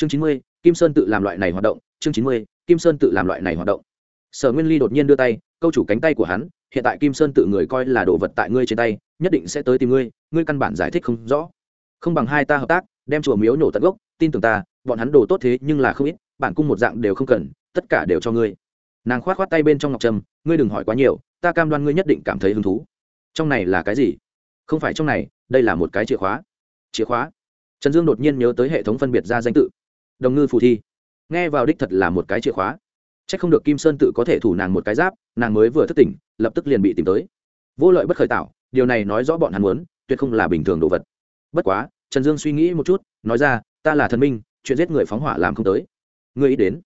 chương chín mươi, kim sơn tự làm loại này hoạt động. Chương chín mươi, kim sơn tự làm loại này hoạt động. Sở nguyên ly đột nhiên đưa tay, câu chủ cánh tay của hắn, hiện tại kim sơn tự người coi là đồ vật tại ngươi trên tay, nhất định sẽ tới tìm ngươi ngươi căn bản giải thích không rõ. Không bằng hai ta hợp tác, đem chùa miếu nổ tận gốc, tin tưởng ta, bọn hắn đồ tốt thế nhưng là không ít, bản cung một dạng đều không cần, tất cả đều cho ngươi. Nàng khoát khoát tay bên trong ngọc trâm, ngươi đừng hỏi quá nhiều, ta cam đoan ngươi nhất định cảm thấy hứng thú. Trong này là cái gì? Không phải trong này, đây là một cái chìa khóa. Chìa khóa? Trần dương đột nhiên nhớ tới hệ thống phân biệt ra danh tự đồng ngư phù thi. Nghe vào đích thật là một cái chìa khóa. C h ắ c không được kim sơn tự có thể thủ nàng một cái giáp, nàng mới vừa thất tỉnh, lập tức liền bị tìm tới. Vô lợi bất khởi tạo, điều này nói rõ bọn hắn muốn, tuyệt không là bình thường đồ vật. Bất quá, trần dương suy nghĩ một chút, nói ra, ta là thần minh, chuyện giết người phóng hỏa làm không tới. Ngươi ý đến.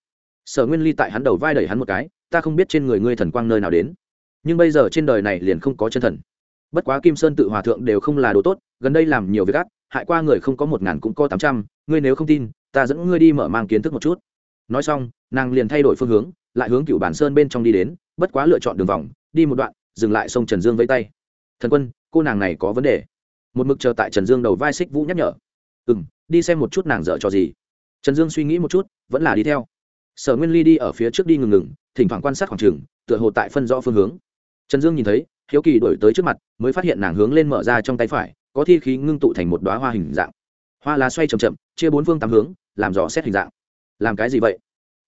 Sở nguyên ly tại hắn đầu vai đẩy hắn một cái, ta không biết trên người ngươi thần quang nơi nào đến. Nhưng bây giờ trên đời này liền không có chân thần. Bất quá kim sơn tự hòa thượng đều không là đồ tốt, gần đây làm nhiều việc gắt hại qua người không có một ngàn cũng có tám trăm, ngươi nếu không tin ta dẫn ngươi đi mở mang kiến thức một chút. Nói xong, nàng liền thay đổi phương hướng, lại hướng cựu bản sơn bên trong đi đến, bất quá lựa chọn đường vòng, đi một đoạn, dừng lại sông trần dương vẫy tay. Thần quân, cô nàng này có vấn đề. Một mực chờ tại trần dương đầu vai xích vũ nhắc nhở. Ừ m đi xem một chút nàng dở cho gì. Trần dương suy nghĩ một chút, vẫn là đi theo. Sở nguyên ly đi ở phía trước đi ngừng ngừng, thỉnh thoảng quan sát khoảng trường, tựa hồ tại phân rõ phương hướng. Trần dương nhìn thấy, hiếu kỳ đổi tới trước mặt, mới phát hiện nàng hướng lên mở ra trong tay phải, có thi khí ngưng tụ thành một đoá hoa hình dạng hoa lá xoay c h ậ m chậm, chia bốn phương tám hướng, làm rõ xét hình dạng. Làm cái gì vậy?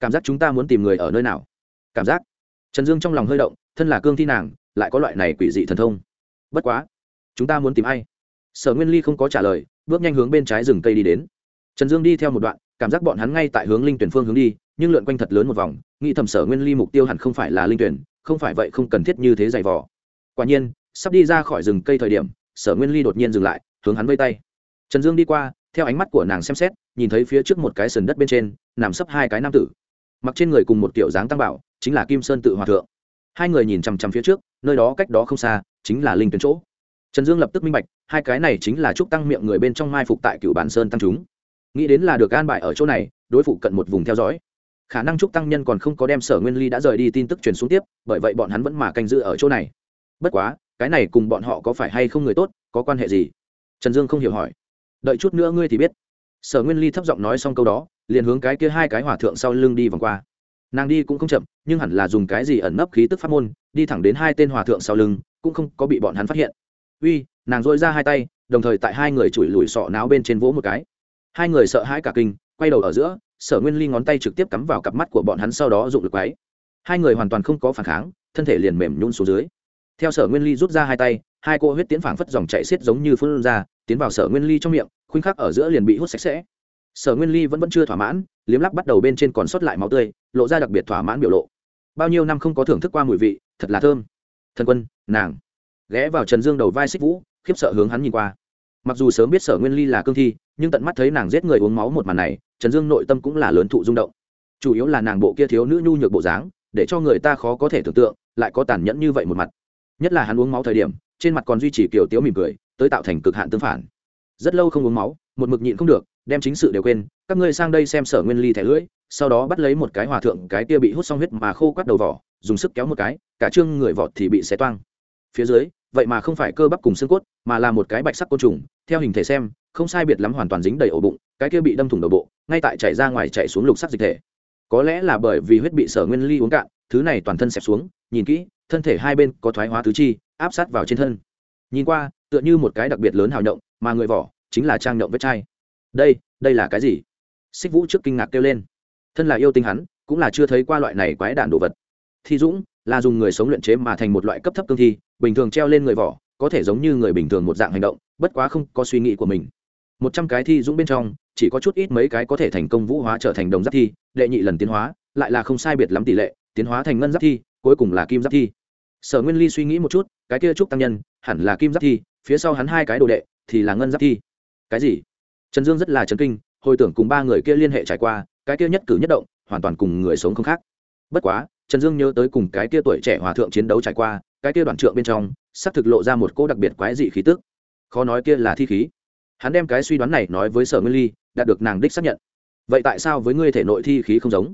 Cảm giác chúng ta muốn tìm người ở nơi nào? Cảm giác. Trần dương trong lòng hơi động, thân là cương thi nàng, lại có loại này quỷ dị thần thông. Bất quá, chúng ta muốn tìm ai? Sở nguyên ly không có trả lời, bước nhanh hướng bên trái rừng cây đi đến. Trần dương đi theo một đoạn, cảm giác bọn hắn ngay tại hướng linh tuyển phương hướng đi, nhưng lượn quanh thật lớn một vòng, nghĩ thầm sở nguyên ly mục tiêu hẳn không phải là linh tuyển, không phải vậy không cần thiết như thế dày vỏ quả nhiên, sắp đi ra khỏi rừng cây thời điểm, sở nguyên ly đột nhiên dừng lại, hướng hắn vây tay. Trần dương đi qua theo ánh mắt của nàng xem xét, nhìn thấy phía trước một cái sườn đất bên trên, nằm sấp hai cái nam tử. Mặc trên người cùng một kiểu dáng tăng bảo, chính là kim sơn tự hòa thượng. Hai người nhìn chằm chằm phía trước, nơi đó cách đó không xa, chính là linh tuyến chỗ. Trần dương lập tức minh bạch, hai cái này chính là trúc tăng miệng người bên trong mai phục tại cựu bản sơn tăng chúng. Nghĩ đến là được an bài ở chỗ này, đối phụ cận một vùng theo dõi. Khả năng trúc tăng nhân còn không có đem sở nguyên ly đã rời đi tin tức truyền xuống tiếp, bởi vậy bọn hắn vẫn mà canh giữ ở chỗ này. Bất quá, cái này cùng bọn họ có phải hay không người tốt, có quan hệ gì? Trần dương không hiểu hỏi đợi chút nữa ngươi thì biết. Sở nguyên ly thấp giọng nói xong câu đó, liền hướng cái kia hai cái hòa thượng sau lưng đi vòng qua. Nàng đi cũng không chậm, nhưng hẳn là dùng cái gì ẩn nấp khí tức pháp môn, đi thẳng đến hai tên hòa thượng sau lưng, cũng không có bị bọn hắn phát hiện. Uy, nàng dội ra hai tay, đồng thời tại hai người chùi lùi sọ náo bên trên vỗ một cái. Hai người sợ hãi cả kinh, quay đầu ở giữa, sở nguyên ly ngón tay trực tiếp cắm vào cặp mắt của bọn hắn sau đó dụng lực quáy hai người hoàn toàn không có phản kháng, thân thể liền mềm nhún xuống dưới. Theo sở nguyên ly rút ra hai tay, hai cô huyết tiến phảng phất dòng chạy xiết giống như phun ra tiến vào sở nguyên ly trong miệng, khuynh khắc ở giữa liền bị hút sạch sẽ. Sở nguyên ly vẫn vẫn chưa thỏa mãn, liếm lắp bắt đầu bên trên còn sót lại máu tươi, lộ ra đặc biệt thỏa mãn biểu lộ. Bao nhiêu năm không có thưởng thức qua mùi vị, thật là thơm. Thần quân, nàng. Ghé vào trần dương đầu vai xích vũ, khiếp sợ hướng hắn nhìn qua. Mặc dù sớm biết sở nguyên ly là cương thi, nhưng tận mắt thấy nàng giết người uống máu một màn này, trần dương nội tâm cũng là lớn thụ rung động. Chủ yếu là nàng bộ kia thiếu nữ nhu nhược bộ dáng, để cho người ta khó có thể tưởng tượng, lại có tàn nhẫn như vậy một mặt. Nhất là hắn uống máu thời điểm, trên mặt còn duy trì kiểu tiếu mỉm cười tới tạo thành cực hạn tương phản. Rất lâu không uống máu, một mực nhịn không được, đem chính sự đều quên, các ngươi sang đây xem sở nguyên ly thẻ lưỡi, sau đó bắt lấy một cái hòa thượng, cái kia bị hút xong huyết mà khô quắt đầu vỏ, dùng sức kéo một cái, cả trương người vọt thì bị xé toang. Phía dưới, vậy mà không phải cơ bắp cùng xương cốt, mà là một cái bạch sắc côn trùng, theo hình thể xem, không sai biệt lắm hoàn toàn dính đầy ổ bụng, cái kia bị đâm thủng đầu bộ, ngay tại chảy ra ngoài chạy xuống lục sắc dịch thể. Có lẽ là bởi vì huyết bị sở nguyên ly uống cạn, thứ này toàn thân xẹp xuống, nhìn kỹ, thân thể hai bên có thoái hóa tứ chi, áp sát vào trên thân. Nhìn qua tựa như một cái đặc biệt lớn hào động mà người vỏ chính là trang nhộng vết chai. Đây đây là cái gì? Xích vũ trước kinh ngạc kêu lên. Thân là yêu tinh hắn, cũng là chưa thấy qua loại này quái đản đồ vật. Thi dũng là dùng người sống luyện chế mà thành một loại cấp thấp cương thi, bình thường treo lên người vỏ, có thể giống như người bình thường một dạng hành động, bất quá không có suy nghĩ của mình. Một trăm cái thi dũng bên trong, chỉ có chút ít mấy cái có thể thành công vũ hóa trở thành đồng giáp thi, đệ nhị lần tiến hóa, lại là không sai biệt lắm tỷ lệ, tiến hóa thành ngân giáp thi, cuối cùng là kim giáp thi. Sở nguyên ly suy nghĩ một chút, cái kia trúc tăng nhân, hẳn là kim giáp thi phía sau hắn hai cái đồ đệ thì là ngân giáp thi. Cái gì? Trần dương rất là chấn kinh, hồi tưởng cùng ba người kia liên hệ trải qua, cái kia nhất cử nhất động, hoàn toàn cùng người sống không khác. Bất quá, trần dương nhớ tới cùng cái kia tuổi trẻ hòa thượng chiến đấu trải qua, cái kia đoạn trượng bên trong, sắp thực lộ ra một cô đặc biệt quái dị khí tức. Khó nói kia là thi khí. Hắn đem cái suy đoán này nói với sở nguyên ly, đạt được nàng đích xác nhận. Vậy tại sao với ngươi thể nội thi khí không giống?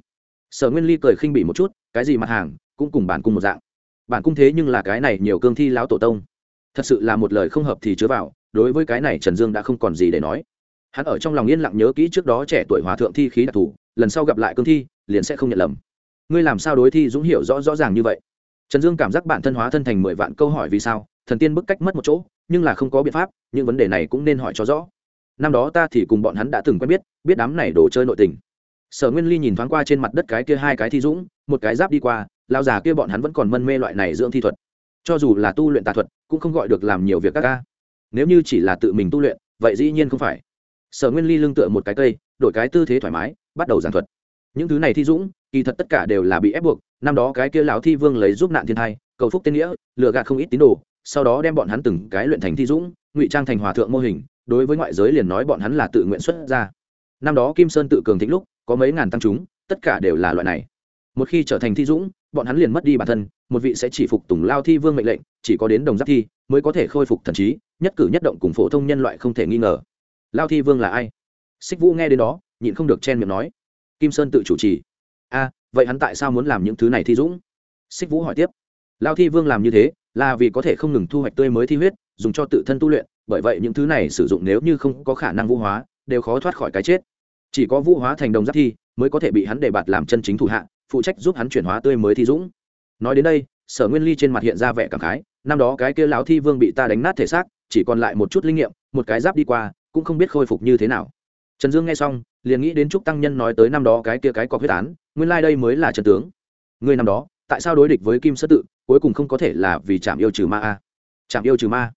Sở nguyên ly cười khinh bỉ một chút, cái gì mặt hàng, cũng cùng bản cung một dạng. Bản cung thế nhưng là cái này nhiều cương thi lão tổ tông thật sự là một lời không hợp thì chứa vào, đối với cái này trần dương đã không còn gì để nói. Hắn ở trong lòng yên lặng nhớ kỹ trước đó trẻ tuổi hòa thượng thi khí đặc thù, lần sau gặp lại cương thi, liền sẽ không nhận lầm. Ngươi làm sao đối thi dũng hiểu rõ rõ ràng như vậy? Trần dương cảm giác bản thân hóa thân thành mười vạn câu hỏi vì sao, thần tiên bức cách mất một chỗ, nhưng là không có biện pháp, những vấn đề này cũng nên hỏi cho rõ. Năm đó ta thì cùng bọn hắn đã từng quen biết biết đám này đồ chơi nội tình. Sở nguyên ly nhìn thoáng qua trên mặt đất cái kia hai cái thi dũng, một cái giáp đi qua lao già kia bọn hắn vẫn còn mân mê loại này dưỡng thi thuật. Cho dù là tu luyện tà thuật cũng không gọi được làm nhiều việc các ca. Nếu như chỉ là tự mình tu luyện, vậy dĩ nhiên không phải. Sở nguyên ly lưng tựa một cái cây, đổi cái tư thế thoải mái, bắt đầu giảng thuật. Những thứ này thi dũng, kỳ thật tất cả đều là bị ép buộc, năm đó cái kia lão thi vương lấy giúp nạn thiên thai, cầu phúc tên nghĩa, lừa gạt không ít tín đồ, sau đó đem bọn hắn từng cái luyện thành thi dũng, ngụy trang thành hòa thượng mô hình, đối với ngoại giới liền nói bọn hắn là tự nguyện xuất ra năm đó kim sơn tự cường thịnh lúc, có mấy ngàn tăng chúng, tất cả đều là loại này. Một khi trở thành thi dũng bọn hắn liền mất đi bản thân, một vị sẽ chỉ phục tùng lao thi vương mệnh lệnh, chỉ có đến đồng giáp thi mới có thể khôi phục thần trí, nhất cử nhất động cùng phổ thông nhân loại không thể nghi ngờ. Lao thi vương là ai? Xích vũ nghe đến đó, nhịn không được chen miệng nói. Kim sơn tự chủ trì. A, vậy hắn tại sao muốn làm những thứ này thi dũng? Xích vũ hỏi tiếp. Lao thi vương làm như thế, là vì có thể không ngừng thu hoạch tươi mới thi huyết, dùng cho tự thân tu luyện, bởi vậy những thứ này sử dụng nếu như không có khả năng vũ hóa, đều khó thoát khỏi cái chết. Chỉ có vũ hóa thành đồng giáp thi mới có thể bị hắn đề bạt làm chân chính thủ hạ phụ trách giúp hắn chuyển hóa tươi mới thi dũng. Nói đến đây, sở nguyên ly trên mặt hiện ra vẻ cảm khái, năm đó cái kia lão thi vương bị ta đánh nát thể xác, chỉ còn lại một chút linh nghiệm, một cái giáp đi qua, cũng không biết khôi phục như thế nào. Trần dương nghe xong, liền nghĩ đến trúc tăng nhân nói tới năm đó cái kia cái có huyết án, nguyên lai、like、đây mới là trần tướng. Người năm đó, tại sao đối địch với kim sơ tự, cuối cùng không có thể là vì chạm yêu trừ ma a? Chạm yêu trừ ma.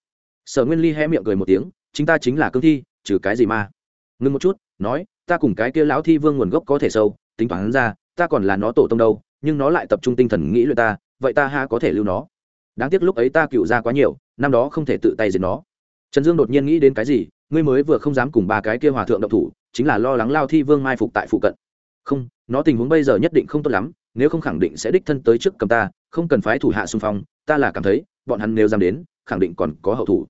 Sở nguyên ly hé miệng cười một tiếng, chính ta chính là cương thi, trừ cái gì ma? Ngưng một chút, nói, ta cùng cái kia lão thi vương nguồn gốc có thể sâu, tính toán ra ta còn là nó tổ tông đâu, nhưng nó lại tập trung tinh thần nghĩ luyện ta, vậy ta ha có thể lưu nó. Đáng tiếc lúc ấy ta cựu ra quá nhiều, năm đó không thể tự tay diệt nó. Trần dương đột nhiên nghĩ đến cái gì, ngươi mới vừa không dám cùng ba cái kia hòa thượng động thủ, chính là lo lắng lao thi vương mai phục tại phụ cận. Không, nó tình huống bây giờ nhất định không tốt lắm, nếu không khẳng định sẽ đích thân tới trước cầm ta, không cần phái thủ hạ xung phong, ta là cảm thấy, bọn hắn nếu dám đến, khẳng định còn có hậu thủ.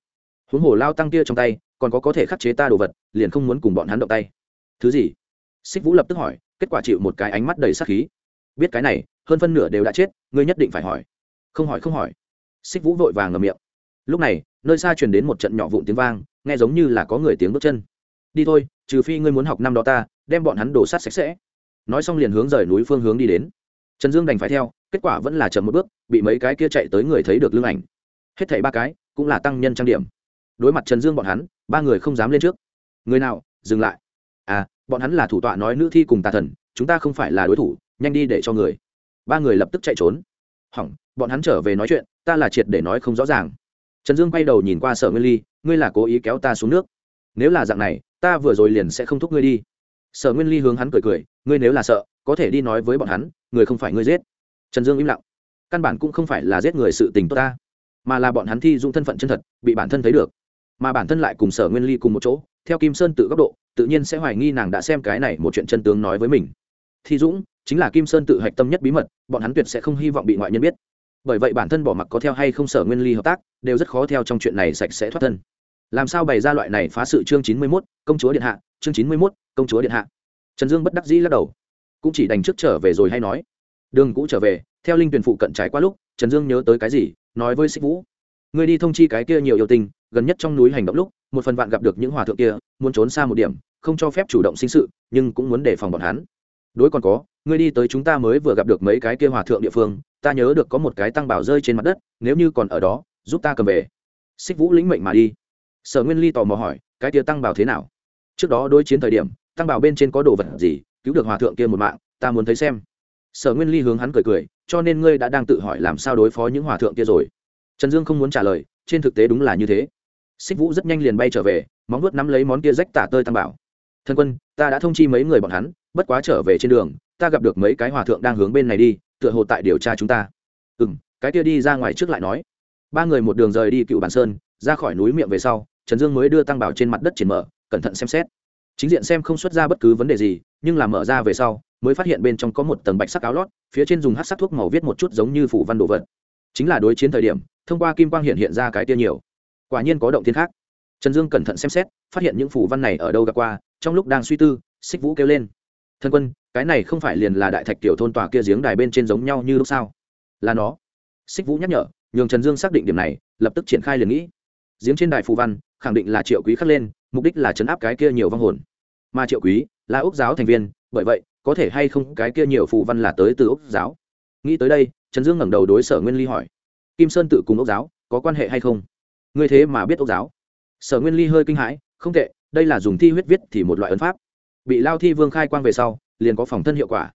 Huống hồ lao tăng kia trong tay, còn có có thể khắc chế ta đồ vật, liền không muốn cùng bọn hắn động tay. Thứ gì? Xích vũ lập tức hỏi kết quả chịu một cái ánh mắt đầy sắc khí. Biết cái này, hơn phân nửa đều đã chết, ngươi nhất định phải hỏi. Không hỏi không hỏi. Xích vũ vội vàng ngầm miệng. Lúc này, nơi xa truyền đến một trận nhỏ vụn tiếng vang, nghe giống như là có người tiếng bước chân. Đi thôi, trừ phi ngươi muốn học năm đó ta, đem bọn hắn đổ sát sạch sẽ. Nói xong liền hướng rời núi phương hướng đi đến. Trần dương đành phải theo, kết quả vẫn là chậm một bước, bị mấy cái kia chạy tới người thấy được lưng ảnh. Hết thảy ba cái, cũng là tăng nhân trang điểm. Đối mặt trần dương bọn hắn, ba người không dám lên trước. Người nào, dừng lại. À bọn hắn là thủ tọa nói nữ thi cùng tà thần, chúng ta không phải là đối thủ, nhanh đi để cho người. Ba người lập tức chạy trốn. Hỏng, bọn hắn trở về nói chuyện, ta là triệt để nói không rõ ràng. Trần dương quay đầu nhìn qua sở nguyên ly, ngươi là cố ý kéo ta xuống nước. Nếu là dạng này, ta vừa rồi liền sẽ không thúc ngươi đi. Sở nguyên ly hướng hắn cười cười, ngươi nếu là sợ, có thể đi nói với bọn hắn, người không phải ngươi giết. Trần dương im lặng. Căn bản cũng không phải là giết người sự tình tốt ta, mà là bọn hắn thi dung thân phận chân thật, bị bản thân thấy được. Mà bản thân lại cùng sở nguyên ly cùng một chỗ theo kim sơn tự góc độ, tự nhiên sẽ hoài nghi nàng đã xem cái này một chuyện chân tướng nói với mình. Thi dũng, chính là kim sơn tự hạch tâm nhất bí mật, bọn hắn tuyệt sẽ không hy vọng bị ngoại nhân biết. Bởi vậy bản thân bỏ mặc có theo hay không sở nguyên ly hợp tác, đều rất khó theo trong chuyện này sạch sẽ thoát thân. Làm sao bày ra loại này phá sự chương chín mươi mốt, công chúa điện hạ, chương chín mươi mốt, công chúa điện hạ. Trần dương bất đắc dĩ lắc đầu. Cũng chỉ đành trước trở về rồi hay nói. Đường cũ trở về, theo linh tuyển phụ cận trải qua lúc, trần dương nhớ tới cái gì, nói với xích vũ. Người đi thông chi cái kia nhiều yêu tình gần nhất trong núi hành động lúc một phần vạn gặp được những hòa thượng kia, muốn trốn xa một điểm, không cho phép chủ động sinh sự, nhưng cũng muốn đề phòng bọn hắn. Đối còn có, ngươi đi tới chúng ta mới vừa gặp được mấy cái kia hòa thượng địa phương, ta nhớ được có một cái tăng bảo rơi trên mặt đất, nếu như còn ở đó, giúp ta cầm về. Xích vũ lĩnh mệnh mà đi. Sở nguyên ly tò mò hỏi, cái kia tăng bảo thế nào? Trước đó đối chiến thời điểm, tăng bảo bên trên có đồ vật gì, cứu được hòa thượng kia một mạng, ta muốn thấy xem. Sở nguyên ly hướng hắn cười cười, cho nên ngươi đã đang tự hỏi làm sao đối phó những hòa thượng kia rồi. Trần dương không muốn trả lời, trên thực tế đúng là như thế xích vũ rất nhanh liền bay trở về, móng vuốt nắm lấy món kia rách tả tơi tăng bảo. Thân quân, ta đã thông chi mấy người bọn hắn, bất quá trở về trên đường, ta gặp được mấy cái hòa thượng đang hướng bên này đi, tựa hồ tại điều tra chúng ta. Ừ m cái kia đi ra ngoài trước lại nói. Ba người một đường rời đi cựu bản sơn, ra khỏi núi miệng về sau, trần dương mới đưa tăng bảo trên mặt đất triển mở, cẩn thận xem xét. Chính diện xem không xuất ra bất cứ vấn đề gì, nhưng là mở ra về sau, mới phát hiện bên trong có một tầng bạch sắc áo lót, phía trên dùng hát sắc thuốc màu viết một chút giống như phủ văn đồ vật. Chính là đối chiến thời điểm, thông qua kim quang hiện hiện ra cái tia nhiều quả nhiên có động thiên khác. Trần dương cẩn thận xem xét, phát hiện những phủ văn này ở đâu gặp qua, trong lúc đang suy tư, xích vũ kêu lên. Thân quân, cái này không phải liền là đại thạch tiểu thôn tòa kia giếng đài bên trên giống nhau như lúc sao? Là nó. Xích vũ nhắc nhở, nhường trần dương xác định điểm này, lập tức triển khai liền nghĩ. Giếng trên đài phù văn, khẳng định là triệu quý khắc lên, mục đích là chấn áp cái kia nhiều vong hồn. Mà triệu quý là ốc giáo thành viên, bởi vậy, có thể hay không cái kia nhiều phù văn là tới từ ốc giáo? Nghĩ tới đây, trần dương ngẩng đầu đối sở nguyên ly hỏi. Kim sơn tự cùng ốc giáo có quan hệ hay không? Ngươi thế mà biết ốc giáo. Sở nguyên ly hơi kinh hãi, không tệ, đây là dùng thi huyết viết thì một loại ấn pháp. Bị lao thi vương khai quang về sau, liền có phòng thân hiệu quả.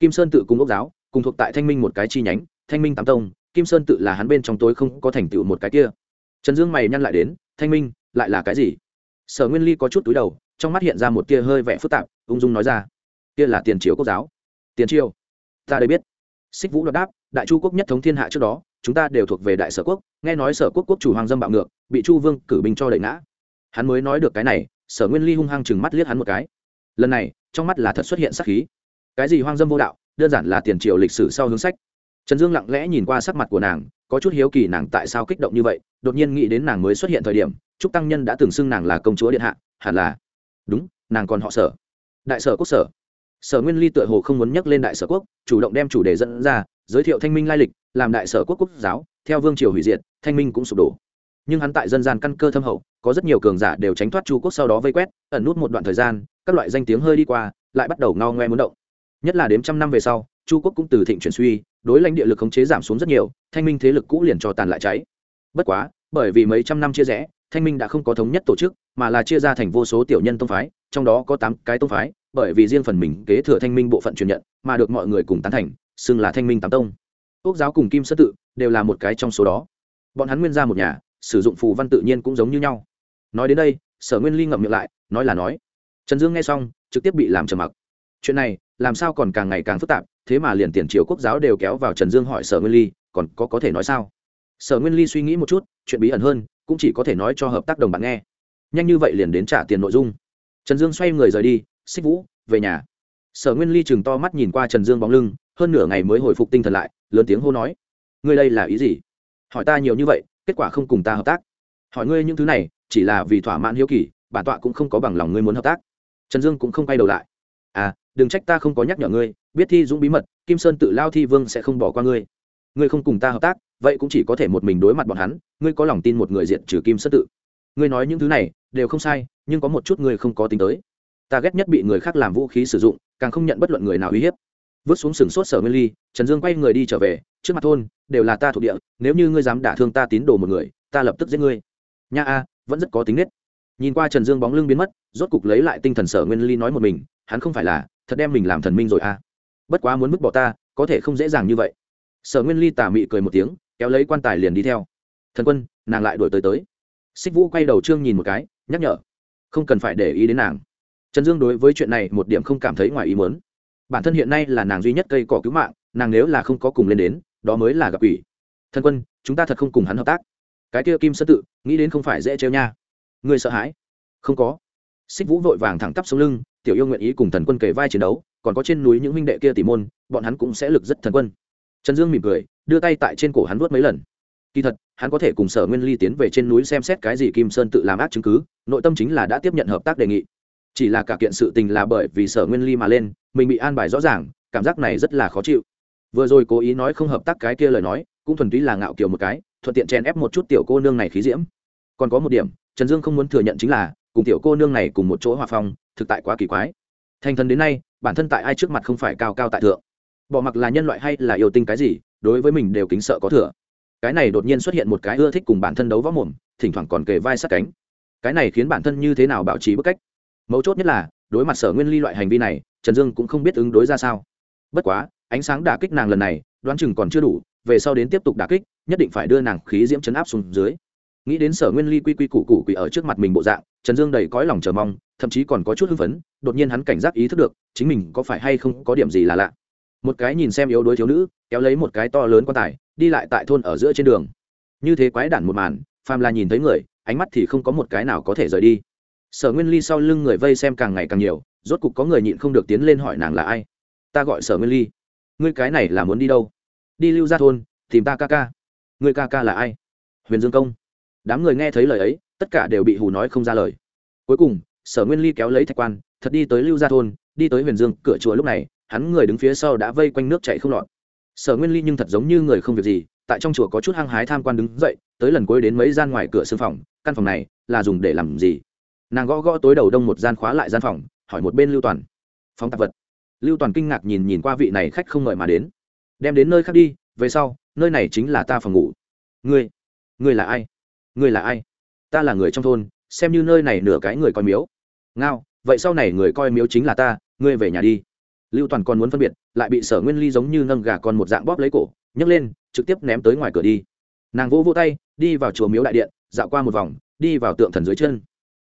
Kim sơn tự cùng ốc giáo, cùng thuộc tại thanh minh một cái chi nhánh, thanh minh tám tông, kim sơn tự là hắn bên trong tối không có thành tựu một cái kia. Trần dương mày nhăn lại đến, thanh minh, lại là cái gì? Sở nguyên ly có chút túi đầu, trong mắt hiện ra một tia hơi vẻ phức tạp, ung dung nói ra, kia là tiền triều quốc giáo. Tiền triều? Ta đây biết xích vũ đoạt đáp, đại chu quốc nhất thống thiên hạ trước đó, chúng ta đều thuộc về đại sở quốc, nghe nói sở quốc quốc chủ hoàng dâm bạo ngược, bị chu vương cử binh cho đẩy ngã. Hắn mới nói được cái này, sở nguyên ly hung hăng chừng mắt liếc hắn một cái. Lần này, trong mắt là thật xuất hiện sắc khí. Cái gì hoang dâm vô đạo, đơn giản là tiền triệu lịch sử sau hướng sách. Trần dương lặng lẽ nhìn qua sắc mặt của nàng, có chút hiếu kỳ nàng tại sao kích động như vậy, đột nhiên nghĩ đến nàng mới xuất hiện thời điểm, trúc tăng nhân đã từng xưng nàng là công chúa điện hạ, hẳn là, đúng, nàng còn họ sở. Đại sở quốc sở sở nguyên ly tựa hồ không muốn nhắc lên đại sở quốc, chủ động đem chủ đề dẫn ra, giới thiệu thanh minh lai lịch, làm đại sở quốc quốc giáo, theo vương triều hủy diệt, thanh minh cũng sụp đổ. Nhưng hắn tại dân gian căn cơ thâm hậu, có rất nhiều cường giả đều tránh thoát chu quốc sau đó vây quét, ẩn nút một đoạn thời gian, các loại danh tiếng hơi đi qua, lại bắt đầu ngao ngoe muốn động. Nhất là đến trăm năm về sau, chu quốc cũng từ thịnh chuyển suy, đối lãnh địa lực khống chế giảm xuống rất nhiều, thanh minh thế lực cũ liền cho tàn lại cháy. Bất quá, bởi vì mấy trăm năm chia rẽ, thanh minh đã không có thống nhất tổ chức, mà là chia ra thành vô số tiểu nhân tông phái, trong đó có tám cái tông phái bởi vì riêng phần mình kế thừa thanh minh bộ phận truyền nhận, mà được mọi người cùng tán thành, xưng là thanh minh tám tông. Quốc giáo cùng kim sơ tự đều là một cái trong số đó. Bọn hắn nguyên ra một nhà, sử dụng phù văn tự nhiên cũng giống như nhau. Nói đến đây, sở nguyên ly ngậm miệng lại, nói là nói. Trần dương nghe xong, trực tiếp bị làm trầm mặc. Chuyện này, làm sao còn càng ngày càng phức tạp, thế mà liền tiền triều quốc giáo đều kéo vào trần dương hỏi sở nguyên ly, còn có có thể nói sao? Sở nguyên ly suy nghĩ một chút, chuyện bí ẩn hơn, cũng chỉ có thể nói cho hợp tác đồng bạn nghe. Nhanh như vậy liền đến trả tiền nội dung. Trần dương xoay người rời đi xích vũ, về nhà. Sở nguyên ly chừng to mắt nhìn qua trần dương bóng lưng, hơn nửa ngày mới hồi phục tinh thần lại, lớn tiếng hô nói, ngươi đây là ý gì? Hỏi ta nhiều như vậy, kết quả không cùng ta hợp tác. Hỏi ngươi những thứ này, chỉ là vì thỏa mãn hiếu kỳ, bản tọa cũng không có bằng lòng ngươi muốn hợp tác. Trần dương cũng không quay đầu lại. À đừng trách ta không có nhắc nhở ngươi, biết thi dũng bí mật, kim sơn tự lao thi vương sẽ không bỏ qua ngươi. Ngươi không cùng ta hợp tác, vậy cũng chỉ có thể một mình đối mặt bọn hắn, ngươi có lòng tin một người diện trừ kim sơn tự. Ngươi nói những thứ này, đều không sai, nhưng có một chút ngươi không có tính tới ta ghét nhất bị người khác làm vũ khí sử dụng, càng không nhận bất luận người nào uy hiếp. Vứt xuống sừng sốt sở nguyên ly, trần dương quay người đi trở về, trước mặt thôn, đều là ta thuộc địa, nếu như ngươi dám đả thương ta tín đồ một người, ta lập tức giết ngươi. Nha a, vẫn rất có tính nết. Nhìn qua trần dương bóng lưng biến mất, rốt cục lấy lại tinh thần sở nguyên ly nói một mình, hắn không phải là, thật đem mình làm thần minh rồi a. Bất quá muốn vứt bỏ ta, có thể không dễ dàng như vậy. Sở nguyên ly tà mị cười một tiếng, kéo lấy quan tài liền đi theo. Thần quân, nàng lại đổi tới tới. Xích vũ quay đầu trương nhìn một cái, nhắc nhở. Không cần phải để ý đến nàng trần dương đối với chuyện này một điểm không cảm thấy ngoài ý muốn. Bản thân hiện nay là nàng duy nhất cây cỏ cứu mạng, nàng nếu là không có cùng lên đến, đó mới là gặp ủy thân quân, chúng ta thật không cùng hắn hợp tác. Cái kia kim Sơn tự, nghĩ đến không phải dễ trêu nha. Người sợ hãi? Không có. Xích vũ vội vàng thẳng tắp xuống lưng, tiểu yêu nguyện ý cùng thần quân kề vai chiến đấu, còn có trên núi những huynh đệ kia tỉ môn, bọn hắn cũng sẽ lực rất thần quân. Trần dương mỉm cười, đưa tay tại trên cổ hắn vuốt mấy lần. Kỳ thật, hắn có thể cùng sở nguyên ly tiến về trên núi xem xét cái gì kim sơn tự làm ác chứng cứ, nội tâm chính là đã tiếp nhận hợp tác đề nghị chỉ là cả kiện sự tình là bởi vì sở nguyên ly mà lên, mình bị an bài rõ ràng, cảm giác này rất là khó chịu. Vừa rồi cố ý nói không hợp tác cái kia lời nói, cũng thuần túy là ngạo kiểu một cái, thuận tiện chen ép một chút tiểu cô nương này khí diễm. Còn có một điểm, trần dương không muốn thừa nhận chính là, cùng tiểu cô nương này cùng một chỗ hòa phong, thực tại quá kỳ quái. Thành thần đến nay, bản thân tại ai trước mặt không phải cao cao tại thượng. Bỏ mặc là nhân loại hay là yêu tinh cái gì, đối với mình đều kính sợ có thừa. Cái này đột nhiên xuất hiện một cái ưa thích cùng bản thân đấu võ mồm, thỉnh thoảng còn kề vai sát cánh. Cái này khiến bản thân như thế nào bảo trì bức cách? Mấu chốt nhất là, đối mặt sở nguyên ly loại hành vi này, trần dương cũng không biết ứng đối ra sao. Bất quá, ánh sáng đả kích nàng lần này, đoán chừng còn chưa đủ, về sau đến tiếp tục đả kích, nhất định phải đưa nàng khí diễm chấn áp xuống dưới. Nghĩ đến sở nguyên ly quy quy củ củ quỷ ở trước mặt mình bộ dạng, trần dương đầy cõi lòng chờ mong, thậm chí còn có chút hưng phấn, đột nhiên hắn cảnh giác ý thức được, chính mình có phải hay không có điểm gì là lạ. Một cái nhìn xem yếu đuối thiếu nữ, kéo lấy một cái to lớn quan tài, đi lại tại thôn ở giữa trên đường. Như thế quái đản một màn, phàm là nhìn thấy người, ánh mắt thì không có một cái nào có thể rời đi sở nguyên ly sau lưng người vây xem càng ngày càng nhiều, rốt cục có người nhịn không được tiến lên hỏi nàng là ai. Ta gọi sở nguyên ly. Ngươi cái này là muốn đi đâu? Đi lưu ra thôn, tìm ta ca ca. Ngươi ca ca là ai? Huyền dương công. Đám người nghe thấy lời ấy, tất cả đều bị hù nói không ra lời. Cuối cùng, sở nguyên ly kéo lấy thạch quan, thật đi tới lưu gia thôn, đi tới huyền dương, cửa chùa lúc này, hắn người đứng phía sau đã vây quanh nước chạy không lọt. Sở nguyên ly nhưng thật giống như người không việc gì, tại trong chùa có chút hăng hái tham quan đứng dậy, tới lần cuối đến mấy gian ngoài cửa sưng phòng, căn phòng này là dùng để làm gì? Nàng gõ gõ tối đầu đông một gian khóa lại gian phòng, hỏi một bên lưu toàn. Phóng tạp vật. Lưu toàn kinh ngạc nhìn nhìn qua vị này khách không mời mà đến. Đem đến nơi khác đi, về sau, nơi này chính là ta phòng ngủ. Ngươi ngươi là ai? Ngươi là ai? Ta là người trong thôn, xem như nơi này nửa cái người coi miếu. Ngao, vậy sau này người coi miếu chính là ta, ngươi về nhà đi. Lưu toàn còn muốn phân biệt, lại bị sở nguyên ly giống như nâng gà con một dạng bóp lấy cổ, nhấc lên, trực tiếp ném tới ngoài cửa đi. Nàng vỗ vỗ tay, đi vào chùa miếu đại điện, dạo qua một vòng, đi vào tượng thần dưới chân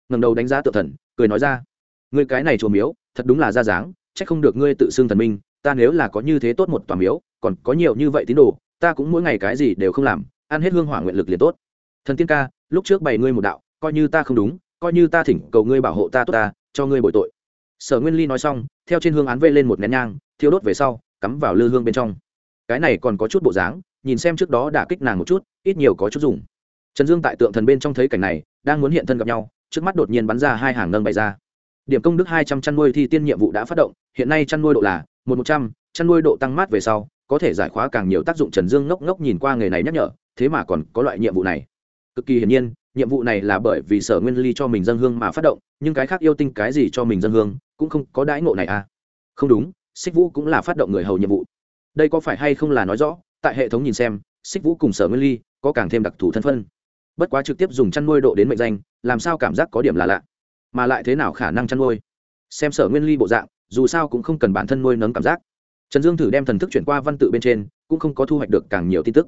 ngầm đầu đánh giá tự thần, cười nói ra, ngươi cái này chùa miếu, thật đúng là ra dáng c h ắ c không được ngươi tự xưng thần minh, ta nếu là có như thế tốt một tòa miếu, còn có nhiều như vậy tín đồ, ta cũng mỗi ngày cái gì đều không làm, ăn hết hương hỏa nguyện lực liền tốt. Thần tiên ca, lúc trước bày ngươi một đạo, coi như ta không đúng, coi như ta thỉnh cầu ngươi bảo hộ ta tốt ta, cho ngươi bội tội. Sở nguyên ly nói xong, theo trên hương án vây lên một nén nhang, thiêu đốt về sau, cắm vào lư hương bên trong. Cái này còn có chút bộ dáng, nhìn xem trước đó đã kích nàng một chút, ít nhiều có chút dùng. Trần dương tại tượng thần bên trong thấy cảnh này, đang muốn hiện thân gặp nhau trước mắt đột nhiên bắn ra hai hàng nâng bày ra. Điểm công đức hai trăm chăn nuôi thi tiên nhiệm vụ đã phát động, hiện nay chăn nuôi độ là một một trăm, chăn nuôi độ tăng mát về sau, có thể giải khóa càng nhiều tác dụng trần dương ngốc ngốc nhìn qua nghề này nhắc nhở, thế mà còn có loại nhiệm vụ này. Cực kỳ hiển nhiên, nhiệm vụ này là bởi vì sở nguyên ly cho mình dân hương mà phát động, nhưng cái khác yêu tinh cái gì cho mình dân hương, cũng không có đãi ngộ này à. Không đúng, xích vũ cũng là phát động người hầu nhiệm vụ. Đây có phải hay không là nói rõ, tại hệ thống nhìn xem, xích vũ cùng sở nguyên ly có càng thêm đặc thù thân phân. Bất quá trực tiếp dùng chăn nuôi độ đến mệnh danh làm sao cảm giác có điểm là lạ, mà lại thế nào khả năng chăn nuôi? Xem sở nguyên ly bộ dạng, dù sao cũng không cần bản thân nuôi nấng cảm giác. Trần dương thử đem thần thức chuyển qua văn tự bên trên, cũng không có thu hoạch được càng nhiều tin tức.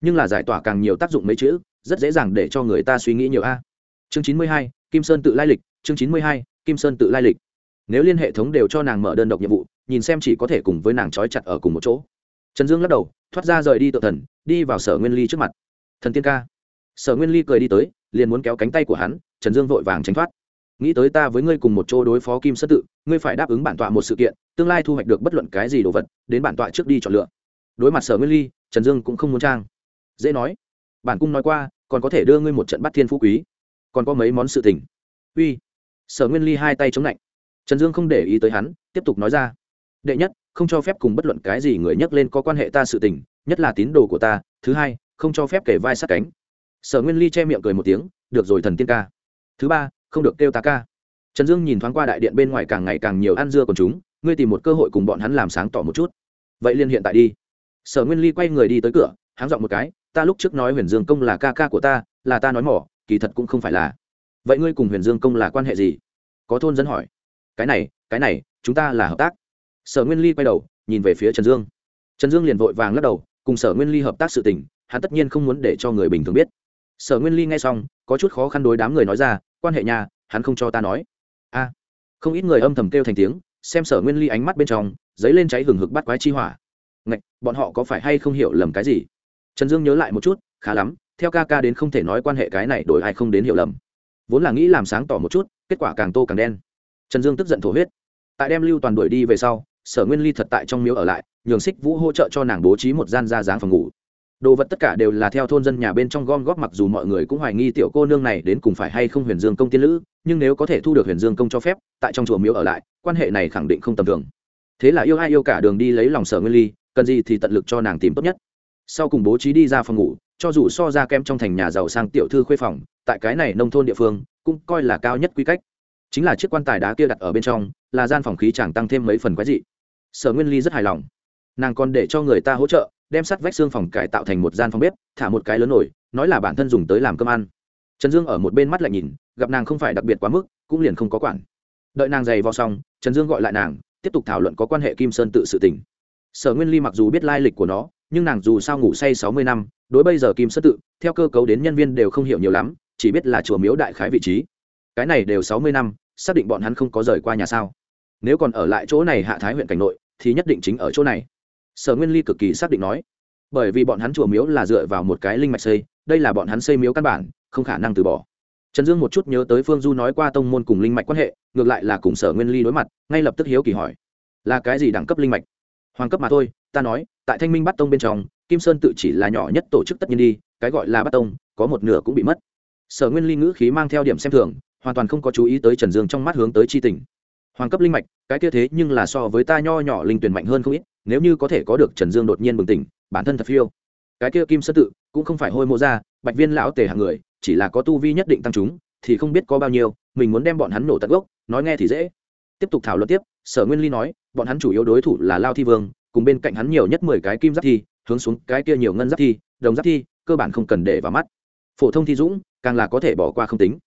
Nhưng là giải tỏa càng nhiều tác dụng mấy chữ, rất dễ dàng để cho người ta suy nghĩ nhiều a. Chương chín mươi hai, kim sơn tự lai lịch, chương chín mươi hai, kim sơn tự lai lịch. Nếu liên hệ thống đều cho nàng mở đơn độc nhiệm vụ, nhìn xem chỉ có thể cùng với nàng trói chặt ở cùng một chỗ. Trần dương lắc đầu, thoát ra rời đi tự thần, đi vào sở nguyên ly trước mặt. Thần tiên ca sở nguyên ly cười đi tới, liền muốn kéo cánh tay của hắn, trần dương vội vàng tránh thoát. Nghĩ tới ta với ngươi cùng một chỗ đối phó kim sơn tự, ngươi phải đáp ứng bản tọa một sự kiện, tương lai thu hoạch được bất luận cái gì đồ vật, đến bản tọa trước đi chọn lựa. Đối mặt sở nguyên ly, trần dương cũng không muốn trang. Dễ nói, bản cung nói qua, còn có thể đưa ngươi một trận bắt thiên phú quý, còn có mấy món sự tình. Uy. Sở nguyên ly hai tay chống lạnh trần dương không để ý tới hắn, tiếp tục nói ra, đệ nhất, không cho phép cùng bất luận cái gì người nhắc lên có quan hệ ta sự tình, nhất là tín đồ của ta, thứ hai, không cho phép kể vai sát cánh sở nguyên ly che miệng cười một tiếng, được rồi thần tiên ca. Thứ ba, không được kêu ta ca. Trần dương nhìn thoáng qua đại điện bên ngoài càng ngày càng nhiều ăn dưa còn chúng, ngươi tìm một cơ hội cùng bọn hắn làm sáng tỏ một chút. Vậy liên hiện tại đi. Sở nguyên ly quay người đi tới cửa háng dọn một cái, ta lúc trước nói huyền dương công là ca ca của ta, là ta nói mỏ, kỳ thật cũng không phải là. Vậy ngươi cùng huyền dương công là quan hệ gì? Có thôn dân hỏi. Cái này cái này, chúng ta là hợp tác. Sở nguyên ly quay đầu, nhìn về phía trần dương. Trần dương liền vội vàng lắc đầu, cùng sở nguyên ly hợp tác sự tình, hắn tất nhiên không muốn để cho người bình thường biết sở nguyên ly nghe xong, có chút khó khăn đối đám người nói ra, quan hệ nhà, hắn không cho ta nói. A. Không ít người âm thầm kêu thành tiếng, xem sở nguyên ly ánh mắt bên trong, dấy lên cháy hừng hực bắt quái chi hỏa. Ngạch, bọn họ có phải hay không hiểu lầm cái gì? Trần dương nhớ lại một chút, khá lắm, theo ca ca đến không thể nói quan hệ cái này đổi ai không đến hiểu lầm. Vốn là nghĩ làm sáng tỏ một chút, kết quả càng tô càng đen. Trần dương tức giận thổ huyết. Tại đem lưu toàn đuổi đi về sau, sở nguyên ly thật tại trong miếu ở lại, nhường xích vũ hỗ trợ cho nàng bố trí một gian ra dáng phòng ngủ đồ vật tất cả đều là theo thôn dân nhà bên trong gom góp, mặc dù mọi người cũng hoài nghi tiểu cô nương này đến cùng phải hay không huyền dương công tiên lữ, nhưng nếu có thể thu được huyền dương công cho phép, tại trong chùa miếu ở lại, quan hệ này khẳng định không tầm thường. Thế là yêu ai yêu cả đường đi lấy lòng sở nguyên ly, cần gì thì tận lực cho nàng tìm tốt nhất. Sau cùng bố trí đi ra phòng ngủ, cho dù so ra kem trong thành nhà giàu sang tiểu thư khuê phòng, tại cái này nông thôn địa phương, cũng coi là cao nhất quy cách. Chính là chiếc quan tài đá kia đặt ở bên trong, là gian phòng khí chẳng tăng thêm mấy phần quái dị. Sở nguyên ly rất hài lòng. Nàng còn để cho người ta hỗ trợ đem sắt vách xương phòng cải tạo thành một gian phòng bếp, thả một cái lớn nổi nói là bản thân dùng tới làm cơm ăn. Trần dương ở một bên mắt lại nhìn, gặp nàng không phải đặc biệt quá mức, cũng liền không có quản. Đợi nàng giày vào xong, trần dương gọi lại nàng, tiếp tục thảo luận có quan hệ kim sơn tự sự tỉnh sở nguyên ly mặc dù biết lai lịch của nó, nhưng nàng dù sao ngủ say sáu mươi năm, đối bây giờ kim sơn tự, theo cơ cấu đến nhân viên đều không hiểu nhiều lắm, chỉ biết là chùa miếu đại khái vị trí. Cái này đều sáu mươi năm, xác định bọn hắn không có rời qua nhà sao? Nếu còn ở lại chỗ này hạ thái huyện cảnh nội, thì nhất định chính ở chỗ này sở nguyên ly cực kỳ xác định nói, bởi vì bọn hắn chùa miếu là dựa vào một cái linh mạch xây, đây là bọn hắn xây miếu căn bản, không khả năng từ bỏ. Trần dương một chút nhớ tới phương du nói qua tông môn cùng linh mạch quan hệ, ngược lại là cùng sở nguyên ly đối mặt, ngay lập tức hiếu kỳ hỏi, là cái gì đẳng cấp linh mạch? Hoàng cấp mà thôi, ta nói, tại thanh minh bắt tông bên trong, kim sơn tự chỉ là nhỏ nhất tổ chức tất nhiên đi, cái gọi là bắt tông, có một nửa cũng bị mất. Sở nguyên ly ngữ khí mang theo điểm xem thường, hoàn toàn không có chú ý tới trần dương trong mắt hướng tới c h i tình hoàng cấp linh mạch, cái kia thế nhưng là so với ta nho nhỏ linh tuyển mạnh hơn không ít, nếu như có thể có được trần dương đột nhiên bừng tỉnh, bản thân thật phiêu. Cái kia kim sơn tự, cũng không phải hôi mô ra, bạch viên lão tề hàng người, chỉ là có tu vi nhất định tăng chúng, thì không biết có bao nhiêu, mình muốn đem bọn hắn nổ tận gốc, nói nghe thì dễ. Tiếp tục thảo luận tiếp, sở nguyên ly nói, bọn hắn chủ yếu đối thủ là lao thi vương, cùng bên cạnh hắn nhiều nhất mười cái kim giáp thi, hướng xuống cái kia nhiều ngân giáp thi, đồng giáp thi, cơ bản không cần để vào mắt. Phổ thông thi dũng, càng là có thể bỏ qua không tính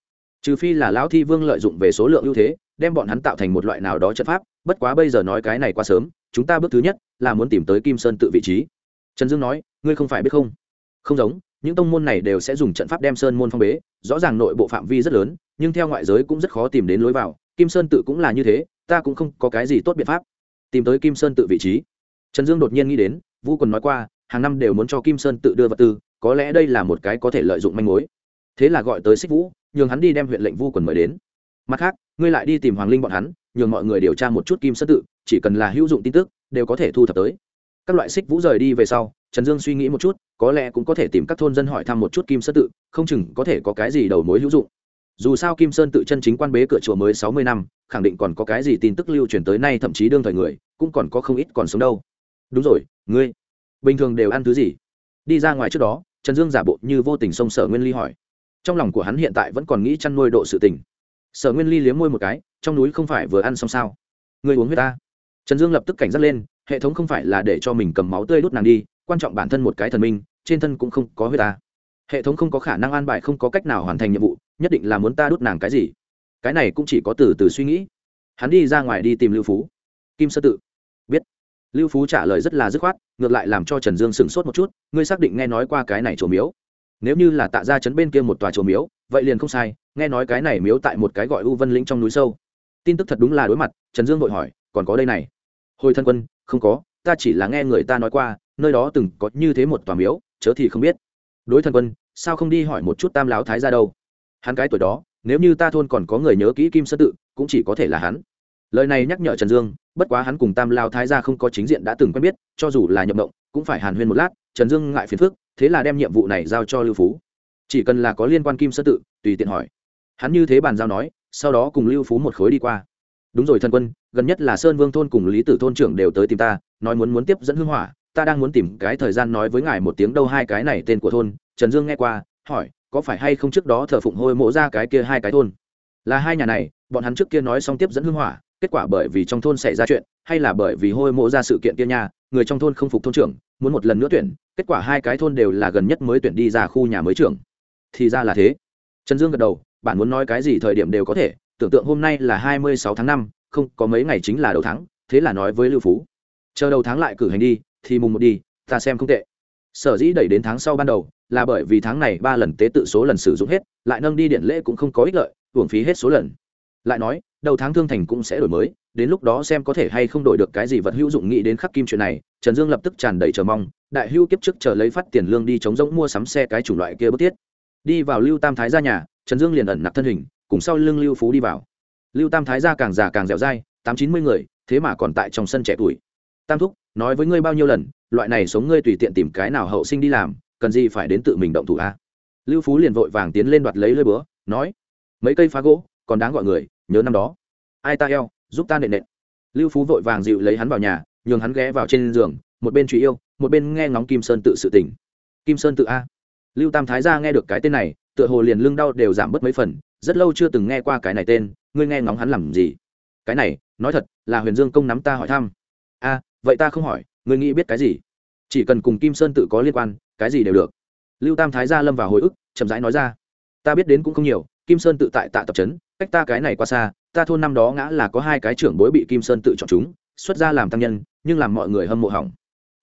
trừ phi là lão thi vương lợi dụng về số lượng ưu thế, đem bọn hắn tạo thành một loại nào đó chất pháp, bất quá bây giờ nói cái này quá sớm, chúng ta bước thứ nhất là muốn tìm tới kim sơn tự vị trí. Trần dương nói, ngươi không phải biết không? Không giống, những tông môn này đều sẽ dùng trận pháp đem sơn môn phong bế, rõ ràng nội bộ phạm vi rất lớn, nhưng theo ngoại giới cũng rất khó tìm đến lối vào, kim sơn tự cũng là như thế, ta cũng không có cái gì tốt biện pháp. Tìm tới kim sơn tự vị trí. Trần dương đột nhiên nghĩ đến vu quần nói qua, hàng năm đều muốn cho kim sơn tự đưa vật tư, có lẽ đây là một cái có thể lợi dụng manh mối. Thế là gọi tới xích vũ nhường hắn đi đem huyện lệnh vu quần mời đến. Mặt khác, ngươi lại đi tìm hoàng linh bọn hắn, nhường mọi người điều tra một chút kim sơn tự, chỉ cần là hữu dụng tin tức, đều có thể thu thập tới. Các loại xích vũ rời đi về sau, trần dương suy nghĩ một chút, có lẽ cũng có thể tìm các thôn dân hỏi thăm một chút kim sơn tự, không chừng có thể có cái gì đầu mối hữu dụng. Dù sao kim sơn tự chân chính quan bế cửa chùa mới sáu mươi năm, khẳng định còn có cái gì tin tức lưu truyền tới nay thậm chí đương thời người, cũng còn có không ít còn sống đâu. Đúng rồi, ngươi, bình thường đều ăn thứ gì? Đi ra ngoài trước đó, trần dương giả bộ như vô tình xông sở nguyên ly hỏi trong lòng của hắn hiện tại vẫn còn nghĩ chăn nuôi độ sự tình. Sở nguyên ly liếm môi một cái, trong núi không phải vừa ăn xong sao? Ngươi uống huyết ta. Trần dương lập tức cảnh giác lên, hệ thống không phải là để cho mình cầm máu tươi đốt nàng đi, quan trọng bản thân một cái thần minh, trên thân cũng không có huyết ta. Hệ thống không có khả năng an bài, không có cách nào hoàn thành nhiệm vụ, nhất định là muốn ta đốt nàng cái gì? Cái này cũng chỉ có từ từ suy nghĩ. Hắn đi ra ngoài đi tìm lưu phú. Kim sơ tự. Biết. Lưu phú trả lời rất là dứt khoát, ngược lại làm cho trần dương sửng sốt một chút, ngươi xác định nghe nói qua cái này trổ miếu nếu như là tạ ra chấn bên kia một tòa chùa miếu, vậy liền không sai, nghe nói cái này miếu tại một cái gọi u vân lĩnh trong núi sâu. Tin tức thật đúng là đối mặt, trần dương vội hỏi, còn có đây này? Hồi thân quân, không có, ta chỉ là nghe người ta nói qua, nơi đó từng có như thế một tòa miếu, chớ thì không biết. Đối thân quân, sao không đi hỏi một chút tam láo thái ra đâu? Hắn cái tuổi đó, nếu như ta thôn còn có người nhớ kỹ kim sơ tự, cũng chỉ có thể là hắn. Lời này nhắc nhở trần dương, bất quá hắn cùng tam lao thái gia không có chính diện đã từng quen biết, cho dù là nhậm động cũng phải hàn huyên một lát, trần dương ngại phiền phức thế là đem nhiệm vụ này giao cho lưu phú. Chỉ cần là có liên quan kim sơ tự, tùy tiện hỏi. Hắn như thế bàn giao nói, sau đó cùng lưu phú một khối đi qua. Đúng rồi thân quân, gần nhất là sơn vương thôn cùng lý tử thôn trưởng đều tới tìm ta, nói muốn muốn tiếp dẫn hưng hỏa, ta đang muốn tìm cái thời gian nói với ngài một tiếng đâu hai cái này tên của thôn. Trần dương nghe qua, hỏi, có phải hay không trước đó thờ phụng hôi mộ ra cái kia hai cái thôn? Là hai nhà này, bọn hắn trước kia nói xong tiếp dẫn hưng hỏa, kết quả bởi vì trong thôn xảy ra chuyện, hay là bởi vì hôi mộ ra sự kiện kia nha, người trong thôn không phục thôn trưởng muốn một lần nữa tuyển, kết quả hai cái thôn đều là gần nhất mới tuyển đi ra khu nhà mới trưởng. Thì ra là thế. Trần dương gật đầu, bạn muốn nói cái gì thời điểm đều có thể, tưởng tượng hôm nay là hai mươi sáu tháng năm, không, có mấy ngày chính là đầu tháng, thế là nói với lưu phú. Chờ đầu tháng lại cử hành đi, thì mùng một đi, ta xem không tệ. Sở dĩ đẩy đến tháng sau ban đầu, là bởi vì tháng này ba lần tế tự số lần sử dụng hết, lại nâng đi điện lễ cũng không có ích lợi, hưởng phí hết số lần. Lại nói, đầu tháng thương thành cũng sẽ đổi mới đến lúc đó xem có thể hay không đổi được cái gì vật hữu dụng nghĩ đến khắc kim chuyện này, trần dương lập tức tràn đầy chờ mong, đại hưu kiếp trước chờ lấy phát tiền lương đi chống rỗng mua sắm xe cái chủng loại kia bất tiết đi vào lưu tam thái ra nhà, trần dương liền ẩn nặc thân hình, cùng sau lưng lưu phú đi vào. Lưu tam thái ra càng già càng dẻo dai, tám chín mươi người, thế mà còn tại trong sân trẻ tuổi. Tam thúc, nói với ngươi bao nhiêu lần, loại này sống ngươi tùy tiện tìm cái nào hậu sinh đi làm, cần gì phải đến tự mình động thủ a lưu phú liền vội vàng tiến lên đoạt lấy lơi búa, nói, mấy cây phá gỗ, còn đáng gọi người, nhớ năm đó. Ai ta eo giúp ta nện nện. Lưu phú vội vàng dịu lấy hắn vào nhà, nhường hắn ghé vào trên giường, một bên truy yêu, một bên nghe ngóng kim sơn tự sự tỉnh kim sơn tự a. Lưu tam thái gia nghe được cái tên này, tựa hồ liền lưng đau đều giảm bớt mấy phần, rất lâu chưa từng nghe qua cái này tên, ngươi nghe ngóng hắn làm gì? Cái này, nói thật, là huyền dương công nắm ta hỏi thăm. A, vậy ta không hỏi, ngươi nghĩ biết cái gì? Chỉ cần cùng kim sơn tự có liên quan, cái gì đều được. Lưu tam thái gia lâm vào hồi ức, chậm rãi nói ra. Ta biết đến cũng không nhiều, kim sơn tự tại tạ tập trấn cách ta cái này qua xa ta thôn năm đó ngã là có hai cái trưởng bối bị kim sơn tự chọn chúng, xuất ra làm tăng nhân, nhưng làm mọi người hâm mộ hỏng.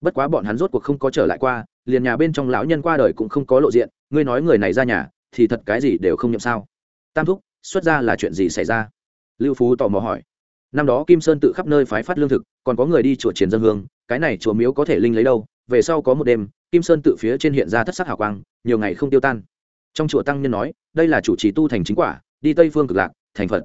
Bất quá bọn hắn rốt cuộc không có trở lại qua, liền nhà bên trong lão nhân qua đời cũng không có lộ diện, ngươi nói người này ra nhà, thì thật cái gì đều không nhậm sao. Tam thúc, xuất ra là chuyện gì xảy ra? Lưu phú tò mò hỏi. Năm đó kim sơn tự khắp nơi phái phát lương thực, còn có người đi chùa triển dân hương, cái này chùa miếu có thể linh lấy đâu, về sau có một đêm, kim sơn tự phía trên hiện ra thất sắc hào quang, nhiều ngày không tiêu tan. Trong chùa tăng nhân nói, đây là chủ trì tu thành chính quả, đi tây phương cực lạc, thành phật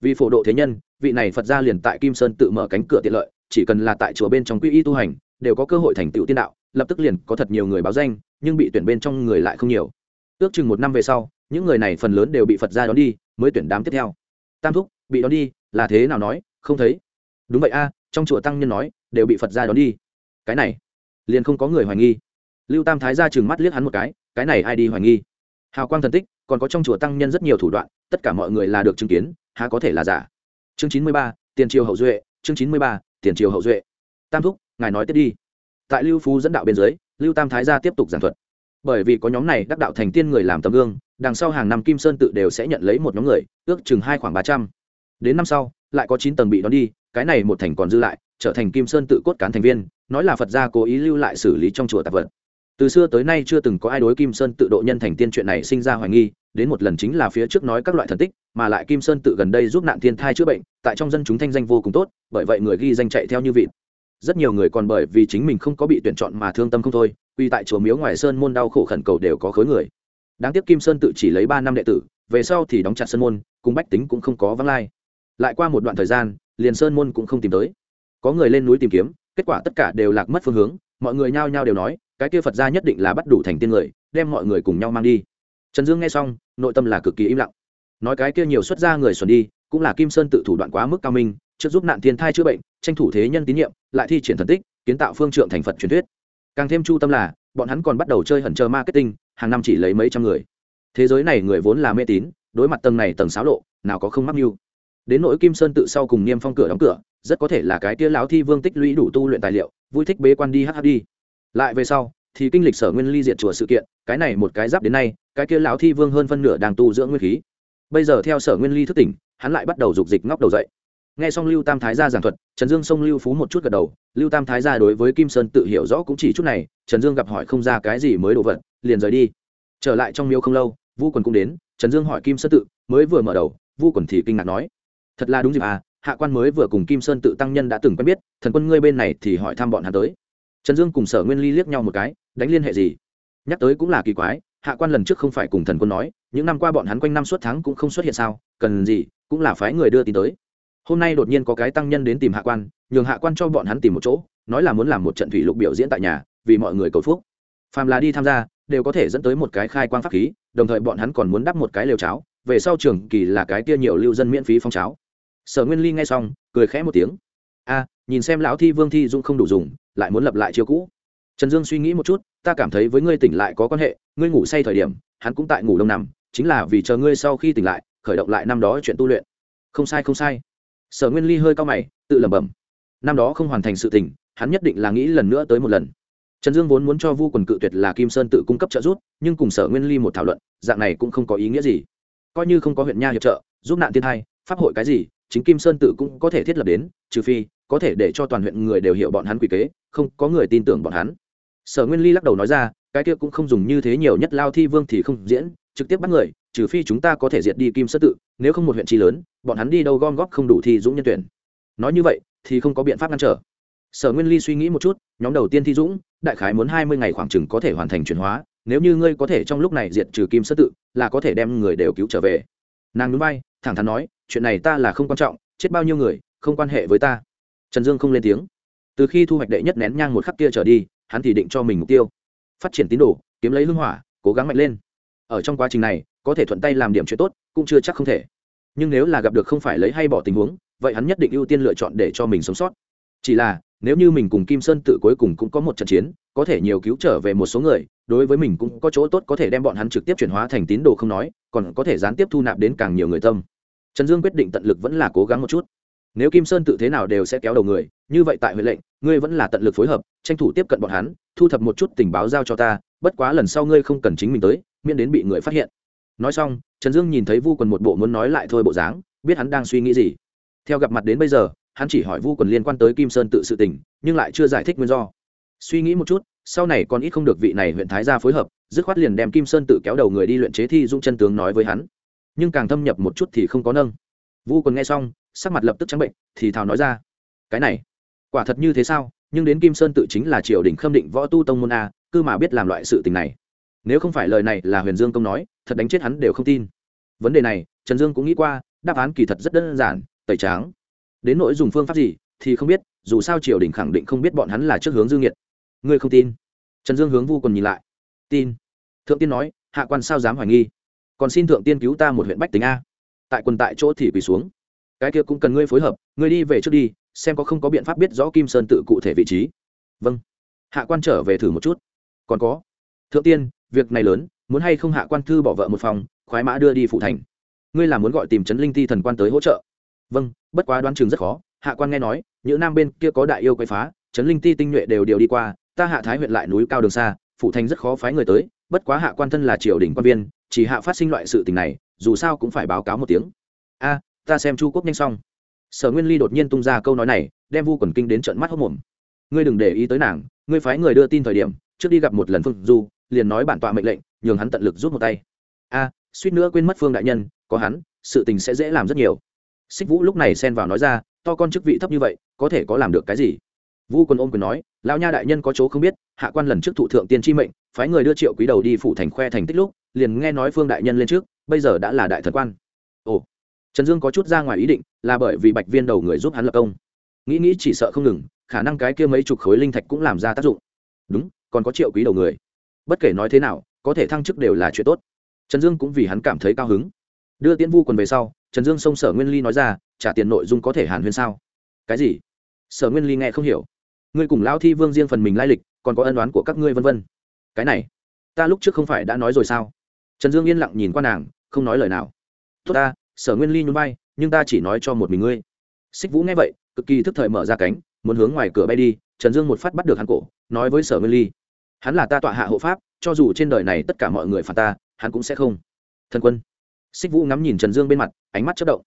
vì phổ độ thế nhân, vị này phật gia liền tại kim sơn tự mở cánh cửa tiện lợi, chỉ cần là tại chùa bên trong quy y tu hành, đều có cơ hội thành tựu tiên đạo, lập tức liền có thật nhiều người báo danh, nhưng bị tuyển bên trong người lại không nhiều. Ước chừng một năm về sau, những người này phần lớn đều bị phật gia đón đi, mới tuyển đám tiếp theo. Tam thúc, bị đón đi, là thế nào nói, không thấy. Đúng vậy a, trong chùa tăng nhân nói, đều bị phật gia đón đi. Cái này, liền không có người hoài nghi. Lưu tam thái ra chừng mắt liếc hắn một cái cái này ai đi hoài nghi? Hào quang thần tích còn có trong chùa tăng nhân rất nhiều thủ đoạn, tất cả mọi người là được chứng kiến, há có thể là giả. Chương chín mươi ba, tiền triều hậu duệ, chương chín mươi ba, tiền triều hậu duệ. Tam thúc, ngài nói tiếp đi. Tại lưu phú dẫn đạo bên dưới, lưu tam thái gia tiếp tục giảng thuật. Bởi vì có nhóm này đắc đạo thành tiên người làm tấm gương, đằng sau hàng năm kim sơn tự đều sẽ nhận lấy một nhóm người, ước chừng hai khoảng ba trăm. Đến năm sau, lại có chín tầng bị đón đi, cái này một thành còn dư lại, trở thành kim sơn tự cốt cán thành viên, nói là phật gia cố ý lưu lại xử lý trong chùa tạp vật từ xưa tới nay chưa từng có ai đối kim sơn tự độ nhân thành tiên chuyện này sinh ra hoài nghi, đến một lần chính là phía trước nói các loại thần tích, mà lại kim sơn tự gần đây giúp nạn thiên thai chữa bệnh, tại trong dân chúng thanh danh vô cùng tốt, bởi vậy người ghi danh chạy theo như vịt. Rất nhiều người còn bởi vì chính mình không có bị tuyển chọn mà thương tâm không thôi vì tại chùa miếu ngoài sơn môn đau khổ khẩn cầu đều có khối người. Đáng tiếc kim sơn tự chỉ lấy ba năm đệ tử, về sau thì đóng chặt sơn môn, cùng bách tính cũng không có vắng lai. Lại qua một đoạn thời gian, liền sơn môn cũng không tìm tới. Có người lên núi tìm kiếm, kết quả tất cả đều lạc mất phương hướng, mọi người nhao nhao đều nói cái kia phật gia nhất định là bắt đủ thành tiên người, đem mọi người cùng nhau mang đi. Trần dương nghe xong, nội tâm là cực kỳ im lặng. Nói cái kia nhiều xuất gia người xuẩn đi, cũng là kim sơn tự thủ đoạn quá mức cao minh, trước giúp nạn thiên thai chữa bệnh, tranh thủ thế nhân tín nhiệm, lại thi triển thần tích, kiến tạo phương trượng thành phật truyền thuyết. Càng thêm chu tâm là, bọn hắn còn bắt đầu chơi hẩn chờ marketing, hàng năm chỉ lấy mấy trăm người. Thế giới này người vốn là mê tín, đối mặt tầng này tầng xáo lộ, nào có không mắc mưu. Đến nỗi kim sơn tự sau cùng niêm phong cửa đóng cửa, rất có thể là cái tia lão thi vương tích lũy đủ tu luyện tài liệu, vui thích bế quan đi hh đi lại về sau, thì kinh lịch sở nguyên ly diệt chùa sự kiện, cái này một cái giáp đến nay, cái kia lão thi vương hơn phân nửa đang tu dưỡng nguyên khí. Bây giờ theo sở nguyên ly thức tỉnh, hắn lại bắt đầu dục dịch ngóc đầu dậy. Nghe xong lưu tam thái gia giảng thuật, trần dương xông lưu phú một chút gật đầu. Lưu tam thái gia đối với kim sơn tự hiểu rõ cũng chỉ chút này, trần dương gặp hỏi không ra cái gì mới đồ vật, liền rời đi. Trở lại trong miếu không lâu, vu quần cũng đến, trần dương hỏi kim sơn tự, mới vừa mở đầu, vu quần thì kinh ngạc nói, thật là đúng dịp à hạ quan mới vừa cùng kim sơn tự tăng nhân đã từng quen biết, thần quân ngươi bên này thì hỏi thăm bọn hắn tới trần dương cùng sở nguyên ly liếc nhau một cái, đánh liên hệ gì? Nhắc tới cũng là kỳ quái, hạ quan lần trước không phải cùng thần quân nói, những năm qua bọn hắn quanh năm suốt tháng cũng không xuất hiện sao, cần gì, cũng là phái người đưa tin tới. Hôm nay đột nhiên có cái tăng nhân đến tìm hạ quan, nhường hạ quan cho bọn hắn tìm một chỗ, nói là muốn làm một trận thủy lục biểu diễn tại nhà, vì mọi người cầu phúc. Phàm là đi tham gia, đều có thể dẫn tới một cái khai quang pháp khí, đồng thời bọn hắn còn muốn đắp một cái lều cháo, về sau trường kỳ là cái kia nhiều lưu dân miễn phí phong cháo. Sở nguyên ly nghe xong, cười khẽ một tiếng. A nhìn xem lão thi vương thi dũng không đủ dùng lại muốn lập lại chiêu cũ. Trần dương suy nghĩ một chút, ta cảm thấy với ngươi tỉnh lại có quan hệ, ngươi ngủ say thời điểm, hắn cũng tại ngủ đông nằm, chính là vì chờ ngươi sau khi tỉnh lại, khởi động lại năm đó chuyện tu luyện. Không sai không sai. Sở nguyên ly hơi cao mày, tự lẩm bẩm. Năm đó không hoàn thành sự tình, hắn nhất định là nghĩ lần nữa tới một lần. Trần dương vốn muốn cho vu quần cự tuyệt là kim sơn tự cung cấp trợ giúp, nhưng cùng sở nguyên ly một thảo luận, dạng này cũng không có ý nghĩa gì. Coi như không có huyện nha hiệp trợ, giúp nạn thiên thai, pháp hội cái gì, chính kim sơn tự cũng có thể thiết lập đến, trừ phi có thể để cho toàn huyện người đều hiểu bọn hắn quy kế, không có người tin tưởng bọn hắn. Sở nguyên ly lắc đầu nói ra, cái kia cũng không dùng như thế nhiều nhất lao thi vương thì không diễn, trực tiếp bắt người, trừ phi chúng ta có thể diệt đi kim sơ tự, nếu không một huyện chi lớn, bọn hắn đi đâu gom góp không đủ thi dũng nhân tuyển. Nói như vậy, thì không có biện pháp ngăn trở. Sở nguyên ly suy nghĩ một chút, nhóm đầu tiên thi dũng, đại khái muốn hai mươi ngày khoảng chừng có thể hoàn thành chuyển hóa, nếu như ngươi có thể trong lúc này diệt trừ kim sơ tự, là có thể đem người đều cứu trở về. Nàng núi bay thẳng thắn nói, chuyện này ta là không quan trọng, chết bao nhiêu người, không quan hệ với ta trần dương không lên tiếng. Từ khi thu hoạch đệ nhất nén nhang một khắc kia trở đi, hắn thì định cho mình mục tiêu. Phát triển tín đồ, kiếm lấy hưng hỏa, cố gắng mạnh lên. Ở trong quá trình này, có thể thuận tay làm điểm chuyện tốt, cũng chưa chắc không thể. Nhưng nếu là gặp được không phải lấy hay bỏ tình huống, vậy hắn nhất định ưu tiên lựa chọn để cho mình sống sót. Chỉ là, nếu như mình cùng kim sơn tự cuối cùng cũng có một trận chiến, có thể nhiều cứu trở về một số người, đối với mình cũng có chỗ tốt có thể đem bọn hắn trực tiếp chuyển hóa thành tín đồ không nói, còn có thể gián tiếp thu nạp đến càng nhiều người tâm. Trần dương quyết định tận lực vẫn là cố gắng một chút nếu kim sơn tự thế nào đều sẽ kéo đầu người, như vậy tại huệ lệnh, ngươi vẫn là tận lực phối hợp, tranh thủ tiếp cận bọn hắn, thu thập một chút tình báo giao cho ta, bất quá lần sau ngươi không cần chính mình tới, miễn đến bị người phát hiện. Nói xong, trần dương nhìn thấy vu quần một bộ muốn nói lại thôi bộ dáng, biết hắn đang suy nghĩ gì. Theo gặp mặt đến bây giờ, hắn chỉ hỏi vu quần liên quan tới kim sơn tự sự tình, nhưng lại chưa giải thích nguyên do. Suy nghĩ một chút, sau này còn ít không được vị này huyện thái gia phối hợp, dứt khoát liền đem kim sơn tự kéo đầu người đi luyện chế thi dung chân tướng nói với hắn. Nhưng càng thâm nhập một chút thì không có nâng. Vu quần nghe xong sắc mặt lập tức trắng bệnh, thì thào nói ra, cái này, quả thật như thế sao? Nhưng đến kim sơn tự chính là triều đình khâm định võ tu tông môn a cư mà biết làm loại sự tình này. Nếu không phải lời này là huyền dương công nói, thật đánh chết hắn đều không tin. Vấn đề này, trần dương cũng nghĩ qua, đáp án kỳ thật rất đơn giản, tẩy tráng. Đến nỗi dùng phương pháp gì, thì không biết, dù sao triều đình khẳng định không biết bọn hắn là trước hướng dương nhiệt ngươi không tin? Trần dương hướng vu còn nhìn lại. Tin. Thượng tiên nói, hạ quan sao dám hoài nghi? Còn xin thượng tiên cứu ta một huyện bách tính a. Tại quần tại chỗ thì quỳ xuống cái kia cũng cần ngươi phối hợp, ngươi đi về trước đi, xem có không có biện pháp biết rõ kim sơn tự cụ thể vị trí. Vâng. Hạ quan trở về thử một chút. Còn có. Thượng tiên, việc này lớn, muốn hay không hạ quan thư bỏ vợ một phòng, khoái mã đưa đi phụ thành. Ngươi là muốn gọi tìm trấn linh ti thần quan tới hỗ trợ. Vâng bất quá đoán chừng rất khó. Hạ quan nghe nói những nam bên kia có đại yêu quay phá, trấn linh ti tinh nhuệ đều đều đi qua, ta hạ thái huyện lại núi cao đường xa, phụ thành rất khó phái người tới, bất quá hạ quan thân là triều đình quan viên, chỉ hạ phát sinh loại sự tình này, dù sao cũng phải báo cáo một tiếng. A ta xem chu quốc nhanh xong. Sở nguyên ly đột nhiên tung ra câu nói này, đem vu quần kinh đến trận mắt hốc mồm. Ngươi đừng để ý tới nàng, ngươi phái người đưa tin thời điểm, trước đi gặp một lần phương du, liền nói bản tọa mệnh lệnh, nhường hắn tận lực rút một tay. A, suýt nữa quên mất phương đại nhân, có hắn, sự tình sẽ dễ làm rất nhiều. Xích vũ lúc này xen vào nói ra, to con chức vị thấp như vậy, có thể có làm được cái gì? Vu quân ôm quyền nói, lão nha đại nhân có chỗ không biết, hạ quan lần trước thụ thượng tiên tri mệnh, phái người đưa triệu quý đầu đi phủ thành khoe thành tích lúc, liền nghe nói phương đại nhân lên trước, bây giờ đã là đại thần quan. Ồ trần dương có chút ra ngoài ý định, là bởi vì bạch viên đầu người giúp hắn lập công. Nghĩ nghĩ chỉ sợ không ngừng, khả năng cái kia mấy chục khối linh thạch cũng làm ra tác dụng. Đúng, còn có triệu quý đầu người. Bất kể nói thế nào, có thể thăng chức đều là chuyện tốt. Trần dương cũng vì hắn cảm thấy cao hứng. Đưa tiễn vu quần về sau, trần dương xông sở nguyên ly nói ra, trả tiền nội dung có thể hàn huyên sao? Cái gì? Sở nguyên ly nghe không hiểu. Ngươi cùng lao thi vương riêng phần mình lai lịch, còn có ân đoán của các ngươi vân vân. Cái này, ta lúc trước không phải đã nói rồi sao? Trần dương yên lặng nhìn qua nàng, không nói lời nào. Tốt ta sở nguyên ly nhún bay nhưng ta chỉ nói cho một mình ngươi. Xích vũ nghe vậy, cực kỳ thức thời mở ra cánh, muốn hướng ngoài cửa bay đi, trần dương một phát bắt được hắn cổ, nói với sở nguyên ly. Hắn là ta tọa hạ hộ pháp, cho dù trên đời này tất cả mọi người phản ta, hắn cũng sẽ không. Thân quân. Xích vũ ngắm nhìn trần dương bên mặt, ánh mắt chất động.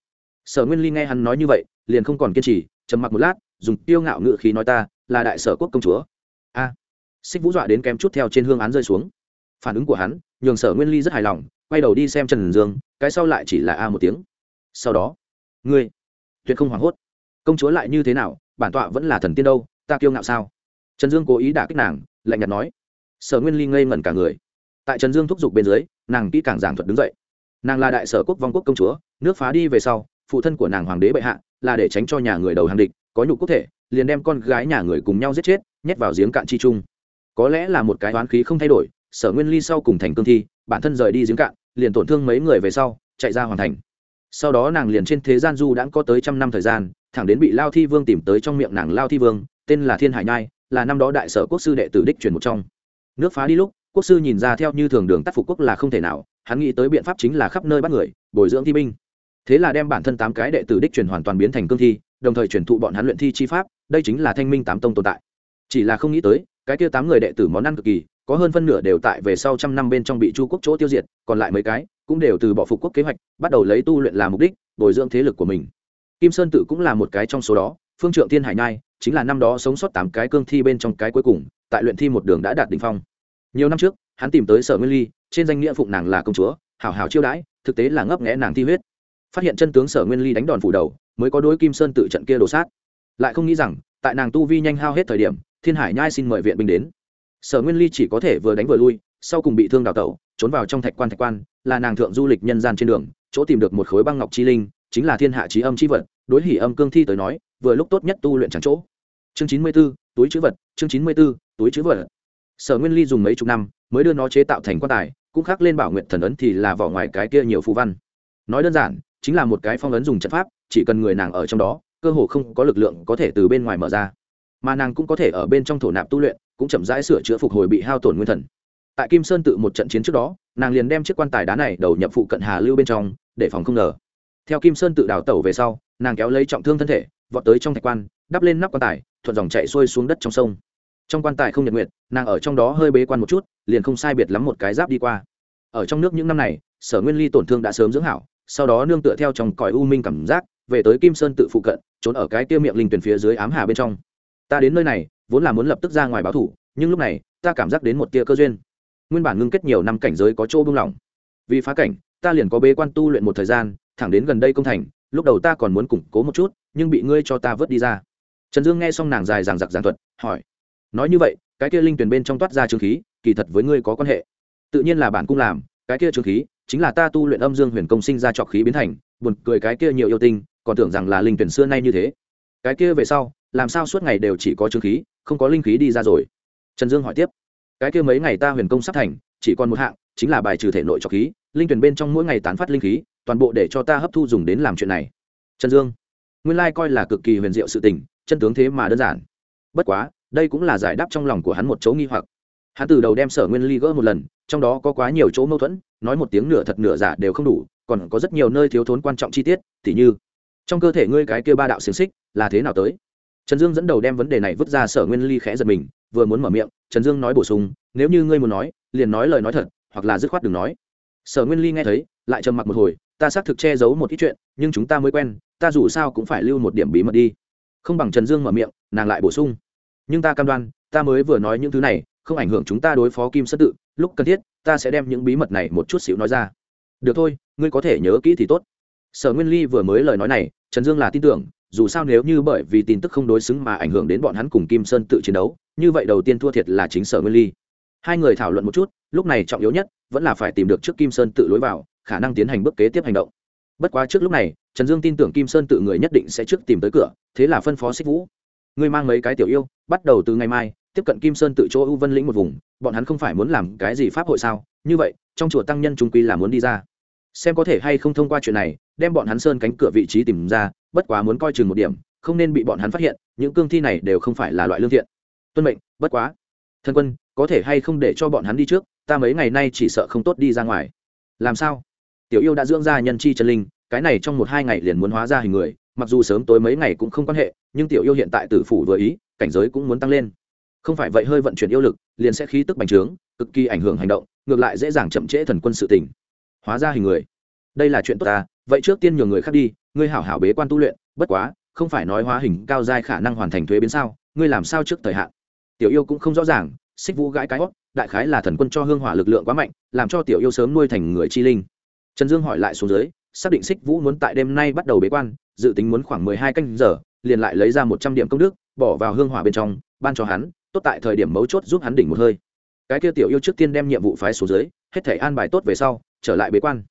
Sở nguyên ly nghe hắn nói như vậy, liền không còn kiên trì, trầm mặc một lát, dùng tiêu ngạo ngự khí nói ta, là đại sở quốc công chúa. A. Xích vũ dọa đến kém chút theo trên hương án rơi xuống. Phản ứng của hắn, nhường sở nguyên ly rất hài lòng, quay đầu đi xem trần dương cái sau lại chỉ là a một tiếng. Sau đó, ngươi, tuyệt không hoảng hốt. Công chúa lại như thế nào, bản tọa vẫn là thần tiên đâu, ta kiêu ngạo sao? Trần dương cố ý đả kích nàng, lạnh nhạt nói. Sở nguyên ly ngây ngẩn cả người. Tại trần dương thúc giục bên dưới, nàng kỹ càng giảng thuật đứng dậy. Nàng là đại sở quốc vong quốc công chúa, nước phá đi về sau, phụ thân của nàng hoàng đế bệ hạ là để tránh cho nhà người đầu hàng địch, có nhục quốc thể, liền đem con gái nhà người cùng nhau giết chết, nhét vào giếng cạn chi chung. Có lẽ là một cái oán khí không thay đổi, sở nguyên ly sau cùng thành cương thi, bản thân rời đi giếng cạn liền tổn thương mấy người về sau, chạy ra hoàn thành. Sau đó nàng liền trên thế gian du đã có tới trăm năm thời gian, thẳng đến bị lao thi vương tìm tới trong miệng nàng lao thi vương, tên là thiên hải nhai, là năm đó đại sở quốc sư đệ tử đích truyền một trong. Nước phá đi lúc, quốc sư nhìn ra theo như thường đường tắt phục quốc là không thể nào, hắn nghĩ tới biện pháp chính là khắp nơi bắt người, bồi dưỡng thi binh. Thế là đem bản thân tám cái đệ tử đích truyền hoàn toàn biến thành cương thi, đồng thời truyền thụ bọn hắn luyện thi chi pháp, đây chính là thanh minh tám tông tồn tại. Chỉ là không nghĩ tới, cái kia tám người đệ tử món ăn cực kỳ có hơn phân nửa đều tại về sau trăm năm bên trong bị chu quốc chỗ tiêu diệt, còn lại mấy cái cũng đều từ bỏ phục quốc kế hoạch, bắt đầu lấy tu luyện làm mục đích, bồi dưỡng thế lực của mình. Kim sơn tự cũng là một cái trong số đó, phương trượng thiên hải nhai chính là năm đó sống sót tám cái cương thi bên trong cái cuối cùng, tại luyện thi một đường đã đạt đ ỉ n h phong. Nhiều năm trước, hắn tìm tới sở nguyên ly, trên danh nghĩa phụng nàng là công chúa, hảo hảo chiêu đãi, thực tế là ngấp nghẽ nàng thi huyết. Phát hiện chân tướng sở nguyên ly đánh đòn phủ đầu, mới có đối kim sơn tự trận kia đổ sát. Lại không nghĩ rằng, tại nàng tu vi nhanh hao hết thời điểm, thiên hải nhai xin mời viện binh đến sở nguyên ly chỉ có thể vừa đánh vừa lui, sau cùng bị thương đào tẩu, trốn vào trong thạch quan thạch quan, là nàng thượng du lịch nhân gian trên đường, chỗ tìm được một khối băng ngọc chi linh, chính là thiên hạ trí âm chi vật, đối hỉ âm cương thi tới nói, vừa lúc tốt nhất tu luyện chẳng chỗ. Chương chín mươi b ố túi chữ vật, chương chín mươi b ố túi chữ vật. Sở nguyên ly dùng mấy chục năm mới đưa nó chế tạo thành quan tài, cũng khác lên bảo nguyện thần ấn thì là vỏ ngoài cái kia nhiều phù văn. Nói đơn giản, chính là một cái phong ấn dùng trận pháp, chỉ cần người nàng ở trong đó, cơ hồ không có lực lượng có thể từ bên ngoài mở ra. Mà nàng cũng có thể ở bên trong thổ nạp tu luyện cũng chậm rãi sửa chữa phục hồi bị hao tổn nguyên thần. Tại kim sơn tự một trận chiến trước đó, nàng liền đem chiếc quan tài đá này đầu nhập phụ cận hà lưu bên trong, để phòng không ngờ. Theo kim sơn tự đào tẩu về sau, nàng kéo lấy trọng thương thân thể, vọt tới trong thạch quan, đắp lên nắp quan tài, thuận dòng chạy xuôi xuống đất trong sông. Trong quan tài không nhật nguyện nàng ở trong đó hơi bế quan một chút, liền không sai biệt lắm một cái giáp đi qua. Ở trong nước những năm này, sở nguyên ly tổn thương đã sớm dưỡng hảo, sau đó nương tựa theo trong cõi u minh cảm giác, về tới kim sơn tự phụ cận, trốn ở cái tiêu miệng linh tuyển phía dưới ám hà bên trong. Ta đến nơi này vốn là muốn lập tức ra ngoài báo thủ, nhưng lúc này, ta cảm giác đến một tia cơ duyên. Nguyên bản ngưng kết nhiều năm cảnh giới có chỗ buông lỏng. Vì phá cảnh, ta liền có bế quan tu luyện một thời gian, thẳng đến gần đây công thành, lúc đầu ta còn muốn củng cố một chút, nhưng bị ngươi cho ta vớt đi ra. Trần dương nghe xong nàng dài ràng giặc giảng thuật, hỏi, nói như vậy, cái kia linh tuyển bên trong toát ra trường khí, kỳ thật với ngươi có quan hệ? Tự nhiên là bản cung làm, cái kia trường khí, chính là ta tu luyện âm dương huyền công sinh ra trọc khí biến thành, buồn cười cái kia nhiều yêu tinh, còn tưởng rằng là linh tuyển xưa nay như thế. Cái kia về sau, làm sao suốt ngày đều chỉ có trường khí không có linh khí đi ra rồi. Trần dương hỏi tiếp, cái kia mấy ngày ta huyền công sắp thành, chỉ còn một hạng, chính là bài trừ thể nội trọc khí, linh tuyển bên trong mỗi ngày tán phát linh khí, toàn bộ để cho ta hấp thu dùng đến làm chuyện này. Trần dương, nguyên lai coi là cực kỳ huyền diệu sự tình, chân tướng thế mà đơn giản. Bất quá, đây cũng là giải đáp trong lòng của hắn một chỗ nghi hoặc. Hắn từ đầu đem sở nguyên ly gỡ một lần, trong đó có quá nhiều chỗ mâu thuẫn, nói một tiếng nửa thật nửa giả đều không đủ, còn có rất nhiều nơi thiếu thốn quan trọng chi tiết, tỉ như, trong cơ thể ngươi cái kia ba đạo xiềng xích là thế nào tới? Trần dương dẫn đầu đem vấn đề này vứt ra sở nguyên ly khẽ giật mình, vừa muốn mở miệng, trần dương nói bổ sung, nếu như ngươi muốn nói, liền nói lời nói thật, hoặc là dứt khoát đừng nói. Sở nguyên ly nghe thấy, lại trầm mặc một hồi, ta xác thực che giấu một ít chuyện, nhưng chúng ta mới quen, ta dù sao cũng phải lưu một điểm bí mật đi. Không bằng trần dương mở miệng, nàng lại bổ sung, nhưng ta cam đoan, ta mới vừa nói những thứ này, không ảnh hưởng chúng ta đối phó kim sơn tự, lúc cần thiết, ta sẽ đem những bí mật này một chút xíu nói ra. Được thôi, ngươi có thể nhớ kỹ thì tốt. Sở nguyên ly vừa mới lời nói này, trần dương là tin tưởng dù sao nếu như bởi vì tin tức không đối xứng mà ảnh hưởng đến bọn hắn cùng kim sơn tự chiến đấu, như vậy đầu tiên thua thiệt là chính sở nguyên ly. Hai người thảo luận một chút, lúc này trọng yếu nhất vẫn là phải tìm được trước kim sơn tự lối vào, khả năng tiến hành bước kế tiếp hành động. Bất quá trước lúc này, trần dương tin tưởng kim sơn tự người nhất định sẽ trước tìm tới cửa, thế là phân phó xích vũ. Ngươi mang mấy cái tiểu yêu, bắt đầu từ ngày mai, tiếp cận kim sơn tự chỗ ưu vân lĩnh một vùng, bọn hắn không phải muốn làm cái gì pháp hội sao? Như vậy, trong chùa tăng nhân trung quy là muốn đi ra. Xem có thể hay không thông qua chuyện này, đem bọn hắn sơn cánh cửa vị trí tìm ra bất quá muốn coi chừng một điểm, không nên bị bọn hắn phát hiện, những cương thi này đều không phải là loại lương thiện. Tuân mệnh, bất quá. Thân quân, có thể hay không để cho bọn hắn đi trước, ta mấy ngày nay chỉ sợ không tốt đi ra ngoài. Làm sao? Tiểu yêu đã dưỡng ra nhân chi chân linh, cái này trong một hai ngày liền muốn hóa ra hình người, mặc dù sớm tối mấy ngày cũng không quan hệ, nhưng tiểu yêu hiện tại tử phủ vừa ý, cảnh giới cũng muốn tăng lên. Không phải vậy hơi vận chuyển yêu lực, liền sẽ khí tức bành trướng, cực kỳ ảnh hưởng hành động, ngược lại dễ dàng chậm trễ thần quân sự tỉnh hóa ra hình người. Đây là chuyện tốt ta, vậy trước tiên nhường người khác đi ngươi hảo hảo bế quan tu luyện, bất quá, không phải nói hóa hình cao giai khả năng hoàn thành thuế biến sao, ngươi làm sao trước thời hạn? Tiểu yêu cũng không rõ ràng, xích vũ gãi cái hót, đại khái là thần quân cho hương hỏa lực lượng quá mạnh, làm cho tiểu yêu sớm nuôi thành người chi linh. Trần dương hỏi lại xuống dưới, xác định xích vũ muốn tại đêm nay bắt đầu bế quan, dự tính muốn khoảng mười hai canh giờ, liền lại lấy ra một trăm điểm công đức, bỏ vào hương hỏa bên trong, ban cho hắn, tốt tại thời điểm mấu chốt giúp hắn đỉnh một hơi. Cái kia tiểu yêu trước tiên đem nhiệm vụ phái xuống dưới, hết thể an bài tốt về sau, trở lại bế quan.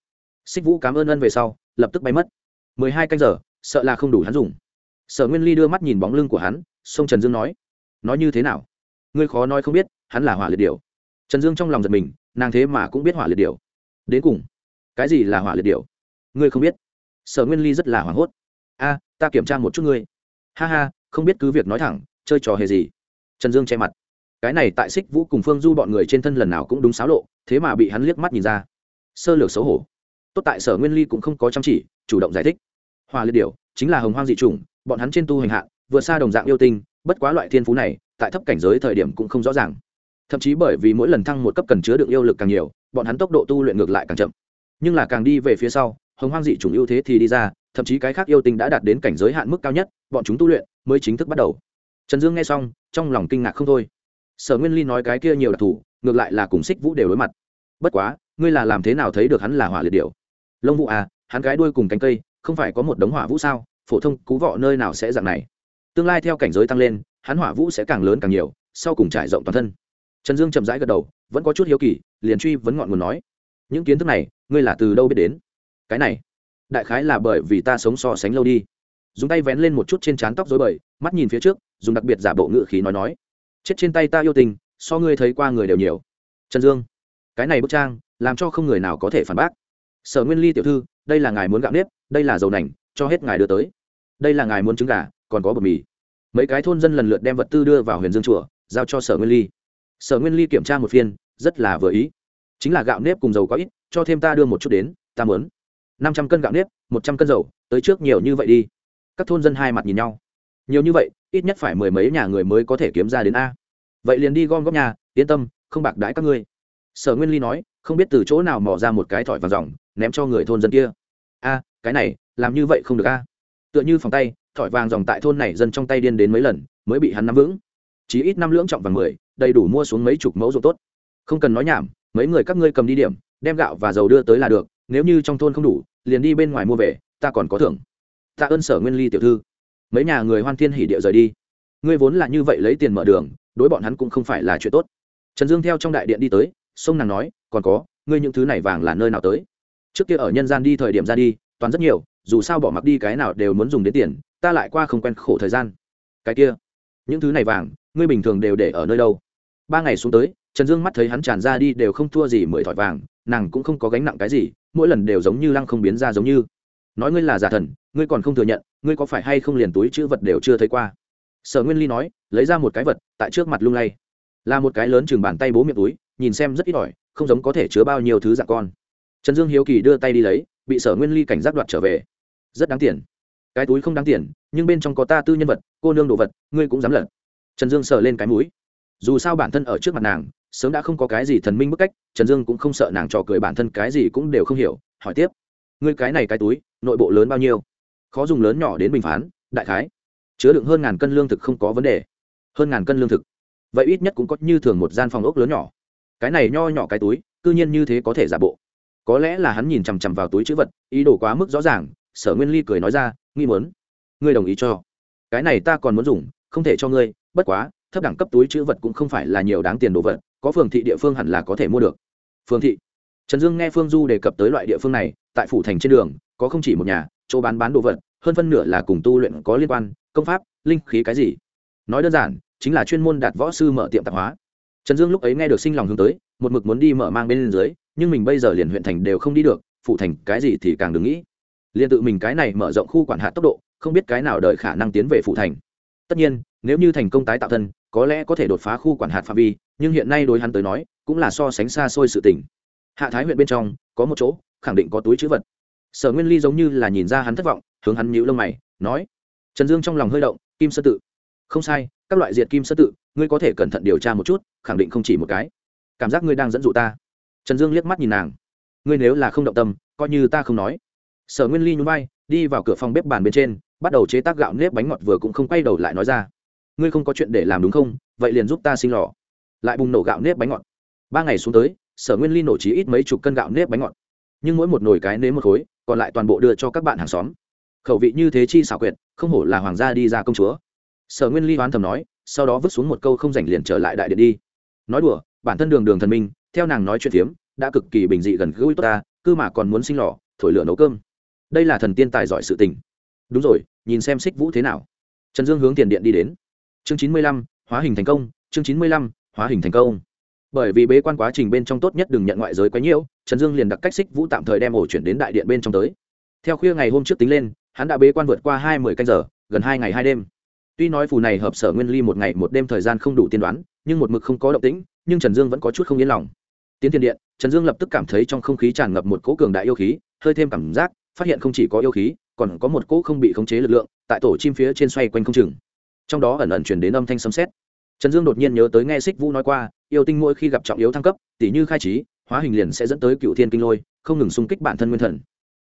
Xích vũ cảm ơn ân về sau, lập tức bay mất mười hai canh giờ, sợ là không đủ hắn dùng. Sở nguyên ly đưa mắt nhìn bóng lưng của hắn, sông trần dương nói nói như thế nào? Ngươi khó nói không biết, hắn là hỏa liệt điều trần dương trong lòng giật mình, nàng thế mà cũng biết hỏa liệt điều đến cùng, cái gì là hỏa liệt điều ngươi không biết. Sở nguyên ly rất là hoảng hốt. A, ta kiểm tra một chút ngươi. Ha ha, không biết cứ việc nói thẳng, chơi trò hề gì. Trần dương che mặt. Cái này tại xích vũ cùng phương du bọn người trên thân lần nào cũng đúng xáo lộ, thế mà bị hắn liếc mắt nhìn ra. Sơ lược xấu hổ. Tốt tại sở nguyên ly cũng không có chăm chỉ, chủ động giải thích hòa liệt điều chính là hồng hoang dị chủng, bọn hắn trên tu hành hạ vượt xa đồng dạng yêu tinh, bất quá loại thiên phú này, tại thấp cảnh giới thời điểm cũng không rõ ràng. Thậm chí bởi vì mỗi lần thăng một cấp cần chứa đựng yêu lực càng nhiều, bọn hắn tốc độ tu luyện ngược lại càng chậm. Nhưng là càng đi về phía sau, hồng hoang dị chủng ưu thế thì đi ra, thậm chí cái khác yêu tinh đã đạt đến cảnh giới hạn mức cao nhất, bọn chúng tu luyện mới chính thức bắt đầu. Trần dương nghe xong, trong lòng kinh ngạc không thôi. Sở nguyên ly nói cái kia nhiều đặc thù, ngược lại là cùng xích vũ đều đối mặt. Bất quá, ngươi là làm thế nào thấy được hắn là hỏa liệt điệu lông vũ à hắn cái đuôi cùng cánh cây không phải có một đống hỏa vũ sao? Phổ thông cú vọ nơi nào sẽ dạng này? Tương lai theo cảnh giới tăng lên, hắn hỏa vũ sẽ càng lớn càng nhiều, sau cùng trải rộng toàn thân. Trần dương chậm rãi gật đầu, vẫn có chút hiếu kỳ, liền truy vấn ngọn nguồn nói, những kiến thức này, ngươi là từ đâu biết đến? Cái này, đại khái là bởi vì ta sống so sánh lâu đi. Dùng tay vén lên một chút trên trán tóc dối bời, mắt nhìn phía trước, dùng đặc biệt giả bộ ngự khí nói nói, chết trên tay ta yêu tình, so ngươi thấy qua người đều nhiều. Trần dương, cái này bức trang, làm cho không người nào có thể phản bác. Sở nguyên ly tiểu thư, đây là ngài muốn gạo nếp đây là dầu nành, cho hết ngài đưa tới. Đây là ngài muốn trứng gà, còn có bột mì. Mấy cái thôn dân lần lượt đem vật tư đưa vào huyền dương chùa, giao cho sở nguyên ly. Sở nguyên ly kiểm tra một phiên, rất là vừa ý. Chính là gạo nếp cùng dầu có ít, cho thêm ta đưa một chút đến, ta muốn. năm trăm cân gạo nếp, một trăm cân dầu, tới trước nhiều như vậy đi. Các thôn dân hai mặt nhìn nhau. Nhiều như vậy, ít nhất phải mười mấy nhà người mới có thể kiếm ra đến a. Vậy liền đi gom góp nhà, yên tâm, không bạc đãi các ngươi. Sở nguyên ly nói, không biết từ chỗ nào mò ra một cái thỏi vàng dòng, ném cho người thôn dân kia. A cái này, làm như vậy không được a. Tựa như phòng tay, thỏi vàng dòng tại thôn này dân trong tay điên đến mấy lần, mới bị hắn nắm vững. Chỉ ít năm lưỡng trọng vàng mười, đầy đủ mua xuống mấy chục mẫu ruộng tốt. Không cần nói nhảm, mấy người các ngươi cầm đi điểm, đem gạo và dầu đưa tới là được, nếu như trong thôn không đủ, liền đi bên ngoài mua về, ta còn có thưởng. Tạ ơn sở nguyên ly tiểu thư. Mấy nhà người hoan thiên hỉ địa rời đi. Ngươi vốn là như vậy lấy tiền mở đường, đối bọn hắn cũng không phải là chuyện tốt. Trần dương theo trong đại điện đi tới, sông nàng nói, còn có, ngươi những thứ này vàng là nơi nào tới? Trước kia ở nhân gian đi thời điểm ra đi toàn rất nhiều, dù sao bỏ mặc đi cái nào đều muốn dùng đến tiền, ta lại qua không quen khổ thời gian. Cái kia, những thứ này vàng, ngươi bình thường đều để ở nơi đâu? Ba ngày xuống tới, trần dương mắt thấy hắn tràn ra đi đều không thua gì mười thỏi vàng, nàng cũng không có gánh nặng cái gì, mỗi lần đều giống như lăng không biến ra giống như. Nói ngươi là giả thần, ngươi còn không thừa nhận, ngươi có phải hay không liền túi chữ vật đều chưa thấy qua? Sở nguyên ly nói, lấy ra một cái vật, tại trước mặt lung lay. Là một cái lớn chừng bàn tay bố miệng túi, nhìn xem rất ít ỏi, không giống có thể chứa bao nhiêu thứ dạng con. Trần dương hiếu kỳ đưa tay đi lấy bị sở nguyên ly cảnh giác đoạt trở về. Rất đáng tiền. Cái túi không đáng tiền, nhưng bên trong có ta tư nhân vật, cô nương đồ vật, ngươi cũng dám lận trần dương sờ lên cái mũi. Dù sao bản thân ở trước mặt nàng, sớm đã không có cái gì thần minh bức cách, trần dương cũng không sợ nàng trò cười bản thân cái gì cũng đều không hiểu, hỏi tiếp. Ngươi cái này cái túi, nội bộ lớn bao nhiêu? Khó dùng lớn nhỏ đến bình phán, đại khái. Chứa đựng hơn ngàn cân lương thực không có vấn đề. Hơn ngàn cân lương thực. Vậy ít nhất cũng có như thường một gian phòng ốc lớn nhỏ. Cái này nho nhỏ cái túi, cư nhiên như thế có thể giả bộ có lẽ là hắn nhìn chằm chằm vào túi chữ vật, ý đồ quá mức rõ ràng, sở nguyên ly cười nói ra, nghi muốn, ngươi đồng ý cho. Cái này ta còn muốn dùng, không thể cho ngươi, bất quá, thấp đẳng cấp túi chữ vật cũng không phải là nhiều đáng tiền đồ vật, có phường thị địa phương hẳn là có thể mua được. Phường thị. Trần dương nghe phương du đề cập tới loại địa phương này, tại phủ thành trên đường, có không chỉ một nhà, chỗ bán bán đồ vật, hơn phân nửa là cùng tu luyện có liên quan, công pháp, linh khí cái gì. Nói đơn giản, chính là chuyên môn đạt võ sư mở tiệm tạp hóa. Trần dương lúc ấy nghe được sinh lòng hướng tới, một mực muốn đi mở mang bên dưới nhưng mình bây giờ liền huyện thành đều không đi được, phụ thành cái gì thì càng đừng nghĩ. Liền tự mình cái này mở rộng khu quản hạt tốc độ, không biết cái nào đợi khả năng tiến về phụ thành. Tất nhiên, nếu như thành công tái tạo thân, có lẽ có thể đột phá khu quản hạt phạm vi, nhưng hiện nay đối hắn tới nói, cũng là so sánh xa xôi sự tình. Hạ thái huyện bên trong, có một chỗ, khẳng định có túi chữ vật. Sở nguyên ly giống như là nhìn ra hắn thất vọng, hướng hắn nhíu lông mày, nói, trần dương trong lòng hơi động, kim sơ tự. Không sai, các loại diệt kim sơ tự, ngươi có thể cẩn thận điều tra một chút, khẳng định không chỉ một cái. Cảm giác ngươi đang dẫn dụ ta trần dương liếc mắt nhìn nàng. Ngươi nếu là không động tâm, coi như ta không nói. Sở nguyên ly nhún vai, đi vào cửa phòng bếp bàn bên trên, bắt đầu chế tác gạo nếp bánh ngọt vừa cũng không quay đầu lại nói ra. Ngươi không có chuyện để làm đúng không? Vậy liền giúp ta sinh lò. Lại bùng nổ gạo nếp bánh ngọt. Ba ngày xuống tới, sở nguyên ly nổ trí ít mấy chục cân gạo nếp bánh ngọt. Nhưng mỗi một nồi cái nếm một khối, còn lại toàn bộ đưa cho các bạn hàng xóm. Khẩu vị như thế chi xảo quyệt, không hổ là hoàng gia đi ra công chúa. Sở nguyên ly oán thầm nói, sau đó vứt xuống một câu không dành liền trở lại đại điện đi. Nói đùa, bản thân đường đường thần minh theo nàng nói chuyện phiếm, đã cực kỳ bình dị gần gũi tốt ta cư mà còn muốn sinh lò, thổi lửa nấu cơm. Đây là thần tiên tài giỏi sự tình. Đúng rồi, nhìn xem xích vũ thế nào. Trần dương hướng tiền điện đi đến. Chương chín mươi lăm, hóa hình thành công, chương chín mươi lăm, hóa hình thành công. Bởi vì bế quan quá trình bên trong tốt nhất đừng nhận ngoại giới quá nhiễu trần dương liền đặt cách xích vũ tạm thời đem ổ chuyển đến đại điện bên trong tới. Theo khuya ngày hôm trước tính lên, hắn đã bế quan vượt qua hai mươi canh giờ, gần hai ngày hai đêm. Tuy nói phù này hợp sở nguyên ly một ngày một đêm thời gian không đủ tiên đoán, nhưng một mực không có động tĩnh, nhưng trần dương vẫn có chút không yên lòng tiến tiền điện, trần dương lập tức cảm thấy trong không khí tràn ngập một cỗ cường đại yêu khí, hơi thêm cảm giác, phát hiện không chỉ có yêu khí, còn có một cỗ không bị khống chế lực lượng, tại tổ chim phía trên xoay quanh không chừng. Trong đó ẩn ẩn chuyển đến âm thanh sấm xét trần dương đột nhiên nhớ tới nghe xích vũ nói qua, yêu tinh mỗi khi gặp trọng yếu thăng cấp, tỉ như khai trí, hóa hình liền sẽ dẫn tới cựu thiên kinh lôi, không ngừng xung kích bản thân nguyên thần.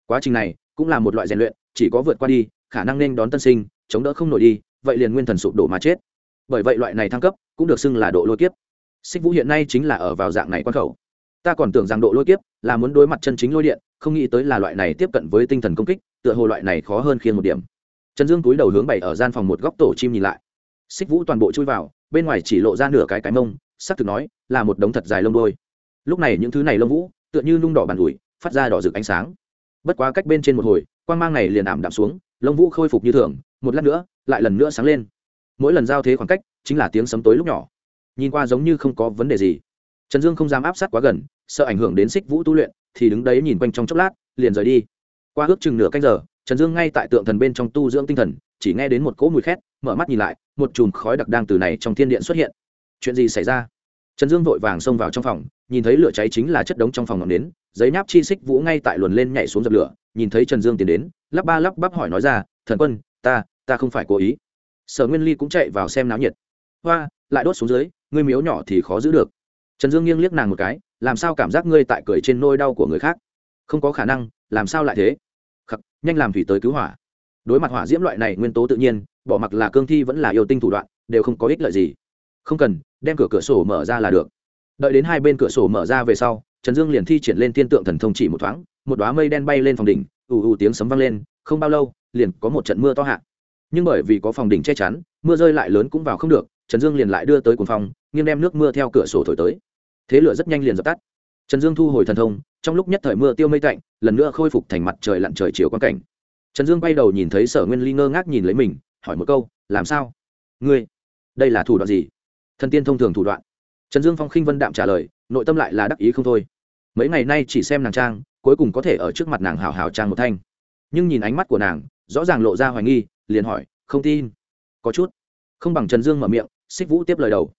Quá trình này cũng là một loại rèn luyện, chỉ có vượt qua đi, khả năng nên đón tân sinh, chống đỡ không nổi đi, vậy liền nguyên thần sụp đổ mà chết. Bởi vậy loại này thăng cấp cũng được xưng là độ lôi kiếp. Xích vũ hiện nay chính là ở vào dạng này quan khẩu ta còn tưởng rằng độ lôi kiếp là muốn đối mặt chân chính lôi điện, không nghĩ tới là loại này tiếp cận với tinh thần công kích, tựa hồ loại này khó hơn khiên một điểm. Trần dương túi đầu hướng bày ở gian phòng một góc tổ chim nhìn lại. Xích vũ toàn bộ chui vào, bên ngoài chỉ lộ ra nửa cái cái mông, sắc thực nói, là một đống thật dài lông đôi lúc này những thứ này lông vũ, tựa như nung đỏ bàn ủi, phát ra đỏ rực ánh sáng. Bất quá cách bên trên một hồi quan g mang này liền ảm đạm xuống, lông vũ khôi phục như thường, một lát nữa, lại lần nữa sáng lên. Mỗi lần giao thế khoảng cách, chính là tiếng sấm tối lúc nhỏ. Nhìn qua giống như không có vấn đề gì trần dương không dám áp sát quá gần, sợ ảnh hưởng đến xích vũ tu luyện, thì đứng đấy nhìn quanh trong chốc lát, liền rời đi. Qua ước chừng nửa canh giờ, trần dương ngay tại tượng thần bên trong tu dưỡng tinh thần, chỉ nghe đến một cỗ mùi khét, mở mắt nhìn lại, một chùm khói đặc đang từ này trong thiên điện xuất hiện. Chuyện gì xảy ra? Trần dương vội vàng xông vào trong phòng, nhìn thấy lửa cháy chính là chất đống trong phòng ngọn nến, giấy nháp chi xích vũ ngay tại luồn lên nhảy xuống dập lửa, nhìn thấy trần dương tiến đến, lắp ba lắp bắp hỏi nói ra, thần quân, ta ta không phải cố ý. Sở nguyên ly cũng chạy vào xem náo nhiệt. Hoa, lại đốt xuống dưới, ngươi miếu nhỏ thì khó giữ được trần dương nghiêng liếc nàng một cái, làm sao cảm giác ngươi tại cười trên nôi đau của người khác? Không có khả năng, làm sao lại thế? Khắc, nhanh làm thủy tới cứu hỏa. Đối mặt hỏa diễm loại này nguyên tố tự nhiên, bỏ mặc là cương thi vẫn là yêu tinh thủ đoạn, đều không có ích lợi gì. Không cần, đem cửa cửa sổ mở ra là được. Đợi đến hai bên cửa sổ mở ra về sau, trần dương liền thi triển lên thiên tượng thần thông chỉ một thoáng, một đoá mây đen bay lên phòng đỉnh, ù ù tiếng sấm vang lên, không bao lâu, liền có một trận mưa to hạ. Nhưng bởi vì có phòng đỉnh che chắn, mưa rơi lại lớn cũng vào không được, trần dương liền lại đưa tới cuồng phòng nghiêng đem nước mưa theo cửa sổ thổi tới. Thế lửa rất nhanh liền dập tắt. Trần dương thu hồi thần thông, trong lúc nhất thời mưa tiêu mây tạnh, lần nữa khôi phục thành mặt trời lặn trời chiều quan cảnh. Trần dương bay đầu nhìn thấy sở nguyên ly ngơ ngác nhìn lấy mình, hỏi một câu, làm sao? Ngươi, đây là thủ đoạn gì? Thần tiên thông thường thủ đoạn. Trần dương phong khinh vân đạm trả lời, nội tâm lại là đắc ý không thôi. Mấy ngày nay chỉ xem nàng trang, cuối cùng có thể ở trước mặt nàng hào hào trang một thanh. Nhưng nhìn ánh mắt của nàng, rõ ràng lộ ra hoài nghi, liền hỏi, không tin. Có chút. Không bằng trần dương mở miệng, xích vũ tiếp lời đầu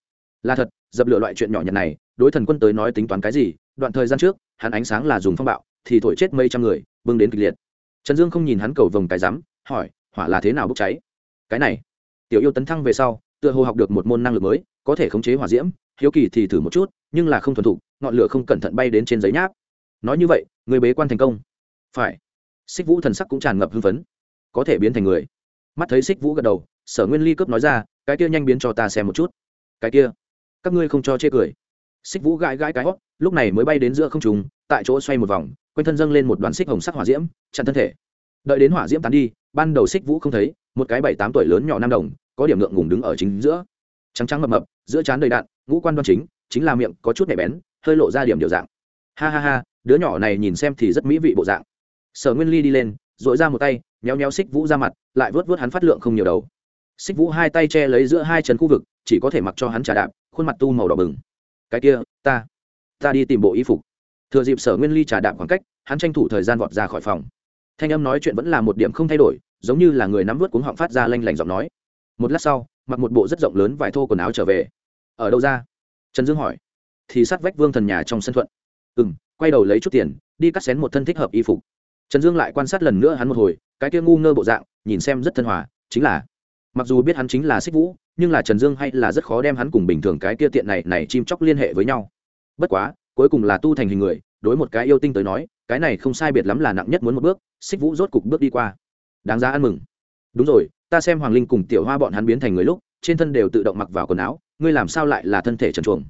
là thật, dập lửa loại chuyện nhỏ nhặt này, đối thần quân tới nói tính toán cái gì, đoạn thời gian trước, hắn ánh sáng là dùng phong bạo, thì thổi chết mấy trăm người, bưng đến kịch liệt. Trần dương không nhìn hắn cầu vồng cái rắm, hỏi, hỏa là thế nào bốc cháy? Cái này. Tiểu yêu tấn thăng về sau, tựa hồ học được một môn năng lực mới, có thể khống chế hỏa diễm, hiếu kỳ thì thử một chút, nhưng là không thuần thục, ngọn lửa không cẩn thận bay đến trên giấy nháp. Nói như vậy, người bế quan thành công. Phải. Xích vũ thần sắc cũng tràn ngập hưng phấn. Có thể biến thành người. Mắt thấy xích vũ gật đầu, sở nguyên ly cướp nói ra, cái kia nhanh biến cho ta xem một chút. Cái kia? Các ngươi không cho chê cười. Xích vũ gãi gãi cái hót, lúc này mới bay đến giữa không trùng tại chỗ xoay một vòng, quanh thân dâng lên một đoàn xích hồng sắc hỏa diễm, chặn thân thể. Đợi đến hỏa diễm tán đi, ban đầu xích vũ không thấy, một cái bảy tám tuổi lớn nhỏ nam đồng, có điểm ngượng ngùng đứng ở chính giữa. Trắng trắng mập mập, giữa trán đầy đạn, ngũ quan đoan chính chính là miệng có chút nhạy bén, hơi lộ ra điểm điều dạng. Ha ha ha, đứa nhỏ này nhìn xem thì rất mỹ vị bộ dạng. Sở nguyên ly đi lên dội ra một tay, méo méo xích vũ ra mặt, lại vớt vớt hắn phát lượng không nhiều đầu xích vũ hai tay che lấy giữa hai chân khu vực, chỉ có thể mặc cho hắn trà đạp, khuôn mặt tu màu đỏ bừng. Cái kia, ta ta đi tìm bộ y phục. Thừa dịp sở nguyên ly trà đạp khoảng cách, hắn tranh thủ thời gian vọt ra khỏi phòng. Thanh âm nói chuyện vẫn là một điểm không thay đổi, giống như là người nắm vớt cuống họng phát ra lanh lảnh giọng nói. Một lát sau, mặc một bộ rất rộng lớn vải thô quần áo trở về. Ở đâu ra? Trần dương hỏi. Thì sát vách vương thần nhà trong sân thuận. Ừ m quay đầu lấy chút tiền, đi cắt xén một thân thích hợp y phục. Trần dương lại quan sát lần nữa hắn một hồi, cái kia ngu ngơ bộ dạng, nhìn xem rất thân hòa, chính là mặc dù biết hắn chính là xích vũ, nhưng là trần dương hay là rất khó đem hắn cùng bình thường cái kia tiện này này chim chóc liên hệ với nhau. Bất quá, cuối cùng là tu thành hình người, đối một cái yêu tinh tới nói, cái này không sai biệt lắm là nặng nhất muốn một bước xích vũ rốt cục bước đi qua. Đáng giá ăn mừng. Đúng rồi, ta xem hoàng linh cùng tiểu hoa bọn hắn biến thành người lúc, trên thân đều tự động mặc vào quần áo, ngươi làm sao lại là thân thể trần chuồng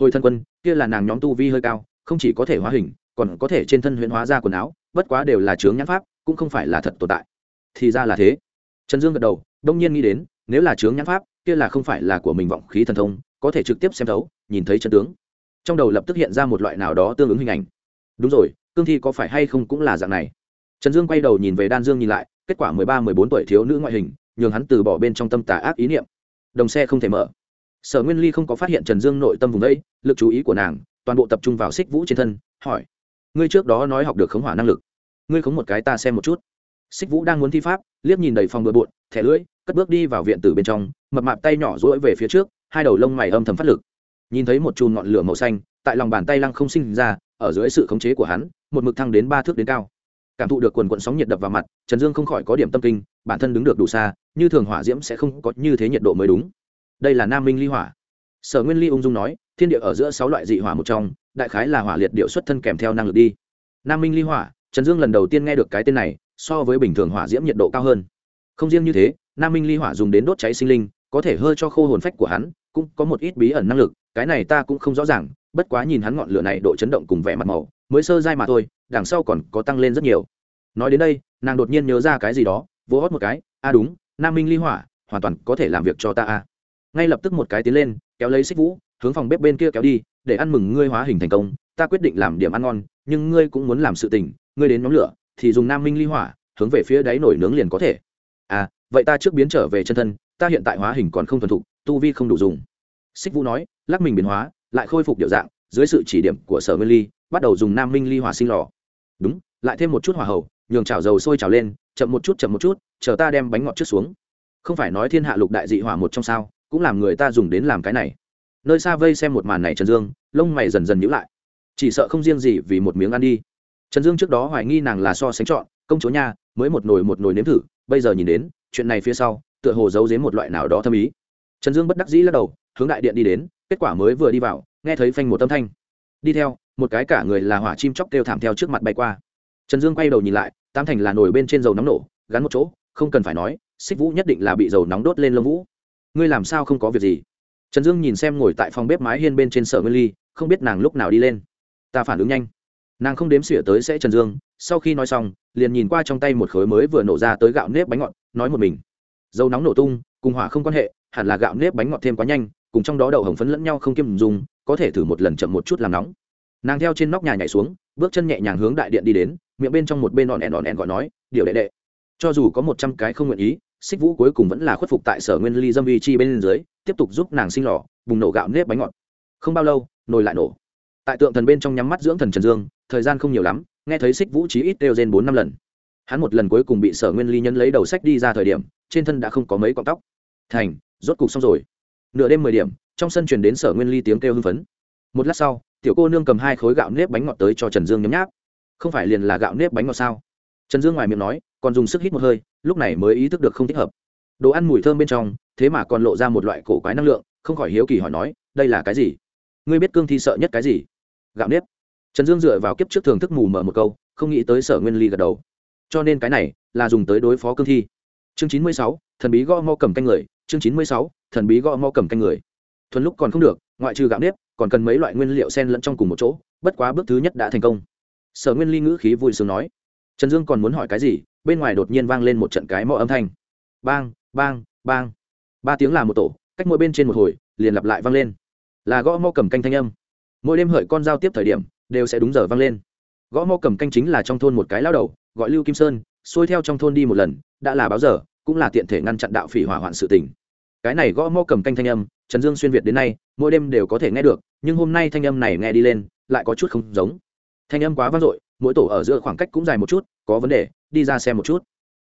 hồi thân quân, kia là nàng nhóm tu vi hơi cao, không chỉ có thể hóa hình, còn có thể trên thân huyễn hóa ra quần áo, bất quá đều là chướng nhãn pháp, cũng không phải là thật tồn tại. Thì ra là thế. Trần dương gật đầu đông nhiên nghĩ đến, nếu là chướng nhãn pháp, kia là không phải là của mình vọng khí thần thông, có thể trực tiếp xem thấu, nhìn thấy chân tướng. Trong đầu lập tức hiện ra một loại nào đó tương ứng hình ảnh. Đúng rồi, cương thi có phải hay không cũng là dạng này? Trần dương quay đầu nhìn về đan dương nhìn lại, kết quả mười ba, mười bốn tuổi thiếu nữ ngoại hình, nhường hắn từ bỏ bên trong tâm tà ác ý niệm. Đồng xe không thể mở. Sở nguyên ly không có phát hiện trần dương nội tâm vùng ấy lực chú ý của nàng, toàn bộ tập trung vào xích vũ trên thân, hỏi, ngươi trước đó nói học được khống hỏa năng lực, ngươi khống một cái ta xem một chút. Xích vũ đang muốn thi pháp, liếc nhìn đầy phòng bừa bộn thẻ lưỡi, cất bước đi vào viện tử bên trong, mập mạp tay nhỏ rỗi về phía trước, hai đầu lông mày âm thầm phát lực. Nhìn thấy một chùm ngọn lửa màu xanh, tại lòng bàn tay lăng không sinh ra, ở dưới sự khống chế của hắn, một mực thăng đến ba thước đến cao. Cảm thụ được quần quận sóng nhiệt đập vào mặt, trần dương không khỏi có điểm tâm kinh, bản thân đứng được đủ xa, như thường hỏa diễm sẽ không có như thế nhiệt độ mới đúng. Đây là nam minh ly hỏa. Sở nguyên ly ung dung nói, thiên địa ở giữa sáu loại dị hỏa một trong, đại khái là hỏa liệt điệu xuất thân kèm theo năng lực đi. Nam minh ly hỏa, trần dương lần đầu tiên nghe được cái tên này, so với bình thường hỏa diễm nhiệt độ cao hơn không riêng như thế, nam minh ly hỏa dùng đến đốt cháy sinh linh, có thể hơi cho khô hồn phách của hắn, cũng có một ít bí ẩn năng lực, cái này ta cũng không rõ ràng, bất quá nhìn hắn ngọn lửa này độ chấn động cùng vẻ mặt màu, mới sơ dai mà thôi, đằng sau còn có tăng lên rất nhiều. Nói đến đây, nàng đột nhiên nhớ ra cái gì đó vỗ hót một cái, a, đúng, nam minh ly hỏa, hoàn toàn có thể làm việc cho ta a. Ngay lập tức một cái tiến lên, kéo lấy xích vũ, hướng phòng bếp bên kia kéo đi, để ăn mừng ngươi hóa hình thành công, ta quyết định làm điểm ăn ngon, nhưng ngươi cũng muốn làm sự tình, ngươi đến nhóm lửa, thì dùng nam minh ly hỏa, hướng về phía đáy nổi nướng liền có thể à vậy ta trước biến trở về chân thân, ta hiện tại hóa hình còn không thuần thục, tu vi không đủ dùng. Xích vũ nói, lắc mình biến hóa, lại khôi phục điệu dạng, dưới sự chỉ điểm của sở nguyên ly, bắt đầu dùng nam minh ly hỏa sinh lò. Đúng, lại thêm một chút hỏa hầu, nhường chảo dầu sôi trào lên, chậm một chút, chậm một chút, chờ ta đem bánh ngọt trước xuống. Không phải nói thiên hạ lục đại dị hỏa một trong sao, cũng làm người ta dùng đến làm cái này. Nơi xa vây xem một màn này trần dương, lông mày dần dần nhữ lại. Chỉ sợ không riêng gì vì một miếng ăn đi. Trần dương trước đó hoài nghi nàng là so sánh chọn, công chúa nha, mới một nồi một nồi nếm thử bây giờ nhìn đến, chuyện này phía sau, tựa hồ giấu giếm một loại nào đó thâm ý. Trần dương bất đắc dĩ lắc đầu, hướng đại điện đi đến, kết quả mới vừa đi vào, nghe thấy phanh một âm thanh. Đi theo, một cái cả người là hỏa chim chóc kêu thảm theo trước mặt bay qua. Trần dương quay đầu nhìn lại tam thành là nổi bên trên dầu nóng nổ, gắn một chỗ, không cần phải nói, xích vũ nhất định là bị dầu nóng đốt lên lông vũ. Ngươi làm sao không có việc gì? Trần dương nhìn xem ngồi tại phòng bếp mái hiên bên trên sở nguyên ly, không biết nàng lúc nào đi lên. Ta phản ứng nhanh. Nàng không đếm xỉa tới sẽ trần dương sau khi nói xong, liền nhìn qua trong tay một khối mới vừa nổ ra tới gạo nếp bánh ngọt, nói một mình. Dầu nóng nổ tung, cùng hỏa không quan hệ, hẳn là gạo nếp bánh ngọt thêm quá nhanh, cùng trong đó đậu hồng phấn lẫn nhau không kiêm dùng, có thể thử một lần chậm một chút làm nóng. Nàng theo trên nóc nhà nhảy xuống, bước chân nhẹ nhàng hướng đại điện đi đến, miệng bên trong một bên đòn ẻn đòn ẻn gọi nói, điều đệ đệ. Cho dù có một trăm cái không nguyện ý, xích vũ cuối cùng vẫn là khuất phục tại sở nguyên ly dâm vi chi bên dưới, tiếp tục giúp nàng sinh lò, bùng nổ gạo nếp bánh ngọt. Không bao lâu, nồi lại nổ. Tại tượng thần bên trong nhắm mắt dưỡng thần trần dương, thời gian không nhiều lắm nghe thấy xích vũ chí ít đều trên bốn năm lần. Hắn một lần cuối cùng bị sở nguyên ly nhân lấy đầu sách đi ra thời điểm, trên thân đã không có mấy cọng tóc. Thành, rốt cục xong rồi. Nửa đêm mười điểm, trong sân truyền đến sở nguyên ly tiếng kêu hưng phấn. Một lát sau, tiểu cô nương cầm hai khối gạo nếp bánh ngọt tới cho trần dương nhấm nháp. Không phải liền là gạo nếp bánh ngọt sao? Trần dương ngoài miệng nói, còn dùng sức hít một hơi, lúc này mới ý thức được không thích hợp. Đồ ăn mùi thơm bên trong, thế mà còn lộ ra một loại cổ quái năng lượng, không khỏi hiếu kỳ hỏi nói, đây là cái gì? Ngươi biết cương thi sợ nhất cái gì? Gạo nếp trần dương dựa vào kiếp trước thường thức mù mở một câu, không nghĩ tới sở nguyên ly gật đầu. Cho nên cái này là dùng tới đối phó cương thi. Chương chín mươi sáu, thần bí gõ mo cầm canh người. Chương chín mươi sáu, thần bí gõ mo cầm canh người. Thuần lúc còn không được, ngoại trừ gạo nếp, còn cần mấy loại nguyên liệu sen lẫn trong cùng một chỗ, bất quá bước thứ nhất đã thành công. Sở nguyên ly ngữ khí vui sướng nói. Trần dương còn muốn hỏi cái gì, bên ngoài đột nhiên vang lên một trận cái mõ âm thanh. Bang bang bang. Ba tiếng là một tổ, cách mỗi bên trên một hồi, liền lặp lại vang lên. Là gõ mo cầm canh thanh âm. Mỗi đêm hợi con giao tiếp thời điểm đều sẽ đúng giờ vang lên. Gõ mõ cầm canh chính là trong thôn một cái lao đầu, gọi lưu kim sơn, xuôi theo trong thôn đi một lần, đã là báo giờ, cũng là tiện thể ngăn chặn đạo phỉ hỏa hoạn sự tình. Cái này gõ mõ cầm canh thanh âm, trần dương xuyên việt đến nay, mỗi đêm đều có thể nghe được, nhưng hôm nay thanh âm này nghe đi lên, lại có chút không giống. Thanh âm quá vang dội, mỗi tổ ở giữa khoảng cách cũng dài một chút, có vấn đề, đi ra xem một chút.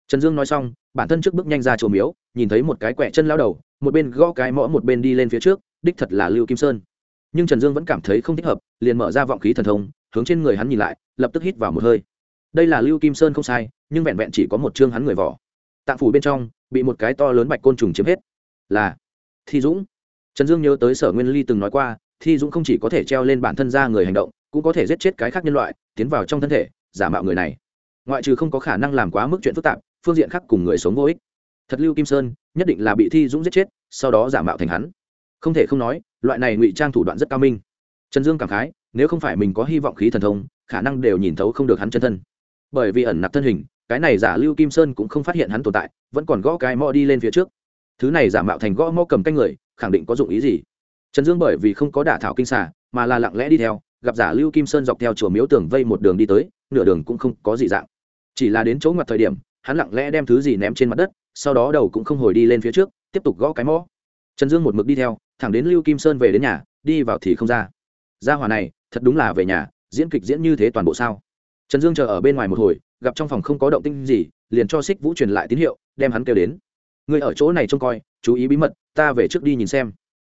Trần dương nói xong, bản thân trước bước nhanh ra chùa miếu, nhìn thấy một cái quẹ chân lao đầu, một bên gõ cái mõ một bên đi lên phía trước, đích thật là lưu kim sơn nhưng trần dương vẫn cảm thấy không thích hợp, liền mở ra vọng khí thần thông, hướng trên người hắn nhìn lại, lập tức hít vào một hơi. Đây là lưu kim sơn không sai, nhưng vẹn vẹn chỉ có một chương hắn người vỏ. Tạng phủ bên trong, bị một cái to lớn bạch côn trùng chiếm hết. Là thi dũng. Trần dương nhớ tới sở nguyên ly từng nói qua, thi dũng không chỉ có thể treo lên bản thân ra người hành động, cũng có thể giết chết cái khác nhân loại, tiến vào trong thân thể, giả mạo người này. Ngoại trừ không có khả năng làm quá mức chuyện phức tạp, phương diện khác cùng người sống vô ích. Thật lưu kim sơn, nhất định là bị thi dũng giết chết, sau đó giả mạo thành hắn không thể không nói, loại này ngụy trang thủ đoạn rất cao minh. Trần dương cảm khái, nếu không phải mình có hy vọng khí thần thông, khả năng đều nhìn thấu không được hắn chân thân. Bởi vì ẩn nạp thân hình, cái này giả lưu kim sơn cũng không phát hiện hắn tồn tại, vẫn còn gõ cái mò đi lên phía trước. Thứ này giả mạo thành gõ mò cầm canh người, khẳng định có dụng ý gì? Trần dương bởi vì không có đả thảo kinh xả mà là lặng lẽ đi theo, gặp giả lưu kim sơn dọc theo chùa miếu tường vây một đường đi tới, nửa đường cũng không có gì dạng. Chỉ là đến chỗ ngoặt thời điểm, hắn lặng lẽ đem thứ gì ném trên mặt đất, sau đó đầu cũng không hồi đi lên phía trước, tiếp tục gõ cái mõ. Trần dương một mực đi theo thẳng đến lưu kim sơn về đến nhà, đi vào thì không ra. Ra hòa này, thật đúng là về nhà, diễn kịch diễn như thế toàn bộ sao? Trần dương chờ ở bên ngoài một hồi, gặp trong phòng không có động tinh gì, liền cho xích vũ truyền lại tín hiệu, đem hắn kêu đến. Người ở chỗ này trông coi, chú ý bí mật, ta về trước đi nhìn xem.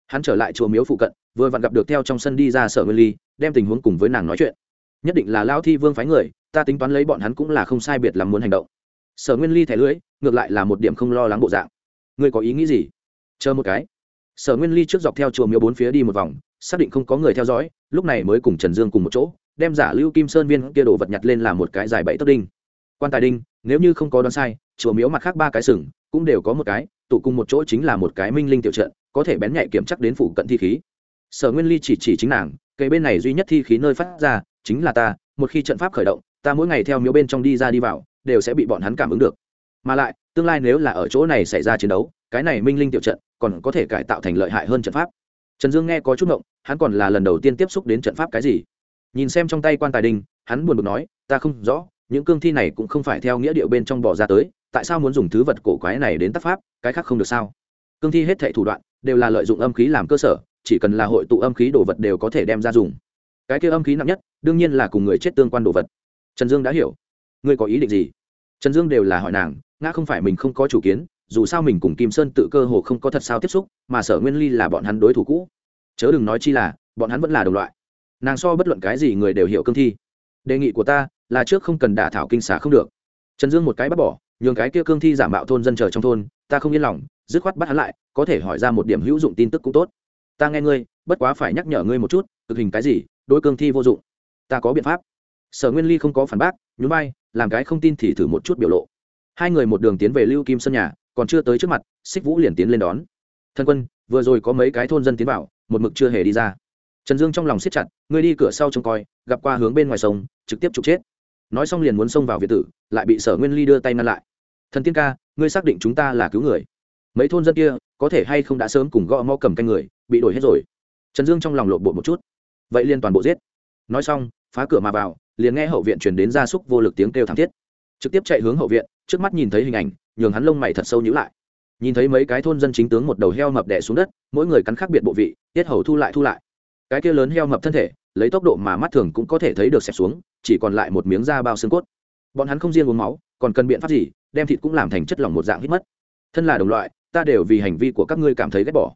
Hắn trở lại chùa miếu phụ cận, vừa vặn gặp được theo trong sân đi ra sở nguyên ly, đem tình huống cùng với nàng nói chuyện. Nhất định là lao thi vương phái người, ta tính toán lấy bọn hắn cũng là không sai biệt làm muốn hành động. Sở nguyên ly thẻ lưỡi ngược lại là một điểm không lo lắng bộ dạng. Ngươi có ý nghĩ gì? Chờ một cái sở nguyên ly trước dọc theo chùa miếu bốn phía đi một vòng, xác định không có người theo dõi, lúc này mới cùng trần dương cùng một chỗ, đem giả lưu kim sơn viên kia đồ vật nhặt lên làm một cái dài bảy tấc đinh. Quan tài đinh, nếu như không có đoán sai, chùa miếu mặt khác ba cái sừng, cũng đều có một cái, tụ cùng một chỗ chính là một cái minh linh tiểu trận, có thể bén nhạy kiểm chắc đến phủ cận thi khí. Sở nguyên ly chỉ chỉ chính nàng, cây bên này duy nhất thi khí nơi phát ra, chính là ta, một khi trận pháp khởi động, ta mỗi ngày theo miếu bên trong đi ra đi vào, đều sẽ bị bọn hắn cảm ứng được. Mà lại, tương lai nếu là ở chỗ này xảy ra chiến đấu, cái này minh linh tiểu trận còn có thể cải tạo thành lợi hại hơn trận pháp. Trần dương nghe có chút ngộng, hắn còn là lần đầu tiên tiếp xúc đến trận pháp cái gì. Nhìn xem trong tay quan tài đình, hắn buồn bực nói, ta không rõ, những cương thi này cũng không phải theo nghĩa điệu bên trong bỏ ra tới, tại sao muốn dùng thứ vật cổ quái này đến tác pháp, cái khác không được sao? Cương thi hết thệ thủ đoạn đều là lợi dụng âm khí làm cơ sở, chỉ cần là hội tụ âm khí đồ vật đều có thể đem ra dùng. Cái kia âm khí nặng nhất, đương nhiên là cùng người chết tương quan đồ vật. Trần dương đã hiểu. Ngươi có ý định gì? Trần dương đều là hỏi nàng, ngã không phải mình không có chủ kiến dù sao mình cùng kim sơn tự cơ hồ không có thật sao tiếp xúc, mà sở nguyên ly là bọn hắn đối thủ cũ. Chớ đừng nói chi là, bọn hắn vẫn là đồng loại. Nàng so bất luận cái gì người đều hiểu cương thi. Đề nghị của ta là trước không cần đả thảo kinh xả không được. Trần dương một cái bắt bỏ, nhường cái kia cương thi giả mạo thôn dân chờ trong thôn, ta không yên lòng, dứt khoát bắt hắn lại, có thể hỏi ra một điểm hữu dụng tin tức cũng tốt. Ta nghe ngươi, bất quá phải nhắc nhở ngươi một chút thực hình cái gì, đối cương thi vô dụng. Ta có biện pháp. Sở nguyên ly không có phản bác, nhún vai, làm cái không tin thì thử một chút biểu lộ. Hai người một đường tiến về lưu kim sân nhà còn chưa tới trước mặt xích vũ liền tiến lên đón. Thân quân, vừa rồi có mấy cái thôn dân tiến vào, một mực chưa hề đi ra. Trần dương trong lòng siết chặt, ngươi đi cửa sau trông coi, gặp qua hướng bên ngoài sông, trực tiếp trục chết. Nói xong liền muốn xông vào việt tử, lại bị sở nguyên ly đưa tay ngăn lại. Thần tiên ca, ngươi xác định chúng ta là cứu người. Mấy thôn dân kia, có thể hay không đã sớm cùng gõ mò cầm canh người, bị đổi hết rồi. Trần dương trong lòng lộn bộ một chút. Vậy liên toàn bộ giết. Nói xong, phá cửa mà vào, liền nghe hậu viện truyền đến gia súc vô lực tiếng kêu thảm thiết. Trực tiếp chạy hướng hậu viện, trước mắt nhìn thấy hình ảnh nhường hắn lông mày thật sâu nhữ lại. Nhìn thấy mấy cái thôn dân chính tướng một đầu heo mập đẻ xuống đất, mỗi người cắn khác biệt bộ vị, tiết hầu thu lại thu lại. Cái kia lớn heo mập thân thể, lấy tốc độ mà mắt thường cũng có thể thấy được xẹp xuống, chỉ còn lại một miếng da bao xương cốt. Bọn hắn không riêng uống máu, còn cần biện pháp gì, đem thịt cũng làm thành chất lỏng một dạng hít mất. Thân là đồng loại, ta đều vì hành vi của các ngươi cảm thấy ghét bỏ.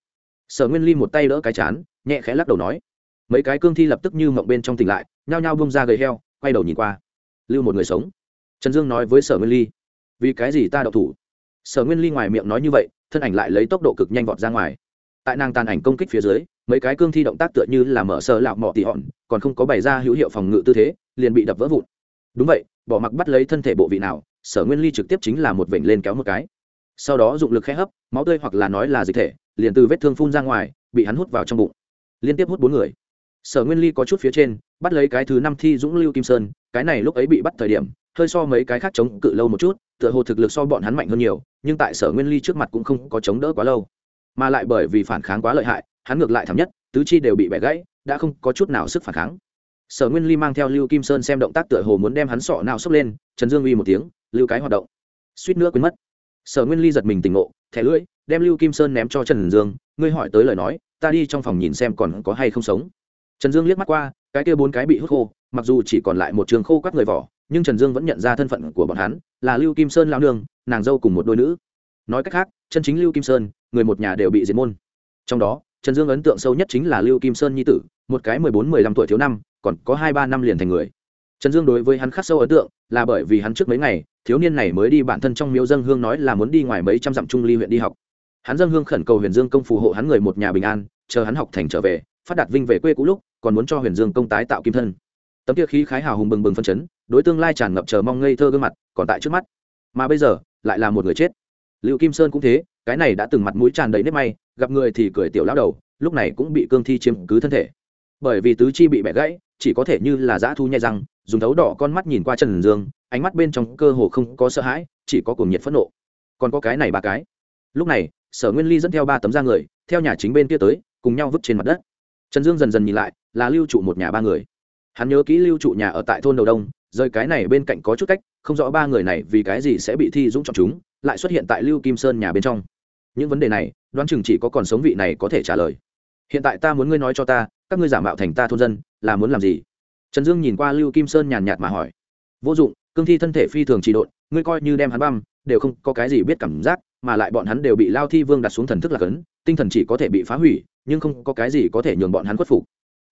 Sở nguyên ly một tay đỡ cái chán, nhẹ khẽ lắc đầu nói. Mấy cái cương thi lập tức như mộng bên trong tỉnh lại, nhao nhao bông ra gầy heo, quay đầu nhìn qua. Lưu một người sống. Trần dương nói với sở nguyên ly vì cái gì ta đậu thủ? Sở nguyên ly ngoài miệng nói như vậy, thân ảnh lại lấy tốc độ cực nhanh vọt ra ngoài. Tại nàng tàn ảnh công kích phía dưới, mấy cái cương thi động tác tựa như là mở sơ lạo mọ tỉ hòn, còn không có bày ra hữu hiệu phòng ngự tư thế, liền bị đập vỡ vụn. Đúng vậy, bỏ mặc bắt lấy thân thể bộ vị nào, sở nguyên ly trực tiếp chính là một vểnh lên kéo một cái. Sau đó dụng lực khẽ hấp, máu tươi hoặc là nói là dịch thể, liền từ vết thương phun ra ngoài, bị hắn hút vào trong bụng. Liên tiếp hút bốn người. Sở nguyên ly có chút phía trên, bắt lấy cái thứ năm thi dũng lưu kim sơn, cái này lúc ấy bị bắt thời điểm hơi so mấy cái khác chống cự lâu một chút, tựa hồ thực lực so bọn hắn mạnh hơn nhiều, nhưng tại sở nguyên ly trước mặt cũng không có chống đỡ quá lâu. Mà lại bởi vì phản kháng quá lợi hại, hắn ngược lại thảm nhất, tứ chi đều bị bẻ gãy, đã không có chút nào sức phản kháng. Sở nguyên ly mang theo lưu kim sơn xem động tác tựa hồ muốn đem hắn sọ nào sốc lên, trần dương uy một tiếng, lưu cái hoạt động. Suýt nữa quên mất. Sở nguyên ly giật mình tỉnh ngộ, thẻ lưỡi, đem lưu kim sơn ném cho trần dương, ngươi hỏi tới lời nói, ta đi trong phòng nhìn xem còn có hay không sống. Trần dương liếc mắt qua, cái kia bốn cái bị hút khô, mặc dù chỉ còn lại một trường khô các người vỏ nhưng trần dương vẫn nhận ra thân phận của bọn hắn, là lưu kim sơn lao nương, nàng dâu cùng một đôi nữ. Nói cách khác, chân chính lưu kim sơn, người một nhà đều bị diệt môn. Trong đó, trần dương ấn tượng sâu nhất chính là lưu kim sơn nhi tử, một cái mười bốn, mười lăm tuổi thiếu năm, còn có hai ba năm liền thành người. Trần dương đối với hắn khắc sâu ấn tượng là bởi vì hắn trước mấy ngày, thiếu niên này mới đi bản thân trong miếu dân hương nói là muốn đi ngoài mấy trăm dặm trung ly huyện đi học. Hắn dân hương khẩn cầu huyền dương công phù hộ hắn người một nhà bình an, chờ hắn học thành trở về, phát đạt vinh về quê cũ lúc, còn muốn cho huyền dương công tái tạo kim thân. Tấm kia khí khái hào hùng bừng bừng phân chấn đối tương lai tràn ngập chờ mong ngây thơ gương mặt, còn tại trước mắt. Mà bây giờ, lại là một người chết. Liệu kim sơn cũng thế, cái này đã từng mặt mũi tràn đầy nếp may, gặp người thì cười tiểu lão đầu, lúc này cũng bị cương thi chiếm cứ thân thể. Bởi vì tứ chi bị bẻ gãy, chỉ có thể như là dã thu nhai răng, dùng thấu đỏ con mắt nhìn qua trần dương, ánh mắt bên trong cơ hồ không có sợ hãi, chỉ có cuồng nhiệt phẫn nộ. Còn có cái này ba cái. Lúc này, sở nguyên ly dẫn theo ba tấm da người, theo nhà chính bên kia tới, cùng nhau vứt trên mặt đất. Trần dương dần dần nhìn lại, là lưu trụ một nhà ba người. Hắn nhớ kỹ lưu trụ nhà ở tại thôn đầu đông rời cái này bên cạnh có chút cách, không rõ ba người này vì cái gì sẽ bị thi dũng chọn chúng, lại xuất hiện tại lưu kim sơn nhà bên trong. Những vấn đề này, đoán chừng chỉ có còn sống vị này có thể trả lời. Hiện tại ta muốn ngươi nói cho ta, các ngươi giả mạo thành ta thôn dân, là muốn làm gì? Trần dương nhìn qua lưu kim sơn nhàn nhạt mà hỏi. Vô dụng, cương thi thân thể phi thường trị độn, ngươi coi như đem hắn băm, đều không có cái gì biết cảm giác, mà lại bọn hắn đều bị lao thi vương đặt xuống thần thức là cấn, tinh thần chỉ có thể bị phá hủy, nhưng không có cái gì có thể nhường bọn hắn khuất phục.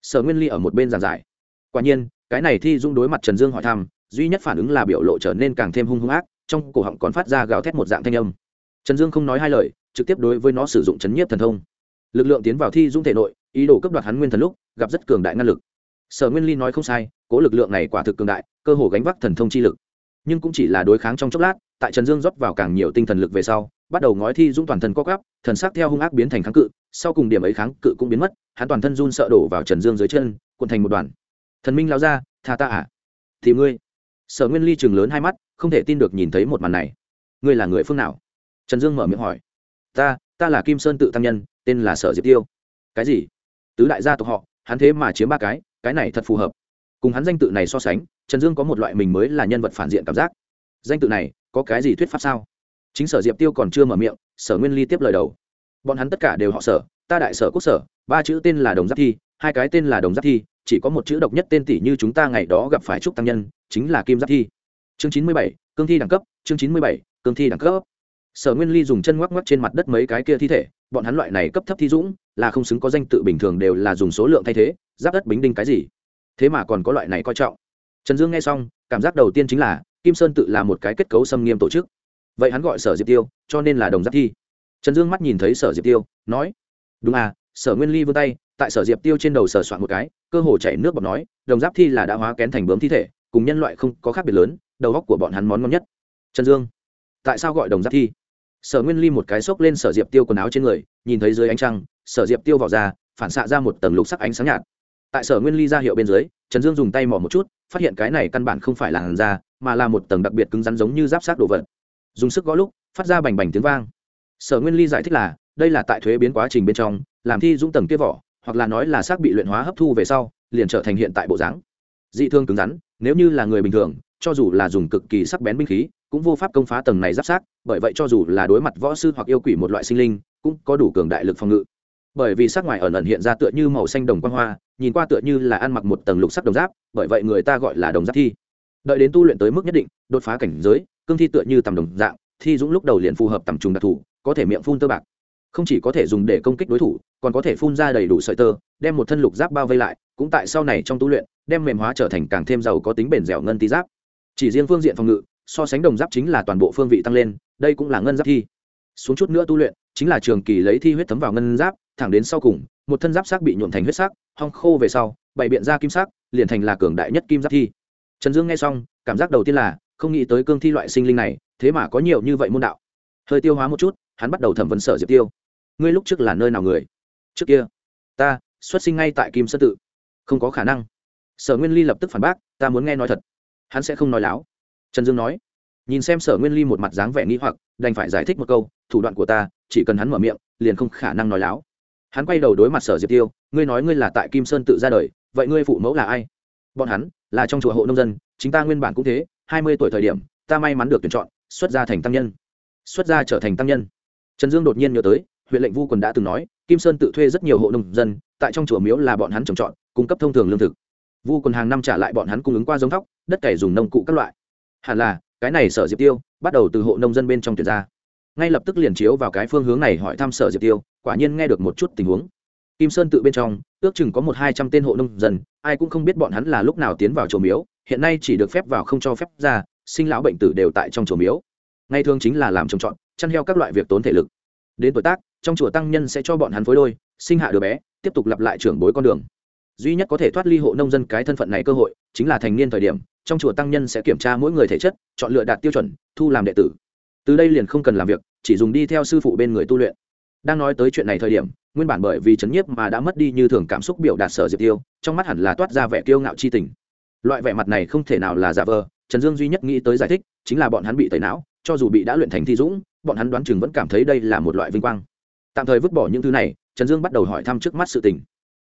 Sở nguyên ly ở một bên giảng giải. Quả nhiên cái này thi dung đối mặt trần dương hỏi thăm, duy nhất phản ứng là biểu lộ trở nên càng thêm hung hung ác, trong cổ họng còn phát ra gào thét một dạng thanh âm. Trần dương không nói hai lời, trực tiếp đối với nó sử dụng chấn nhiếp thần thông. Lực lượng tiến vào thi dung thể nội, ý đồ cấp đoạt hắn nguyên thần lúc, gặp rất cường đại ngăn lực. Sở nguyên ly nói không sai, cố lực lượng này quả thực cường đại, cơ hồ gánh vác thần thông chi lực. Nhưng cũng chỉ là đối kháng trong chốc lát, tại trần dương rót vào càng nhiều tinh thần lực về sau, bắt đầu ngói thi dung toàn thân co gắp thần sắc theo hung ác biến thành kháng cự, sau cùng điểm ấy kháng cự cũng biến mất, hắn toàn thân run sợ đổ vào trần dương dưới chân, cuộn thành một đoàn thần minh lao ra, tha ta à? Thì ngươi? Sở nguyên ly chừng lớn hai mắt, không thể tin được nhìn thấy một màn này. Ngươi là người phương nào? Trần dương mở miệng hỏi. Ta ta là kim sơn tự tăng nhân, tên là sở diệp tiêu. Cái gì? Tứ đại gia tộc họ, hắn thế mà chiếm ba cái cái này thật phù hợp. Cùng hắn danh tự này so sánh, trần dương có một loại mình mới là nhân vật phản diện cảm giác. Danh tự này, có cái gì thuyết pháp sao? Chính sở diệp tiêu còn chưa mở miệng, sở nguyên ly tiếp lời đầu. Bọn hắn tất cả đều họ sở, ta đại sở quốc sở, ba chữ tên là đồng giáp thi hai cái tên là đồng giáp thi, chỉ có một chữ độc nhất tên tỷ như chúng ta ngày đó gặp phải trúc tăng nhân, chính là kim giáp thi. Chương chín mươi bảy, cương thi đẳng cấp, chương chín mươi bảy, cương thi đẳng cấp. Sở nguyên ly dùng chân ngoắc ngoắc trên mặt đất mấy cái kia thi thể, bọn hắn loại này cấp thấp thi dũng, là không xứng có danh tự bình thường đều là dùng số lượng thay thế, giáp đất bính đinh cái gì. Thế mà còn có loại này coi trọng. Trần dương nghe xong, cảm giác đầu tiên chính là, kim sơn tự là một cái kết cấu xâm nghiêm tổ chức. Vậy hắn gọi sở diệp tiêu, cho nên là đồng giáp thi. Trần dương mắt nhìn thấy sở diệp tiêu, nói, đúng à sở nguyên ly vươn tay tại sở diệp tiêu trên đầu sở soạn một cái, cơ hồ chảy nước bọt nói, đồng giáp thi là đã hóa kén thành bướm thi thể, cùng nhân loại không có khác biệt lớn, đầu góc của bọn hắn món ngon nhất. Trần dương, tại sao gọi đồng giáp thi? Sở nguyên ly một cái xốc lên sở diệp tiêu quần áo trên người, nhìn thấy dưới ánh trăng, sở diệp tiêu vào ra, phản xạ ra một tầng lục sắc ánh sáng nhạt. Tại sở nguyên ly ra hiệu bên dưới, trần dương dùng tay mò một chút, phát hiện cái này căn bản không phải là làn da, mà là một tầng đặc biệt cứng rắn giống như giáp sát đồ vật. Dùng sức gõ lúc, phát ra bành bành tiếng vang. Sở nguyên ly giải thích là, đây là tại thuế biến quá trình bên trong, làm thi dũng tầng kia vỏ hoặc là nói là xác bị luyện hóa hấp thu về sau, liền trở thành hiện tại bộ dáng. Dị thương cứng rắn, nếu như là người bình thường, cho dù là dùng cực kỳ sắc bén binh khí, cũng vô pháp công phá tầng này giáp sát, bởi vậy cho dù là đối mặt võ sư hoặc yêu quỷ một loại sinh linh, cũng có đủ cường đại lực phòng ngự. Bởi vì sắc ngoài ẩn ẩn hiện ra tựa như màu xanh đồng quang hoa, nhìn qua tựa như là ăn mặc một tầng lục sắc đồng giáp, bởi vậy người ta gọi là đồng giáp thi. Đợi đến tu luyện tới mức nhất định, đột phá cảnh giới, cương thi tựa như tầm đồng dạng, thi dũng lúc đầu liền phù hợp tầm trùng đặc thù, có thể miệng phun tơ bạc không chỉ có thể dùng để công kích đối thủ, còn có thể phun ra đầy đủ sợi tơ, đem một thân lục giáp bao vây lại, cũng tại sau này trong tu luyện, đem mềm hóa trở thành càng thêm giàu có tính bền dẻo ngân tí giáp. Chỉ riêng phương diện phòng ngự, so sánh đồng giáp chính là toàn bộ phương vị tăng lên, đây cũng là ngân giáp thi. Xuống chút nữa tu luyện, chính là trường kỳ lấy thi huyết thấm vào ngân giáp, thẳng đến sau cùng, một thân giáp sắc bị nhuộm thành huyết sắc, hong khô về sau, bày biện ra kim sắc, liền thành là cường đại nhất kim giáp thi. Trần dương nghe xong, cảm giác đầu tiên là, không nghĩ tới cương thi loại sinh linh này, thế mà có nhiều như vậy môn đạo. Hơi tiêu hóa một chút, hắn bắt đầu thẩm vấn sở diệp tiêu ngươi lúc trước là nơi nào người? Trước kia, ta xuất sinh ngay tại kim sơn tự. Không có khả năng. Sở nguyên ly lập tức phản bác, ta muốn nghe nói thật. Hắn sẽ không nói láo. Trần dương nói, nhìn xem sở nguyên ly một mặt dáng vẻ nghĩ hoặc, đành phải giải thích một câu, thủ đoạn của ta, chỉ cần hắn mở miệng, liền không khả năng nói láo. Hắn quay đầu đối mặt sở diệp tiêu, ngươi nói ngươi là tại kim sơn tự ra đời, vậy ngươi phụ mẫu là ai? Bọn hắn là trong chùa hộ nông dân, chính ta nguyên bản cũng thế, hai mươi tuổi thời điểm, ta may mắn được tuyển chọn, xuất gia thành tăng nhân. Xuất gia trở thành tăng nhân. Trần dương đột nhiên nhớ tới huyện lệnh vu quần đã từng nói, kim sơn tự thuê rất nhiều hộ nông dân, tại trong chùa miếu là bọn hắn trồng trọt, cung cấp thông thường lương thực. Vu quần hàng năm trả lại bọn hắn cung ứng qua giống thóc, đất cày dùng nông cụ các loại. Hẳn là, cái này sở diệp tiêu bắt đầu từ hộ nông dân bên trong tuyển ra. Ngay lập tức liền chiếu vào cái phương hướng này hỏi thăm sở diệp tiêu, quả nhiên nghe được một chút tình huống. Kim sơn tự bên trong, ước chừng có một hai trăm tên hộ nông dân, ai cũng không biết bọn hắn là lúc nào tiến vào chùa miếu, hiện nay chỉ được phép vào không cho phép ra, sinh lão bệnh tử đều tại trong chùa miếu. Ngay thường chính là làm trồng trọt, chăn heo các loại việc tốn thể lực. Đến tuổi tác trong chùa tăng nhân sẽ cho bọn hắn phối đôi, sinh hạ đứa bé, tiếp tục lặp lại trưởng bối con đường. Duy nhất có thể thoát ly hộ nông dân cái thân phận này cơ hội, chính là thành niên thời điểm, trong chùa tăng nhân sẽ kiểm tra mỗi người thể chất, chọn lựa đạt tiêu chuẩn, thu làm đệ tử. Từ đây liền không cần làm việc, chỉ dùng đi theo sư phụ bên người tu luyện. Đang nói tới chuyện này thời điểm, nguyên bản bởi vì chấn nhiếp mà đã mất đi như thường cảm xúc biểu đạt sở diệp tiêu, trong mắt hẳn là toát ra vẻ kiêu ngạo chi tình. Loại vẻ mặt này không thể nào là giả vờ, trần dương duy nhất nghĩ tới giải thích, chính là bọn hắn bị tẩy não, cho dù bị đã luyện thành thi dũng, bọn hắn đoán chừng vẫn cảm thấy đây là một loại vinh quang tạm thời vứt bỏ những thứ này, trần dương bắt đầu hỏi thăm trước mắt sự tình.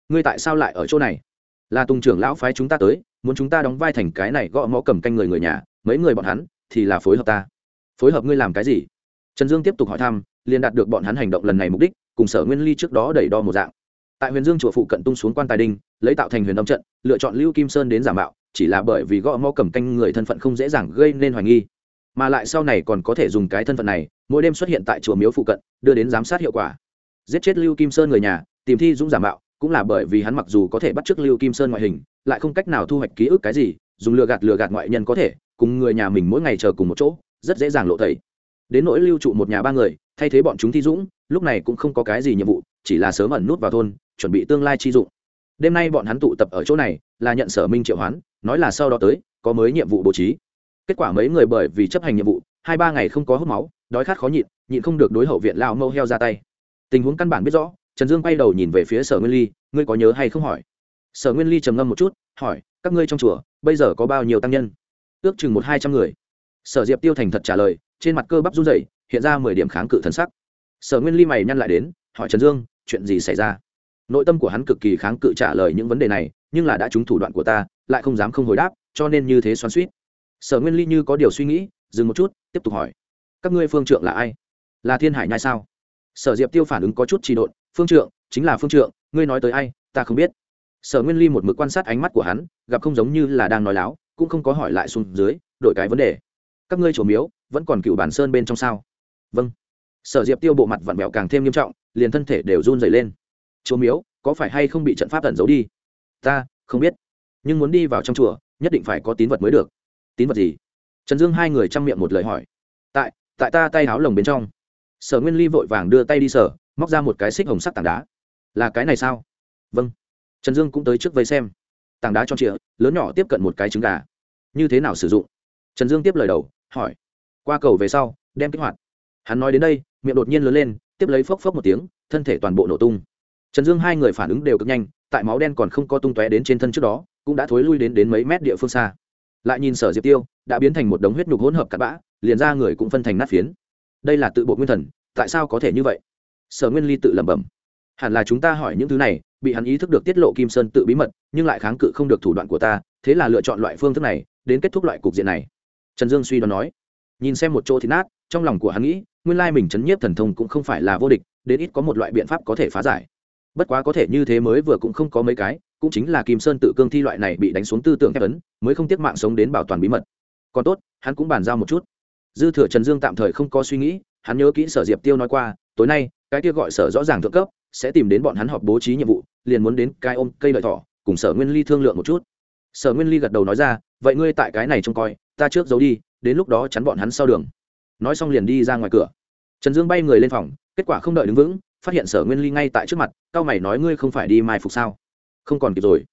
Ngươi tại sao lại ở chỗ này? Là tùng trưởng lão phái chúng ta tới, muốn chúng ta đóng vai thành cái này gõ mõ cầm canh người người nhà, mấy người bọn hắn thì là phối hợp ta. Phối hợp ngươi làm cái gì? Trần dương tiếp tục hỏi thăm, liền đạt được bọn hắn hành động lần này mục đích, cùng sở nguyên ly trước đó đẩy đo một dạng. Tại huyền dương chùa phụ cận tung xuống quan tài đinh, lấy tạo thành huyền âm trận, lựa chọn lưu kim sơn đến giả mạo, chỉ là bởi vì gõ mõ cầm canh người thân phận không dễ dàng gây nên hoài nghi. Mà lại sau này còn có thể dùng cái thân phận này mỗi đêm xuất hiện tại chùa miếu phụ cận, đưa đến giám sát hiệu quả. Giết chết lưu kim sơn người nhà, tìm thi dũng giả mạo, cũng là bởi vì hắn mặc dù có thể bắt chước lưu kim sơn ngoại hình, lại không cách nào thu hoạch ký ức cái gì, dùng lừa gạt lừa gạt ngoại nhân có thể, cùng người nhà mình mỗi ngày chờ cùng một chỗ, rất dễ dàng lộ thầy đến nỗi lưu trụ một nhà ba người, thay thế bọn chúng thi dũng, lúc này cũng không có cái gì nhiệm vụ, chỉ là sớm ẩn nút vào thôn, chuẩn bị tương lai chi dụng. Đêm nay bọn hắn tụ tập ở chỗ này, là nhận sở minh triệu hoán, nói là sau đó tới, có mới nhiệm vụ bố trí. Kết quả mấy người bởi vì chấp hành nhiệm vụ hai ba ngày không có hút máu, đói khát khó nhịn nhịn không được đối hậu viện lao mâu heo ra tay. Tình huống căn bản biết rõ, trần dương quay đầu nhìn về phía sở nguyên ly, ngươi có nhớ hay không hỏi? Sở nguyên ly trầm ngâm một chút, hỏi, các ngươi trong chùa, bây giờ có bao nhiêu tăng nhân? Ước chừng một hai trăm người. Sở diệp tiêu thành thật trả lời, trên mặt cơ bắp run rẩy, hiện ra mười điểm kháng cự thần sắc. Sở nguyên ly mày nhăn lại đến, hỏi trần dương, chuyện gì xảy ra? Nội tâm của hắn cực kỳ kháng cự trả lời những vấn đề này, nhưng là đã trúng thủ đoạn của ta, lại không dám không hồi đáp, cho nên như thế xoắn suýt sở nguyên ly như có điều suy nghĩ dừng một chút, tiếp tục hỏi. Các ngươi phương trượng là ai? Là thiên hải nhai sao? Sở diệp tiêu phản ứng có chút trì độn, phương trượng, chính là phương trượng, ngươi nói tới ai, ta không biết. Sở nguyên ly một mực quan sát ánh mắt của hắn, gặp không giống như là đang nói láo, cũng không có hỏi lại xuống dưới, đổi cái vấn đề. Các ngươi chủ miếu, vẫn còn cựu bản sơn bên trong sao? Vâng. Sở diệp tiêu bộ mặt vặn vẹo càng thêm nghiêm trọng, liền thân thể đều run dày lên. Chùa miếu, có phải hay không bị trận pháp tẩn giấu đi? Ta, không biết. Nhưng muốn đi vào trong chùa, nhất định phải có tín vật mới được. Tín vật gì? Trần dương hai người chăm miệng một lời hỏi. Tại tại ta tay áo lồng bên trong. Sở nguyên ly vội vàng đưa tay đi sở móc ra một cái xích hồng sắc tảng đá. Là cái này sao? Vâng. Trần dương cũng tới trước vây xem. Tảng đá cho trịa, lớn nhỏ tiếp cận một cái trứng gà. Như thế nào sử dụng? Trần dương tiếp lời đầu, hỏi. Qua cầu về sau, đem kích hoạt. Hắn nói đến đây, miệng đột nhiên lớn lên, tiếp lấy phốc phốc một tiếng, thân thể toàn bộ nổ tung. Trần dương hai người phản ứng đều cực nhanh, tại máu đen còn không có tung tóe đến trên thân trước đó, cũng đã thối lui đến đến mấy mét địa phương xa lại nhìn sở diệp tiêu, đã biến thành một đống huyết nhục hỗn hợp cặn bã, liền ra người cũng phân thành nát phiến. Đây là tự bộ nguyên thần, tại sao có thể như vậy? Sở nguyên ly tự lẩm bẩm. Hẳn là chúng ta hỏi những thứ này, bị hắn ý thức được tiết lộ kim sơn tự bí mật, nhưng lại kháng cự không được thủ đoạn của ta, thế là lựa chọn loại phương thức này, đến kết thúc loại cục diện này. Trần dương suy đoán nói. Nhìn xem một chỗ thì nát, trong lòng của hắn nghĩ, nguyên lai mình chấn nhiếp thần thông cũng không phải là vô địch, đến ít có một loại biện pháp có thể phá giải. Bất quá có thể như thế mới vừa cũng không có mấy cái cũng chính là kim sơn tự cương thi loại này bị đánh xuống tư tưởng khép ấn, mới không tiếc mạng sống đến bảo toàn bí mật. Còn tốt, hắn cũng bàn giao một chút. Dư thừa trần dương tạm thời không có suy nghĩ, hắn nhớ kỹ sở diệp tiêu nói qua, tối nay, cái kia gọi sở rõ ràng thượng cấp, sẽ tìm đến bọn hắn họp bố trí nhiệm vụ, liền muốn đến cái ôm cây lợi thỏ, cùng sở nguyên ly thương lượng một chút. Sở nguyên ly gật đầu nói ra, vậy ngươi tại cái này trông coi, ta trước giấu đi, đến lúc đó chắn bọn hắn sau đường. Nói xong liền đi ra ngoài cửa. Trần dương bay người lên phòng, kết quả không đợi đứng vững, phát hiện sở nguyên ly ngay tại trước mặt, cao mày nói ngươi không phải đi mai phục sao? Không còn kịp rồi.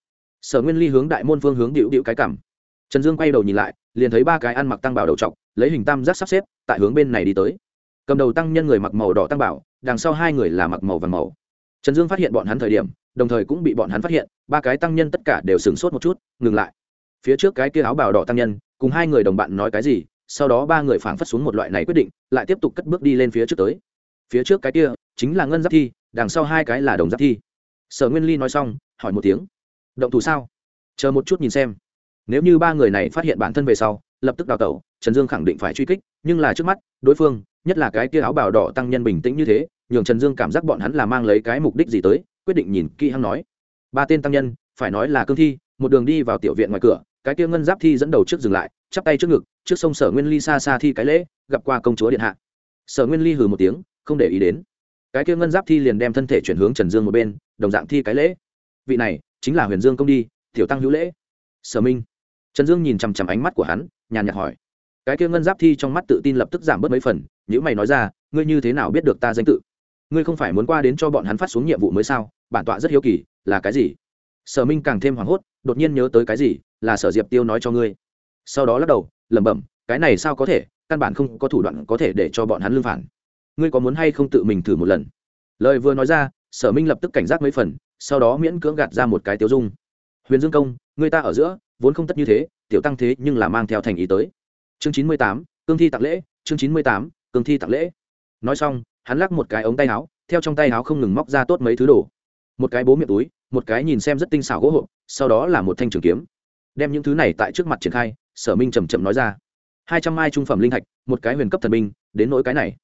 Sở nguyên ly hướng đại môn phương hướng điệu điệu cái cảm. Trần dương quay đầu nhìn lại, liền thấy ba cái ăn mặc tăng bảo đầu t lấy hình tam giác sắp xếp, tại hướng bên này đi tới. Cầm đầu tăng nhân người mặc màu đỏ tăng bảo, đằng sau hai người là mặc màu vàng màu. Trần dương phát hiện bọn hắn thời điểm, đồng thời cũng bị bọn hắn phát hiện, ba cái tăng nhân tất cả đều sửng sốt một chút, ngừng lại. Phía trước cái kia áo bào đỏ tăng nhân, cùng hai người đồng bạn nói cái gì, sau đó ba người phảng phất xuống một loại này quyết định, lại tiếp tục cất bước đi lên phía trước tới. Phía trước cái kia, chính là ngân giáp thi, đằng sau hai cái là đồng giáp thi. Sở nguyên ly nói xong hỏi một tiếng. Động thủ sao? Chờ một chút nhìn xem. Nếu như ba người này phát hiện bản thân về sau, lập tức đào tẩu, trần dương khẳng định phải truy kích, nhưng là trước mắt, đối phương, nhất là cái kia áo bào đỏ tăng nhân bình tĩnh như thế, nhường trần dương cảm giác bọn hắn là mang lấy cái mục đích gì tới, quyết định nhìn kỹ hăng nói. Ba tên tăng nhân, phải nói là cương thi, một đường đi vào tiểu viện ngoài cửa, cái kia ngân giáp thi dẫn đầu trước dừng lại, chắp tay trước ngực, trước sông sở nguyên ly xa xa thi cái lễ, gặp qua công chúa điện hạ. Sở nguyên ly hừ một tiếng, không để ý đến. Cái kia ngân giáp thi liền đem thân thể chuyển hướng trần dương một bên, đồng dạng thi cái lễ vị này chính là huyền dương công đi, tiểu tăng hữu lễ. Sở minh. Trần dương nhìn chằm chằm ánh mắt của hắn, nhàn nhạt hỏi. Cái kia ngân giáp thi trong mắt tự tin lập tức giảm bớt mấy phần nhữ mày nói ra, ngươi như thế nào biết được ta danh tự? Ngươi không phải muốn qua đến cho bọn hắn phát xuống nhiệm vụ mới sao? Bản tọa rất hiếu kỳ, là cái gì? Sở minh càng thêm hoảng hốt, đột nhiên nhớ tới cái gì, là sở diệp tiêu nói cho ngươi. Sau đó lắc đầu, lẩm bẩm, cái này sao có thể, căn bản không có thủ đoạn có thể để cho bọn hắn lương phản. Ngươi có muốn hay không tự mình thử một lần? Lời vừa nói ra, sở minh lập tức cảnh giác mấy phần sau đó miễn cưỡng gạt ra một cái tiêu dung. Huyền dương công, người ta ở giữa, vốn không tất như thế, tiểu tăng thế nhưng là mang theo thành ý tới. Chương chín mươi tám, cương thi tặng lễ, chương chín mươi tám, cương thi tặng lễ. Nói xong, hắn lắc một cái ống tay áo, theo trong tay áo không ngừng móc ra tốt mấy thứ đồ. Một cái bố miệng túi, một cái nhìn xem rất tinh xảo gỗ hộp, sau đó là một thanh trường kiếm. Đem những thứ này tại trước mặt triển khai, sở minh chầm chậm nói ra. Hai trăm mai trung phẩm linh thạch, một cái huyền cấp thần minh đến nỗi cái này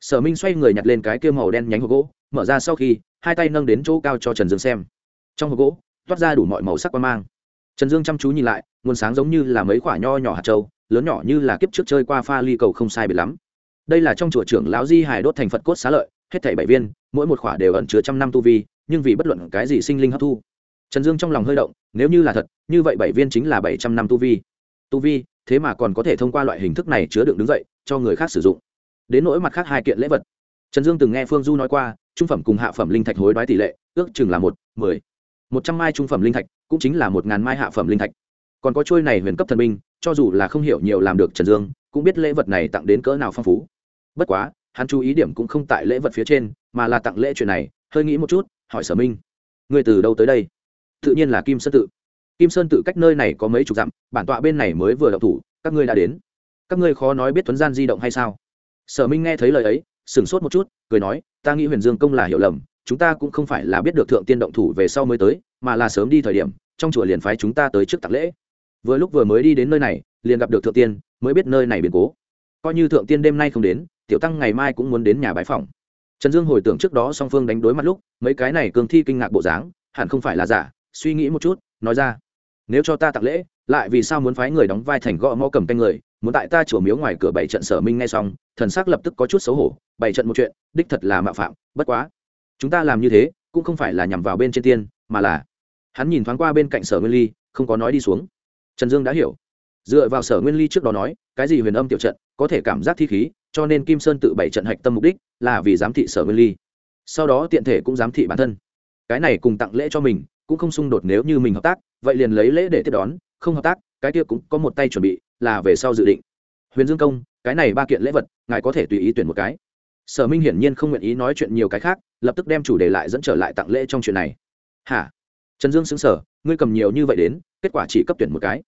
sở minh xoay người nhặt lên cái kia màu đen nhánh hộp gỗ, mở ra sau khi, hai tay nâng đến chỗ cao cho trần dương xem. Trong hộp gỗ, toát ra đủ mọi màu sắc quan mang. Trần dương chăm chú nhìn lại, nguồn sáng giống như là mấy quả nho nhỏ hạt trâu lớn nhỏ như là kiếp trước chơi qua pha ly cầu không sai biệt lắm. Đây là trong chùa trưởng lão di hải đốt thành phật cốt xá lợi, hết thảy bảy viên, mỗi một quả đều ẩn chứa trăm năm tu vi, nhưng vì bất luận cái gì sinh linh hấp thu. Trần dương trong lòng hơi động, nếu như là thật, như vậy bảy viên chính là bảy trăm năm tu vi. Tu vi, thế mà còn có thể thông qua loại hình thức này chứa đựng đứng dậy, cho người khác sử dụng đến nỗi mặt khác hai kiện lễ vật. Trần dương từng nghe phương du nói qua, trung phẩm cùng hạ phẩm linh thạch hối đoái tỷ lệ ước chừng là một, mười. Một trăm mai trung phẩm linh thạch cũng chính là một ngàn mai hạ phẩm linh thạch. Còn có trôi này huyền cấp thần minh cho dù là không hiểu nhiều làm được trần dương, cũng biết lễ vật này tặng đến cỡ nào phong phú. Bất quá, hắn chú ý điểm cũng không tại lễ vật phía trên, mà là tặng lễ chuyện này, hơi nghĩ một chút, hỏi sở minh người từ đâu tới đây? Tự nhiên là kim sơn tự. Kim sơn tự cách nơi này có mấy chục dặm, bản tọa bên này mới vừa đậu thủ, các ngươi đã đến. Các ngươi khó nói biết tuấn gian di động hay sao? Sở minh nghe thấy lời ấy, sửng sốt một chút, cười nói, ta nghĩ huyền dương công là hiểu lầm, chúng ta cũng không phải là biết được thượng tiên động thủ về sau mới tới, mà là sớm đi thời điểm, trong chùa liền phái chúng ta tới trước tạc lễ. Vừa lúc vừa mới đi đến nơi này, liền gặp được thượng tiên, mới biết nơi này biến cố. Coi như thượng tiên đêm nay không đến, tiểu tăng ngày mai cũng muốn đến nhà bái phòng. Trần dương hồi tưởng trước đó song phương đánh đối mặt lúc, mấy cái này cường thi kinh ngạc bộ dáng, hẳn không phải là giả, suy nghĩ một chút, nói ra, nếu cho ta tặng lễ, lại vì sao muốn phái người đóng vai thành gõ mõ cầm canh người muốn tại ta chùa miếu ngoài cửa bảy trận sở minh ngay xong, thần sắc lập tức có chút xấu hổ, bảy trận một chuyện, đích thật là mạo phạm, bất quá. Chúng ta làm như thế, cũng không phải là nhằm vào bên trên tiên, mà là hắn nhìn thoáng qua bên cạnh sở nguyên ly, không có nói đi xuống. Trần dương đã hiểu. Dựa vào sở nguyên ly trước đó nói, cái gì huyền âm tiểu trận, có thể cảm giác thi khí, cho nên kim sơn tự bảy trận hạch tâm mục đích là vì giám thị sở nguyên ly. Sau đó tiện thể cũng giám thị bản thân. Cái này cùng tặng lễ cho mình, cũng không xung đột nếu như mình hợp tác, vậy liền lấy lễ để tiếp đón, không hợp tác, cái kia cũng có một tay chuẩn bị là về sau dự định. Huyền dương công, cái này ba kiện lễ vật, ngài có thể tùy ý tuyển một cái. Sở minh hiển nhiên không nguyện ý nói chuyện nhiều cái khác, lập tức đem chủ đề lại dẫn trở lại tặng lễ trong chuyện này. Hả? Trần dương xứng sở ngươi cầm nhiều như vậy đến, kết quả chỉ cấp tuyển một cái.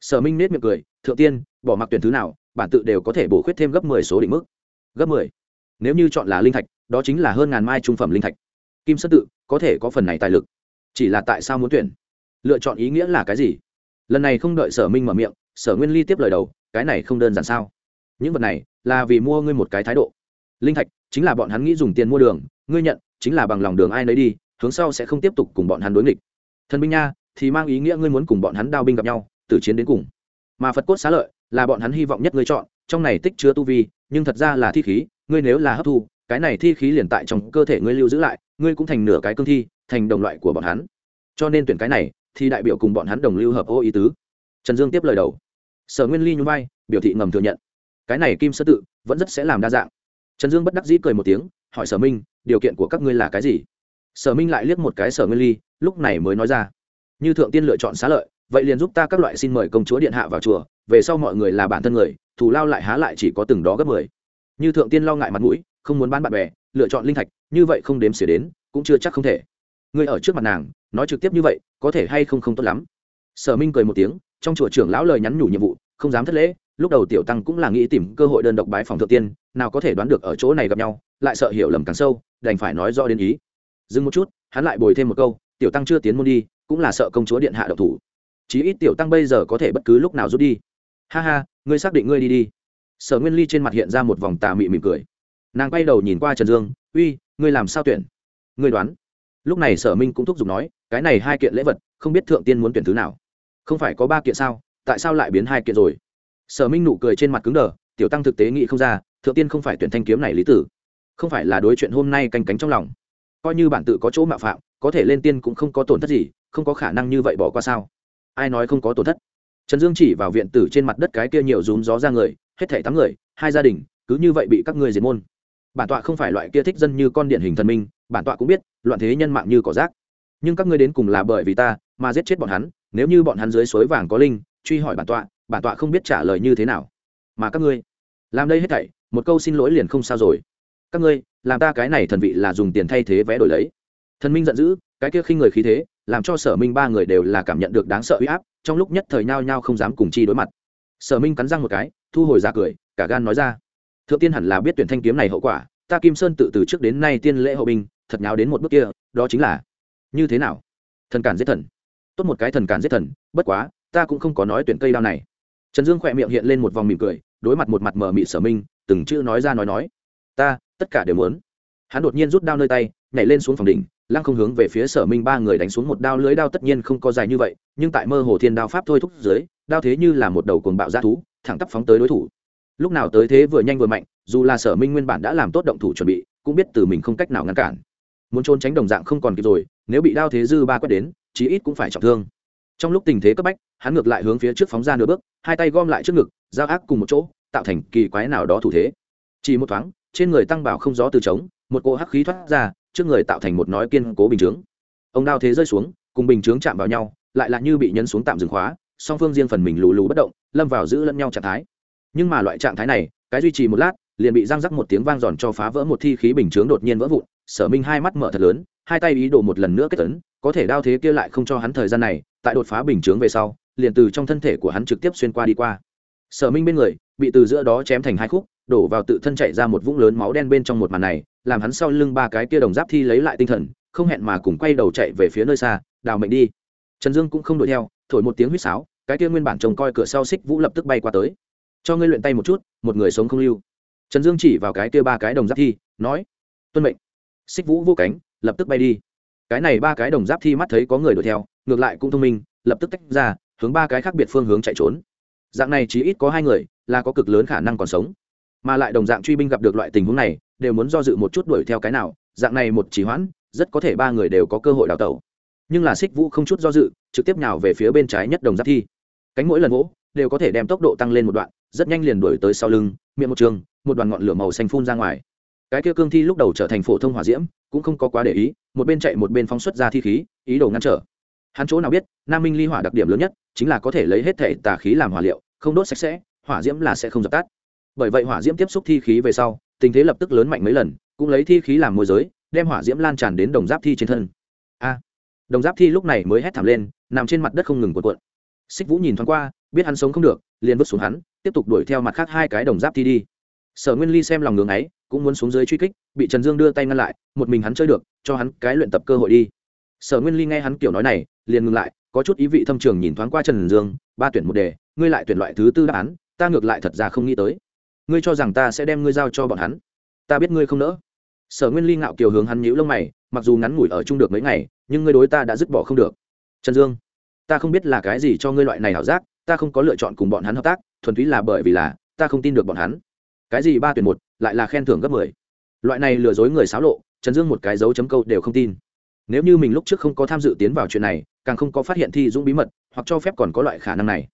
Sở minh nết miệng cười, thượng tiên, bỏ mặc tuyển thứ nào, bản tự đều có thể bổ khuyết thêm gấp mười số định mức. Gấp mười? Nếu như chọn là linh thạch, đó chính là hơn ngàn mai trung phẩm linh thạch. Kim sất tự, có thể có phần này tài lực. Chỉ là tại sao muốn tuyển? Lựa chọn ý nghĩa là cái gì? Lần này không đợi sở minh mở miệng sở nguyên ly tiếp lời đầu, cái này không đơn giản sao? Những vật này là vì mua ngươi một cái thái độ. Linh thạch chính là bọn hắn nghĩ dùng tiền mua đường, ngươi nhận chính là bằng lòng đường ai nấy đi, hướng sau sẽ không tiếp tục cùng bọn hắn đối nghịch. Thần binh nha, thì mang ý nghĩa ngươi muốn cùng bọn hắn đao binh gặp nhau từ chiến đến cùng. Mà phật cốt xá lợi là bọn hắn hy vọng nhất ngươi chọn, trong này tích chứa tu vi, nhưng thật ra là thi khí, ngươi nếu là hấp thu, cái này thi khí liền tại trong cơ thể ngươi lưu giữ lại, ngươi cũng thành nửa cái cương thi, thành đồng loại của bọn hắn. Cho nên tuyển cái này, thì đại biểu cùng bọn hắn đồng lưu hợp ô ý tứ. Trần dương tiếp lời đầu sở nguyên ly nhún vai, biểu thị ngầm thừa nhận. Cái này kim sơ tự vẫn rất sẽ làm đa dạng. Trần dương bất đắc dĩ cười một tiếng, hỏi sở minh, điều kiện của các ngươi là cái gì? Sở minh lại liếc một cái sở nguyên ly, lúc này mới nói ra. Như thượng tiên lựa chọn xá lợi, vậy liền giúp ta các loại xin mời công chúa điện hạ vào chùa, về sau mọi người là bản thân người, thù lao lại há lại chỉ có từng đó gấp mười. Như thượng tiên lo ngại mặt mũi, không muốn bán bạn bè, lựa chọn linh thạch, như vậy không đếm xỉa đến, cũng chưa chắc không thể. Ngươi ở trước mặt nàng, nói trực tiếp như vậy, có thể hay không không tốt lắm. Sở minh cười một tiếng trong chùa trưởng lão lời nhắn nhủ nhiệm vụ, không dám thất lễ, lúc đầu tiểu tăng cũng là nghĩ tìm cơ hội đơn độc bái phòng thượng tiên, nào có thể đoán được ở chỗ này gặp nhau, lại sợ hiểu lầm càng sâu, đành phải nói rõ đến ý. Dừng một chút, hắn lại bồi thêm một câu, tiểu tăng chưa tiến môn đi, cũng là sợ công chúa điện hạ độc thủ. Chí ít tiểu tăng bây giờ có thể bất cứ lúc nào rút đi. Ha ha, ngươi xác định ngươi đi đi. Sở nguyên ly trên mặt hiện ra một vòng tà mị mỉm cười. Nàng quay đầu nhìn qua trần dương, uy, ngươi làm sao tuyển? Ngươi đoán? Lúc này sở minh cũng thúc giục nói, cái này hai kiện lễ vật, không biết thượng tiên muốn tuyển thứ nào không phải có ba kiện sao, tại sao lại biến hai kiện rồi? Sở minh nụ cười trên mặt cứng đờ, tiểu tăng thực tế nghĩ không ra, thượng tiên không phải tuyển thanh kiếm này lý tử. Không phải là đối chuyện hôm nay canh cánh trong lòng. Coi như bản tự có chỗ mạo phạm, có thể lên tiên cũng không có tổn thất gì, không có khả năng như vậy bỏ qua sao? Ai nói không có tổn thất? Trần dương chỉ vào viện tử trên mặt đất cái kia nhiều rúm gió ra người, hết thảy tám người, hai gia đình, cứ như vậy bị các ngươi diệt môn. Bản tọa không phải loại kia thích dân như con điển hình thần minh, bản tọa cũng biết, loạn thế nhân mạng như cỏ rác. Nhưng các ngươi đến cùng là bởi vì ta mà giết chết bọn hắn, nếu như bọn hắn dưới suối vàng có linh, truy hỏi bản tọa bản tọa không biết trả lời như thế nào. Mà các ngươi, làm đây hết thảy, một câu xin lỗi liền không sao rồi. Các ngươi, làm ta cái này thần vị là dùng tiền thay thế vé đổi lấy. Thần minh giận dữ, cái kia khinh người khí thế, làm cho sở minh ba người đều là cảm nhận được đáng sợ uy áp, trong lúc nhất thời nhao nhao không dám cùng chi đối mặt. Sở minh cắn răng một cái, thu hồi ra cười, cả gan nói ra. Thượng tiên hẳn là biết tuyển thanh kiếm này hậu quả, ta kim sơn tự từ trước đến nay tiên lễ hậu binh, thật nháo đến một bước kia, đó chính là như thế nào? Thần cản giết thần tốt một cái thần cản giết thần, bất quá, ta cũng không có nói tuyển cây đao này. Trần dương khỏe miệng hiện lên một vòng mỉm cười, đối mặt một mặt mờ mị sở minh, từng chữ nói ra nói nói. Ta, tất cả đều muốn. Hắn đột nhiên rút đao nơi tay, nhảy lên xuống phòng đỉnh, lăng không hướng về phía sở minh ba người đánh xuống một đao lưới đao tất nhiên không có dài như vậy, nhưng tại mơ hồ thiên đao pháp thôi thúc dưới, đao thế như là một đầu cuồng bạo g thú, thẳng tắp phóng tới đối thủ. Lúc nào tới thế vừa nhanh vừa mạnh, dù là sở minh nguyên bản đã làm tốt động thủ chuẩn bị, cũng biết từ mình không cách nào ngăn cản. Muốn trốn tránh đồng dạng không còn kịp rồi, nếu bị đao thế dư ba quét đến chí ít cũng phải trọng thương. Trong lúc tình thế cấp bách, hắn ngược lại hướng phía trước phóng ra nửa bước, hai tay gom lại trước ngực, giao ác cùng một chỗ, tạo thành kỳ quái nào đó thủ thế. Chỉ một thoáng, trên người tăng bảo không gió từ trống, một cỗ hắc khí thoát ra, trước người tạo thành một nói kiên cố bình chướng. Ông đao thế rơi xuống, cùng bình chướng chạm vào nhau, lại là như bị nhấn xuống tạm dừng khóa, song phương riêng phần mình lù lù bất động, lâm vào giữ lẫn nhau trạng thái. Nhưng mà loại trạng thái này, cái duy trì một lát, liền bị răng rắc một tiếng vang giòn cho phá vỡ một thi khí bình chướng đột nhiên vỡ vụn sở minh hai mắt mở thật lớn, hai tay ý đồ một lần nữa kết tấn có thể đao thế kia lại không cho hắn thời gian này, tại đột phá bình chướng về sau, liền từ trong thân thể của hắn trực tiếp xuyên qua đi qua. Sở minh bên người, bị từ giữa đó chém thành hai khúc, đổ vào tự thân chạy ra một vũng lớn máu đen bên trong một màn này, làm hắn sau lưng ba cái kia đồng giáp thi lấy lại tinh thần, không hẹn mà cùng quay đầu chạy về phía nơi xa, đào mệnh đi. Trần dương cũng không đuổi theo, thổi một tiếng huýt sáo, cái kia nguyên bản trông coi cửa sau xích vũ lập tức bay qua tới. Cho ngươi luyện tay một chút, một người sống không lưu. Trần dương chỉ vào cái kia ba cái đồng giáp thi, nói, tuân mệnh xích vũ vô cánh, lập tức bay đi. Cái này ba cái đồng giáp thi mắt thấy có người đuổi theo, ngược lại cũng thông minh, lập tức tách ra, hướng ba cái khác biệt phương hướng chạy trốn. Dạng này chỉ ít có hai người, là có cực lớn khả năng còn sống. Mà lại đồng dạng truy binh gặp được loại tình huống này, đều muốn do dự một chút đuổi theo cái nào, dạng này một chỉ hoãn, rất có thể ba người đều có cơ hội đào tẩu. Nhưng là xích vũ không chút do dự, trực tiếp nhào về phía bên trái nhất đồng giáp thi. Cánh mỗi lần gỗ đều có thể đem tốc độ tăng lên một đoạn, rất nhanh liền đuổi tới sau lưng, miệng một trường, một đoàn ngọn lửa màu xanh phun ra ngoài cái kia cương thi lúc đầu trở thành phổ thông hỏa diễm, cũng không có quá để ý, một bên chạy một bên phóng xuất ra thi khí, ý đồ ngăn trở. Hắn chỗ nào biết, nam minh ly hỏa đặc điểm lớn nhất chính là có thể lấy hết thể tà khí làm hỏa liệu, không đốt sạch sẽ, hỏa diễm là sẽ không dập tắt. Bởi vậy hỏa diễm tiếp xúc thi khí về sau, tình thế lập tức lớn mạnh mấy lần, cũng lấy thi khí làm môi giới, đem hỏa diễm lan tràn đến đồng giáp thi trên thân. A! Đồng giáp thi lúc này mới hét thảm lên, nằm trên mặt đất không ngừng cuộn cuộn. Xích vũ nhìn thoáng qua, biết hắn sống không được, liền vứt xuống hắn, tiếp tục đuổi theo mặt khác hai cái đồng giáp thi đi. Sở nguyên ly xem lòng ngưng ấy cũng muốn xuống dưới truy kích, bị trần dương đưa tay ngăn lại, một mình hắn chơi được, cho hắn cái luyện tập cơ hội đi. Sở nguyên ly nghe hắn kiểu nói này, liền ngừng lại, có chút ý vị thâm trường nhìn thoáng qua trần dương, ba tuyển một đề, ngươi lại tuyển loại thứ tư đáp án, ta ngược lại thật ra không nghĩ tới. Ngươi cho rằng ta sẽ đem ngươi giao cho bọn hắn? Ta biết ngươi không nỡ. Sở nguyên ly ngạo kiều hướng hắn nhíu lông mày, mặc dù ngắn ngủi ở chung được mấy ngày, nhưng ngươi đối ta đã dứt bỏ không được. Trần dương, ta không biết là cái gì cho ngươi loại này hảo giác, ta không có lựa chọn cùng bọn hắn hợp tác, thuần túy là bởi vì là, ta không tin được bọn hắn cái gì ba tuyển một, lại là khen thưởng gấp mười. Loại này lừa dối người xáo lộ, trần dương một cái dấu chấm câu đều không tin. Nếu như mình lúc trước không có tham dự tiến vào chuyện này, càng không có phát hiện thi dũng bí mật, hoặc cho phép còn có loại khả năng này.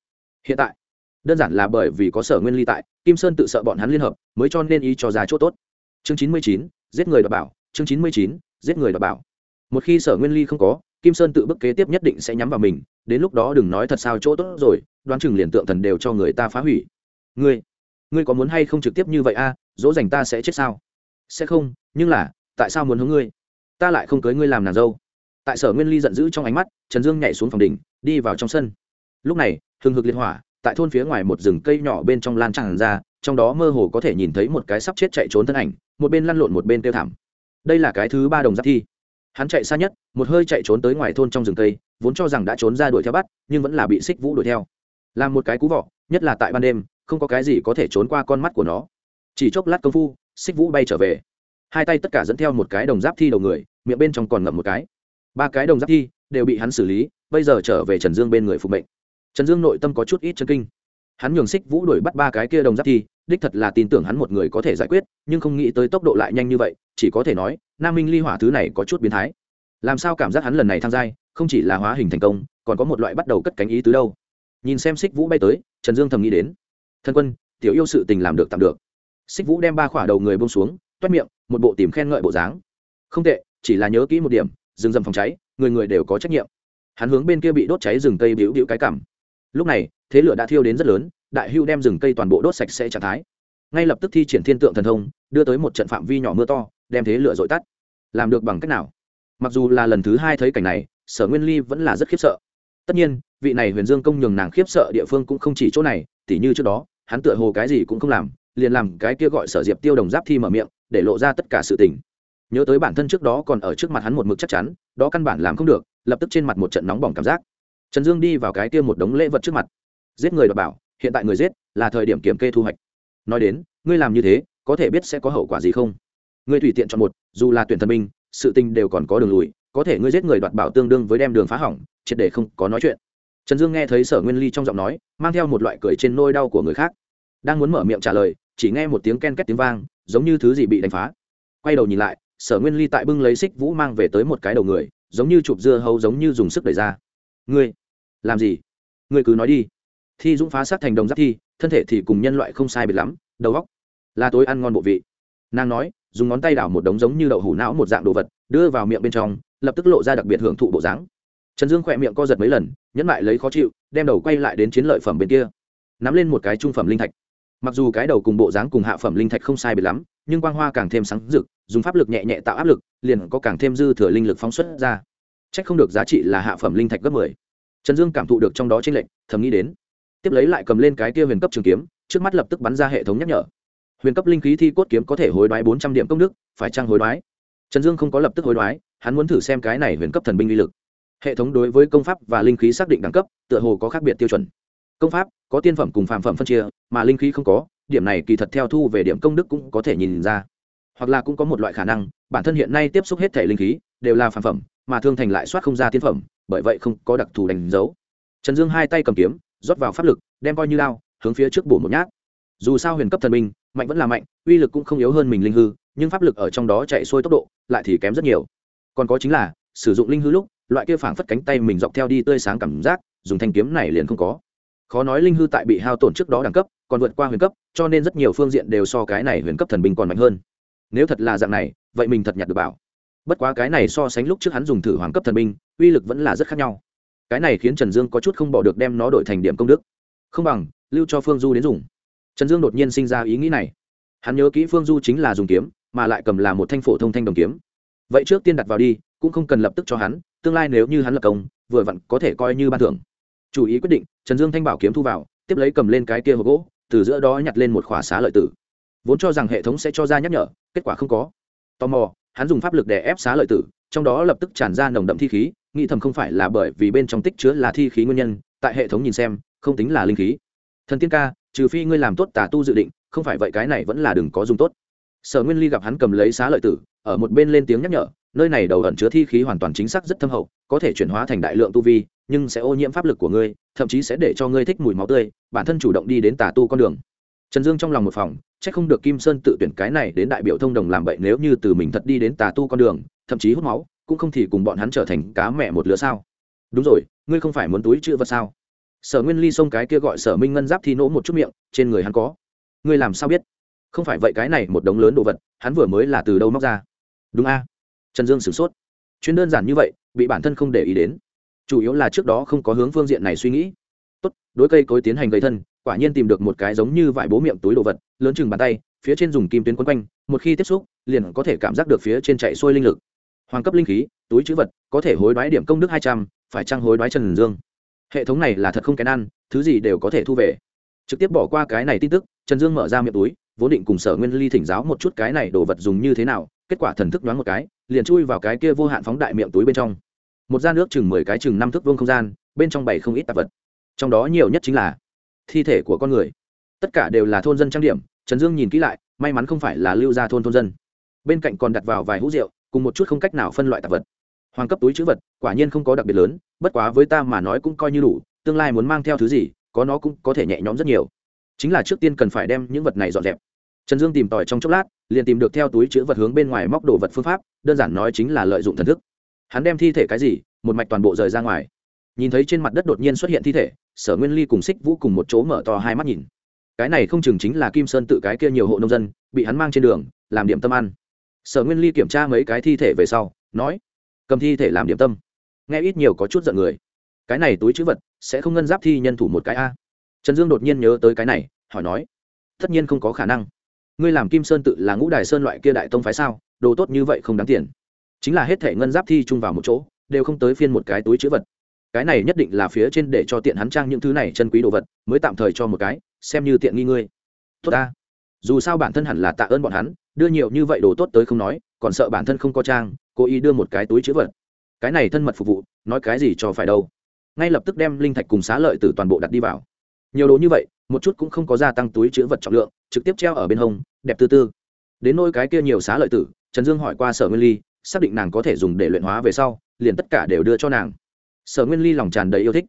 Hiện tại, đơn giản là bởi vì có sở nguyên ly tại, kim sơn tự sợ bọn hắn liên hợp, mới cho nên ý cho ra chỗ tốt. Chương chín mươi chín, giết người đ bảo, chương chín mươi chín, giết người đ bảo. Một khi sở nguyên ly không có, kim sơn tự bức kế tiếp nhất định sẽ nhắm vào mình, đến lúc đó đừng nói thật sao chỗ tốt rồi, đoán chừng liền tượng thần đều cho người ta phá hủy. Ngươi ngươi có muốn hay không trực tiếp như vậy a, dỗ dành ta sẽ chết sao? Sẽ không, nhưng là, tại sao muốn hướng ngươi? Ta lại không cưới ngươi làm nàng dâu. Tại sở nguyên ly giận dữ trong ánh mắt, trần dương nhảy xuống phòng đỉnh, đi vào trong sân. Lúc này, hừng hực liệt hỏa, tại thôn phía ngoài một rừng cây nhỏ bên trong lan tràn ra, trong đó mơ hồ có thể nhìn thấy một cái sắp chết chạy trốn thân ảnh, một bên lăn lộn một bên tiêu thảm. Đây là cái thứ ba đồng giáp thi. Hắn chạy xa nhất, một hơi chạy trốn tới ngoài thôn trong rừng cây, vốn cho rằng đã trốn ra đuổi theo bắt, nhưng vẫn là bị xích vũ đuổi theo. Làm một cái cú vọ, nhất là tại ban đêm không có cái gì có thể trốn qua con mắt của nó. Chỉ chốc lát công phu, xích vũ bay trở về. Hai tay tất cả dẫn theo một cái đồng giáp thi đầu người, miệng bên trong còn ngậm một cái. Ba cái đồng giáp thi đều bị hắn xử lý, bây giờ trở về trần dương bên người phục mệnh. Trần dương nội tâm có chút ít chân kinh. Hắn nhường xích vũ đuổi bắt ba cái kia đồng giáp thi, đích thật là tin tưởng hắn một người có thể giải quyết, nhưng không nghĩ tới tốc độ lại nhanh như vậy, chỉ có thể nói, nam minh ly hỏa thứ này có chút biến thái. Làm sao cảm giác hắn lần này tham gia, không chỉ là hóa hình thành công, còn có một loại bắt đầu cất cánh ý tứ đâu. Nhìn xem xích vũ bay tới, trần dương thầm nghĩ đến thân quân, tiểu yêu sự tình làm được tạm được. Xích vũ đem ba khỏa đầu người bông xuống, toét miệng, một bộ tìm khen ngợi bộ dáng. Không tệ, chỉ là nhớ kỹ một điểm, rừng rầm phòng cháy, người người đều có trách nhiệm. Hắn hướng bên kia bị đốt cháy rừng cây bĩu bĩu cái cảm lúc này, thế lửa đã thiêu đến rất lớn, đại hưu đem rừng cây toàn bộ đốt sạch sẽ trạng thái. Ngay lập tức thi triển thiên tượng thần thông, đưa tới một trận phạm vi nhỏ mưa to, đem thế lửa dội tắt. Làm được bằng cách nào? Mặc dù là lần thứ hai thấy cảnh này, sở nguyên ly vẫn là rất khiếp sợ. Tất nhiên, vị này huyền dương công nhường nàng khiếp sợ địa phương cũng không chỉ chỗ này, tỉ như trước đó hắn tựa hồ cái gì cũng không làm, liền làm cái kia gọi sở diệp tiêu đồng giáp thi mở miệng, để lộ ra tất cả sự tình. Nhớ tới bản thân trước đó còn ở trước mặt hắn một mực chắc chắn, đó căn bản làm không được, lập tức trên mặt một trận nóng bỏng cảm giác. Trần dương đi vào cái kia một đống lễ vật trước mặt. Giết người đọc bảo, hiện tại người giết, là thời điểm kiểm kê thu hoạch. Nói đến, ngươi làm như thế, có thể biết sẽ có hậu quả gì không? Ngươi tùy tiện chọn một, dù là tuyển thần minh sự tình đều còn có đường lùi, có thể ngươi giết người đoạt bảo tương đương với đem đường phá hỏng, triệt để không có nói chuyện. Trần dương nghe thấy sở nguyên ly trong giọng nói, mang theo một loại cười trên nôi đau của người khác đang muốn mở miệng trả lời, chỉ nghe một tiếng ken két tiếng vang, giống như thứ gì bị đánh phá. Quay đầu nhìn lại, sở nguyên ly tại bưng lấy xích vũ mang về tới một cái đầu người, giống như chụp dưa hấu giống như dùng sức đẩy ra. Ngươi, làm gì? Ngươi cứ nói đi. Thi dũng phá sát thành đồng giáp thi, thân thể thì cùng nhân loại không sai biệt lắm, đầu góc là tối ăn ngon bộ vị. Nàng nói, dùng ngón tay đảo một đống giống như đậu hủ não một dạng đồ vật, đưa vào miệng bên trong, lập tức lộ ra đặc biệt hưởng thụ bộ dáng. Trần dương khỏe miệng co giật mấy lần, nhẫn lại lấy khó chịu, đem đầu quay lại đến chiến lợi phẩm bên kia. Nắm lên một cái trung phẩm linh thạch mặc dù cái đầu cùng bộ dáng cùng hạ phẩm linh thạch không sai biệt lắm, nhưng quang hoa càng thêm sáng rực, dùng pháp lực nhẹ nhẹ tạo áp lực, liền có càng thêm dư thừa linh lực phóng xuất ra. C h ắ c không được giá trị là hạ phẩm linh thạch gấp mười. Trần dương cảm thụ được trong đó t r ê n lệch, thầm nghĩ đến. Tiếp lấy lại cầm lên cái kia huyền cấp trường kiếm, trước mắt lập tức bắn ra hệ thống nhắc nhở. Huyền cấp linh khí thi cốt kiếm có thể hối đoái bốn trăm điểm công đức, phải trăng hối đoái? Trần dương không có lập tức hối đoái, hắn muốn thử xem cái này huyền cấp thần binh uy lực. Hệ thống đối với công pháp và linh khí xác định đẳng cấp, tựa hồ có khác biệt tiêu chuẩn công pháp, có tiên phẩm cùng phàm phẩm phân chia, mà linh khí không có, điểm này kỳ thật theo thu về điểm công đức cũng có thể nhìn ra. Hoặc là cũng có một loại khả năng, bản thân hiện nay tiếp xúc hết thể linh khí, đều là phàm phẩm, mà thương thành lại soát không ra tiên phẩm, bởi vậy không có đặc thù đánh dấu. Trần dương hai tay cầm kiếm, rót vào pháp lực, đem coi như lao hướng phía trước bổ một nhát. Dù sao huyền cấp thần minh, mạnh vẫn là mạnh, uy lực cũng không yếu hơn mình linh hư, nhưng pháp lực ở trong đó chạy xuôi tốc độ, lại thì kém rất nhiều. Còn có chính là, sử dụng linh hư lúc, loại kia phảng phất cánh tay mình dọc theo đi tươi sáng cảm giác, dùng thanh kiếm này liền không có khó nói linh hư tại bị hao tổn trước đó đẳng cấp, còn vượt qua huyền cấp, cho nên rất nhiều phương diện đều so cái này huyền cấp thần binh còn mạnh hơn. Nếu thật là dạng này, vậy mình thật nhặt được bảo. Bất quá cái này so sánh lúc trước hắn dùng thử hoàng cấp thần binh, uy lực vẫn là rất khác nhau. Cái này khiến trần dương có chút không bỏ được đem nó đổi thành điểm công đức. Không bằng, lưu cho phương du đến dùng. Trần dương đột nhiên sinh ra ý nghĩ này. Hắn nhớ kỹ phương du chính là dùng kiếm, mà lại cầm là một thanh phổ thông thanh đồng kiếm. Vậy trước tiên đặt vào đi, cũng không cần lập tức cho hắn, tương lai nếu như hắn lập công, vừa vặn có thể coi như ban thưởng. Chủ ý quyết định trần dương thanh bảo kiếm thu vào, tiếp lấy cầm lên cái kia hộp gỗ, từ giữa đó nhặt lên một khỏa xá lợi tử. Vốn cho rằng hệ thống sẽ cho ra nhắc nhở, kết quả không có. Tò mò, hắn dùng pháp lực để ép xá lợi tử, trong đó lập tức tràn ra nồng đậm thi khí, nghĩ thầm không phải là bởi vì bên trong tích chứa là thi khí nguyên nhân, tại hệ thống nhìn xem, không tính là linh khí. Thần tiên ca, trừ phi ngươi làm tốt tà tu dự định, không phải vậy cái này vẫn là đừng có dùng tốt. Sở nguyên ly gặp hắn cầm lấy xá lợi tử, ở một bên lên tiếng nhắc nhở, nơi này đầu ẩn chứa thi khí hoàn toàn chính xác rất thâm hậu, có thể chuyển hóa thành đại lượng tu vi nhưng sẽ ô nhiễm pháp lực của ngươi, thậm chí sẽ để cho ngươi thích mùi máu tươi, bản thân chủ động đi đến tà tu con đường. Trần dương trong lòng một phòng c h ắ c không được kim sơn tự tuyển cái này đến đại biểu thông đồng làm bậy nếu như từ mình thật đi đến tà tu con đường, thậm chí hút máu, cũng không thì cùng bọn hắn trở thành cá mẹ một lứa sao. Đúng rồi, ngươi không phải muốn túi chữ vật sao? Sở nguyên ly xông cái kia gọi sở minh ngân giáp thi nỗ một chút miệng, trên người hắn có. Ngươi làm sao biết? Không phải vậy cái này một đống lớn đồ vật, hắn vừa mới là từ đâu móc ra? Đúng a. Trần dương sửng sốt. Chuyện đơn giản như vậy, bị bản thân không để ý đến chủ yếu là trước đó không có hướng phương diện này suy nghĩ. Tốt, đối cây cối tiến hành gây thân, quả nhiên tìm được một cái giống như vải bố miệng túi đồ vật, lớn chừng bàn tay, phía trên dùng kim tuyến quấn quanh, một khi tiếp xúc, liền có thể cảm giác được phía trên chạy xuôi linh lực. Hoàng cấp linh khí, túi chữ vật, có thể hối đoái điểm công đức hai trăm, phải trăng hối đoái trần dương? Hệ thống này là thật không kén ăn, thứ gì đều có thể thu về. Trực tiếp bỏ qua cái này tin tức, trần dương mở ra miệng túi, vốn định cùng sở nguyên ly thỉnh giáo một chút cái này đồ vật dùng như thế nào, kết quả thần thức đoán một cái, liền chui vào cái kia vô hạn phóng đại miệng túi bên trong một gian nước chừng mười cái chừng năm thước vuông không gian, bên trong bảy không ít tạp vật. Trong đó nhiều nhất chính là thi thể của con người. Tất cả đều là thôn dân trang điểm, trần dương nhìn kỹ lại, may mắn không phải là lưu gia thôn thôn dân. Bên cạnh còn đặt vào vài hũ rượu, cùng một chút không cách nào phân loại tạp vật. Hoàng cấp túi chữ vật, quả nhiên không có đặc biệt lớn, bất quá với ta mà nói cũng coi như đủ, tương lai muốn mang theo thứ gì, có nó cũng có thể nhẹ nhõm rất nhiều. Chính là trước tiên cần phải đem những vật này dọn dẹp. Trần dương tìm tòi trong chốc lát, liền tìm được theo túi chữ vật hướng bên ngoài móc đồ vật phương pháp, đơn giản nói chính là lợi dụng thần thức hắn đem thi thể cái gì, một mạch toàn bộ rời ra ngoài. Nhìn thấy trên mặt đất đột nhiên xuất hiện thi thể, sở nguyên ly cùng xích vũ cùng một chỗ mở to hai mắt nhìn. Cái này không chừng chính là kim sơn tự cái kia nhiều hộ nông dân, bị hắn mang trên đường, làm điểm tâm ăn. Sở nguyên ly kiểm tra mấy cái thi thể về sau, nói, cầm thi thể làm điểm tâm. Nghe ít nhiều có chút giận người. Cái này túi chữ vật sẽ không ngân giáp thi nhân thủ một cái a? Trần dương đột nhiên nhớ tới cái này, hỏi nói, tất nhiên không có khả năng. Ngươi làm kim sơn tự là ngũ đài sơn loại kia đại tông phái sao? Đồ tốt như vậy không đáng tiền chính là hết thể ngân giáp thi chung vào một chỗ, đều không tới phiên một cái túi chữ vật. Cái này nhất định là phía trên để cho tiện hắn trang những thứ này chân quý đồ vật, mới tạm thời cho một cái, xem như tiện nghi ngươi. Tốt ta. Dù sao bản thân hẳn là tạ ơn bọn hắn, đưa nhiều như vậy đồ tốt tới không nói, còn sợ bản thân không có trang, cố ý đưa một cái túi chữ vật. Cái này thân mật phục vụ, nói cái gì cho phải đâu. Ngay lập tức đem linh thạch cùng xá lợi từ toàn bộ đặt đi vào. Nhiều đồ như vậy, một chút cũng không có gia tăng túi chữ vật trọng lượng, trực tiếp treo ở bên hông, đẹp tư tư. Đến nôi cái kia nhiều xá lợi tử, trần dương hỏi qua sở nguyên ly xác định nàng có thể dùng để luyện hóa về sau, liền tất cả đều đưa cho nàng. Sở nguyên ly lòng tràn đầy yêu thích.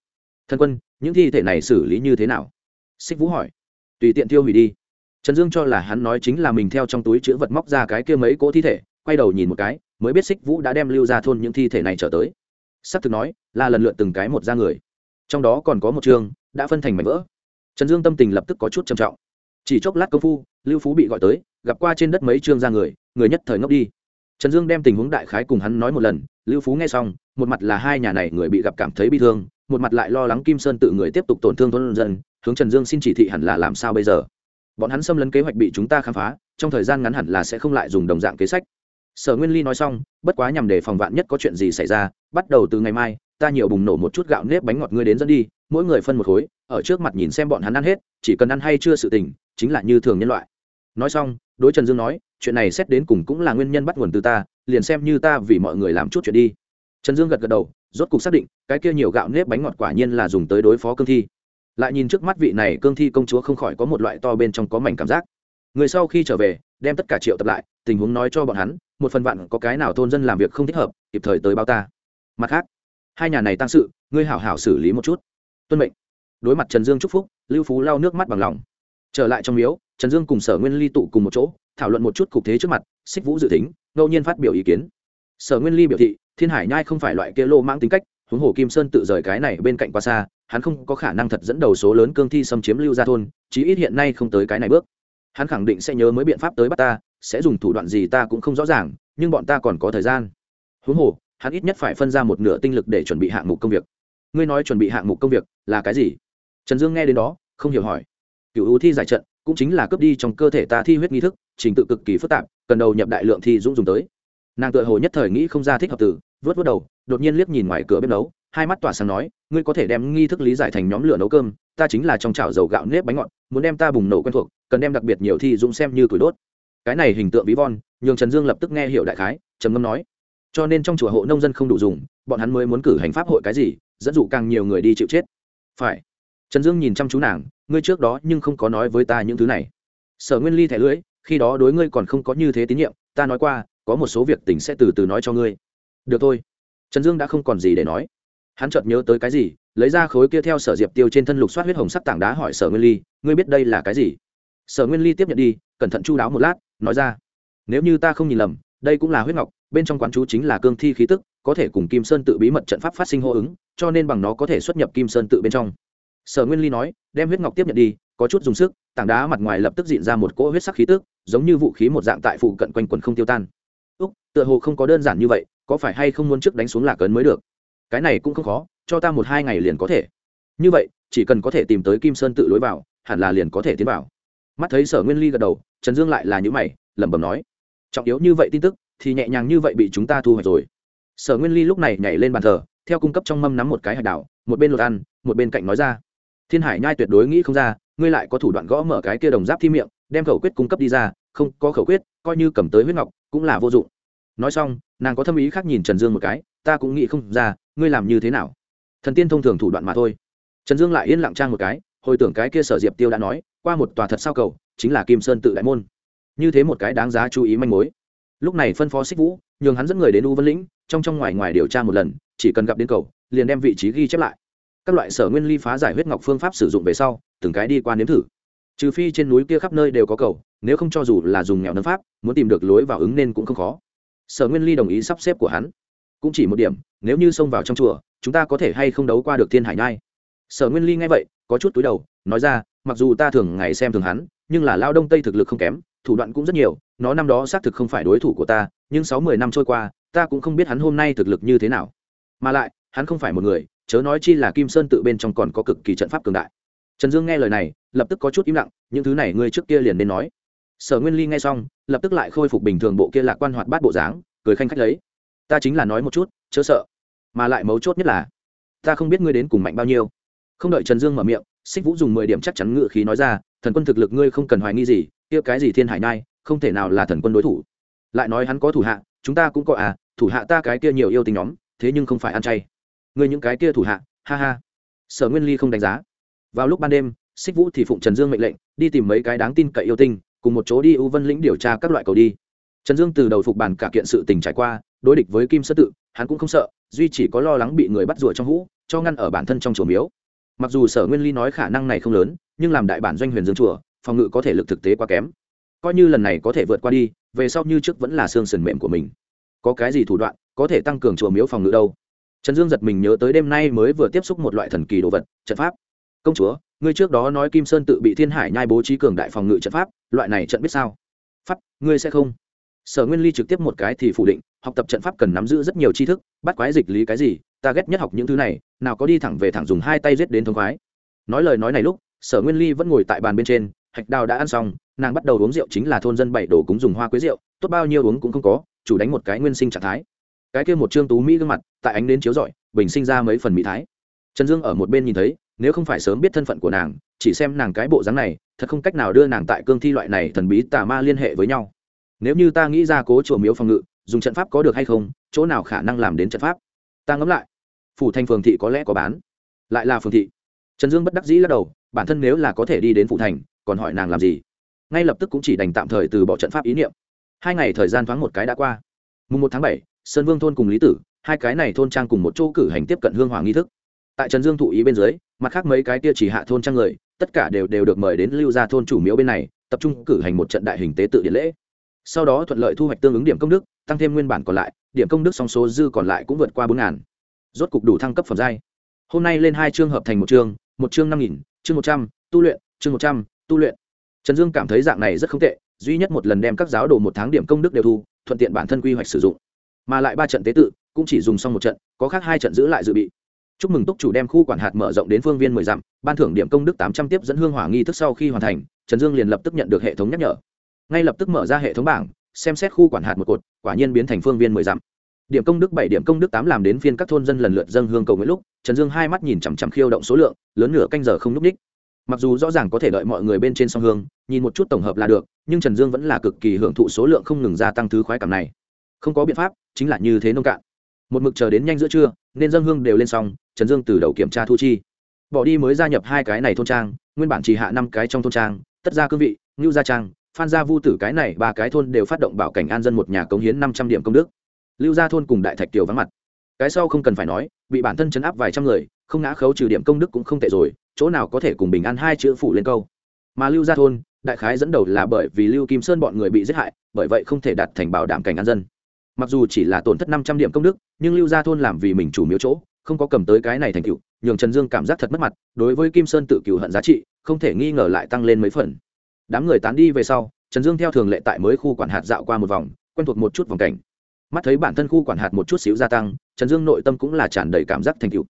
Thân quân, những thi thể này xử lý như thế nào? Xích vũ hỏi. Tùy tiện tiêu hủy đi. Trần dương cho là hắn nói chính là mình theo trong túi chữ vật móc ra cái kia mấy cỗ thi thể, quay đầu nhìn một cái, mới biết xích vũ đã đem lưu ra thôn những thi thể này trở tới. S ắ c thực nói, là lần lượt từng cái một ra người. Trong đó còn có một trường, đã phân thành mảnh vỡ. Trần dương tâm tình lập tức có chút trầm trọng. Chỉ chốc lát công phu, lưu phú bị gọi tới, gặp qua trên đất mấy chương ra người người nhất thời ngốc đi trần dương đem tình huống đại khái cùng hắn nói một lần, lưu phú nghe xong, một mặt là hai nhà này người bị gặp cảm thấy bi thương, một mặt lại lo lắng kim sơn tự người tiếp tục tổn thương thôn dân, hướng trần dương xin chỉ thị hẳn là làm sao bây giờ. Bọn hắn xâm lấn kế hoạch bị chúng ta khám phá, trong thời gian ngắn hẳn là sẽ không lại dùng đồng dạng kế sách. Sở nguyên ly nói xong, bất quá nhằm để phòng vạn nhất có chuyện gì xảy ra, bắt đầu từ ngày mai, ta nhiều bùng nổ một chút gạo nếp bánh ngọt ngươi đến dẫn đi, mỗi người phân một khối, ở trước mặt nhìn xem bọn hắn ăn hết, chỉ cần ăn hay chưa sự tình, chính là như thường nhân loại. Nói xong đối trần dương nói, chuyện này xét đến cùng cũng là nguyên nhân bắt nguồn từ ta, liền xem như ta vì mọi người làm chút chuyện đi. Trần dương gật gật đầu, rốt cục xác định, cái kia nhiều gạo nếp bánh ngọt quả nhiên là dùng tới đối phó cương thi. Lại nhìn trước mắt vị này cương thi công chúa không khỏi có một loại to bên trong có mảnh cảm giác. Người sau khi trở về, đem tất cả triệu tập lại, tình huống nói cho bọn hắn, một phần vạn có cái nào thôn dân làm việc không thích hợp, kịp thời tới bao ta. Mặt khác, hai nhà này tăng sự, ngươi hảo hảo xử lý một chút. Tuân mệnh. Đối mặt trần dương chúc phúc, lưu phú lau nước mắt bằng lòng. Trở lại trong miếu trần dương cùng sở nguyên ly tụ cùng một chỗ, thảo luận một chút cục thế trước mặt xích vũ dự tính, ngẫu nhiên phát biểu ý kiến. Sở nguyên ly biểu thị, thiên hải nhai không phải loại kia lô mang tính cách, huống hồ kim sơn tự rời cái này bên cạnh quá xa, hắn không có khả năng thật dẫn đầu số lớn cương thi xâm chiếm lưu gia thôn, chí ít hiện nay không tới cái này bước. Hắn khẳng định sẽ nhớ mới biện pháp tới bắt ta, sẽ dùng thủ đoạn gì ta cũng không rõ ràng, nhưng bọn ta còn có thời gian. Huống hồ, hắn ít nhất phải phân ra một nửa tinh lực để chuẩn bị hạng mục công việc. Ngươi nói chuẩn bị hạng mục công việc là cái gì? Trần dương nghe đến đó, không hiểu hỏi. Cựu ưu thi giải trận cũng chính là cướp đi trong cơ thể ta thi huyết nghi thức, trình tự cực kỳ phức tạp, cần đầu nhập đại lượng thi dũng dùng tới. Nàng tự hồ nhất thời nghĩ không ra thích hợp từ, vớt vớt đầu, đột nhiên liếc nhìn ngoài cửa bếp nấu, hai mắt tỏa sáng nói, ngươi có thể đem nghi thức lý giải thành nhóm lửa nấu cơm, ta chính là trong chảo dầu gạo nếp bánh ngọt, muốn đem ta bùng nổ quen thuộc, cần đem đặc biệt nhiều thi dũng xem như củi đốt. Cái này hình tượng ví von, nhường trần dương lập tức nghe hiểu đại khái, trầm ngâm nói, cho nên trong chùa hộ nông dân không đủ dùng, bọn hắn mới muốn cử hành pháp hội cái gì, dẫn dụ càng nhiều người đi chịu chết. Phải trần dương nhìn chăm chú nàng, ngươi trước đó nhưng không có nói với ta những thứ này. Sở nguyên ly thẻ lưỡi, khi đó đối ngươi còn không có như thế tín nhiệm, ta nói qua, có một số việc tỉnh sẽ từ từ nói cho ngươi. Được thôi. Trần dương đã không còn gì để nói. Hắn chợt nhớ tới cái gì, lấy ra khối kia theo sở diệp tiêu trên thân lục soát huyết hồng sắc tảng đá hỏi sở nguyên ly, ngươi biết đây là cái gì? Sở nguyên ly tiếp nhận đi, cẩn thận chu đáo một lát, nói ra, nếu như ta không nhìn lầm, đây cũng là huyết ngọc, bên trong quán chú chính là cương thi khí tức, có thể cùng kim sơn tự bí mật trận pháp phát sinh hô ứng, cho nên bằng nó có thể xuất nhập kim sơn tự bên trong sở nguyên ly nói, đem huyết ngọc tiếp nhận đi, có chút dùng sức, tảng đá mặt ngoài lập tức dịn ra một cỗ huyết sắc khí tức, giống như vũ khí một dạng tại phụ cận quanh quần không tiêu tan. Úc, tựa hồ không có đơn giản như vậy, có phải hay không muốn trước đánh xuống lạc ấn mới được? Cái này cũng không khó, cho ta một hai ngày liền có thể. Như vậy, chỉ cần có thể tìm tới kim sơn tự lối vào, hẳn là liền có thể tiến vào. Mắt thấy sở nguyên ly gật đầu, trần dương lại là những mày, lẩm bẩm nói, trọng yếu như vậy tin tức, thì nhẹ nhàng như vậy bị chúng ta thu hoạch rồi. Sở nguyên ly lúc này nhảy lên bàn thờ, theo cung cấp trong mâm nắm một cái hạt đảo, một bên lột ăn, một bên cạnh nói ra thiên hải nhai tuyệt đối nghĩ không ra, ngươi lại có thủ đoạn gõ mở cái kia đồng giáp thi miệng, đem khẩu quyết cung cấp đi ra, không, có khẩu quyết, coi như cầm tới huyết ngọc, cũng là vô dụng. Nói xong, nàng có thâm ý khác nhìn trần dương một cái, ta cũng nghĩ không ra, ngươi làm như thế nào? Thần tiên thông thường thủ đoạn mà thôi. Trần dương lại yên lặng trang một cái, hồi tưởng cái kia sở diệp tiêu đã nói, qua một tòa thật sao cầu, chính là kim sơn tự đại môn. Như thế một cái đáng giá chú ý manh mối. Lúc này phân phó xích vũ, nhường hắn dẫn người đến u vân lĩnh, trong trong ngoài ngoài điều tra một lần, chỉ cần gặp đến cầu, liền đem vị trí ghi chép lại các loại sở nguyên ly phá giải huyết ngọc phương pháp sử dụng về sau, từng cái đi qua nếm thử. Trừ phi trên núi kia khắp nơi đều có cầu, nếu không cho dù là dùng nghèo nấm pháp, muốn tìm được lối vào ứng nên cũng không khó. Sở nguyên ly đồng ý sắp xếp của hắn. Cũng chỉ một điểm, nếu như xông vào trong chùa, chúng ta có thể hay không đấu qua được thiên hải nhai? Sở nguyên ly nghe vậy, có chút túi đầu, nói ra, mặc dù ta thường ngày xem thường hắn, nhưng là lao đông tây thực lực không kém, thủ đoạn cũng rất nhiều, nó năm đó xác thực không phải đối thủ của ta, nhưng sáu mười năm trôi qua, ta cũng không biết hắn hôm nay thực lực như thế nào. Mà lại, hắn không phải một người chớ nói chi là kim sơn tự bên trong còn có cực kỳ trận pháp cường đại. Trần dương nghe lời này, lập tức có chút im lặng, những thứ này ngươi trước kia liền nên nói. Sở nguyên ly nghe xong, lập tức lại khôi phục bình thường bộ kia lạc quan hoạt bát bộ dáng, cười khanh khách lấy. Ta chính là nói một chút, chớ sợ, mà lại mấu chốt nhất là, ta không biết ngươi đến cùng mạnh bao nhiêu. Không đợi trần dương mở miệng, xích vũ dùng mười điểm chắc chắn ngự khí nói ra, thần quân thực lực ngươi không cần hoài nghi gì, kia cái gì thiên hải nhai, không thể nào là thần quân đối thủ. Lại nói hắn có thủ hạ, chúng ta cũng có à thủ hạ ta cái kia nhiều yêu tình nhóm, thế nhưng không phải ăn chay ngươi những cái kia thủ hạ, ha ha. Sở nguyên ly không đánh giá. Vào lúc ban đêm, xích vũ thì phụng trần dương mệnh lệnh, đi tìm mấy cái đáng tin cậy yêu tinh, cùng một chỗ đi u vân lĩnh điều tra các loại cầu đi. Trần dương từ đầu phục bàn cả kiện sự tình trải qua, đối địch với kim sơ tự, hắn cũng không sợ, duy chỉ có lo lắng bị người bắt rủa trong hũ, cho ngăn ở bản thân trong chùa miếu. Mặc dù sở nguyên ly nói khả năng này không lớn, nhưng làm đại bản doanh huyền dương chùa, phòng ngự có thể lực thực tế quá kém. Coi như lần này có thể vượt qua đi, về sau như trước vẫn là xương sần mềm của mình. Có cái gì thủ đoạn, có thể tăng cường chùa miếu phòng ngự đâu? Trần dương giật mình nhớ tới đêm nay mới vừa tiếp xúc một loại thần kỳ đồ vật, trận pháp. Công chúa, ngươi trước đó nói kim sơn tự bị thiên hải nhai bố trí cường đại phòng ngự trận pháp, loại này trận biết sao? Pháp, ngươi sẽ không. Sở nguyên ly trực tiếp một cái thì phủ định, học tập trận pháp cần nắm giữ rất nhiều tri thức, bắt quái dịch lý cái gì, ta ghét nhất học những thứ này, nào có đi thẳng về thẳng dùng hai tay giết đến thông khoái. Nói lời nói này lúc, sở nguyên ly vẫn ngồi tại bàn bên trên, hạch đào đã ăn xong, nàng bắt đầu uống rượu chính là thôn dân bảy đồ cúng dùng hoa quế rượu, tốt bao nhiêu uống cũng không có, chủ đánh một cái nguyên sinh trạng thái. Cái kia một trương tú mỹ gương mặt tại ánh đến chiếu rọi, bình sinh ra mấy phần mỹ thái. Trần dương ở một bên nhìn thấy, nếu không phải sớm biết thân phận của nàng, chỉ xem nàng cái bộ dáng này, thật không cách nào đưa nàng tại cương thi loại này thần bí tà ma liên hệ với nhau. Nếu như ta nghĩ ra cố chùa miếu phòng ngự, dùng trận pháp có được hay không, chỗ nào khả năng làm đến trận pháp? Ta ngẫm lại. Phủ thành phường thị có lẽ có bán. Lại là phường thị. Trần dương bất đắc dĩ lắc đầu, bản thân nếu là có thể đi đến phủ thành, còn hỏi nàng làm gì? Ngay lập tức cũng chỉ đành tạm thời từ bỏ trận pháp ý niệm. Hai ngày thời gian thoáng một cái đã qua. Mùng một tháng bảy, sơn vương thôn cùng lý tử hai cái này thôn trang cùng một chỗ cử hành tiếp cận hương hoàng nghi thức. Tại trần dương thụ ý bên dưới, mặt khác mấy cái kia chỉ hạ thôn trang người, tất cả đều đều được mời đến lưu ra thôn chủ miếu bên này, tập trung cử hành một trận đại hình tế tự điện lễ. Sau đó thuận lợi thu hoạch tương ứng điểm công đức, tăng thêm nguyên bản còn lại, điểm công đức song số dư còn lại cũng vượt qua bốn ngàn. Rốt cục đủ thăng cấp phẩm giai. Hôm nay lên hai chương hợp thành một chương một chương năm nghìn, chương một trăm, tu luyện, chương một trăm, tu luyện. Trần dương cảm thấy dạng này rất không tệ, duy nhất một lần đem các giáo đồ một tháng điểm công đức đều thu, thuận tiện bản thân quy hoạch sử dụng. Mà lại ba trận tế tự cũng chỉ dùng xong một trận, có khác hai trận giữ lại dự bị. Chúc mừng túc chủ đem khu quản hạt mở rộng đến phương viên mười dặm, ban thưởng điểm công đức tám trăm tiếp dẫn hương hỏa nghi thức sau khi hoàn thành, trần dương liền lập tức nhận được hệ thống nhắc nhở. Ngay lập tức mở ra hệ thống bảng, xem xét khu quản hạt một cột, quả nhiên biến thành phương viên mười dặm. Điểm công đức bảy, điểm công đức tám làm đến phiên các thôn dân lần lượt dâng hương cầu nguyễn lúc, trần dương hai mắt nhìn chằm chằm khiêu động số lượng, lớn nửa canh giờ không n ú c ních. Mặc dù rõ ràng có thể đợi mọi người bên trên song hương, nhìn một chút tổng hợp là được, nhưng trần dương vẫn là cực kỳ hưởng thụ số lượng không ngừng gia tăng thứ khoái cảm này. Không có biện pháp, chính là như thế nông cạn một mực chờ đến nhanh giữa trưa, nên dân hương đều lên xong trần dương từ đầu kiểm tra thu chi. Bỏ đi mới gia nhập hai cái này thôn trang, nguyên bản chỉ hạ năm cái trong thôn trang, tất ra cương vị, ngưu gia trang, phan gia vu tử cái này ba cái thôn đều phát động bảo cảnh an dân một nhà cống hiến năm trăm điểm công đức. Lưu gia thôn cùng đại thạch kiều vắng mặt. Cái sau không cần phải nói, bị bản thân chấn áp vài trăm người, không ngã khấu trừ điểm công đức cũng không tệ rồi, chỗ nào có thể cùng bình an hai chữ phụ lên câu. Mà lưu gia thôn, đại khái dẫn đầu là bởi vì lưu kim sơn bọn người bị giết hại, bởi vậy không thể đạt thành bảo đảm cảnh an dân mặc dù chỉ là tổn thất năm trăm điểm công đức, nhưng lưu gia thôn làm vì mình chủ miếu chỗ, không có cầm tới cái này thành tựu, nhường trần dương cảm giác thật mất mặt, đối với kim sơn tự cựu hận giá trị, không thể nghi ngờ lại tăng lên mấy phần. Đám người tán đi về sau, trần dương theo thường lệ tại mới khu quản hạt dạo qua một vòng, quen thuộc một chút vòng cảnh. Mắt thấy bản thân khu quản hạt một chút xíu gia tăng, trần dương nội tâm cũng là tràn đầy cảm giác thành cựu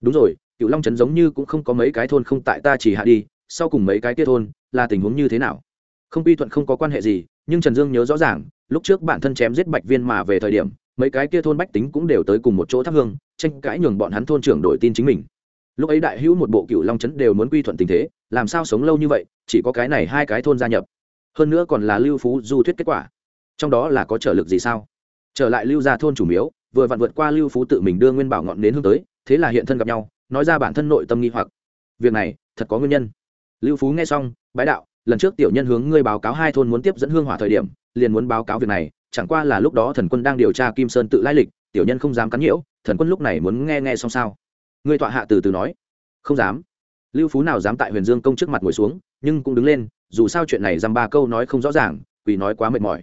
đúng rồi cựu long trấn giống như cũng không có mấy cái thôn không tại ta chỉ hạ đi, sau cùng mấy cái kia thôn, là tình huống như thế nào? Không quy thuận không có quan hệ gì, nhưng trần dương nhớ rõ ràng lúc trước bản thân chém giết bạch viên mà về thời điểm, mấy cái kia thôn bách tính cũng đều tới cùng một chỗ thắp hương, tranh cãi nhường bọn hắn thôn trưởng đổi tin chính mình. Lúc ấy đại hữu một bộ cựu long chấn đều muốn quy thuận tình thế, làm sao sống lâu như vậy, chỉ có cái này hai cái thôn gia nhập. Hơn nữa còn là lưu phú du thuyết kết quả. Trong đó là có trở lực gì sao? Trở lại lưu ra thôn chủ miếu, vừa vặn vượt qua lưu phú tự mình đưa nguyên bảo ngọn đến hướng tới, thế là hiện thân gặp nhau, nói ra bản thân nội tâm nghi hoặc. Việc này, thật có nguyên nhân. Lưu phú nghe xong, bái đạo lần trước tiểu nhân hướng ngươi báo cáo hai thôn muốn tiếp dẫn hương hỏa thời điểm, liền muốn báo cáo việc này, chẳng qua là lúc đó thần quân đang điều tra kim sơn tự lai lịch, tiểu nhân không dám cắn nhiễu, thần quân lúc này muốn nghe nghe xong sao. Ngươi tọa hạ từ từ nói. Không dám. Lưu phú nào dám tại huyền dương công trước mặt ngồi xuống, nhưng cũng đứng lên, dù sao chuyện này dăm ba câu nói không rõ ràng, vì nói quá mệt mỏi.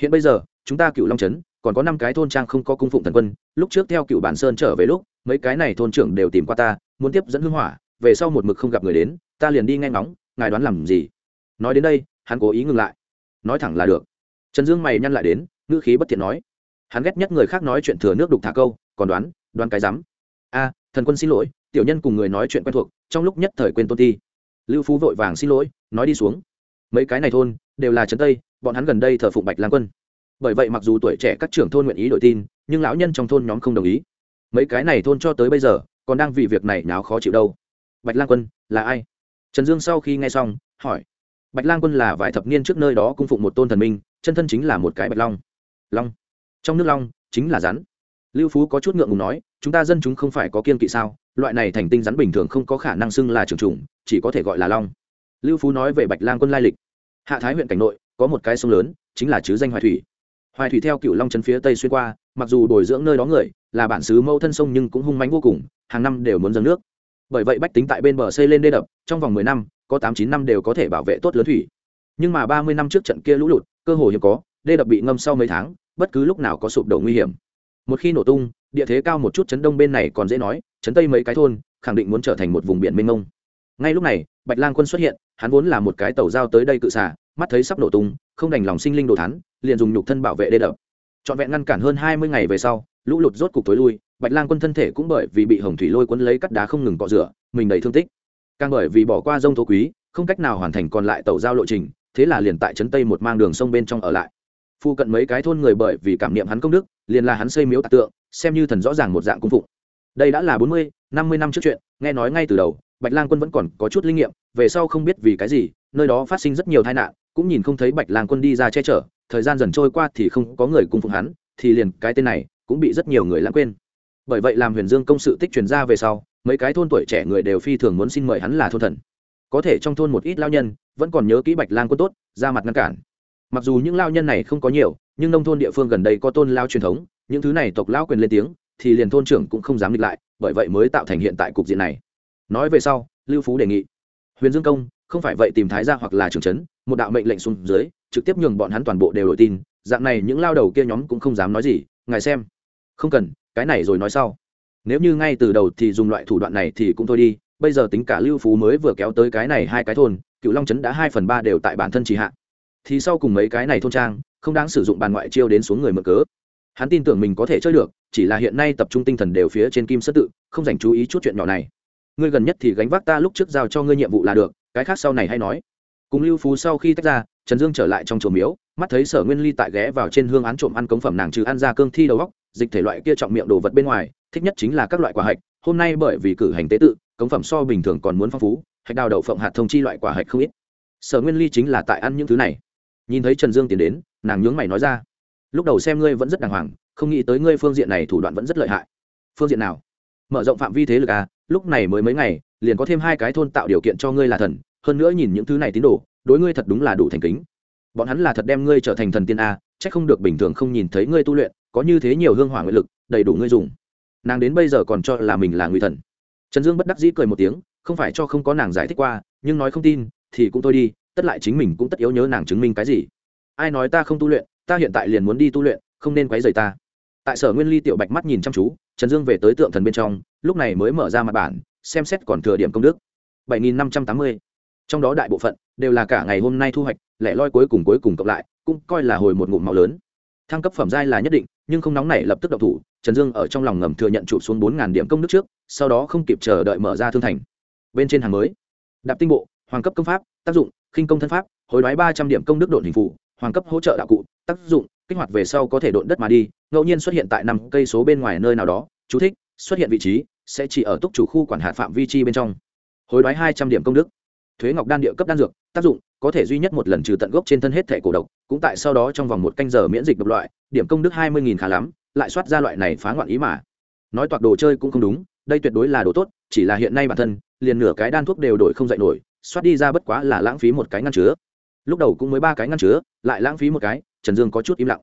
Hiện bây giờ, chúng ta cựu long trấn, còn có năm cái thôn trang không có cung phụng thần quân, lúc trước theo cựu bản sơn trở về lúc, mấy cái này thôn trưởng đều tìm qua ta, muốn tiếp dẫn hương hỏa, về sau một mực không gặp người đến, ta liền đi nghe ngóng, ngài đoán làm gì? Nói đến đây, hắn cố ý ngừng lại. Nói thẳng là được. Trần dương mày nhăn lại đến, ngữ khí bất thiện nói. Hắn ghét nhất người khác nói chuyện thừa nước đục thả câu, còn đoán đoán cái rắm. A, thần quân xin lỗi, tiểu nhân cùng người nói chuyện quen thuộc, trong lúc nhất thời quên tôn ti. Lưu phú vội vàng xin lỗi, nói đi xuống. Mấy cái này thôn, đều là trấn tây, bọn hắn gần đây thờ phụng bạch lang quân. Bởi vậy mặc dù tuổi trẻ các trưởng thôn nguyện ý đổi tin, nhưng lão nhân trong thôn nhóm không đồng ý. Mấy cái này thôn cho tới bây giờ, còn đang vì việc này náo khó chịu đâu. Bạch lang quân, là ai? Trần dương sau khi nghe xong, hỏi bạch lang quân là vài thập niên trước nơi đó cung phụng một tôn thần minh, chân thân chính là một cái bạch long. Long. Trong nước long, chính là rắn. Lưu phú có chút ngượng ngùng nói, chúng ta dân chúng không phải có kiên kỵ sao? Loại này thành tinh rắn bình thường không có khả năng xưng là trường trùng, chỉ có thể gọi là long. Lưu phú nói về bạch lang quân lai lịch. Hạ thái huyện cảnh nội, có một cái sông lớn, chính là chứ danh hoài thủy. Hoài thủy theo cựu long trấn phía tây xuyên qua, mặc dù bồi dưỡng nơi đó người, là bản xứ mâu thân sông nhưng cũng hung mánh vô cùng, hàng năm đều muốn dâng nước. Bởi vậy bách tính tại bên bờ xây lên đê đập, trong vòng mười năm có tám chín năm đều có thể bảo vệ tốt lớn thủy. Nhưng mà ba mươi năm trước trận kia lũ lụt, cơ hồ hiếm có, đê đập bị ngâm sau mấy tháng, bất cứ lúc nào có sụp đổ nguy hiểm. Một khi nổ tung, địa thế cao một chút chấn đông bên này còn dễ nói, chấn tây mấy cái thôn, khẳng định muốn trở thành một vùng biển mênh mông. Ngay lúc này, bạch lang quân xuất hiện, hắn vốn là một cái tàu giao tới đây cự xả mắt thấy sắp nổ tung, không đành lòng sinh linh đồ thắn liền dùng nhục thân bảo vệ đê đập. Trọn vẹn ngăn cản hơn hai mươi ngày về sau, lũ lụt rốt cục tối lui, bạch lang quân thân thể cũng bởi vì bị hồng thủy lôi cuốn lấy cắt đá không ngừng cọ rửa, mình đầy thương tích càng bởi vì bỏ qua dông thố quý, không cách nào hoàn thành còn lại tàu giao lộ trình, thế là liền tại trấn tây một mang đường sông bên trong ở lại. Phu cận mấy cái thôn người bởi vì cảm niệm hắn công đức, liền là hắn xây miếu tạc tượng, xem như thần rõ ràng một dạng cung phụng. Đây đã là bốn mươi, năm mươi năm trước chuyện, nghe nói ngay từ đầu, bạch lang quân vẫn còn có chút linh nghiệm, về sau không biết vì cái gì, nơi đó phát sinh rất nhiều tai nạn, cũng nhìn không thấy bạch lang quân đi ra che chở, thời gian dần trôi qua thì không có người cung phụng hắn, thì liền cái tên này cũng bị rất nhiều người lãng quên bởi vậy làm huyền dương công sự tích truyền ra về sau, mấy cái thôn tuổi trẻ người đều phi thường muốn xin mời hắn là thôn thần. Có thể trong thôn một ít lao nhân, vẫn còn nhớ kỹ bạch lang quân tốt, ra mặt ngăn cản. Mặc dù những lao nhân này không có nhiều, nhưng nông thôn địa phương gần đây có tôn lao truyền thống, những thứ này tộc lao quyền lên tiếng, thì liền thôn trưởng cũng không dám nghịch lại, bởi vậy mới tạo thành hiện tại cục diện này. Nói về sau, lưu phú đề nghị, huyền dương công, không phải vậy tìm thái ra hoặc là trưởng trấn, một đạo mệnh lệnh xuống dưới, trực tiếp nhường bọn hắn toàn bộ đều đổi tin, dạng này những lao đầu kia nhóm cũng không dám nói gì, ngài xem. Không cần cái này rồi nói sau. Nếu như ngay từ đầu thì dùng loại thủ đoạn này thì cũng thôi đi, bây giờ tính cả lưu phú mới vừa kéo tới cái này hai cái thôn, cựu long trấn đã hai phần ba đều tại bản thân chỉ hạ. Thì sau cùng mấy cái này thôn trang, không đáng sử dụng bàn ngoại chiêu đến xuống người mở cớ. Hắn tin tưởng mình có thể chơi được, chỉ là hiện nay tập trung tinh thần đều phía trên kim sất tự, không dành chú ý chút chuyện nhỏ này. Ngươi gần nhất thì gánh vác ta lúc trước giao cho ngươi nhiệm vụ là được, cái khác sau này hay nói. Cùng lưu phú sau khi tách ra, trần dương trở lại trong chùa miếu, mắt thấy sở nguyên ly tại ghé vào trên hương án trộm ăn cống phẩm nàng trừ ăn ra cương thi đầu góc dịch thể loại kia trọng miệng đồ vật bên ngoài thích nhất chính là các loại quả hạch. Hôm nay bởi vì cử hành tế tự cống phẩm so bình thường còn muốn phong phú hạch đào đậu phộng hạt thông chi loại quả hạch không ít. Sở nguyên ly chính là tại ăn những thứ này. Nhìn thấy trần dương tiến đến nàng nhướng mày nói ra lúc đầu xem ngươi vẫn rất đàng hoàng không nghĩ tới ngươi phương diện này thủ đoạn vẫn rất lợi hại. Phương diện nào? Mở rộng phạm vi thế lực à lúc này mới mấy ngày liền có thêm hai cái thôn tạo điều kiện cho ngươi là thần hơn nữa nhìn những thứ này tín đồ đối ngươi thật đúng là đủ thành kính. Bọn hắn là thật đem ngươi trở thành thần tiên a à, c h ắ c không được bình thường không nhìn thấy ngươi tu luyện có như thế nhiều hương hỏa nguyện lực, đầy đủ ngươi dùng. Nàng đến bây giờ còn cho là mình là người thần. Trần dương bất đắc dĩ cười một tiếng, không phải cho không có nàng giải thích qua, nhưng nói không tin, thì cũng thôi đi, tất lại chính mình cũng tất yếu nhớ nàng chứng minh cái gì. Ai nói ta không tu luyện, ta hiện tại liền muốn đi tu luyện, không nên quấy rầy ta. Tại sở nguyên ly tiểu bạch mắt nhìn chăm chú, trần dương về tới tượng thần bên trong, lúc này mới mở ra mặt bản, xem xét còn thừa điểm công đức. Bảy nghìn năm trăm tám mươi. Trong đó đại bộ phận đều là cả ngày hôm nay thu hoạch, lẻ loi cuối cùng cuối cùng cộng lại, cũng coi là hồi một ngụm máu lớn. Thăng cấp phẩm giai là nhất định nhưng không nóng nảy lập tức đậu thủ, trần dương ở trong lòng ngầm thừa nhận chụp xuống bốn điểm công đức trước, sau đó không kịp chờ đợi mở ra thương thành. Bên trên hàng mới, đạp tinh bộ, hoàng cấp công pháp, tác dụng, khinh công thân pháp hồi đoái ba trăm điểm công đức độn hình phụ hoàng cấp hỗ trợ đạo cụ, tác dụng, kích hoạt về sau có thể độn đất mà đi, ngẫu nhiên xuất hiện tại năm cây số bên ngoài nơi nào đó, chú thích, xuất hiện vị trí, sẽ chỉ ở túc chủ khu quản hạt phạm vi chi bên trong. Hồi đoái hai trăm điểm công đức thuế ngọc đan địa cấp đan dược, tác dụng có thể duy nhất một lần trừ tận gốc trên thân hết thể cổ độc, cũng tại sau đó trong vòng một canh giờ miễn dịch độc loại, điểm công đức hai mươi nghìn khá lắm, lại soát ra loại này phá ngoạn ý mà. Nói toạc đồ chơi cũng không đúng, đây tuyệt đối là đồ tốt, chỉ là hiện nay bản thân, liền nửa cái đan thuốc đều đổi không dạy nổi, soát đi ra bất quá là lãng phí một cái ngăn chứa. Lúc đầu cũng mới ba cái ngăn chứa, lại lãng phí một cái, trần dương có chút im lặng.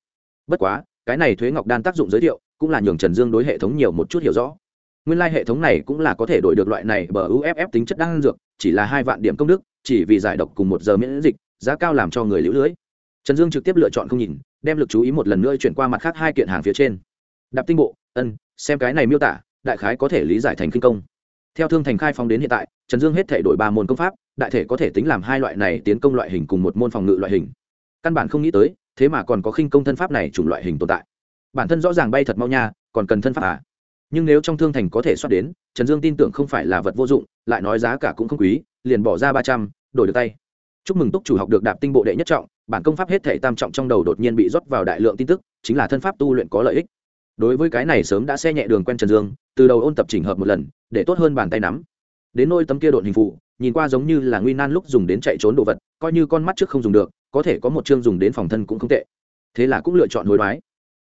Bất quá, cái này thuế ngọc đan tác dụng giới thiệu, cũng là nhường trần dương đối hệ thống nhiều một chút hiểu rõ. Nguyên lai hệ thống này cũng là có thể đổi được loại này bởi uff tính chất đan dược chỉ là hai vạn điểm công đức, chỉ vì giải độc cùng một giờ miễn dịch, giá cao làm cho người lũ lưới. Trần dương trực tiếp lựa chọn không nhìn, đem lực chú ý một lần nữa chuyển qua mặt khác hai kiện hàng phía trên. Đạp tinh bộ, ân, xem cái này miêu tả, đại khái có thể lý giải thành kinh công. Theo thương thành khai phóng đến hiện tại, trần dương hết thể đổi ba môn công pháp, đại thể có thể tính làm hai loại này tiến công loại hình cùng một môn phòng ngự loại hình. Căn bản không nghĩ tới, thế mà còn có khinh công thân pháp này chủng loại hình tồn tại. Bản thân rõ ràng bay thật mau nha, còn cần thân pháp à? Nhưng nếu trong thương thành có thể soát đến trần dương tin tưởng không phải là vật vô dụng, lại nói giá cả cũng không quý, liền bỏ ra ba trăm, đổi được tay. Chúc mừng túc chủ học được đạp tinh bộ đệ nhất trọng, bản công pháp hết thể tam trọng trong đầu đột nhiên bị rót vào đại lượng tin tức, chính là thân pháp tu luyện có lợi ích. Đối với cái này sớm đã xe nhẹ đường quen trần dương, từ đầu ôn tập chỉnh hợp một lần, để tốt hơn bàn tay nắm. Đến nôi tấm kia đột hình phụ, nhìn qua giống như là nguy nan lúc dùng đến chạy trốn đồ vật, coi như con mắt trước không dùng được, có thể có một chương dùng đến phòng thân cũng không tệ. Thế là cũng lựa chọn hối đoái.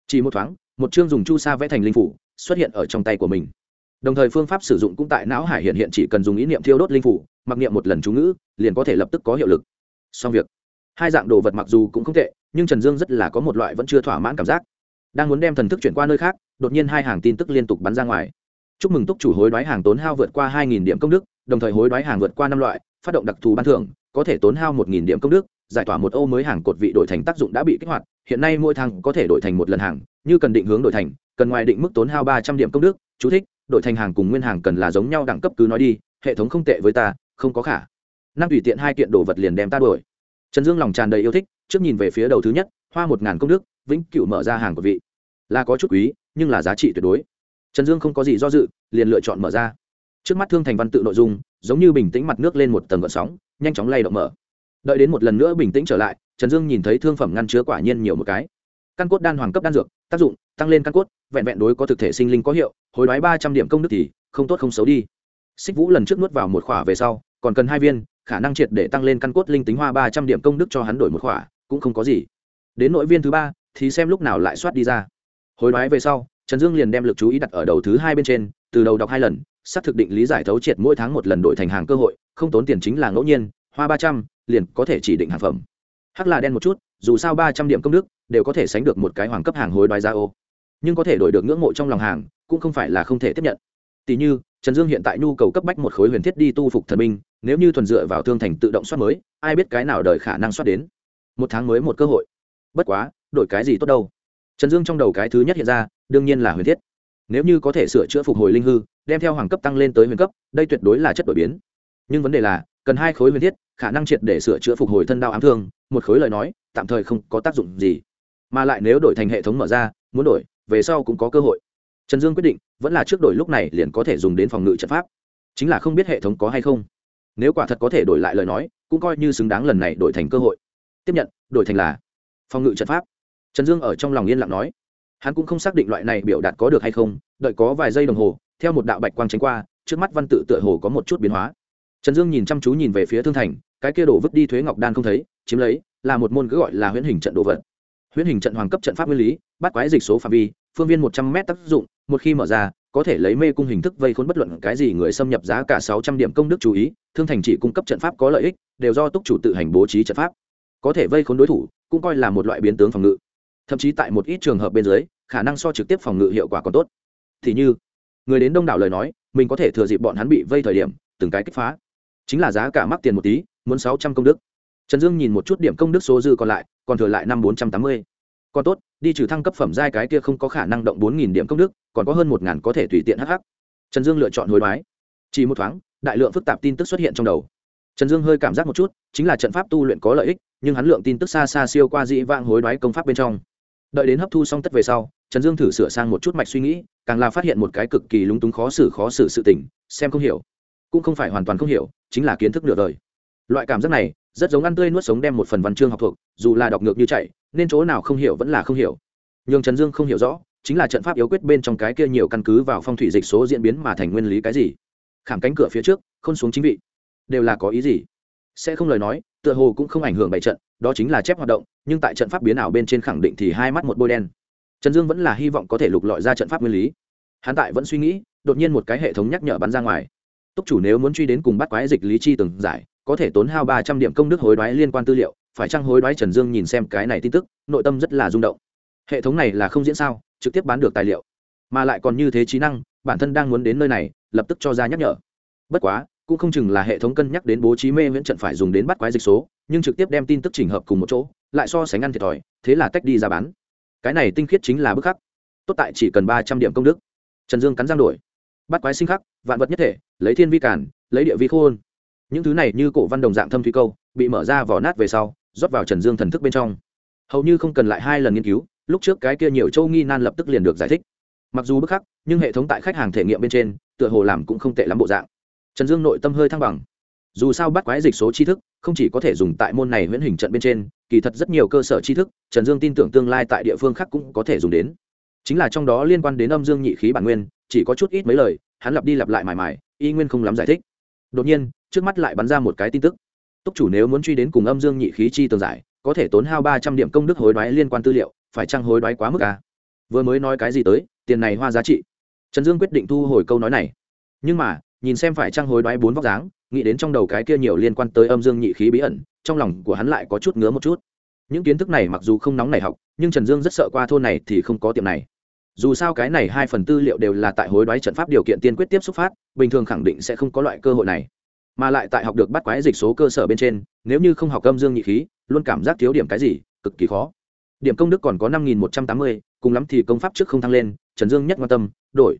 Chỉ một thoáng, một chương dùng chu sa vẽ thành linh phủ, xuất hiện ở trong tay của mình đồng thời phương pháp sử dụng cũng tại não hải hiện hiện chỉ cần dùng ý niệm thiêu đốt linh phủ, mặc niệm một lần chú ngữ, liền có thể lập tức có hiệu lực. Xong việc. Hai dạng đồ vật mặc dù cũng không tệ, nhưng trần dương rất là có một loại vẫn chưa thỏa mãn cảm giác. Đang muốn đem thần thức chuyển qua nơi khác, đột nhiên hai hàng tin tức liên tục bắn ra ngoài. Chúc mừng túc chủ hối đoái hàng tốn hao vượt qua hai điểm công đức, đồng thời hối đoái hàng vượt qua năm loại, phát động đặc thù ban thưởng, có thể tốn hao một điểm công đức, giải tỏa một ô mới hàng cột vị đổi thành tác dụng đã bị kích hoạt, hiện nay mỗi thang có thể đổi thành một lần hàng, như cần định hướng đổi thành, cần ngoài định mức tốn hao ba trăm điểm công đức, chú thích đổi thành hàng cùng nguyên hàng cần là giống nhau đẳng cấp cứ nói đi, hệ thống không tệ với ta, không có khả năng tùy tiện hai kiện đồ vật liền đem ta đổi trần dương lòng tràn đầy yêu thích, trước nhìn về phía đầu thứ nhất, hoa một ngàn công đức, vĩnh cựu mở ra hàng của vị. Là có chút quý, nhưng là giá trị tuyệt đối. Trần dương không có gì do dự, liền lựa chọn mở ra. Trước mắt thương thành văn tự nội dung, giống như bình tĩnh mặt nước lên một tầng gợn sóng, nhanh chóng lay động mở. Đợi đến một lần nữa bình tĩnh trở lại, trần dương nhìn thấy thương phẩm ngăn chứa quả nhiên nhiều một cái căn cốt đan hoàng cấp đan dược, tác dụng, tăng lên căn cốt, vẹn vẹn đối có thực thể sinh linh có hiệu hồi đoái ba trăm điểm công đức thì không tốt không xấu đi. Xích vũ lần trước nuốt vào một khỏa về sau, còn cần hai viên, khả năng triệt để tăng lên căn cốt linh tính hoa ba trăm điểm công đức cho hắn đổi một khỏa, cũng không có gì. Đến nội viên thứ ba, thì xem lúc nào lại soát đi ra. Hồi đoái về sau, trần dương liền đem l ự c chú ý đặt ở đầu thứ hai bên trên, từ đầu đọc hai lần, xác thực định lý giải thấu triệt mỗi tháng một lần đổi thành hàng cơ hội, không tốn tiền chính là ngẫu nhiên, hoa ba trăm, liền có thể chỉ định hàng phẩm hắc là đen một chút, dù sao ba trăm điểm công đức, đều có thể sánh được một cái hoàng cấp hàng hối đoái ra ô. Nhưng có thể đổi được ngưỡng mộ trong lòng hàng, cũng không phải là không thể tiếp nhận. Tỷ như, trần dương hiện tại nhu cầu cấp bách một khối huyền thiết đi tu phục thần minh nếu như thuần dựa vào thương thành tự động soát mới, ai biết cái nào đời khả năng soát đến. Một tháng mới một cơ hội. Bất quá, đổi cái gì tốt đâu. Trần dương trong đầu cái thứ nhất hiện ra, đương nhiên là huyền thiết. Nếu như có thể sửa chữa phục hồi linh hư, đem theo hoàng cấp tăng lên tới huyền cấp, đây tuyệt đối là chất đổi biến. Nhưng vấn đề là cần hai khối huyền thiết, khả năng triệt để sửa chữa phục hồi thân đao ám thương, một khối lời nói, tạm thời không có tác dụng gì. Mà lại nếu đổi thành hệ thống mở ra, muốn đổi, về sau cũng có cơ hội. Trần dương quyết định, vẫn là trước đổi lúc này liền có thể dùng đến phòng ngự trận pháp. Chính là không biết hệ thống có hay không. Nếu quả thật có thể đổi lại lời nói, cũng coi như xứng đáng lần này đổi thành cơ hội. Tiếp nhận, đổi thành là phòng ngự trận pháp. Trần dương ở trong lòng yên lặng nói. Hắn cũng không xác định loại này biểu đạt có được hay không, đợi có vài giây đồng hồ, theo một đạo bạch quang tránh qua, trước mắt văn tự tựa hồ có một chút biến hóa trần dương nhìn chăm chú nhìn về phía thương thành, cái kia đổ vứt đi thuế ngọc đan không thấy, chiếm lấy, là một môn cứ gọi là huyễn hình trận đồ vật. Huyễn hình trận hoàng cấp trận pháp nguyên lý, bắt quái dịch số phạm vi, phương viên một trăm m tác dụng, một khi mở ra, có thể lấy mê cung hình thức vây khốn bất luận cái gì người xâm nhập giá cả sáu trăm điểm công đức chú ý, thương thành chỉ cung cấp trận pháp có lợi ích, đều do túc chủ tự hành bố trí trận pháp. Có thể vây khốn đối thủ, cũng coi là một loại biến tướng phòng ngự. Thậm chí tại một ít trường hợp bên dưới, khả năng so trực tiếp phòng ngự hiệu quả còn tốt. Thì như, người đến đông đảo lời nói, mình có thể thừa dịp bọn hắn bị vây thời điểm, từng cái kích phá chính là giá cả mắc tiền một tí, muốn sáu trăm công đức. Trần dương nhìn một chút điểm công đức số dư còn lại, còn thừa lại năm bốn trăm tám mươi. Còn tốt, đi trừ thăng cấp phẩm giai cái kia không có khả năng động bốn nghìn điểm công đức, còn có hơn một ngàn có thể tùy tiện hh trần dương lựa chọn hối đoái. Chỉ một thoáng, đại lượng phức tạp tin tức xuất hiện trong đầu. Trần dương hơi cảm giác một chút, chính là trận pháp tu luyện có lợi ích, nhưng hắn lượng tin tức xa xa siêu qua dĩ vãng hối đoái công pháp bên trong. Đợi đến hấp thu xong tất về sau, trần dương thử sửa sang một chút mạch suy nghĩ, càng là phát hiện một cái cực kỳ lúng túng khó xử khó xử sự tình, xem không hiểu cũng không phải hoàn toàn không hiểu, chính là kiến thức nửa đời. Loại cảm giác này, rất giống ăn tươi nuốt sống đem một phần văn chương học thuộc, dù là đọc ngược như chạy, nên chỗ nào không hiểu vẫn là không hiểu. Nhưng trần dương không hiểu rõ, chính là trận pháp yếu quyết bên trong cái kia nhiều căn cứ vào phong thủy dịch số diễn biến mà thành nguyên lý cái gì. Khảm cánh cửa phía trước, không xuống chính vị, đều là có ý gì? Sẽ không lời nói, tựa hồ cũng không ảnh hưởng bảy trận, đó chính là chép hoạt động, nhưng tại trận pháp biến ảo bên trên khẳng định thì hai mắt một bôi đen. Trần dương vẫn là hy vọng có thể lục lọi ra trận pháp nguyên lý. Hắn tại vẫn suy nghĩ, đột nhiên một cái hệ thống nhắc nhở bắn ra ngoài túc chủ nếu muốn truy đến cùng bắt quái dịch lý chi từng giải, có thể tốn hao ba trăm điểm công đức hối đoái liên quan tư liệu, phải chăng hối đoái trần dương nhìn xem cái này tin tức, nội tâm rất là rung động. Hệ thống này là không diễn sao, trực tiếp bán được tài liệu. Mà lại còn như thế trí năng, bản thân đang muốn đến nơi này, lập tức cho ra nhắc nhở. Bất quá, cũng không chừng là hệ thống cân nhắc đến bố trí mê miễn trận phải dùng đến bắt quái dịch số, nhưng trực tiếp đem tin tức chỉnh hợp cùng một chỗ, lại so sánh ăn thiệt thòi, thế là tách đi ra bán. Cái này tinh khiết chính là bức khắc. Tốt tại chỉ cần ba trăm điểm công đức. Trần dương cắn răng đổi bắt quái sinh khắc, vạn vật nhất thể, lấy thiên vi cản lấy địa vi khôn. Những thứ này như cổ văn đồng dạng thâm thủy câu, bị mở ra vỏ nát về sau, rót vào trần dương thần thức bên trong. Hầu như không cần lại hai lần nghiên cứu, lúc trước cái kia nhiều châu nghi nan lập tức liền được giải thích. Mặc dù bức khắc, nhưng hệ thống tại khách hàng thể nghiệm bên trên, tựa hồ làm cũng không tệ lắm bộ dạng. Trần dương nội tâm hơi thăng bằng. Dù sao bắt quái dịch số tri thức, không chỉ có thể dùng tại môn này huyễn hình trận bên trên, kỳ thật rất nhiều cơ sở tri thức, trần dương tin tưởng tương lai tại địa phương khác cũng có thể dùng đến. Chính là trong đó liên quan đến âm dương nhị khí bản nguyên chỉ có chút ít mấy lời, hắn lặp đi lặp lại mải mải y nguyên không lắm giải thích. Đột nhiên, trước mắt lại bắn ra một cái tin tức. Túc chủ nếu muốn truy đến cùng âm dương nhị khí chi tường giải, có thể tốn hao ba trăm điểm công đức hối đoái liên quan tư liệu, phải chăng hối đoái quá mức à? vừa mới nói cái gì tới, tiền này hoa giá trị. Trần dương quyết định thu hồi câu nói này. Nhưng mà, nhìn xem phải chăng hối đoái bốn vóc dáng, nghĩ đến trong đầu cái kia nhiều liên quan tới âm dương nhị khí bí ẩn, trong lòng của hắn lại có chút ngứa một chút. Những kiến thức này mặc dù không nóng này học, nhưng trần dương rất sợ qua thôn này thì không có tiệm này dù sao cái này hai phần tư liệu đều là tại hối đoái trận pháp điều kiện tiên quyết tiếp xúc phát, bình thường khẳng định sẽ không có loại cơ hội này. Mà lại tại học được bắt quái dịch số cơ sở bên trên, nếu như không học âm dương nhị khí, luôn cảm giác thiếu điểm cái gì, cực kỳ khó. Điểm công đức còn có năm nghìn một trăm tám mươi, cùng lắm thì công pháp trước không thăng lên, trần dương nhất quan tâm, đổi.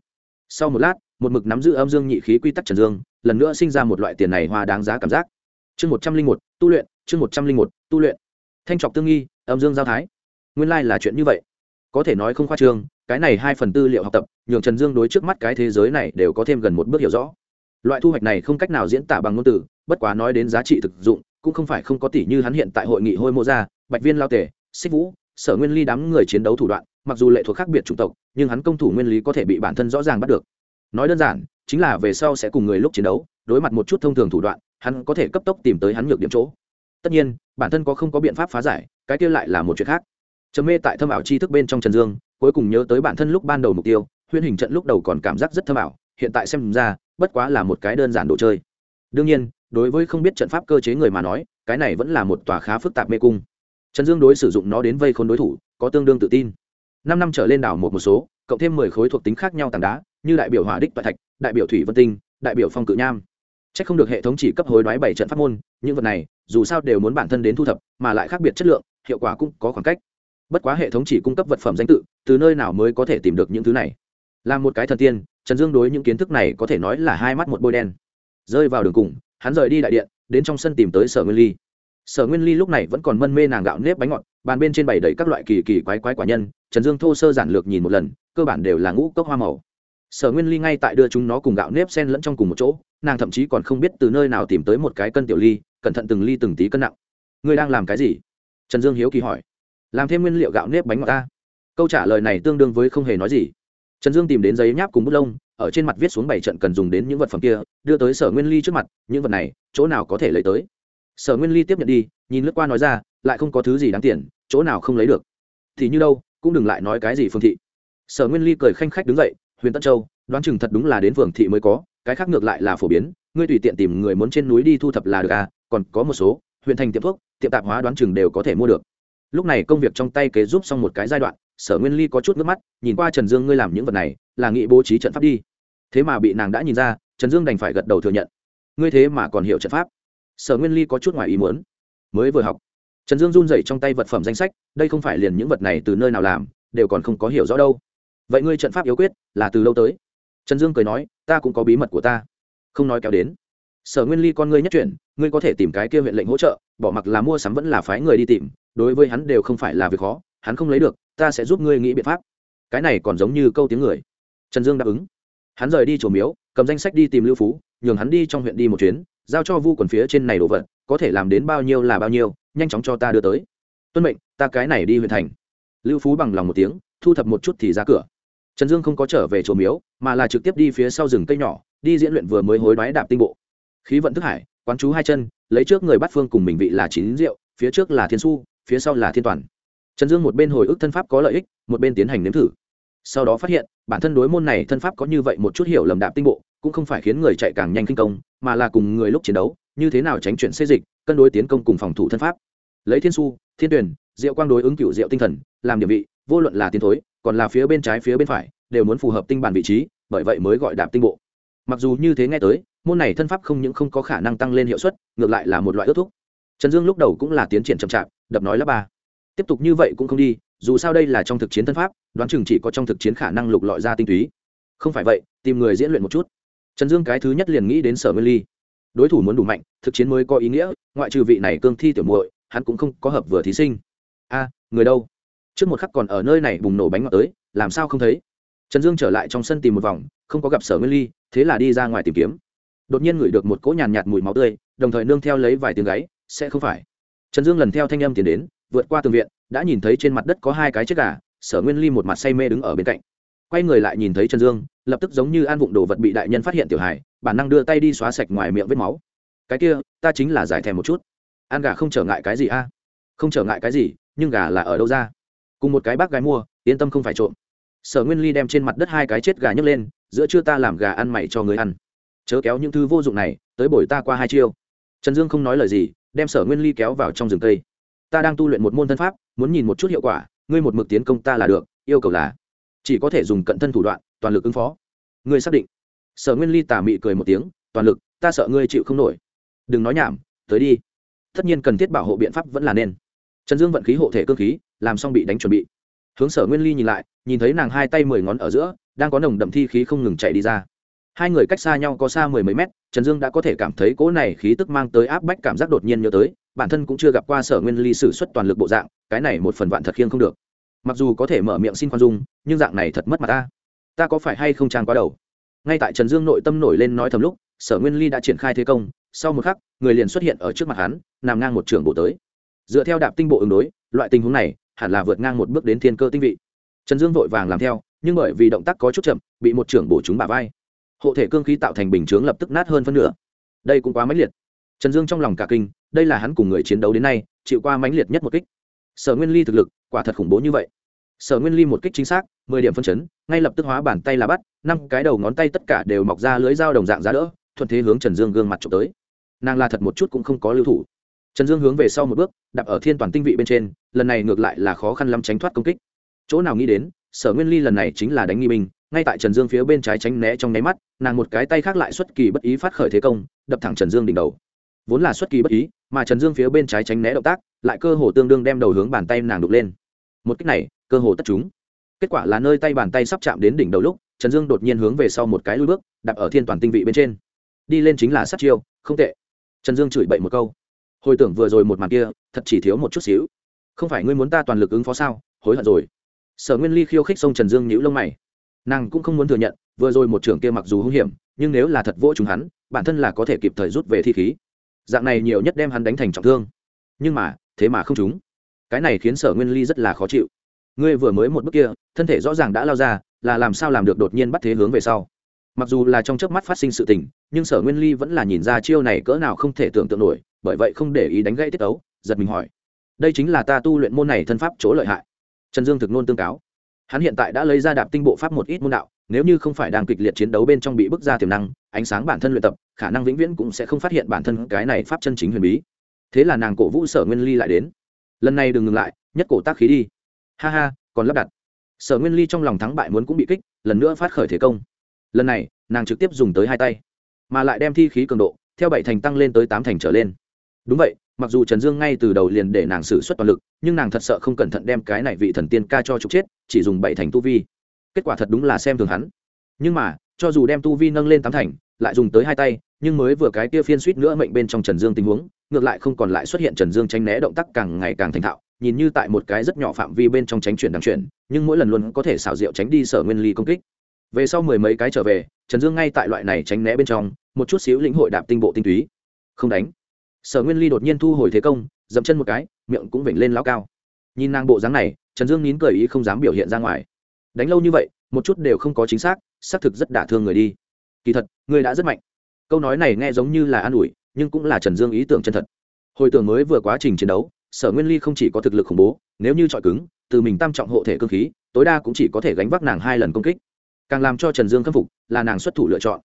Sau một lát, một mực nắm giữ âm dương nhị khí quy tắc trần dương, lần nữa sinh ra một loại tiền này hoa đáng giá cảm giác. Chương một trăm linh một, tu luyện, chương một trăm linh một, tu luyện. Thanh trọc tương nghi, âm dương giao thái. Nguyên lai là chuyện như vậy có thể nói không khoa trương, cái này hai phần tư liệu học tập, nhường trần dương đối trước mắt cái thế giới này đều có thêm gần một bước hiểu rõ. Loại thu hoạch này không cách nào diễn tả bằng ngôn từ, bất quá nói đến giá trị thực dụng, cũng không phải không có tỷ như hắn hiện tại hội nghị hôi mô gia, bạch viên lao tể xích vũ, sở nguyên ly đám người chiến đấu thủ đoạn, mặc dù lệ thuộc khác biệt chủng tộc, nhưng hắn công thủ nguyên lý có thể bị bản thân rõ ràng bắt được. Nói đơn giản, chính là về sau sẽ cùng người lúc chiến đấu, đối mặt một chút thông thường thủ đoạn, hắn có thể cấp tốc tìm tới hắn ngược điểm chỗ. Tất nhiên, bản thân có không có biện pháp phá giải, cái kia lại là một chuyện khác trầm mê tại thâm ảo tri thức bên trong trần dương, cuối cùng nhớ tới bản thân lúc ban đầu mục tiêu, huyễn hình trận lúc đầu còn cảm giác rất thâm ảo, hiện tại xem ra, bất quá là một cái đơn giản đồ chơi. Đương nhiên, đối với không biết trận pháp cơ chế người mà nói, cái này vẫn là một tòa khá phức tạp mê cung. Trần dương đối sử dụng nó đến vây khôn đối thủ, có tương đương tự tin. Năm năm trở lên đảo một một số, cộng thêm mười khối thuộc tính khác nhau tảng đá, như đại biểu hỏa đích toại thạch, đại biểu thủy vân tinh, đại biểu phong cự nham. C h ắ c không được hệ thống chỉ cấp hối đoái bảy trận pháp môn, những vật này, dù sao đều muốn bản thân đến thu thập, mà lại khác biệt chất lượng, hiệu quả cũng có khoảng cách bất quá hệ thống chỉ cung cấp vật phẩm danh tự, từ nơi nào mới có thể tìm được những thứ này? Là một cái thần tiên, trần dương đối những kiến thức này có thể nói là hai mắt một bôi đen. Rơi vào đường cùng, hắn rời đi đại điện, đến trong sân tìm tới sở nguyên ly. Sở nguyên ly lúc này vẫn còn mân mê nàng gạo nếp bánh ngọt, bàn bên trên bày đầy các loại kỳ kỳ quái quái quả nhân, trần dương thô sơ giản lược nhìn một lần, cơ bản đều là ngũ cốc hoa màu. Sở nguyên ly ngay tại đưa chúng nó cùng gạo nếp sen lẫn trong cùng một chỗ, nàng thậm chí còn không biết từ nơi nào tìm tới một cái cân tiểu ly, cẩn thận từng ly từng tí cân nặng. Ngươi đang làm cái gì? Trần dương hiếu kỳ hỏi làm thêm nguyên liệu gạo nếp bánh ngọt ta. Câu trả lời này tương đương với không hề nói gì. Trần dương tìm đến giấy nháp cùng bút lông, ở trên mặt viết xuống bảy trận cần dùng đến những vật phẩm kia, đưa tới sở nguyên ly trước mặt, những vật này, chỗ nào có thể lấy tới? Sở nguyên ly tiếp nhận đi, nhìn lướt qua nói ra, lại không có thứ gì đáng tiền, chỗ nào không lấy được? Thì như đâu, cũng đừng lại nói cái gì phương thị. Sở nguyên ly cười khanh khách đứng dậy, huyền tân châu, đoán chừng thật đúng là đến phường thị mới có, cái khác ngược lại là phổ biến, ngươi tùy tiện tìm người muốn trên núi đi thu thập là được à còn có một số, huyện thành tiệm thuốc, tiệm tạp hóa đoán chừng đều có thể mua được lúc này công việc trong tay kế giúp xong một cái giai đoạn, sở nguyên ly có chút nước mắt, nhìn qua trần dương ngươi làm những vật này, là nghị bố trí trận pháp đi. Thế mà bị nàng đã nhìn ra, trần dương đành phải gật đầu thừa nhận. Ngươi thế mà còn hiểu trận pháp. Sở nguyên ly có chút ngoài ý muốn. Mới vừa học, trần dương run dậy trong tay vật phẩm danh sách, đây không phải liền những vật này từ nơi nào làm, đều còn không có hiểu rõ đâu. Vậy ngươi trận pháp yếu quyết, là từ lâu tới? Trần dương cười nói, ta cũng có bí mật của ta. Không nói kéo đến. Sở nguyên ly con ngươi nhất chuyển, ngươi có thể tìm cái kia huyện lệnh hỗ trợ bỏ mặc là mua sắm vẫn là phái người đi tìm, đối với hắn đều không phải là việc khó, hắn không lấy được, ta sẽ giúp ngươi nghĩ biện pháp. Cái này còn giống như câu tiếng người. Trần dương đáp ứng. Hắn rời đi chỗ miếu, cầm danh sách đi tìm lưu phú, nhường hắn đi trong huyện đi một chuyến, giao cho vu quần phía trên này đồ vật, có thể làm đến bao nhiêu là bao nhiêu, nhanh chóng cho ta đưa tới. Tuân mệnh, ta cái này đi huyện thành. Lưu phú bằng lòng một tiếng, thu thập một chút thì ra cửa. Trần dương không có trở về chỗ miếu, mà là trực tiếp đi phía sau rừng cây nhỏ, đi diễn luyện vừa mới hối đoái đạp tinh bộ. Khí vận thức hải quán chú hai chân, lấy trước người bắt phương cùng mình vị là chín rượu phía trước là thiên su, phía sau là thiên toàn. Trần dương một bên hồi ức thân pháp có lợi ích, một bên tiến hành nếm thử. Sau đó phát hiện, bản thân đối môn này thân pháp có như vậy một chút hiểu lầm đạp tinh bộ, cũng không phải khiến người chạy càng nhanh kinh công, mà là cùng người lúc chiến đấu, như thế nào tránh chuyện xê dịch, cân đối tiến công cùng phòng thủ thân pháp. Lấy thiên su, thiên tuyển, diệu quang đối ứng cựu diệu tinh thần, làm điểm vị, vô luận là tiến thối, còn là phía bên trái phía bên phải, đều muốn phù hợp tinh bản vị trí, bởi vậy mới gọi đạp tinh bộ. Mặc dù như thế nghe tới môn này thân pháp không những không có khả năng tăng lên hiệu suất, ngược lại là một loại ước thúc. Trần dương lúc đầu cũng là tiến triển chậm chạp, đập nói là ba. Tiếp tục như vậy cũng không đi, dù sao đây là trong thực chiến thân pháp, đoán chừng chỉ có trong thực chiến khả năng lục lọi ra tinh túy. Không phải vậy, tìm người diễn luyện một chút. Trần dương cái thứ nhất liền nghĩ đến sở nguyên ly. Đối thủ muốn đủ mạnh, thực chiến mới có ý nghĩa, ngoại trừ vị này cương thi tiểu muội, hắn cũng không có hợp vừa thí sinh. A, người đâu? Trước một khắc còn ở nơi này bùng nổ bánh ngọt tới, làm sao không thấy? Trần dương trở lại trong sân tìm một vòng, không có gặp sở nguyên ly, thế là đi ra ngoài tìm kiếm đột nhiên ngửi được một cỗ nhàn nhạt, mùi máu tươi đồng thời nương theo lấy vài tiếng gáy sẽ không phải. Trần dương lần theo thanh âm tiến đến vượt qua tường viện đã nhìn thấy trên mặt đất có hai cái chiếc gà sở nguyên ly một mặt say mê đứng ở bên cạnh. Quay người lại nhìn thấy trần dương lập tức giống như an vụng đồ vật bị đại nhân phát hiện tiểu hài, bản năng đưa tay đi xóa sạch ngoài miệng vết máu. Cái kia ta chính là giải thèm một chút. Ăn gà không trở ngại cái gì a? Không trở ngại cái gì nhưng gà là ở đâu ra? Cùng một cái bác gái mua yên tâm không phải trộm. Sở nguyên ly đem trên mặt đất hai cái chết gà nhấc lên giữa chưa ta làm gà ăn mày cho người ăn chớ kéo những thứ vô dụng này, tới bồi ta qua hai chiêu. Trần dương không nói lời gì, đem sở nguyên ly kéo vào trong rừng cây. Ta đang tu luyện một môn thân pháp, muốn nhìn một chút hiệu quả, ngươi một mực tiến công ta là được, yêu cầu là chỉ có thể dùng cận thân thủ đoạn, toàn lực ứng phó. Ngươi xác định. Sở nguyên ly tà mị cười một tiếng, toàn lực, ta sợ ngươi chịu không nổi. Đừng nói nhảm, tới đi. Tất nhiên cần thiết bảo hộ biện pháp vẫn là nên. Trần dương vận khí hộ thể cơ khí, làm xong bị đánh chuẩn bị. Hướng sở nguyên ly nhìn lại, nhìn thấy nàng hai tay mười ngón ở giữa, đang có nồng đậm thi khí không ngừng chạy đi ra hai người cách xa nhau có xa mười mấy mét, trần dương đã có thể cảm thấy cỗ này khí tức mang tới áp bách cảm giác đột nhiên nhớ tới, bản thân cũng chưa gặp qua sở nguyên ly sử xuất toàn lực bộ dạng, cái này một phần vạn thật khiêng không được. Mặc dù có thể mở miệng xin khoan dung, nhưng dạng này thật mất mặt ta. Ta có phải hay không trang quá đầu? Ngay tại trần dương nội tâm nổi lên nói thầm lúc, sở nguyên ly đã triển khai thế công, sau một khắc, người liền xuất hiện ở trước mặt hắn, nằm ngang một trường bộ tới. Dựa theo đạp tinh bộ ứng đối, loại tình huống này hẳn là vượt ngang một bước đến thiên cơ tinh vị. Trần dương vội vàng làm theo, nhưng bởi vì động tác có chút chậm, bị một trưởng bổ chúng bả vai hộ thể cương khí tạo thành bình chướng lập tức nát hơn phân nửa. Đây cũng quá mãnh liệt. Trần dương trong lòng cả kinh, đây là hắn cùng người chiến đấu đến nay, chịu qua mãnh liệt nhất một kích. Sở nguyên ly thực lực, quả thật khủng bố như vậy. Sở nguyên ly một kích chính xác, mười điểm phân chấn, ngay lập tức hóa bàn tay là bắt, năm cái đầu ngón tay tất cả đều mọc ra lưới dao đồng dạng giá đỡ, thuận thế hướng trần dương gương mặt trộm tới. Nàng là thật một chút cũng không có lưu thủ. Trần dương hướng về sau một bước, đạp ở thiên toàn tinh vị bên trên, lần này ngược lại là khó khăn lắm tránh thoát công kích. Chỗ nào nghĩ đến, sở nguyên ly lần này chính là đánh nghi binh ngay tại trần dương phía bên trái tránh né trong nháy mắt, nàng một cái tay khác lại xuất kỳ bất ý phát khởi thế công, đập thẳng trần dương đỉnh đầu. Vốn là xuất kỳ bất ý, mà trần dương phía bên trái tránh né động tác, lại cơ hồ tương đương đem đầu hướng bàn tay nàng đục lên. Một cách này, cơ hồ tất chúng. Kết quả là nơi tay bàn tay sắp chạm đến đỉnh đầu lúc, trần dương đột nhiên hướng về sau một cái lui bước, đạp ở thiên toàn tinh vị bên trên. Đi lên chính là sát chiêu, không tệ. Trần dương chửi bậy một câu. Hồi tưởng vừa rồi một màn kia, thật chỉ thiếu một chút xíu. Không phải ngươi muốn ta toàn lực ứng phó sao? Hối hận rồi. Sở nguyên ly khiêu khích sông trần dương nhữ lông mày nàng cũng không muốn thừa nhận, vừa rồi một trưởng kia mặc dù hung hiểm, nhưng nếu là thật vỗ chúng hắn, bản thân là có thể kịp thời rút về thi khí. Dạng này nhiều nhất đem hắn đánh thành trọng thương. Nhưng mà, thế mà không chúng cái này khiến sở nguyên ly rất là khó chịu. Ngươi vừa mới một bước kia, thân thể rõ ràng đã lao ra, là làm sao làm được đột nhiên bắt thế hướng về sau? Mặc dù là trong chớp mắt phát sinh sự tình, nhưng sở nguyên ly vẫn là nhìn ra chiêu này cỡ nào không thể tưởng tượng nổi, bởi vậy không để ý đánh gãy tiết ấu giật mình hỏi. Đây chính là ta tu luyện môn này thân pháp chỗ lợi hại. Trần dương thực nôn tương cáo hắn hiện tại đã lấy ra đạp tinh bộ pháp một ít môn đạo, nếu như không phải đang kịch liệt chiến đấu bên trong bị bức ra tiềm năng, ánh sáng bản thân luyện tập, khả năng vĩnh viễn cũng sẽ không phát hiện bản thân cái này pháp chân chính huyền bí. Thế là nàng cổ vũ sở nguyên ly lại đến. Lần này đừng ngừng lại, nhất cổ tác khí đi. Ha ha, còn lắp đặt. Sở nguyên ly trong lòng thắng bại muốn cũng bị kích, lần nữa phát khởi thế công. Lần này, nàng trực tiếp dùng tới hai tay, mà lại đem thi khí cường độ, theo bảy thành tăng lên tới tám thành trở lên. Đúng vậy mặc dù trần dương ngay từ đầu liền để nàng xử suất toàn lực, nhưng nàng thật sợ không cẩn thận đem cái này vị thần tiên ca cho trục chết, chỉ dùng bảy thành tu vi. Kết quả thật đúng là xem thường hắn. Nhưng mà, cho dù đem tu vi nâng lên tám thành, lại dùng tới hai tay, nhưng mới vừa cái kia phiên suýt nữa mệnh bên trong trần dương tình huống, ngược lại không còn lại xuất hiện trần dương tránh né động tác càng ngày càng thành thạo, nhìn như tại một cái rất nhỏ phạm vi bên trong tránh chuyển đằng chuyển, nhưng mỗi lần luôn có thể xảo diệu tránh đi sở nguyên ly công kích. Về sau mười mấy cái trở về, trần dương ngay tại loại này tránh né bên trong, một chút xíu lĩnh hội đạp tinh bộ tinh túy. Không đánh sở nguyên ly đột nhiên thu hồi thế công, dậm chân một cái, miệng cũng vểnh lên lao cao. Nhìn nàng bộ dáng này, trần dương nín cười ý không dám biểu hiện ra ngoài. Đánh lâu như vậy, một chút đều không có chính xác xác thực rất đả thương người đi. Kỳ thật, người đã rất mạnh. Câu nói này nghe giống như là an ủi, nhưng cũng là trần dương ý tưởng chân thật. Hồi tưởng mới vừa quá trình chiến đấu, sở nguyên ly không chỉ có thực lực khủng bố, nếu như trọi cứng, từ mình tam trọng hộ thể cơ khí, tối đa cũng chỉ có thể gánh vác nàng hai lần công kích. Càng làm cho trần dương khâm phục, là nàng xuất thủ lựa chọn.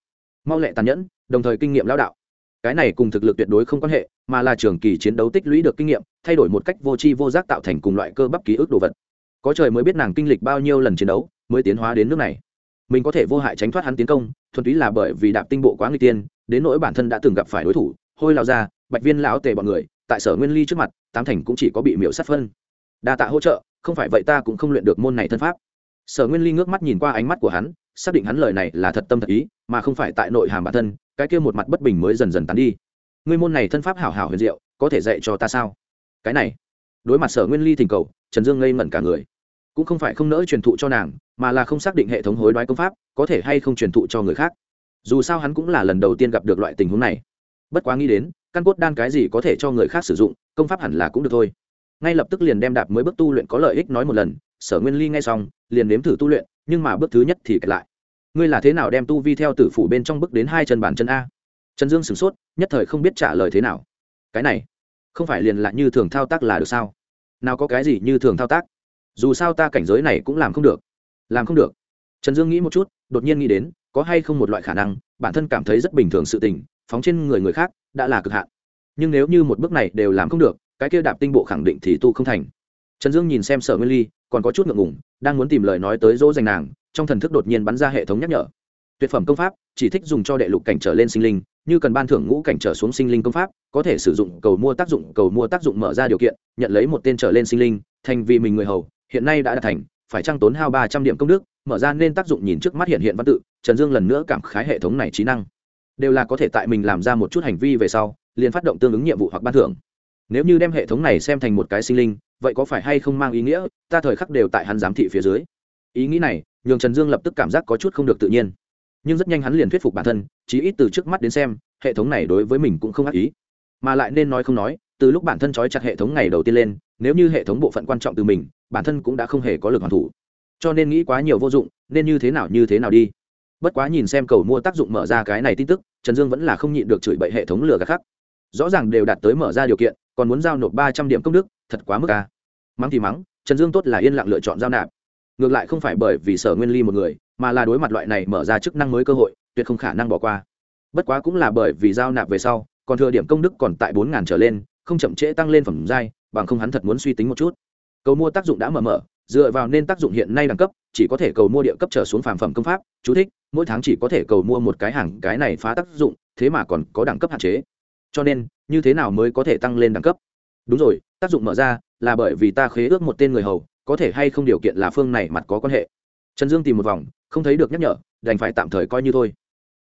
Mau lẹ tàn nhẫn, đồng thời kinh nghiệm lão đạo cái này cùng thực lực tuyệt đối không quan hệ, mà là trường kỳ chiến đấu tích lũy được kinh nghiệm, thay đổi một cách vô tri vô giác tạo thành cùng loại cơ bắp ký ức đồ vật. Có trời mới biết nàng kinh lịch bao nhiêu lần chiến đấu, mới tiến hóa đến nước này. Mình có thể vô hại tránh thoát hắn tiến công, thuần túy là bởi vì đạp tinh bộ quá nguy tiên, đến nỗi bản thân đã từng gặp phải đối thủ, hôi lao ra, bạch viên lão tề bọn người, tại sở nguyên ly trước mặt, tám thành cũng chỉ có bị miễu sát phân. Đa tạ hỗ trợ, không phải vậy ta cũng không luyện được môn này thân pháp. Sở nguyên ly ngước mắt nhìn qua ánh mắt của hắn xác định hắn lời này là thật tâm thật ý, mà không phải tại nội hàm bản thân, cái kia một mặt bất bình mới dần dần tán đi. Ngươi môn này thân pháp hảo hảo huyền diệu, có thể dạy cho ta sao? Cái này, đối mặt sở nguyên ly thỉnh cầu, trần dương ngây ngẩn cả người. Cũng không phải không nỡ truyền thụ cho nàng, mà là không xác định hệ thống hối đoái công pháp, có thể hay không truyền thụ cho người khác. Dù sao hắn cũng là lần đầu tiên gặp được loại tình huống này. Bất quá nghĩ đến, căn cốt đan cái gì có thể cho người khác sử dụng, công pháp hẳn là cũng được thôi. Ngay lập tức liền đem đạp mới bước tu luyện có lợi ích nói một lần, sở nguyên ly ngay xong, liền nếm thử tu luyện nhưng mà bước thứ nhất thì kẹt lại. Ngươi là thế nào đem tu vi theo tử phủ bên trong bước đến hai chân bàn chân a? Trần dương sửng sốt, nhất thời không biết trả lời thế nào. Cái này, không phải liền là như thường thao tác là được sao? Nào có cái gì như thường thao tác? Dù sao ta cảnh giới này cũng làm không được. Làm không được. Trần dương nghĩ một chút, đột nhiên nghĩ đến, có hay không một loại khả năng, bản thân cảm thấy rất bình thường sự tình, phóng trên người người khác, đã là cực hạn. Nhưng nếu như một bước này đều làm không được, cái kia đạp tinh bộ khẳng định thì tu không thành. Trần dương nhìn xem sở nguyên ly còn có chút ngượng ngùng, đang muốn tìm lời nói tới dỗ dành nàng, trong thần thức đột nhiên bắn ra hệ thống nhắc nhở. Tuyệt phẩm công pháp, chỉ thích dùng cho đệ lục cảnh trở lên sinh linh, như cần ban thưởng ngũ cảnh trở xuống sinh linh công pháp, có thể sử dụng cầu mua tác dụng, cầu mua tác dụng mở ra điều kiện, nhận lấy một tên trở lên sinh linh, thành vì mình người hầu, hiện nay đã đạt thành, phải trăng tốn hao ba trăm điểm công đức, mở ra nên tác dụng nhìn trước mắt hiện hiện văn tự, trần dương lần nữa cảm khái hệ thống này trí năng. Đều là có thể tại mình làm ra một chút hành vi về sau, liền phát động tương ứng nhiệm vụ hoặc ban thưởng. Nếu như đem hệ thống này xem thành một cái sinh linh vậy có phải hay không mang ý nghĩa, ta thời khắc đều tại hắn giám thị phía dưới. Ý nghĩ này, nhường trần dương lập tức cảm giác có chút không được tự nhiên. Nhưng rất nhanh hắn liền thuyết phục bản thân, chí ít từ trước mắt đến xem, hệ thống này đối với mình cũng không ác ý. Mà lại nên nói không nói, từ lúc bản thân trói chặt hệ thống ngày đầu tiên lên, nếu như hệ thống bộ phận quan trọng từ mình, bản thân cũng đã không hề có lực hoàn thủ. Cho nên nghĩ quá nhiều vô dụng, nên như thế nào như thế nào đi. Bất quá nhìn xem cầu mua tác dụng mở ra cái này tin tức, trần dương vẫn là không nhịn được chửi bậy hệ thống lừa gạt khác. Rõ ràng đều đạt tới mở ra điều kiện, còn muốn giao nộp ba trăm điểm công đức, thật quá mức ca mắng thì mắng, trần dương tốt là yên lặng lựa chọn giao nạp. Ngược lại không phải bởi vì sở nguyên ly một người, mà là đối mặt loại này mở ra chức năng mới cơ hội, tuyệt không khả năng bỏ qua. Bất quá cũng là bởi vì giao nạp về sau, còn thừa điểm công đức còn tại bốn ngàn trở lên, không chậm trễ tăng lên phẩm giai, bằng không hắn thật muốn suy tính một chút. Cầu mua tác dụng đã mở mở, dựa vào nên tác dụng hiện nay đẳng cấp, chỉ có thể cầu mua địa cấp trở xuống phàm phẩm công pháp, chú thích, mỗi tháng chỉ có thể cầu mua một cái hàng, cái này phá tác dụng, thế mà còn có đẳng cấp hạn chế. Cho nên, như thế nào mới có thể tăng lên đẳng cấp? Đúng rồi, tác dụng mở ra là bởi vì ta khế ước một tên người hầu, có thể hay không điều kiện là phương này mặt có quan hệ. Trần dương tìm một vòng, không thấy được nhắc nhở, đành phải tạm thời coi như thôi.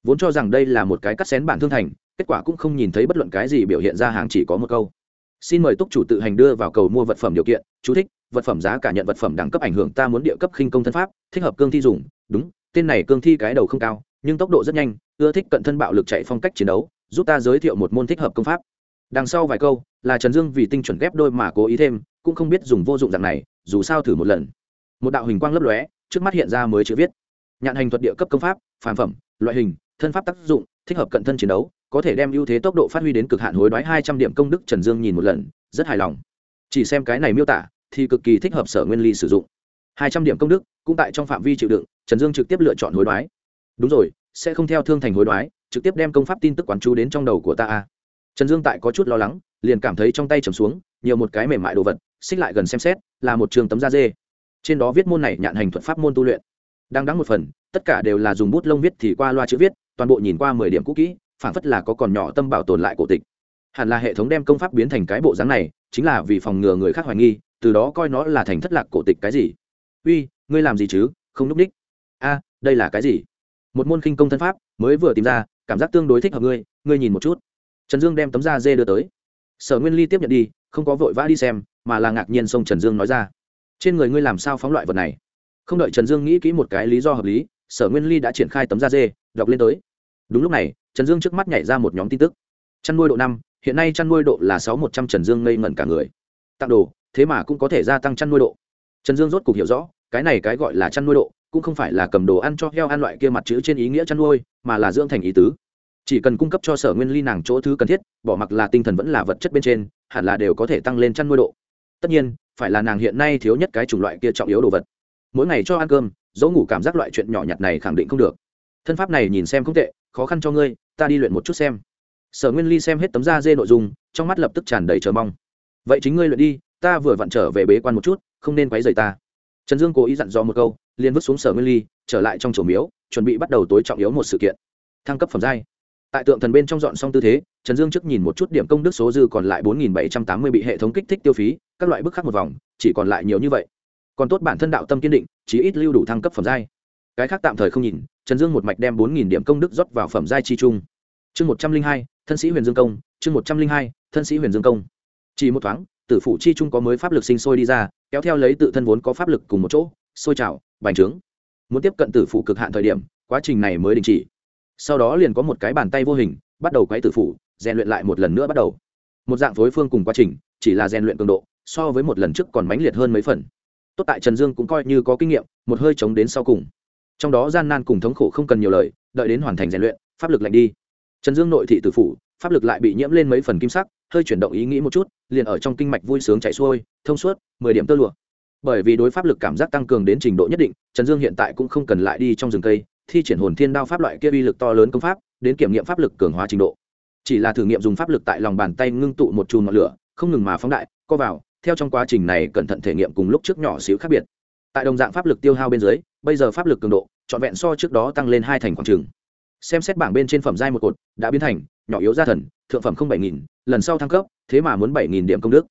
Vốn cho rằng đây là một cái cắt xén bản thương thành, kết quả cũng không nhìn thấy bất luận cái gì biểu hiện ra hàng chỉ có một câu. Xin mời túc chủ tự hành đưa vào cầu mua vật phẩm điều kiện, chú thích, vật phẩm giá cả nhận vật phẩm đẳng cấp ảnh hưởng ta muốn địa cấp khinh công thân pháp, thích hợp cương thi dùng. Đúng, tên này cương thi cái đầu không cao, nhưng tốc độ rất nhanh, ưa thích cận thân bạo lực chạy phong cách chiến đấu, giúp ta giới thiệu một môn thích hợp công pháp. Đằng sau vài câu là trần dương vì tinh chuẩn ghép đôi mà cố ý thêm, cũng không biết dùng vô dụng dạng này, dù sao thử một lần. Một đạo hình quang lấp lóe, trước mắt hiện ra mới chữ viết. Nhạn hành thuật địa cấp công pháp, phàm phẩm, loại hình, thân pháp tác dụng, thích hợp cận thân chiến đấu, có thể đem ưu thế tốc độ phát huy đến cực hạn hối đoái hai trăm điểm công đức trần dương nhìn một lần, rất hài lòng. Chỉ xem cái này miêu tả, thì cực kỳ thích hợp sở nguyên ly sử dụng. Hai trăm điểm công đức, cũng tại trong phạm vi chịu đựng, trần dương trực tiếp lựa chọn hối đoái. Đúng rồi, sẽ không theo thương thành hối đoái, trực tiếp đem công pháp tin tức quán chú đến trong đầu của ta a trần dương tại có chút lo lắng, liền cảm thấy trong tay trầm xuống, nhiều một cái mềm mại đồ vật, xích lại gần xem xét, là một trường tấm da dê. Trên đó viết môn này nhạn hành thuật pháp môn tu luyện. Đang đắng một phần, tất cả đều là dùng bút lông viết thì qua loa chữ viết, toàn bộ nhìn qua mười điểm cũ kỹ phản phất là có còn nhỏ tâm bảo tồn lại cổ tịch. Hẳn là hệ thống đem công pháp biến thành cái bộ dáng này, chính là vì phòng ngừa người khác hoài nghi, từ đó coi nó là thành thất lạc cổ tịch cái gì. Uy, ngươi làm gì chứ, không núp ních. A, đây là cái gì? Một môn khinh công thân pháp, mới vừa tìm ra, cảm giác tương đối thích hợp ngươi ngươi nhìn một chút trần dương đem tấm da dê đưa tới. Sở nguyên ly tiếp nhận đi, không có vội vã đi xem, mà là ngạc nhiên xông trần dương nói ra. Trên người ngươi làm sao phóng loại vật này? Không đợi trần dương nghĩ kỹ một cái lý do hợp lý, sở nguyên ly đã triển khai tấm da dê, đọc lên tới. Đúng lúc này, trần dương trước mắt nhảy ra một nhóm tin tức. Chăn nuôi độ năm, hiện nay chăn nuôi độ là sáu một trăm trần dương ngây ngẩn cả người. Tặng đồ, thế mà cũng có thể gia tăng chăn nuôi độ. Trần dương rốt cục hiểu rõ, cái này cái gọi là chăn nuôi độ, cũng không phải là cầm đồ ăn cho heo ăn loại kia mặt chữ trên ý nghĩa chăn nuôi, mà là dưỡng thành ý tứ chỉ cần cung cấp cho sở nguyên ly nàng chỗ thứ cần thiết, bỏ mặc là tinh thần vẫn là vật chất bên trên, hẳn là đều có thể tăng lên chăn nuôi độ. Tất nhiên, phải là nàng hiện nay thiếu nhất cái chủng loại kia trọng yếu đồ vật. Mỗi ngày cho ăn cơm, dỗ ngủ cảm giác loại chuyện nhỏ nhặt này khẳng định không được. Thân pháp này nhìn xem không tệ, khó khăn cho ngươi, ta đi luyện một chút xem. Sở nguyên ly xem hết tấm da dê nội dung, trong mắt lập tức tràn đầy chờ mong. Vậy chính ngươi luyện đi, ta vừa vặn trở về bế quan một chút, không nên quấy rầy ta. Trần dương cố ý dặn dò một câu, liền vứt xuống sở nguyên ly, trở lại trong chỗ miếu, chuẩn bị bắt đầu tối trọng yếu một sự kiện. Thăng cấp phẩm giai tại tượng thần bên trong dọn xong tư thế, trần dương trước nhìn một chút điểm công đức số dư còn lại bốn nghìn bảy trăm tám mươi bị hệ thống kích thích tiêu phí, các loại bức khắc một vòng, chỉ còn lại nhiều như vậy. Còn tốt bản thân đạo tâm kiên định, chí ít lưu đủ thăng cấp phẩm giai. Cái khác tạm thời không nhìn, trần dương một mạch đem bốn nghìn điểm công đức rót vào phẩm giai chi trung. Chương một trăm linh hai, thân sĩ huyền dương công, chương một trăm linh hai, thân sĩ huyền dương công. Chỉ một thoáng, tử phủ chi trung có mới pháp lực sinh sôi đi ra, kéo theo lấy tự thân vốn có pháp lực cùng một chỗ, sôi trào, bành trướng. Muốn tiếp cận tử phủ cực hạn thời điểm, quá trình này mới đình chỉ sau đó liền có một cái bàn tay vô hình, bắt đầu quay tử phủ, rèn luyện lại một lần nữa bắt đầu. Một dạng phối phương cùng quá trình, chỉ là rèn luyện cường độ, so với một lần trước còn mãnh liệt hơn mấy phần. Tốt tại trần dương cũng coi như có kinh nghiệm, một hơi chống đến sau cùng. Trong đó gian nan cùng thống khổ không cần nhiều lời, đợi đến hoàn thành rèn luyện, pháp lực lạnh đi. Trần dương nội thị tử phủ, pháp lực lại bị nhiễm lên mấy phần kim sắc, hơi chuyển động ý nghĩ một chút, liền ở trong kinh mạch vui sướng chạy xuôi, thông suốt, mười điểm tơ lụa. Bởi vì đối pháp lực cảm giác tăng cường đến trình độ nhất định, trần dương hiện tại cũng không cần lại đi trong rừng cây thi triển hồn thiên đao pháp loại kia uy lực to lớn công pháp, đến kiểm nghiệm pháp lực cường hóa trình độ. Chỉ là thử nghiệm dùng pháp lực tại lòng bàn tay ngưng tụ một chùm ngọn lửa, không ngừng mà phóng đại, co vào, theo trong quá trình này cẩn thận thể nghiệm cùng lúc trước nhỏ xíu khác biệt. Tại đồng dạng pháp lực tiêu hao bên dưới, bây giờ pháp lực cường độ, trọn vẹn so trước đó tăng lên hai thành khoảng trường xem xét bảng bên trên phẩm giai một cột, đã biến thành, nhỏ yếu gia thần, thượng phẩm không bảy nghìn, lần sau thăng cấp, thế mà muốn bảy nghìn điểm công đức.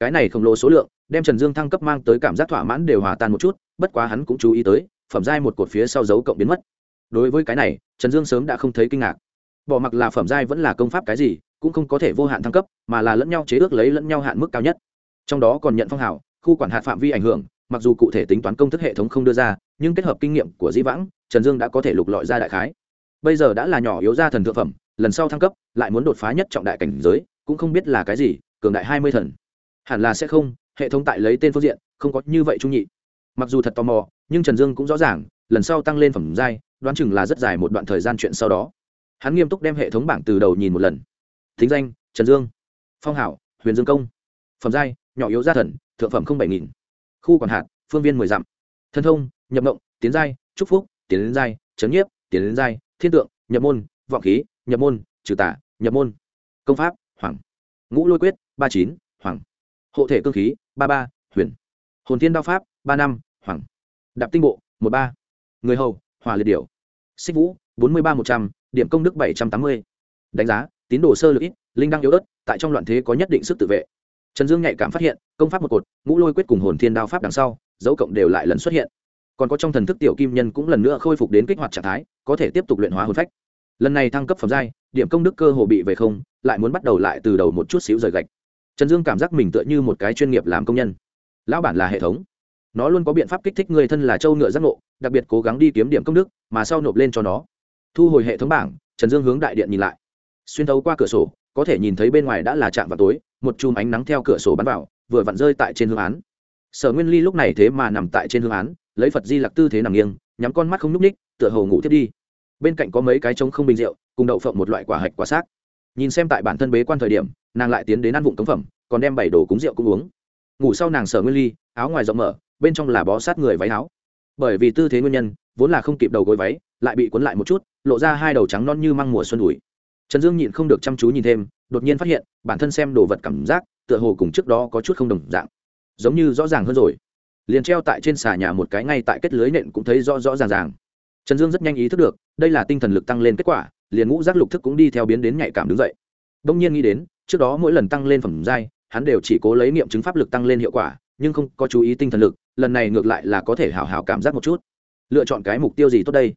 Cái này khổng lồ số lượng, đem trần dương thăng cấp mang tới cảm giác thỏa mãn đều hòa tan một chút, bất quá hắn cũng chú ý tới, phẩm giai một cột phía sau dấu cộng biến mất đối với cái này, trần dương sớm đã không thấy kinh ngạc. Bỏ mặc là phẩm giai vẫn là công pháp cái gì, cũng không có thể vô hạn thăng cấp, mà là lẫn nhau chế ước lấy lẫn nhau hạn mức cao nhất. Trong đó còn nhận phong hào, khu quản hạt phạm vi ảnh hưởng, mặc dù cụ thể tính toán công thức hệ thống không đưa ra, nhưng kết hợp kinh nghiệm của dĩ vãng, trần dương đã có thể lục lọi ra đại khái. Bây giờ đã là nhỏ yếu ra thần thượng phẩm, lần sau thăng cấp, lại muốn đột phá nhất trọng đại cảnh giới, cũng không biết là cái gì, cường đại hai mươi thần. Hẳn là sẽ không, hệ thống tại lấy tên phương diện, không có như vậy trung nhị. Mặc dù thật tò mò, nhưng trần dương cũng rõ ràng, lần sau tăng lên phẩm giai đoán chừng là rất dài một đoạn thời gian chuyện sau đó. Hắn nghiêm túc đem hệ thống bảng từ đầu nhìn một lần. Thính danh, trần dương. Phong hảo, huyền dương công. Phẩm giai, nhỏ yếu gia thần, thượng phẩm không bảy nghìn. Khu quản hạt, phương viên mười dặm. Thân thông, nhập mộng, tiến giai trúc phúc, tiến đến giai trấn nhiếp, tiến đến giai, thiên tượng, nhập môn, vọng khí, nhập môn, trừ tả nhập môn. Công pháp, hoàng. Ngũ lôi quyết, ba chín, hoàng. Hộ thể cơ khí, ba ba, huyền. Hồn thiên đao pháp, ba năm, hoàng. Đạp tinh bộ, một ba. Người hầu hòa liệt điểu. Xích vũ, bốn mươi ba một trăm, điểm công đức bảy trăm tám mươi. Đánh giá, tín đồ sơ lược ít, linh đăng yếu ớt, tại trong loạn thế có nhất định sức tự vệ. Trần dương nhạy cảm phát hiện, công pháp một cột, ngũ lôi quyết cùng hồn thiên đao pháp đằng sau, dấu cộng đều lại lần xuất hiện. Còn có trong thần thức tiểu kim nhân cũng lần nữa khôi phục đến kích hoạt trạng thái, có thể tiếp tục luyện hóa hồn phách. Lần này thăng cấp phẩm giai, điểm công đức cơ hồ bị về không, lại muốn bắt đầu lại từ đầu một chút xíu rời gạch. Trần dương cảm giác mình tựa như một cái chuyên nghiệp làm công nhân. Lão bản là hệ thống. Nó luôn có biện pháp kích thích người thân là châu ngựa giác ngộ đặc biệt cố gắng đi kiếm điểm công đức, mà sau nộp lên cho nó. Thu hồi hệ thống bảng, trần dương hướng đại điện nhìn lại. Xuyên thấu qua cửa sổ, có thể nhìn thấy bên ngoài đã là trạm vào tối, một chùm ánh nắng theo cửa sổ bắn vào, vừa vặn rơi tại trên hương án. Sở nguyên ly lúc này thế mà nằm tại trên hương án, lấy phật di lặc tư thế nằm nghiêng, nhắm con mắt không nhúc ních tựa hồ ngủ thiết đi. Bên cạnh có mấy cái trống không bình rượu, cùng đậu phộng một loại quả hạch quả xác. Nhìn xem tại bản thân bế quan thời điểm, nàng lại tiến đến ăn vụng cống phẩm, còn đem bảy đồ cúng rượu cũng uống. Ngủ sau nàng sở nguyên ly, áo ngoài rộng mở, bên trong là bó sát người váy áo bởi vì tư thế nguyên nhân, vốn là không kịp đầu gối váy, lại bị cuốn lại một chút, lộ ra hai đầu trắng non như măng mùa xuân đùi. Trần dương nhịn không được chăm chú nhìn thêm, đột nhiên phát hiện, bản thân xem đồ vật cảm giác, tựa hồ cùng trước đó có chút không đồng dạng. Giống như rõ ràng hơn rồi. Liền treo tại trên xà nhà một cái ngay tại kết lưới nện cũng thấy rõ rõ ràng ràng. Trần dương rất nhanh ý thức được, đây là tinh thần lực tăng lên kết quả, liền ngũ giác lục thức cũng đi theo biến đến nhạy cảm đứng dậy. Đông nhiên nghĩ đến, trước đó mỗi lần tăng lên phẩm giai, hắn đều chỉ cố lấy nghiệm chứng pháp lực tăng lên hiệu quả, nhưng không có chú ý tinh thần lực lần này ngược lại là có thể hào hào cảm giác một chút. Lựa chọn cái mục tiêu gì tốt đây?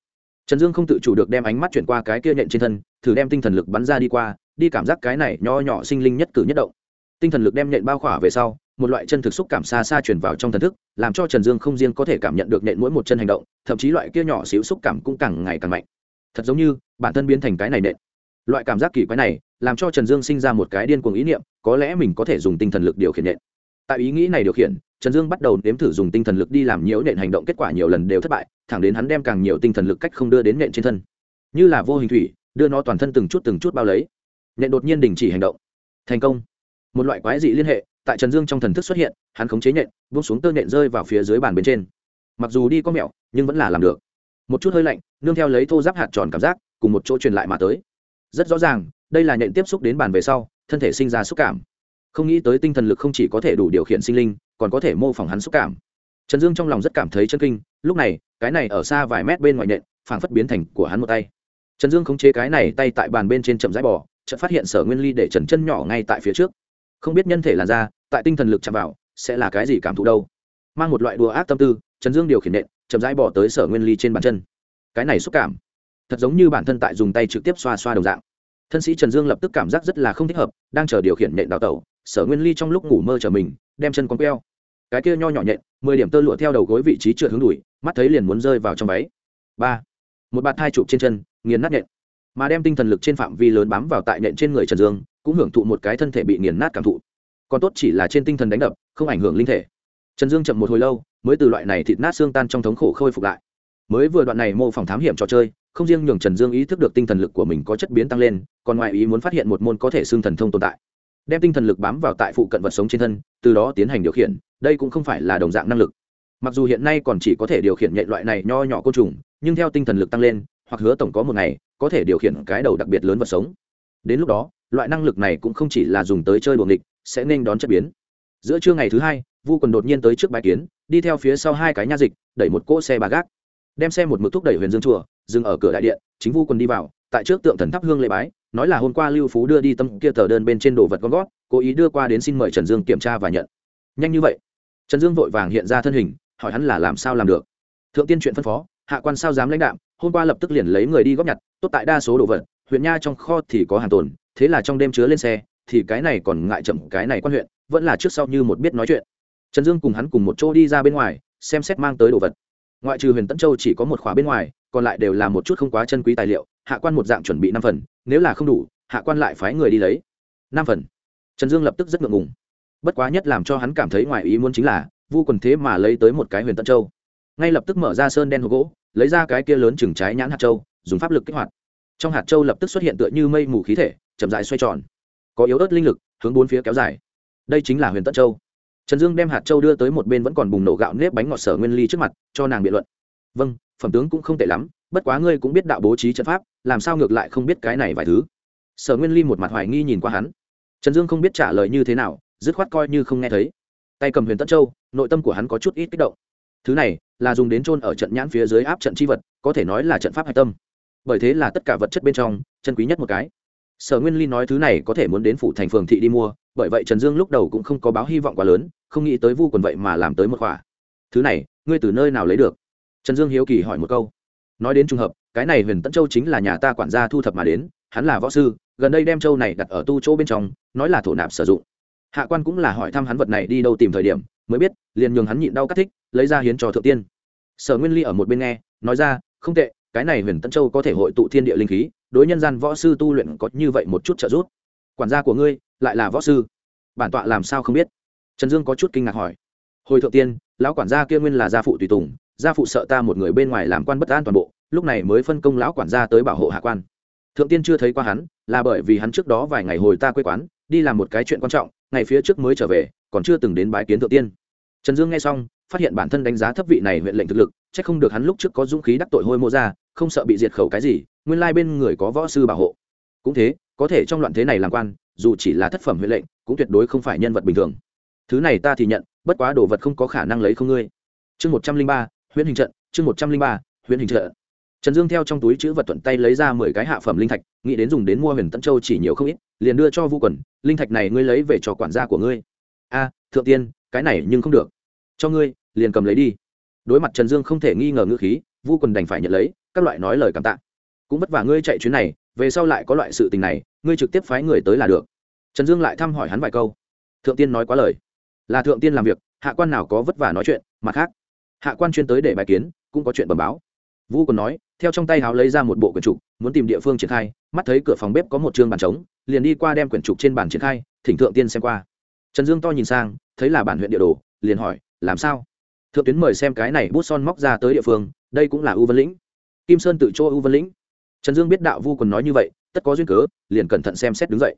Trần dương không tự chủ được đem ánh mắt chuyển qua cái kia nhện trên thân, thử đem tinh thần lực bắn ra đi qua, đi cảm giác cái này nho nhỏ sinh linh nhất cử nhất động. Tinh thần lực đem nhện bao khỏa về sau, một loại chân thực xúc cảm xa xa chuyển vào trong thần thức, làm cho trần dương không riêng có thể cảm nhận được nện mỗi một chân hành động, thậm chí loại kia nhỏ xíu xúc cảm cũng càng ngày càng mạnh. Thật giống như, bản thân biến thành cái này nện loại cảm giác kỳ quái này, làm cho trần dương sinh ra một cái điên cuồng ý niệm, có lẽ mình có thể dùng tinh thần lực điều khiển nện tại ý nghĩ này điều khiển trần dương bắt đầu nếm thử dùng tinh thần lực đi làm nhiễu nện hành động kết quả nhiều lần đều thất bại thẳng đến hắn đem càng nhiều tinh thần lực cách không đưa đến nện trên thân. Như là vô hình thủy đưa nó toàn thân từng chút từng chút bao lấy. Nện đột nhiên đình chỉ hành động. Thành công. Một loại quái dị liên hệ tại trần dương trong thần thức xuất hiện hắn khống chế nện, vung xuống tơ nện rơi vào phía dưới bàn bên trên. Mặc dù đi có mẹo nhưng vẫn là làm được. Một chút hơi lạnh nương theo lấy thô giáp hạt tròn cảm giác cùng một chỗ truyền lại mà tới. Rất rõ ràng đây là nện tiếp xúc đến bàn về sau thân thể sinh ra xúc cảm không nghĩ tới tinh thần lực không chỉ có thể đủ điều khiển sinh linh, còn có thể mô phỏng hắn xúc cảm. Trần dương trong lòng rất cảm thấy chân kinh, lúc này, cái này ở xa vài mét bên ngoài nhện phảng phất biến thành của hắn một tay. Trần dương khống chế cái này tay tại bàn bên trên chậm rãi bỏ chợt phát hiện sở nguyên ly để trần chân nhỏ ngay tại phía trước. Không biết nhân thể làn da, tại tinh thần lực chạm vào, sẽ là cái gì cảm thụ đâu. Mang một loại đùa ác tâm tư, trần dương điều khiển nện, chậm rãi bỏ tới sở nguyên ly trên bàn chân. Cái này xúc cảm, thật giống như bản thân tại dùng tay trực tiếp xoa xoa đồng dạng. Thân sĩ trần dương lập tức cảm giác rất là không thích hợp, đang chờ điều khiển nện đào tẩu sở nguyên ly trong lúc ngủ mơ trở mình, đem chân con queo. Cái kia nho nhỏ nhện, mười điểm tơ lụa theo đầu gối vị trí trượt hướng đùi, mắt thấy liền muốn rơi vào trong váy. Ba. Một bạt thai chụp trên chân, nghiền nát nhện. Mà đem tinh thần lực trên phạm vi lớn bám vào tại nhện trên người trần dương, cũng hưởng thụ một cái thân thể bị nghiền nát cảm thụ. Còn tốt chỉ là trên tinh thần đánh đập, không ảnh hưởng linh thể. Trần dương chậm một hồi lâu, mới từ loại này thịt nát xương tan trong thống khổ khôi phục lại. Mới vừa đoạn này mô phỏng thám hiểm trò chơi, không riêng nhường trần dương ý thức được tinh thần lực của mình có chất biến tăng lên, còn ngoại ý muốn phát hiện một môn có thể xương thần thông tồn tại đem tinh thần lực bám vào tại phụ cận vật sống trên thân, từ đó tiến hành điều khiển, đây cũng không phải là đồng dạng năng lực. Mặc dù hiện nay còn chỉ có thể điều khiển nhện loại này nho nhỏ côn trùng, nhưng theo tinh thần lực tăng lên, hoặc hứa tổng có một ngày, có thể điều khiển cái đầu đặc biệt lớn vật sống. Đến lúc đó, loại năng lực này cũng không chỉ là dùng tới chơi buồng địch sẽ nên đón chất biến. Giữa trưa ngày thứ hai, vu quần đột nhiên tới trước bãi kiến, đi theo phía sau hai cái nha dịch, đẩy một cỗ xe bà gác. Đem xe một mực thúc đẩy huyền dương chùa, dừng ở cửa đại điện, chính vu quần đi vào, tại trước tượng thần thắp hương lễ bái nói là hôm qua lưu phú đưa đi tâm kia tờ đơn bên trên đồ vật con gót cố ý đưa qua đến xin mời trần dương kiểm tra và nhận. Nhanh như vậy? Trần dương vội vàng hiện ra thân hình hỏi hắn là làm sao làm được. Thượng tiên chuyện phân phó hạ quan sao dám lãnh đạm, hôm qua lập tức liền lấy người đi góp nhặt tốt tại đa số đồ vật huyện nha trong kho thì có hàng tồn thế là trong đêm chứa lên xe thì cái này còn ngại chậm cái này quan huyện vẫn là trước sau như một biết nói chuyện. Trần dương cùng hắn cùng một chỗ đi ra bên ngoài xem xét mang tới đồ vật. Ngoại trừ huyền tân châu chỉ có một khóa bên ngoài còn lại đều là một chút không quá chân quý tài liệu hạ quan một dạng chuẩn bị năm phần, nếu là không đủ, hạ quan lại phái người đi lấy. Năm phần. Trần dương lập tức rất ngượng ngùng. Bất quá nhất làm cho hắn cảm thấy ngoài ý muốn chính là, vu quần thế mà lấy tới một cái huyền tân châu. Ngay lập tức mở ra sơn đen hộp gỗ, lấy ra cái kia lớn chừng trái nhãn hạt châu, dùng pháp lực kích hoạt. Trong hạt châu lập tức xuất hiện tựa như mây mù khí thể, chậm dại xoay tròn. Có yếu ớt linh lực, hướng bốn phía kéo dài. Đây chính là huyền tân châu. Trần dương đem hạt châu đưa tới một bên vẫn còn bùng nổ gạo nếp bánh ngọt sở nguyên ly trước mặt, cho nàng biện luận. Vâng phẩm tướng cũng không tệ lắm, bất quá ngươi cũng biết đạo bố trí trận pháp làm sao ngược lại không biết cái này vài thứ? Sở nguyên ly một mặt hoài nghi nhìn qua hắn. Trần dương không biết trả lời như thế nào, dứt khoát coi như không nghe thấy. Tay cầm huyền tân châu, nội tâm của hắn có chút ít kích động. Thứ này là dùng đến trôn ở trận nhãn phía dưới áp trận chi vật, có thể nói là trận pháp hạch tâm. Bởi thế là tất cả vật chất bên trong, chân quý nhất một cái. Sở nguyên ly nói thứ này có thể muốn đến phủ thành phường thị đi mua, bởi vậy trần dương lúc đầu cũng không có báo hy vọng quá lớn, không nghĩ tới vu quần vậy mà làm tới một khỏa. Thứ này, ngươi từ nơi nào lấy được? Trần dương hiếu kỳ hỏi một câu. Nói đến trùng hợp cái này huyền tẫn châu chính là nhà ta quản gia thu thập mà đến, hắn là võ sư, gần đây đem châu này đặt ở tu chỗ bên trong, nói là thổ nạp sử dụng. Hạ quan cũng là hỏi thăm hắn vật này đi đâu tìm thời điểm, mới biết, liền nhường hắn nhịn đau cắt thích, lấy ra hiến cho thượng tiên. Sở nguyên ly ở một bên nghe, nói ra, không tệ, cái này huyền tân châu có thể hội tụ thiên địa linh khí, đối nhân gian võ sư tu luyện có như vậy một chút trợ giúp. Quản gia của ngươi, lại là võ sư. Bản tọa làm sao không biết? Trần dương có chút kinh ngạc hỏi. Hồi thượng tiên, lão quản gia kia nguyên là gia phụ tùy tùng gia phụ sợ ta một người bên ngoài làm quan bất an toàn bộ, lúc này mới phân công lão quản gia tới bảo hộ hạ quan. Thượng tiên chưa thấy qua hắn, là bởi vì hắn trước đó vài ngày hồi ta quê quán, đi làm một cái chuyện quan trọng, ngày phía trước mới trở về, còn chưa từng đến bái kiến thượng tiên. Trần dương nghe xong, phát hiện bản thân đánh giá thấp vị này huyện lệnh thực lực c h ắ c không được hắn lúc trước có dũng khí đắc tội hôi mô ra, không sợ bị diệt khẩu cái gì, nguyên lai bên người có võ sư bảo hộ. Cũng thế, có thể trong loạn thế này làm quan, dù chỉ là thất phẩm huyện lệnh, cũng tuyệt đối không phải nhân vật bình thường. Thứ này ta thì nhận, bất quá đồ vật không có khả năng lấy không ngươi. Chương một trăm linh ba Huyễn hình trận, chương một trăm linh ba, Huyễn hình trận. Trần dương theo trong túi chữ vật thuận tay lấy ra mười cái hạ phẩm linh thạch, nghĩ đến dùng đến mua huyền tân châu chỉ nhiều không ít, liền đưa cho vu quần, linh thạch này ngươi lấy về cho quản gia của ngươi. A, thượng tiên, cái này nhưng không được. Cho ngươi, liền cầm lấy đi. Đối mặt trần dương không thể nghi ngờ ngữ khí, vu quần đành phải nhận lấy, các loại nói lời cảm tạ. Cũng vất vả ngươi chạy chuyến này, về sau lại có loại sự tình này, ngươi trực tiếp phái người tới là được. Trần dương lại thăm hỏi hắn vài câu. Thượng tiên nói quá lời. Là thượng tiên làm việc, hạ quan nào có vất vả nói chuyện, mặt khác hạ quan chuyên tới để bài kiến, cũng có chuyện bẩm báo. Vũ còn nói, theo trong tay háo lấy ra một bộ quyển trục, muốn tìm địa phương triển khai, mắt thấy cửa phòng bếp có một chương bàn trống, liền đi qua đem quyển trục trên bàn triển khai, thỉnh thượng tiên xem qua. Trần dương to nhìn sang, thấy là bản huyện địa đồ, liền hỏi, làm sao? Thượng tuyến mời xem cái này bút son móc ra tới địa phương, đây cũng là u vân lĩnh. Kim sơn tự cho u vân lĩnh. Trần dương biết đạo vu còn nói như vậy, tất có duyên cớ, liền cẩn thận xem xét đứng dậy.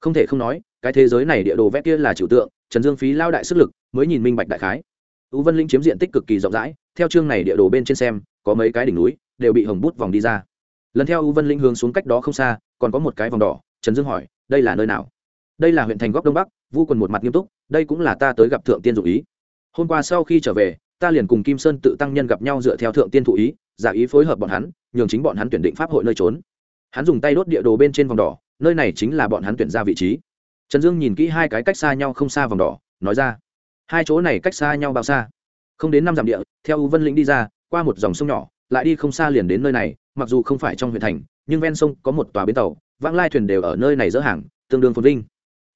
Không thể không nói, cái thế giới này địa đồ vẽ kia là trừu tượng, trần dương phí lao đại sức lực, mới nhìn minh bạch đại khái u vân linh chiếm diện tích cực kỳ rộng rãi, theo chương này địa đồ bên trên xem, có mấy cái đỉnh núi, đều bị hồng bút vòng đi ra. Lần theo u vân linh hướng xuống cách đó không xa, còn có một cái vòng đỏ, trần dương hỏi, đây là nơi nào? Đây là huyện thành góc đông bắc, vu quần một mặt nghiêm túc, đây cũng là ta tới gặp thượng tiên dụ ý. Hôm qua sau khi trở về, ta liền cùng kim sơn tự tăng nhân gặp nhau dựa theo thượng tiên thụ ý, giả ý phối hợp bọn hắn, nhường chính bọn hắn tuyển định pháp hội nơi trốn. Hắn dùng tay đốt địa đồ bên trên vòng đỏ, nơi này chính là bọn hắn tuyển ra vị trí. Trần dương nhìn kỹ hai cái cách xa nhau không xa vòng đỏ, nói ra hai chỗ này cách xa nhau bao xa? Không đến năm dặm địa, theo u vân lĩnh đi ra, qua một dòng sông nhỏ, lại đi không xa liền đến nơi này, mặc dù không phải trong huyện thành, nhưng ven sông có một tòa bến tàu, vãng lai thuyền đều ở nơi này dỡ hàng, tương đương phồn vinh.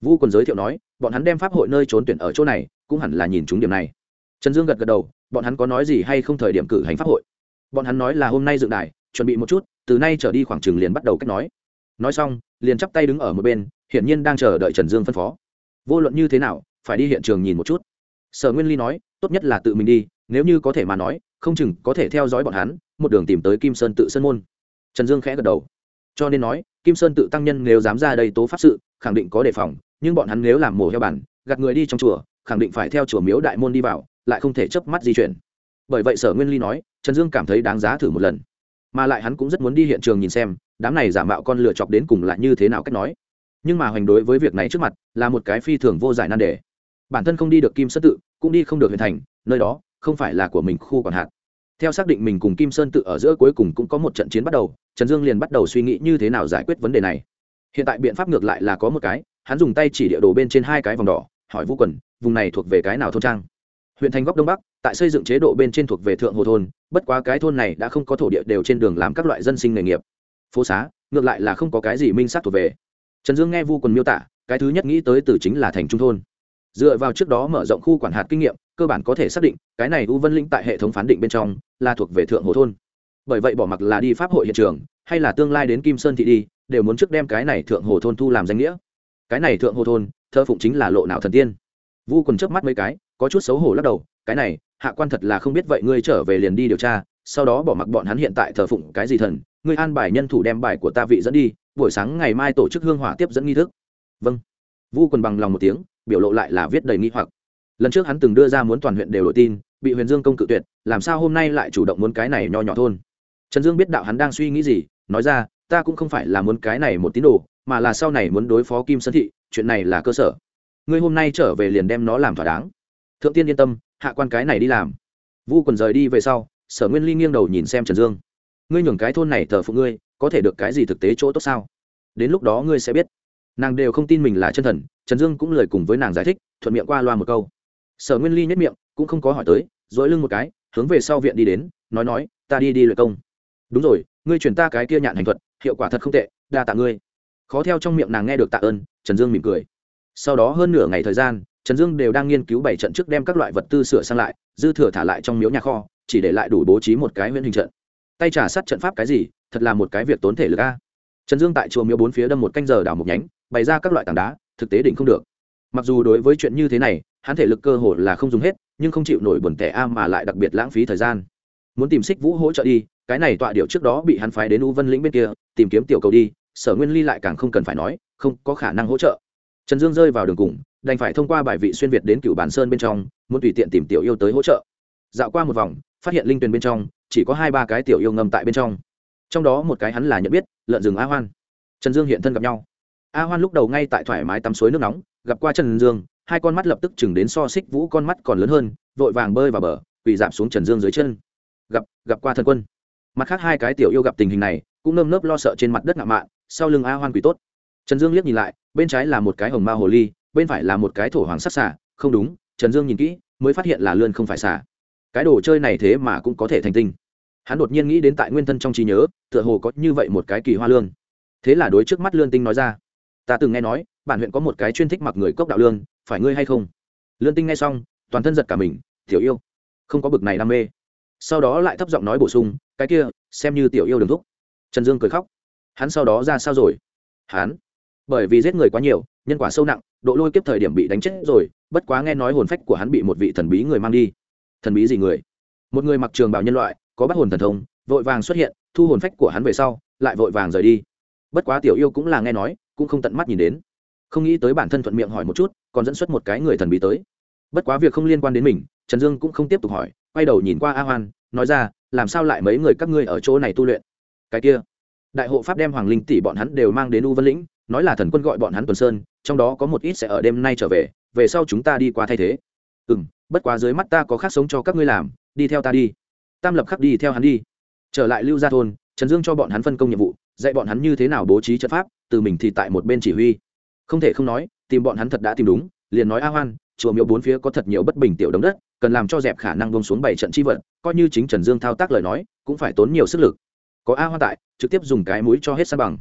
Vu còn giới thiệu nói, bọn hắn đem pháp hội nơi trốn tuyển ở chỗ này, cũng hẳn là nhìn chúng điểm này. Trần dương gật gật đầu, bọn hắn có nói gì hay không thời điểm cử hành pháp hội. Bọn hắn nói là hôm nay dựng đài, chuẩn bị một chút, từ nay trở đi khoảng chừng liền bắt đầu cách nói. Nói xong, liền chắp tay đứng ở một bên, hiển nhiên đang chờ đợi trần dương phân phó. Vô luận như thế nào, phải đi hiện trường nhìn một chút sở nguyên ly nói, tốt nhất là tự mình đi, nếu như có thể mà nói, không chừng có thể theo dõi bọn hắn, một đường tìm tới kim sơn tự sơn môn. Trần dương khẽ gật đầu. Cho nên nói, kim sơn tự tăng nhân nếu dám ra đây tố pháp sự, khẳng định có đề phòng, nhưng bọn hắn nếu làm mổ heo bản, gạt người đi trong chùa, khẳng định phải theo chùa miếu đại môn đi vào, lại không thể chớp mắt di chuyển. Bởi vậy sở nguyên ly nói, trần dương cảm thấy đáng giá thử một lần. Mà lại hắn cũng rất muốn đi hiện trường nhìn xem, đám này giả mạo con lựa chọc đến cùng là như thế nào cách nói. Nhưng mà hoành đối với việc này trước mặt, là một cái phi thường vô giải nan đề bản thân không đi được kim sơn tự, cũng đi không được huyện thành, nơi đó không phải là của mình khu còn hạt theo xác định mình cùng kim sơn tự ở giữa cuối cùng cũng có một trận chiến bắt đầu, trần dương liền bắt đầu suy nghĩ như thế nào giải quyết vấn đề này. Hiện tại biện pháp ngược lại là có một cái, hắn dùng tay chỉ địa đồ bên trên hai cái vòng đỏ, hỏi vũ quần, vùng này thuộc về cái nào thôn trang? Huyện thành góc đông bắc, tại xây dựng chế độ bên trên thuộc về thượng hồ thôn, bất quá cái thôn này đã không có thổ địa đều trên đường làm các loại dân sinh nghề nghiệp. Phố xá, ngược lại là không có cái gì minh sát thuộc về. Trần dương nghe vu quần miêu tả, cái thứ nhất nghĩ tới từ chính là thành trung thôn dựa vào trước đó mở rộng khu quản hạt kinh nghiệm, cơ bản có thể xác định, cái này u vân linh tại hệ thống phán định bên trong là thuộc về thượng hồ thôn. Bởi vậy bỏ mặc là đi pháp hội hiện trường, hay là tương lai đến kim sơn thị đi, đều muốn trước đem cái này thượng hồ thôn thu làm danh nghĩa. Cái này thượng hồ thôn, thơ phụng chính là lộ nào thần tiên. Vu còn chớp mắt mấy cái, có chút xấu hổ lắc đầu, cái này, hạ quan thật là không biết vậy ngươi trở về liền đi điều tra, sau đó bỏ mặc bọn hắn hiện tại thờ phụng cái gì thần, ngươi an bài nhân thủ đem bài của ta vị dẫn đi, buổi sáng ngày mai tổ chức hương hỏa tiếp dẫn nghi thức. Vâng. Vu quần bằng lòng một tiếng biểu lộ lại là viết đầy nghi hoặc. Lần trước hắn từng đưa ra muốn toàn huyện đều đổi tin, bị huyền dương công cự tuyệt, làm sao hôm nay lại chủ động muốn cái này nho nhỏ thôn? Trần dương biết đạo hắn đang suy nghĩ gì, nói ra, ta cũng không phải là muốn cái này một tín đồ, mà là sau này muốn đối phó kim sơn thị, chuyện này là cơ sở. Ngươi hôm nay trở về liền đem nó làm thỏa đáng. Thượng tiên yên tâm, hạ quan cái này đi làm. Vu quần rời đi về sau, sở nguyên ly nghiêng đầu nhìn xem trần dương. Ngươi nhường cái thôn này thờ phụ ngươi, có thể được cái gì thực tế chỗ tốt sao? Đến lúc đó ngươi sẽ biết nàng đều không tin mình là chân thần, trần dương cũng lời cùng với nàng giải thích, thuận miệng qua loa một câu. Sở nguyên ly nhất miệng, cũng không có hỏi tới dỗi lưng một cái, hướng về sau viện đi đến, nói nói, ta đi đi luyện công. Đúng rồi, ngươi chuyển ta cái kia nhạn hành thuật, hiệu quả thật không tệ, đa tạ ngươi. Khó theo trong miệng nàng nghe được tạ ơn, trần dương mỉm cười. Sau đó hơn nửa ngày thời gian, trần dương đều đang nghiên cứu bảy trận trước đem các loại vật tư sửa sang lại, dư thừa thả lại trong miếu nhà kho, chỉ để lại đủ bố trí một cái huyễn hình trận. Tay trả sát trận pháp cái gì, thật là một cái việc tốn thể lực a. Trần dương tại chùa miếu bốn phía đâm một canh giờ đào một nhánh bày ra các loại tảng đá, thực tế định không được. Mặc dù đối với chuyện như thế này, hắn thể lực cơ hồ là không dùng hết, nhưng không chịu nổi buồn tẻ a mà lại đặc biệt lãng phí thời gian. Muốn tìm xích vũ hỗ trợ đi, cái này tọa điệu trước đó bị hắn phái đến u vân lĩnh bên kia, tìm kiếm tiểu cầu đi, sở nguyên ly lại càng không cần phải nói, không có khả năng hỗ trợ. Trần dương rơi vào đường cùng, đành phải thông qua bài vị xuyên việt đến cựu bản sơn bên trong, muốn tùy tiện tìm tiểu yêu tới hỗ trợ. Dạo qua một vòng, phát hiện linh tuyền bên trong, chỉ có hai ba cái tiểu yêu ngầm tại bên trong. Trong đó một cái hắn là nhận biết, lợn rừng a hoan. Trần dương hiện thân gặp nhau a hoan lúc đầu ngay tại thoải mái tắm suối nước nóng, gặp qua trần dương, hai con mắt lập tức chừng đến so xích vũ con mắt còn lớn hơn, vội vàng bơi vào bờ, quỳ giảm xuống trần dương dưới chân. Gặp gặp qua thần quân. Mặt khác hai cái tiểu yêu gặp tình hình này, cũng nơm nớp lo sợ trên mặt đất ngạo mạn, sau lưng a hoan quỳ tốt. Trần dương liếc nhìn lại, bên trái là một cái hồng ma hồ ly, bên phải là một cái thổ hoàng sắc xả không đúng, trần dương nhìn kỹ, mới phát hiện là lươn không phải xả cái đồ chơi này thế mà cũng có thể thành tinh. Hắn đột nhiên nghĩ đến tại nguyên thân trong trí nhớ, tựa hồ có như vậy một cái kỳ hoa lương thế là đối trước mắt lươn tinh nói ra ta từng nghe nói, bản huyện có một cái chuyên thích mặc người cốc đạo lương, phải ngươi hay không? Lương tinh nghe xong, toàn thân giật cả mình, tiểu yêu, không có bực này đam mê. Sau đó lại thấp giọng nói bổ sung, cái kia, xem như tiểu yêu đường thúc. Trần dương cười khóc. Hắn sau đó ra sao rồi? Hắn, bởi vì giết người quá nhiều, nhân quả sâu nặng, độ lôi kiếp thời điểm bị đánh chết rồi, bất quá nghe nói hồn phách của hắn bị một vị thần bí người mang đi. Thần bí gì người? Một người mặc trường bảo nhân loại, có bắt hồn thần thông, vội vàng xuất hiện, thu hồn phách của hắn về sau, lại vội vàng rời đi bất quá tiểu yêu cũng là nghe nói, cũng không tận mắt nhìn đến. Không nghĩ tới bản thân thuận miệng hỏi một chút, còn dẫn xuất một cái người thần bí tới. Bất quá việc không liên quan đến mình, trần dương cũng không tiếp tục hỏi, quay đầu nhìn qua a hoan, nói ra, làm sao lại mấy người các ngươi ở chỗ này tu luyện? Cái kia, đại hộ pháp đem hoàng linh tỷ bọn hắn đều mang đến u vân lĩnh, nói là thần quân gọi bọn hắn tuần sơn, trong đó có một ít sẽ ở đêm nay trở về về sau chúng ta đi qua thay thế. Ừ m bất quá dưới mắt ta có khác sống cho các ngươi làm, đi theo ta đi. Tam lập khắc đi theo hắn đi. Trở lại lưu gia thôn, trần dương cho bọn hắn phân công nhiệm vụ dạy bọn hắn như thế nào bố trí trận pháp, từ mình thì tại một bên chỉ huy. Không thể không nói, tìm bọn hắn thật đã tìm đúng, liền nói a hoan, chùa miếu bốn phía có thật nhiều bất bình tiểu đống đất, cần làm cho dẹp khả năng bông xuống bảy trận chi vật, coi như chính trần dương thao tác lời nói, cũng phải tốn nhiều sức lực. Có a hoan tại, trực tiếp dùng cái mũi cho hết san bằng.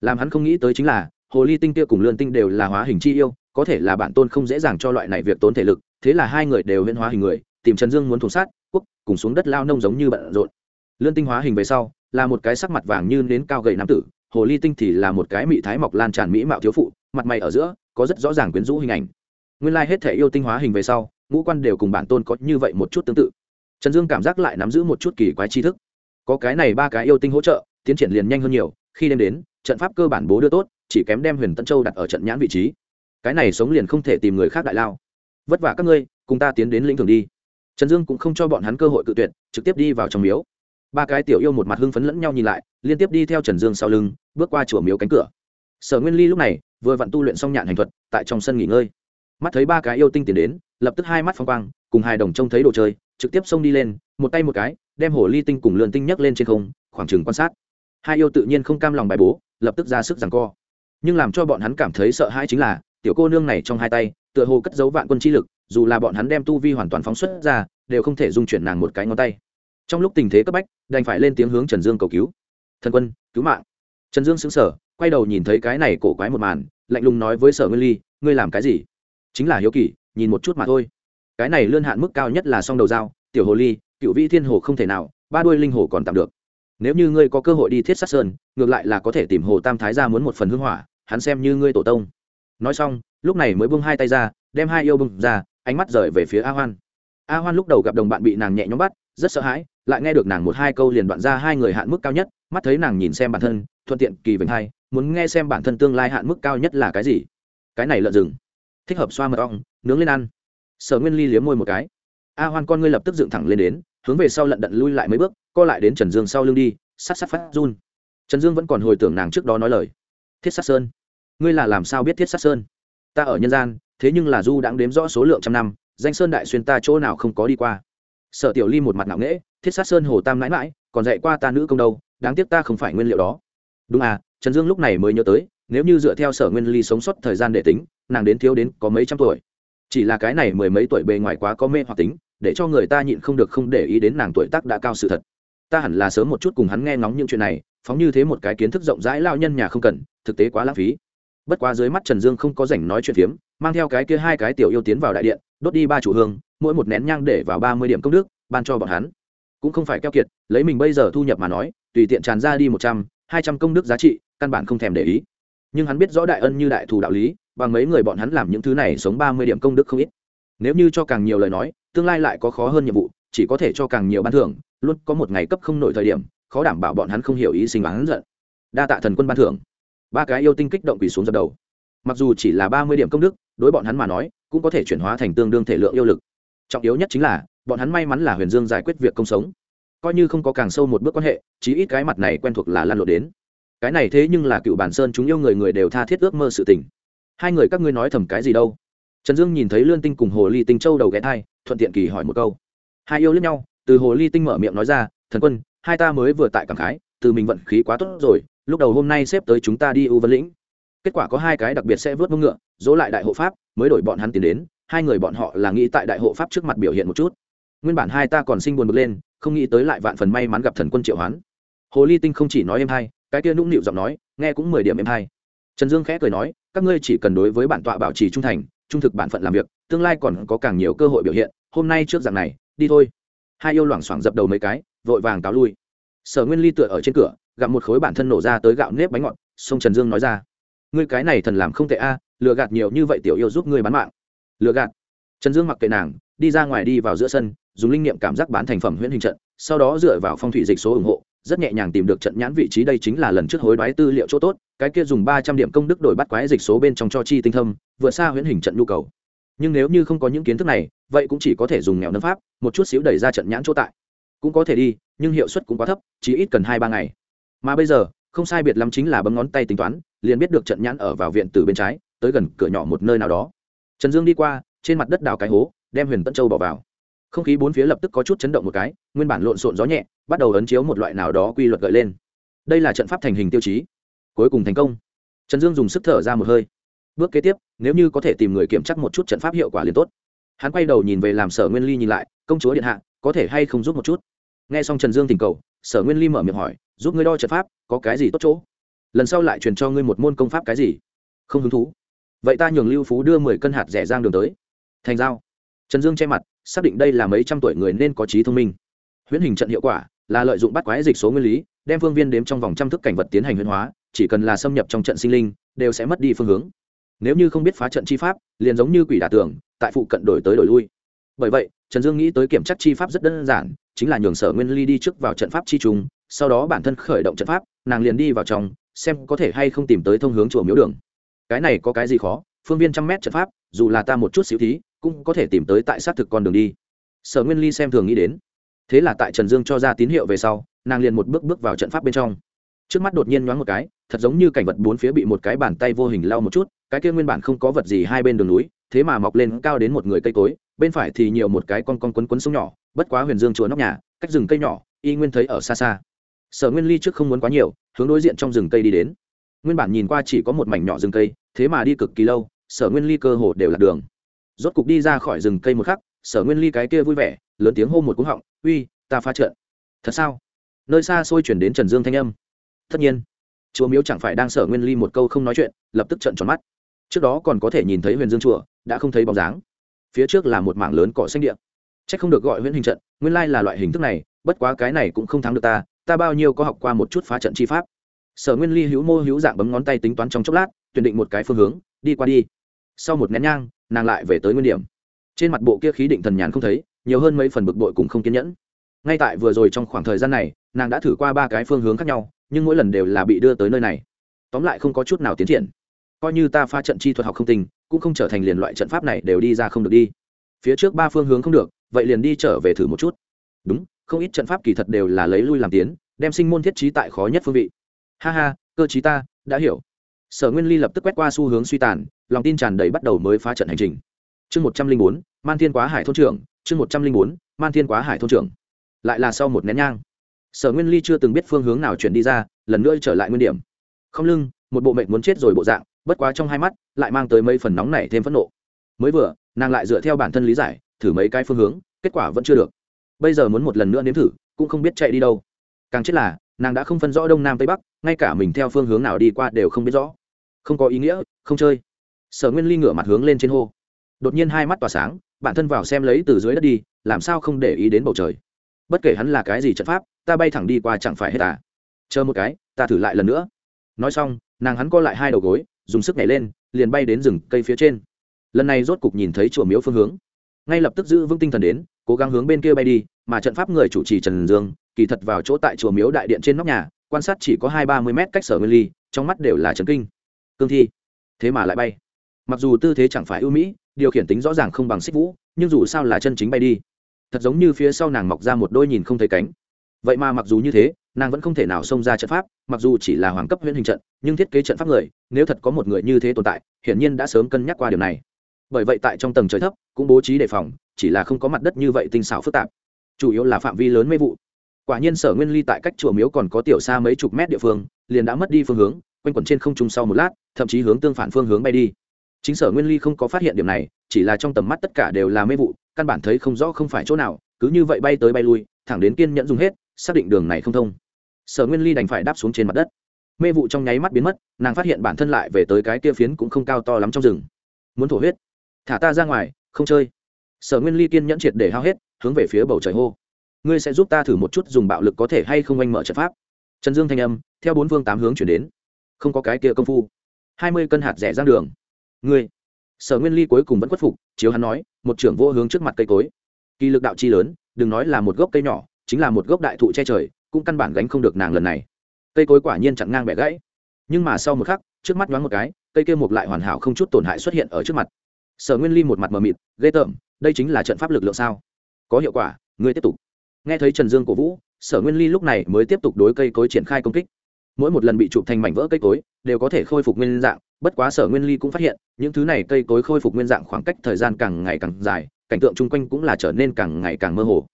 Làm hắn không nghĩ tới chính là, hồ ly tinh kia cùng lươn tinh đều là hóa hình chi yêu, có thể là bản tôn không dễ dàng cho loại này việc tốn thể lực, thế là hai người đều huyễn hóa hình người, tìm trần dương muốn thủ sát, quốc, cùng xuống đất lao nông giống như bận rộn. Lươn tinh hóa hình về sau là một cái sắc mặt vàng như nến cao gầy nam tử, hồ ly tinh thì là một cái mị thái mọc lan tràn mỹ mạo thiếu phụ, mặt mày ở giữa, có rất rõ ràng quyến rũ hình ảnh. Nguyên lai、like、hết thể yêu tinh hóa hình về sau, ngũ quan đều cùng bản tôn có như vậy một chút tương tự. Trần dương cảm giác lại nắm giữ một chút kỳ quái tri thức. Có cái này ba cái yêu tinh hỗ trợ, tiến triển liền nhanh hơn nhiều, khi đêm đến, trận pháp cơ bản bố đưa tốt, chỉ kém đem huyền tân châu đặt ở trận nhãn vị trí. Cái này sống liền không thể tìm người khác đại lao. Vất vả các ngươi, cùng ta tiến đến lĩnh thường đi. Trần dương cũng không cho bọn hắn cơ hội cự tuyệt, trực tiếp đi vào trong miếu ba cái tiểu yêu một mặt hưng phấn lẫn nhau nhìn lại, liên tiếp đi theo trần dương sau lưng, bước qua chùa miếu cánh cửa. Sở nguyên ly lúc này, vừa vặn tu luyện xong nhạn hành thuật, tại trong sân nghỉ ngơi. Mắt thấy ba cái yêu tinh tiến đến, lập tức hai mắt phong quang, cùng hai đồng trông thấy đồ chơi, trực tiếp xông đi lên, một tay một cái, đem hồ ly tinh cùng lượn tinh nhấc lên trên không, khoảng trừng quan sát. Hai yêu tự nhiên không cam lòng bài bố, lập tức ra sức rằng co. Nhưng làm cho bọn hắn cảm thấy sợ hãi chính là, tiểu cô nương này trong hai tay, tựa hồ cất giấu vạn quân chi lực, dù là bọn hắn đem tu vi hoàn toàn phóng xuất ra, đều không thể dung chuyển nàng một cái ngón tay trong lúc tình thế cấp bách, đành phải lên tiếng hướng trần dương cầu cứu. Thần quân, cứu mạng. Trần dương xứng sở quay đầu nhìn thấy cái này cổ quái một màn, lạnh lùng nói với sở nguyên ly, ngươi làm cái gì? Chính là hiếu kỳ, nhìn một chút mà thôi. Cái này lươn hạn mức cao nhất là song đầu dao, tiểu hồ ly, cựu vị thiên hồ không thể nào, ba đuôi linh hồ còn tạm được. Nếu như ngươi có cơ hội đi thiết sát sơn, ngược lại là có thể tìm hồ tam thái ra muốn một phần hưng hỏa, hắn xem như ngươi tổ tông. Nói xong, lúc này mới bưng hai tay ra, đem hai yêu bưng ra, ánh mắt rời về phía a hoan. A hoan lúc đầu gặp đồng bạn bị nàng nhẹ nhõm bắt rất sợ hãi, lại nghe được nàng một hai câu liền đoạn ra hai người hạn mức cao nhất, mắt thấy nàng nhìn xem bản thân, thuận tiện kỳ vĩnh hai, muốn nghe xem bản thân tương lai hạn mức cao nhất là cái gì. Cái này lợn rừng. Thích hợp xoa mật ong, nướng lên ăn. Sở nguyên ly liếm môi một cái. A hoan con ngươi lập tức dựng thẳng lên đến, hướng về sau lận đận lui lại mấy bước, co lại đến trần dương sau lưng đi sát sát phát run. Trần dương vẫn còn hồi tưởng nàng trước đó nói lời. Thiết sát sơn. Ngươi là làm sao biết thiết sát sơn? Ta ở nhân gian, thế nhưng là du đãng đếm rõ số lượng trăm năm, danh sơn đại xuyên ta chỗ nào không có đi qua sở tiểu ly một mặt ngạo nghễ, thiết sát sơn hồ tam mãi mãi còn dạy qua ta nữ công đâu, đáng tiếc ta không phải nguyên liệu đó. Đúng à trần dương lúc này mới nhớ tới, nếu như dựa theo sở nguyên ly sống sót thời gian để tính, nàng đến thiếu đến có mấy trăm tuổi. Chỉ là cái này mười mấy tuổi bề ngoài quá có mê hoặc tính, để cho người ta nhịn không được không để ý đến nàng tuổi tác đã cao sự thật. Ta hẳn là sớm một chút cùng hắn nghe ngóng những chuyện này, phóng như thế một cái kiến thức rộng rãi lao nhân nhà không cần, thực tế quá lãng phí. Bất quá dưới mắt trần dương không có rảnh nói chuyện phiếm, mang theo cái kia hai cái tiểu yêu tiến vào đại điện, đốt đi ba chủ hương mỗi một nén nhang để vào ba mươi điểm công đức, ban cho bọn hắn. Cũng không phải keo kiệt, lấy mình bây giờ thu nhập mà nói, tùy tiện tràn ra đi một trăm, hai trăm công đức giá trị, căn bản không thèm để ý. Nhưng hắn biết rõ đại ân như đại thù đạo lý, bằng mấy người bọn hắn làm những thứ này sống ba mươi điểm công đức không ít. Nếu như cho càng nhiều lời nói, tương lai lại có khó hơn nhiệm vụ, chỉ có thể cho càng nhiều ban thưởng, luôn có một ngày cấp không nổi thời điểm, khó đảm bảo bọn hắn không hiểu ý sinh bán giận. Đa tạ thần quân ban thưởng. Ba cái yêu tinh kích động quỳ xuống dập đầu. Mặc dù chỉ là ba mươi điểm công đức, đối bọn hắn mà nói, cũng có thể chuyển hóa thành tương đương thể lượng yêu lực trọng yếu nhất chính là, bọn hắn may mắn là huyền dương giải quyết việc công sống. Coi như không có càng sâu một bước quan hệ, chí ít cái mặt này quen thuộc là lan lộ đến. Cái này thế nhưng là cựu bản sơn chúng yêu người người đều tha thiết ước mơ sự tình. Hai người các ngươi nói thầm cái gì đâu? Trần dương nhìn thấy lươn tinh cùng hồ ly tinh châu đầu ghé thai, thuận tiện kỳ hỏi một câu. Hai yêu lẫn nhau, từ hồ ly tinh mở miệng nói ra, thần quân, hai ta mới vừa tại cảm khái, từ mình vận khí quá tốt rồi, lúc đầu hôm nay xếp tới chúng ta đi u vân lĩnh. Kết quả có hai cái đặc biệt sẽ vớt mông ngựa, dỗ lại đại hộ pháp, mới đổi bọn hắn tiến đến hai người bọn họ là nghĩ tại đại hộ pháp trước mặt biểu hiện một chút. Nguyên bản hai ta còn sinh buồn bực lên, không nghĩ tới lại vạn phần may mắn gặp thần quân triệu hoán. Hồ ly tinh không chỉ nói em hai cái kia nũng nịu giọng nói, nghe cũng mười điểm em hai trần dương khẽ cười nói, các ngươi chỉ cần đối với bản tọa bảo trì trung thành, trung thực bản phận làm việc, tương lai còn có càng nhiều cơ hội biểu hiện, hôm nay trước dạng này, đi thôi. Hai yêu loảng xoảng dập đầu mấy cái, vội vàng cáo lui. Sở nguyên ly tựa ở trên cửa, gặp một khối bản thân nổ ra tới gạo nếp bánh ngọt, sông trần dương nói ra, ngươi cái này thần làm không tệ a, lừa gạt nhiều như vậy tiểu yêu giúp ngươi bán mạng lừa gạt. Trần dương mặc kệ nàng, đi ra ngoài đi vào giữa sân, dùng linh nghiệm cảm giác bán thành phẩm huyễn hình trận, sau đó dựa vào phong thủy dịch số ủng hộ, rất nhẹ nhàng tìm được trận nhãn vị trí đây chính là lần trước hối đoái tư liệu chỗ tốt, cái kia dùng ba trăm điểm công đức đổi bắt quái dịch số bên trong cho chi tinh thâm, vượt xa huyễn hình trận nhu cầu. Nhưng nếu như không có những kiến thức này, vậy cũng chỉ có thể dùng nghèo nâng pháp, một chút xíu đẩy ra trận nhãn chỗ tại. Cũng có thể đi, nhưng hiệu suất cũng quá thấp, chỉ ít cần hai ba ngày. Mà bây giờ, không sai biệt lắm chính là bấm ngón tay tính toán, liền biết được trận nhãn ở vào viện từ bên trái, tới gần cửa nhỏ một nơi nào đó trần dương đi qua, trên mặt đất đào cái hố, đem huyền tân châu bỏ vào. Không khí bốn phía lập tức có chút chấn động một cái, nguyên bản lộn xộn gió nhẹ, bắt đầu ấn chiếu một loại nào đó quy luật gợi lên. Đây là trận pháp thành hình tiêu chí. Cuối cùng thành công. Trần dương dùng sức thở ra một hơi. Bước kế tiếp, nếu như có thể tìm người kiểm chắc một chút trận pháp hiệu quả liền tốt. Hắn quay đầu nhìn về làm sở nguyên ly nhìn lại, công chúa điện hạ, có thể hay không giúp một chút? Nghe xong trần dương tình cầu, sở nguyên ly mở miệng hỏi, giúp ngươi đo trận pháp, có cái gì tốt chỗ? Lần sau lại truyền cho ngươi một môn công pháp cái gì? Không hứng thú vậy ta nhường lưu phú đưa mười cân hạt rẻ giang đường tới. Thành giao. Trần dương che mặt, xác định đây là mấy trăm tuổi người nên có trí thông minh. Huyễn hình trận hiệu quả là lợi dụng bắt quái dịch số nguyên lý, đem phương viên đếm trong vòng trăm thức cảnh vật tiến hành huyễn hóa, chỉ cần là xâm nhập trong trận sinh linh, đều sẽ mất đi phương hướng. Nếu như không biết phá trận chi pháp, liền giống như quỷ đả tường, tại phụ cận đổi tới đổi lui. Bởi vậy, trần dương nghĩ tới kiểm tra chi pháp rất đơn giản, chính là nhường sở nguyên ly đi trước vào trận pháp chi trùng, sau đó bản thân khởi động trận pháp, nàng liền đi vào trong, xem có thể hay không tìm tới thông hướng chùa miếu đường cái này có cái gì khó? Phương viên trăm mét trận pháp, dù là ta một chút xíu thí, cũng có thể tìm tới tại xác thực con đường đi. Sở nguyên ly xem thường nghĩ đến. Thế là tại trần dương cho ra tín hiệu về sau, nàng liền một bước bước vào trận pháp bên trong. Trước mắt đột nhiên nhoáng một cái, thật giống như cảnh vật bốn phía bị một cái bàn tay vô hình lau một chút, cái kia nguyên bản không có vật gì hai bên đường núi, thế mà mọc lên cao đến một người cây cối, bên phải thì nhiều một cái con con quấn quấn sông nhỏ, bất quá huyền dương chúa nóc nhà, cách rừng cây nhỏ, y nguyên thấy ở xa xa. Sở nguyên ly trước không muốn quá nhiều, hướng đối diện trong rừng cây đi đến nguyên bản nhìn qua chỉ có một mảnh nhỏ rừng cây, thế mà đi cực kỳ lâu, sở nguyên ly cơ hồ đều là đường. Rốt cục đi ra khỏi rừng cây một khắc, sở nguyên ly cái kia vui vẻ, lớn tiếng hô một cú họng, uy, ta phá trận. Thật sao? Nơi xa xôi chuyển đến trần dương thanh âm. Tất nhiên. Chùa miếu chẳng phải đang sở nguyên ly một câu không nói chuyện, lập tức trận tròn mắt. Trước đó còn có thể nhìn thấy huyền dương chùa, đã không thấy bóng dáng. Phía trước là một mảng lớn cỏ xanh điện c h ắ c không được gọi huyễn hình trận, nguyên lai là loại hình thức này, bất quá cái này cũng không thắng được ta ta bao nhiêu có học qua một chút phá trận chi pháp sở nguyên ly hữu mô hữu dạng bấm ngón tay tính toán trong chốc lát, tuyển định một cái phương hướng, đi qua đi. Sau một nén nhang, nàng lại về tới nguyên điểm. Trên mặt bộ kia khí định thần nhàn không thấy, nhiều hơn mấy phần bực bội cũng không kiên nhẫn. Ngay tại vừa rồi trong khoảng thời gian này, nàng đã thử qua ba cái phương hướng khác nhau, nhưng mỗi lần đều là bị đưa tới nơi này. Tóm lại không có chút nào tiến triển. Coi như ta pha trận chi thuật học không tình, cũng không trở thành liền loại trận pháp này đều đi ra không được đi. Phía trước ba phương hướng không được, vậy liền đi trở về thử một chút. Đúng, không ít trận pháp kỳ thật đều là lấy lui làm tiến, đem sinh môn thiết trí tại khó nhất phương vị ha ha, cơ chí ta, đã hiểu. Sở nguyên ly lập tức quét qua xu hướng suy tàn, lòng tin tràn đầy bắt đầu mới phá trận hành trình. Chương một trăm linh bốn, man thiên quá hải thôn trưởng, chương một trăm linh bốn, man thiên quá hải thôn trưởng. Lại là sau một nén nhang. Sở nguyên ly chưa từng biết phương hướng nào chuyển đi ra, lần nữa trở lại nguyên điểm. Không lưng, một bộ mệnh muốn chết rồi bộ dạng, bất quá trong hai mắt, lại mang tới mấy phần nóng này thêm phẫn nộ. Mới vừa, nàng lại dựa theo bản thân lý giải, thử mấy cái phương hướng, kết quả vẫn chưa được. Bây giờ muốn một lần nữa nếm thử, cũng không biết chạy đi đâu càng chết là, nàng đã không phân rõ đông nam tây bắc, ngay cả mình theo phương hướng nào đi qua đều không biết rõ. Không có ý nghĩa, không chơi. Sở nguyên ly ngửa mặt hướng lên trên hô. Đột nhiên hai mắt tỏa sáng, bản thân vào xem lấy từ dưới đất đi, làm sao không để ý đến bầu trời? Bất kể hắn là cái gì trận pháp, ta bay thẳng đi qua chẳng phải hết à? Chờ một cái, ta thử lại lần nữa. Nói xong, nàng hắn co lại hai đầu gối, dùng sức nhảy lên, liền bay đến rừng cây phía trên. Lần này rốt cục nhìn thấy chùa miếu phương hướng. Ngay lập tức giữ vững tinh thần đến, cố gắng hướng bên kia bay đi, mà trận pháp người chủ trì trần dương kỳ thật vào chỗ tại chùa miếu đại điện trên nóc nhà, quan sát chỉ có hai ba mươi mét cách sở nguyên ly, trong mắt đều là trấn kinh. Cương thi. Thế mà lại bay. Mặc dù tư thế chẳng phải ưu mỹ, điều khiển tính rõ ràng không bằng xích vũ, nhưng dù sao là chân chính bay đi. Thật giống như phía sau nàng mọc ra một đôi nhìn không thấy cánh. Vậy mà mặc dù như thế, nàng vẫn không thể nào xông ra trận pháp, mặc dù chỉ là hoàng cấp huyễn hình trận, nhưng thiết kế trận pháp người, nếu thật có một người như thế tồn tại, hiển nhiên đã sớm cân nhắc qua điều này. Bởi vậy tại trong tầng trời thấp, cũng bố trí đề phòng, chỉ là không có mặt đất như vậy tinh xảo phức tạp. Chủ yếu là phạm vi lớn mê vụ quả nhiên sở nguyên ly tại cách chùa miếu còn có tiểu xa mấy chục mét địa phương, liền đã mất đi phương hướng, quanh quẩn trên không trung sau một lát, thậm chí hướng tương phản phương hướng bay đi. Chính sở nguyên ly không có phát hiện điểm này, chỉ là trong tầm mắt tất cả đều là mê vụ, căn bản thấy không rõ không phải chỗ nào, cứ như vậy bay tới bay lui, thẳng đến kiên nhẫn dùng hết, xác định đường này không thông. Sở nguyên ly đành phải đáp xuống trên mặt đất. Mê vụ trong nháy mắt biến mất, nàng phát hiện bản thân lại về tới cái kia phiến cũng không cao to lắm trong rừng. Muốn thổ huyết. Thả ta ra ngoài, không chơi. Sở nguyên ly kiên nhẫn triệt để hao hết, hướng về phía bầu trời hô ngươi sẽ giúp ta thử một chút dùng bạo lực có thể hay không anh mở trận pháp. Trần dương thanh âm, theo bốn phương tám hướng chuyển đến. Không có cái kia công phu. Hai mươi cân hạt rẻ giang đường. Ngươi, sở nguyên ly cuối cùng vẫn khuất phục, chiếu hắn nói, một trưởng vô hướng trước mặt cây cối. Kỳ lực đạo chi lớn, đừng nói là một gốc cây nhỏ, chính là một gốc đại thụ che trời, cũng căn bản gánh không được nàng lần này. Cây cối quả nhiên chặn ngang bẻ gãy. Nhưng mà sau một khắc, trước mắt nhoáng một cái, cây kia mục lại hoàn hảo không chút tổn hại xuất hiện ở trước mặt. Sở nguyên ly một mặt mờ mịt, ghê tởm, đây chính là trận pháp lực lượng sao? Có hiệu quả, ngươi tiếp tục nghe thấy trần dương cổ vũ, sở nguyên ly lúc này mới tiếp tục đối cây cối triển khai công kích. Mỗi một lần bị chụp thành mảnh vỡ cây cối, đều có thể khôi phục nguyên dạng, bất quá sở nguyên ly cũng phát hiện, những thứ này cây cối khôi phục nguyên dạng khoảng cách thời gian càng ngày càng dài, cảnh tượng chung quanh cũng là trở nên càng ngày càng mơ hồ.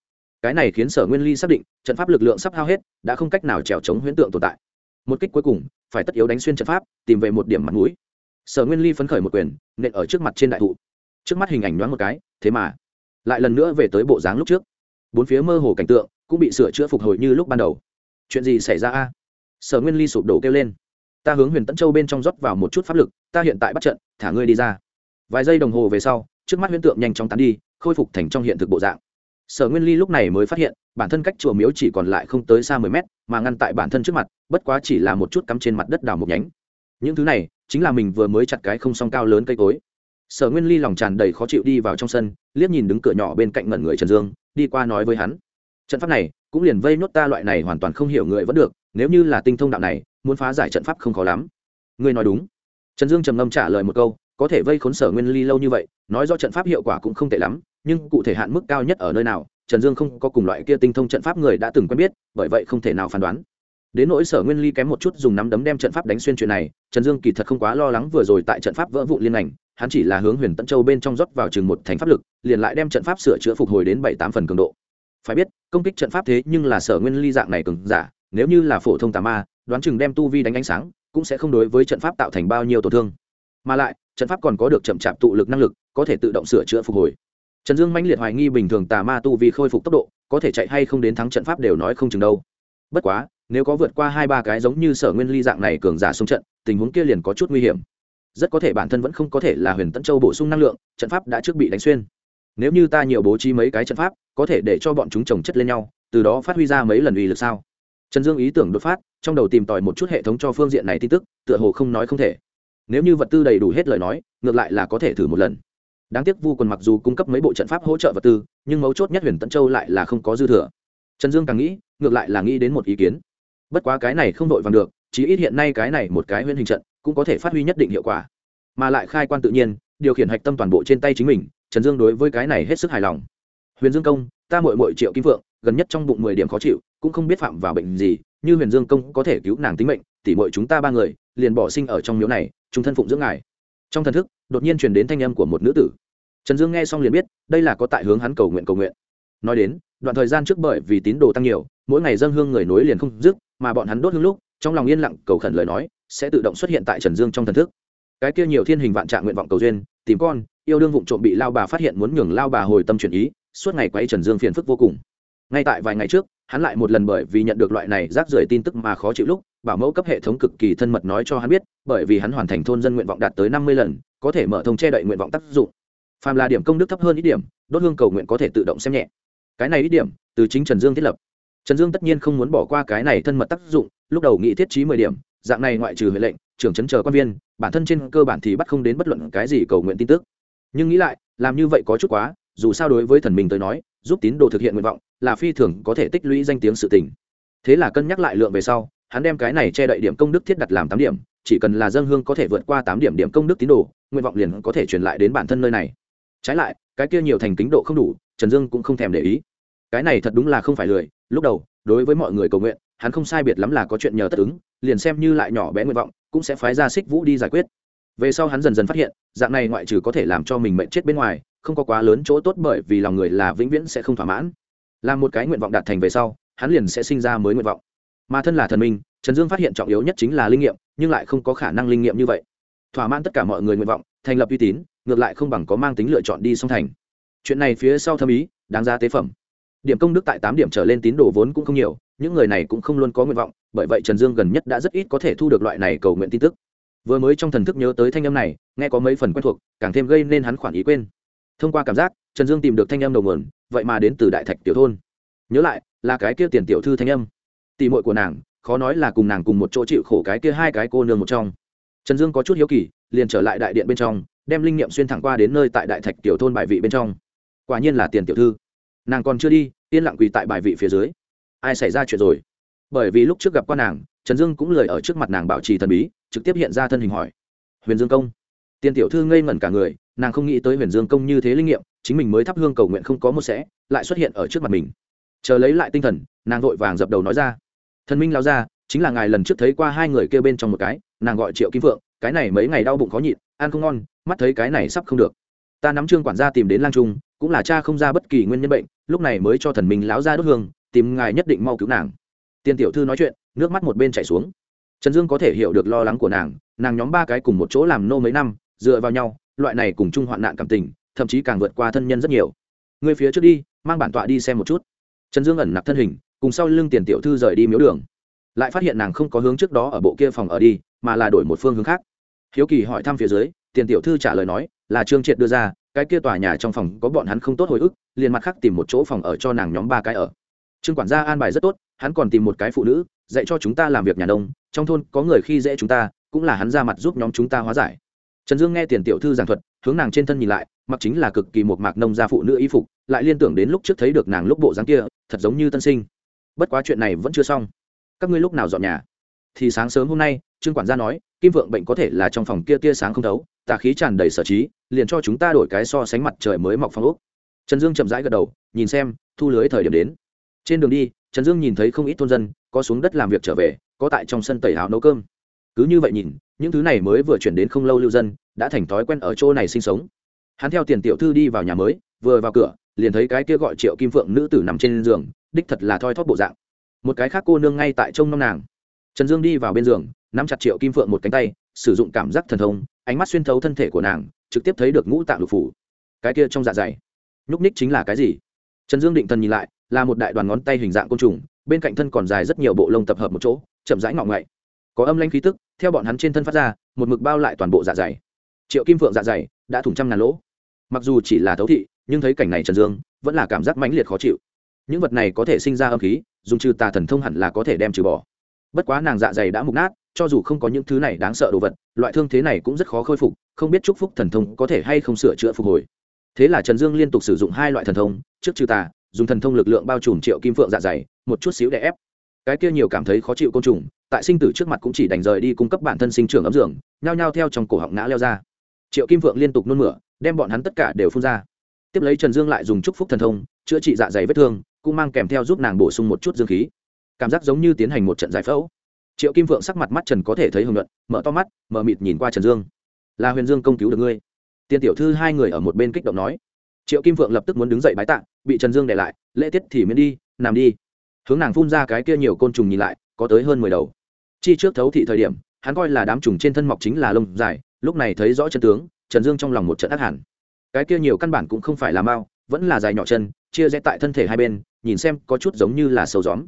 Cái này khiến sở nguyên ly xác định, trận pháp lực lượng sắp hao hết, đã không cách nào trèo chống huyễn tượng tồn tại. Một kích cuối cùng, phải tất yếu đánh xuyên trận pháp, tìm về một điểm mặt mũi. Sở nguyên ly phấn khởi một quyền, nện ở trước mặt trên đại thụ. Trước mắt hình ảnh đoán một cái, thế mà, lại lần nữa về tới bộ dáng lúc trước bốn phía mơ hồ cảnh tượng cũng bị sửa chữa phục hồi như lúc ban đầu. Chuyện gì xảy ra a? Sở nguyên ly sụp đổ kêu lên. Ta hướng huyền tẫn châu bên trong rót vào một chút pháp lực, ta hiện tại bắt trận, thả ngươi đi ra. Vài giây đồng hồ về sau, trước mắt huyễn tượng nhanh chóng tán đi, khôi phục thành trong hiện thực bộ dạng. Sở nguyên ly lúc này mới phát hiện, bản thân cách chùa miếu chỉ còn lại không tới xa mười mét, mà ngăn tại bản thân trước mặt, bất quá chỉ là một chút cắm trên mặt đất đào một nhánh. Những thứ này, chính là mình vừa mới chặt cái không song cao lớn cây cối. Sở nguyên ly lòng tràn đầy khó chịu đi vào trong sân, liếc nhìn đứng cửa nhỏ bên cạnh ngẩn người trần dương đi qua nói với hắn. Trận pháp này cũng liền vây nhốt ta loại này hoàn toàn không hiểu người vẫn được, nếu như là tinh thông đạo này, muốn phá giải trận pháp không khó lắm. Ngươi nói đúng. Trần dương trầm ngâm trả lời một câu, có thể vây khốn sở nguyên ly lâu như vậy, nói do trận pháp hiệu quả cũng không tệ lắm, nhưng cụ thể hạn mức cao nhất ở nơi nào, trần dương không có cùng loại kia tinh thông trận pháp người đã từng quen biết, bởi vậy không thể nào phán đoán đến nỗi sở nguyên ly kém một chút dùng nắm đấm đem trận pháp đánh xuyên chuyện này, trần dương kỳ thật không quá lo lắng vừa rồi tại trận pháp vỡ vụ liên ngành, hắn chỉ là hướng huyền tận châu bên trong rót vào chừng một thành pháp lực, liền lại đem trận pháp sửa chữa phục hồi đến bảy tám phần cường độ. Phải biết, công kích trận pháp thế nhưng là sở nguyên ly dạng này cường giả, nếu như là phổ thông tà ma, đoán chừng đem tu vi đánh ánh sáng, cũng sẽ không đối với trận pháp tạo thành bao nhiêu tổn thương. Mà lại, trận pháp còn có được chậm chạp tụ lực năng lực, có thể tự động sửa chữa phục hồi. Trần dương mãnh liệt hoài nghi bình thường tà ma tu vi khôi phục tốc độ, có thể chạy hay không đến thắng trận pháp đều nói không chừng đâu. Bất quá nếu có vượt qua hai ba cái giống như sở nguyên ly dạng này cường giả xung trận, tình huống kia liền có chút nguy hiểm. Rất có thể bản thân vẫn không có thể là huyền tấn châu bổ sung năng lượng, trận pháp đã trước bị đánh xuyên. Nếu như ta nhiều bố trí mấy cái trận pháp, có thể để cho bọn chúng trồng chất lên nhau, từ đó phát huy ra mấy lần uy lực sao? Trần dương ý tưởng đột phát, trong đầu tìm tòi một chút hệ thống cho phương diện này tin tức, tựa hồ không nói không thể. Nếu như vật tư đầy đủ hết lời nói, ngược lại là có thể thử một lần. Đáng tiếc vu quần mặc dù cung cấp mấy bộ trận pháp hỗ trợ vật tư, nhưng mấu chốt nhất huyền tận châu lại là không có dư thừa. Trần dương càng nghĩ, ngược lại là nghĩ đến một ý kiến bất quá cái này không đội vàng được, chí ít hiện nay cái này một cái huyền hình trận cũng có thể phát huy nhất định hiệu quả. Mà lại khai quan tự nhiên, điều khiển hạch tâm toàn bộ trên tay chính mình, trần dương đối với cái này hết sức hài lòng. Huyền dương công, ta mội mội triệu kim vượng gần nhất trong bụng mười điểm khó chịu, cũng không biết phạm vào bệnh gì, như huyền dương công có thể cứu nàng tính mệnh, tỉ mội chúng ta ba người, liền bỏ sinh ở trong miếu này chúng thân phụng dưỡng ngài. Trong thần thức, đột nhiên truyền đến thanh âm của một nữ tử. Trần dương nghe xong liền biết, đây là có tại hướng hắn cầu nguyện cầu nguyện. Nói đến, đoạn thời gian trước bởi vì tín đồ tăng nhiều, mỗi ngày dân hương người nối liền không dứt mà bọn hắn đốt hương lúc, trong lòng yên lặng, cầu khẩn lời nói, sẽ tự động xuất hiện tại trần dương trong thần thức. Cái kia nhiều thiên hình vạn trạng nguyện vọng cầu duyên, tìm con, yêu đương vụng trộm bị lao bà phát hiện muốn nhường lao bà hồi tâm chuyển ý, suốt ngày quay trần dương phiền phức vô cùng. Ngay tại vài ngày trước, hắn lại một lần bởi vì nhận được loại này rác rưởi tin tức mà khó chịu lúc, bảo mẫu cấp hệ thống cực kỳ thân mật nói cho hắn biết, bởi vì hắn hoàn thành thôn dân nguyện vọng đạt tới năm mươi lần, có thể mở thông che đậy nguyện vọng tác dụng. Phàm là điểm công đức thấp hơn ít điểm, đốt hương cầu nguyện có thể tự động xem nhẹ. Cái này ít điểm, từ chính trần dương thiết lập trần dương tất nhiên không muốn bỏ qua cái này thân mật tác dụng, lúc đầu nghĩ thiết trí mười điểm, dạng này ngoại trừ huệ lệnh, trưởng chấn chờ quan viên, bản thân trên cơ bản thì bắt không đến bất luận cái gì cầu nguyện tin tức. Nhưng nghĩ lại, làm như vậy có chút quá, dù sao đối với thần mình tới nói, giúp tín đồ thực hiện nguyện vọng, là phi thường có thể tích lũy danh tiếng sự tình. Thế là cân nhắc lại lượng về sau, hắn đem cái này che đậy điểm công đức thiết đặt làm tám điểm, chỉ cần là dân hương có thể vượt qua tám điểm điểm công đức tín đồ, nguyện vọng liền có thể truyền lại đến bản thân nơi này. Trái lại, cái kia nhiều thành kính độ không đủ, trần dương cũng không thèm để ý. Cái này thật đúng là không phải lười lúc đầu, đối với mọi người cầu nguyện, hắn không sai biệt lắm là có chuyện nhờ tất ứng, liền xem như lại nhỏ bé nguyện vọng, cũng sẽ phái ra xích vũ đi giải quyết. Về sau hắn dần dần phát hiện, dạng này ngoại trừ có thể làm cho mình mệnh chết bên ngoài, không có quá lớn chỗ tốt bởi vì lòng người là vĩnh viễn sẽ không thỏa mãn. Làm một cái nguyện vọng đạt thành về sau, hắn liền sẽ sinh ra mới nguyện vọng. Mà thân là thần minh, trần dương phát hiện trọng yếu nhất chính là linh nghiệm, nhưng lại không có khả năng linh nghiệm như vậy. Thỏa mãn tất cả mọi người nguyện vọng, thành lập uy tín, ngược lại không bằng có mang tính lựa chọn đi song thành. Chuyện này phía sau thâm ý, đáng ra tế phẩm điểm công đức tại tám điểm trở lên tín đồ vốn cũng không nhiều, những người này cũng không luôn có nguyện vọng, bởi vậy trần dương gần nhất đã rất ít có thể thu được loại này cầu nguyện tin tức. Vừa mới trong thần thức nhớ tới thanh âm này, nghe có mấy phần quen thuộc, càng thêm gây nên hắn khoản ý quên. Thông qua cảm giác, trần dương tìm được thanh âm đầu nguồn, vậy mà đến từ đại thạch tiểu thôn. Nhớ lại, là cái kia tiền tiểu thư thanh âm. Tỷ muội của nàng, khó nói là cùng nàng cùng một chỗ chịu khổ cái kia hai cái cô nương một trong. Trần dương có chút hiếu kỳ, liền trở lại đại điện bên trong, đem linh nghiệm xuyên thẳng qua đến nơi tại đại thạch tiểu thôn bài vị bên trong. Quả nhiên là tiền tiểu thư nàng còn chưa đi, yên lặng quỳ tại bài vị phía dưới. Ai xảy ra chuyện rồi? Bởi vì lúc trước gặp qua nàng, trần dương cũng lời ở trước mặt nàng bảo trì thần bí, trực tiếp hiện ra thân hình hỏi. Huyền dương công. Tiền tiểu thư ngây ngẩn cả người, nàng không nghĩ tới huyền dương công như thế linh nghiệm, chính mình mới thắp hương cầu nguyện không có một sẽ lại xuất hiện ở trước mặt mình. Chờ lấy lại tinh thần, nàng vội vàng dập đầu nói ra. Thần minh lao ra chính là ngài lần trước thấy qua hai người kêu bên trong một cái, nàng gọi triệu kim phượng, cái này mấy ngày đau bụng khó nhịn, ăn không ngon, mắt thấy cái này sắp không được. Ta nắm trương quản gia tìm đến lang trung cũng là cha không ra bất kỳ nguyên nhân bệnh, lúc này mới cho thần minh lão ra đốt hương, tìm ngài nhất định mau cứu nàng. Tiền tiểu thư nói chuyện, nước mắt một bên chảy xuống. Trần dương có thể hiểu được lo lắng của nàng nàng nhóm ba cái cùng một chỗ làm nô mấy năm, dựa vào nhau, loại này cùng chung hoạn nạn cảm tình, thậm chí càng vượt qua thân nhân rất nhiều. Người phía trước đi, mang bản tọa đi xem một chút. Trần dương ẩn nặc thân hình, cùng sau lưng tiền tiểu thư rời đi miếu đường. Lại phát hiện nàng không có hướng trước đó ở bộ kia phòng ở đi, mà là đổi một phương hướng khác. Hiếu kỳ hỏi thăm phía dưới, tiền tiểu thư trả lời nói, là trương triệt đưa ra cái kia tòa nhà trong phòng có bọn hắn không tốt hồi ức, liền mặt khác tìm một chỗ phòng ở cho nàng nhóm ba cái ở. Trương quản gia an bài rất tốt, hắn còn tìm một cái phụ nữ, dạy cho chúng ta làm việc nhà nông, trong thôn có người khi dễ chúng ta, cũng là hắn ra mặt giúp nhóm chúng ta hóa giải. Trần dương nghe tiền tiểu thư giảng thuật, hướng nàng trên thân nhìn lại, mặc chính là cực kỳ một mạc nông gia phụ nữ y phục, lại liên tưởng đến lúc trước thấy được nàng lúc bộ dáng kia, thật giống như tân sinh. Bất quá chuyện này vẫn chưa xong. Các ngươi lúc nào dọn nhà? Thì sáng sớm hôm nay, trương quản gia nói, kim vượng bệnh có thể là trong phòng kia tia sáng không thấu, tà khí tràn đầy sở trí liền cho chúng ta đổi cái so sánh mặt trời mới mọc phong ốc. Trần dương chậm rãi gật đầu, nhìn xem, thu lưới thời điểm đến. Trên đường đi, trần dương nhìn thấy không ít thôn dân, có xuống đất làm việc trở về, có tại trong sân tẩy hào nấu cơm. Cứ như vậy nhìn, những thứ này mới vừa chuyển đến không lâu lưu dân, đã thành thói quen ở chỗ này sinh sống. Hắn theo tiền tiểu thư đi vào nhà mới, vừa vào cửa, liền thấy cái kia gọi triệu kim phượng nữ tử nằm trên giường, đích thật là thoi thóp bộ dạng. Một cái khác cô nương ngay tại trông nom nàng. Trần dương đi vào bên giường, nắm chặt triệu kim phượng một cánh tay, sử dụng cảm giác thần thông, ánh mắt xuyên thấu thân thể của nàng trực tiếp thấy được ngũ tạng lục phủ. Cái kia trong dạ dày. Nhúc ních chính là cái gì? Trần dương định thần nhìn lại, là một đại đoàn ngón tay hình dạng côn trùng, bên cạnh thân còn dài rất nhiều bộ lông tập hợp một chỗ, chậm rãi ngọng ngậy có âm lanh khí tức, theo bọn hắn trên thân phát ra, một mực bao lại toàn bộ dạ dày. Triệu kim phượng dạ dày, đã thủng trăm ngàn lỗ. Mặc dù chỉ là thấu thị, nhưng thấy cảnh này trần dương, vẫn là cảm giác mãnh liệt khó chịu. Những vật này có thể sinh ra âm khí, dùng trừ tà thần thông hẳn là có thể đem trừ bỏ. Bất quá nàng dạ dày đã mục nát, cho dù không có những thứ này đáng sợ đồ vật, loại thương thế này cũng rất khó khôi phục không biết chúc phúc thần thông có thể hay không sửa chữa phục hồi. Thế là trần dương liên tục sử dụng hai loại thần thông, trước trừ tà, dùng thần thông lực lượng bao trùm triệu kim phượng dạ dày, một chút xíu để ép. Cái kia nhiều cảm thấy khó chịu côn trùng, tại sinh tử trước mặt cũng chỉ đành rời đi cung cấp bản thân sinh trưởng ấm giường nhao nhao theo trong cổ họng ngã leo ra. Triệu kim phượng liên tục nôn mửa, đem bọn hắn tất cả đều phun ra. Tiếp lấy trần dương lại dùng chúc phúc thần thông, chữa trị dạ dày vết thương, cũng mang kèm theo giúp nàng bổ sung một chút dương khí. Cảm giác giống như tiến hành một trận giải phẫu. Triệu kim phượng sắc mặt mắt trần có thể thấy hồng luận mở to mắt, mở mịt nhìn qua trần dương là huyền dương công cứu được ngươi tiền tiểu thư hai người ở một bên kích động nói triệu kim phượng lập tức muốn đứng dậy bái tạ bị trần dương để lại lễ tiết thì miễn đi nằm đi hướng nàng phun ra cái kia nhiều côn trùng nhìn lại có tới hơn mười đầu chi trước thấu thị thời điểm hắn coi là đám trùng trên thân mọc chính là lông dài lúc này thấy rõ chân tướng trần dương trong lòng một trận ác hẳn cái kia nhiều căn bản cũng không phải là mao vẫn là dài nhỏ chân chia rẽ tại thân thể hai bên nhìn xem có chút giống như là sâu gióm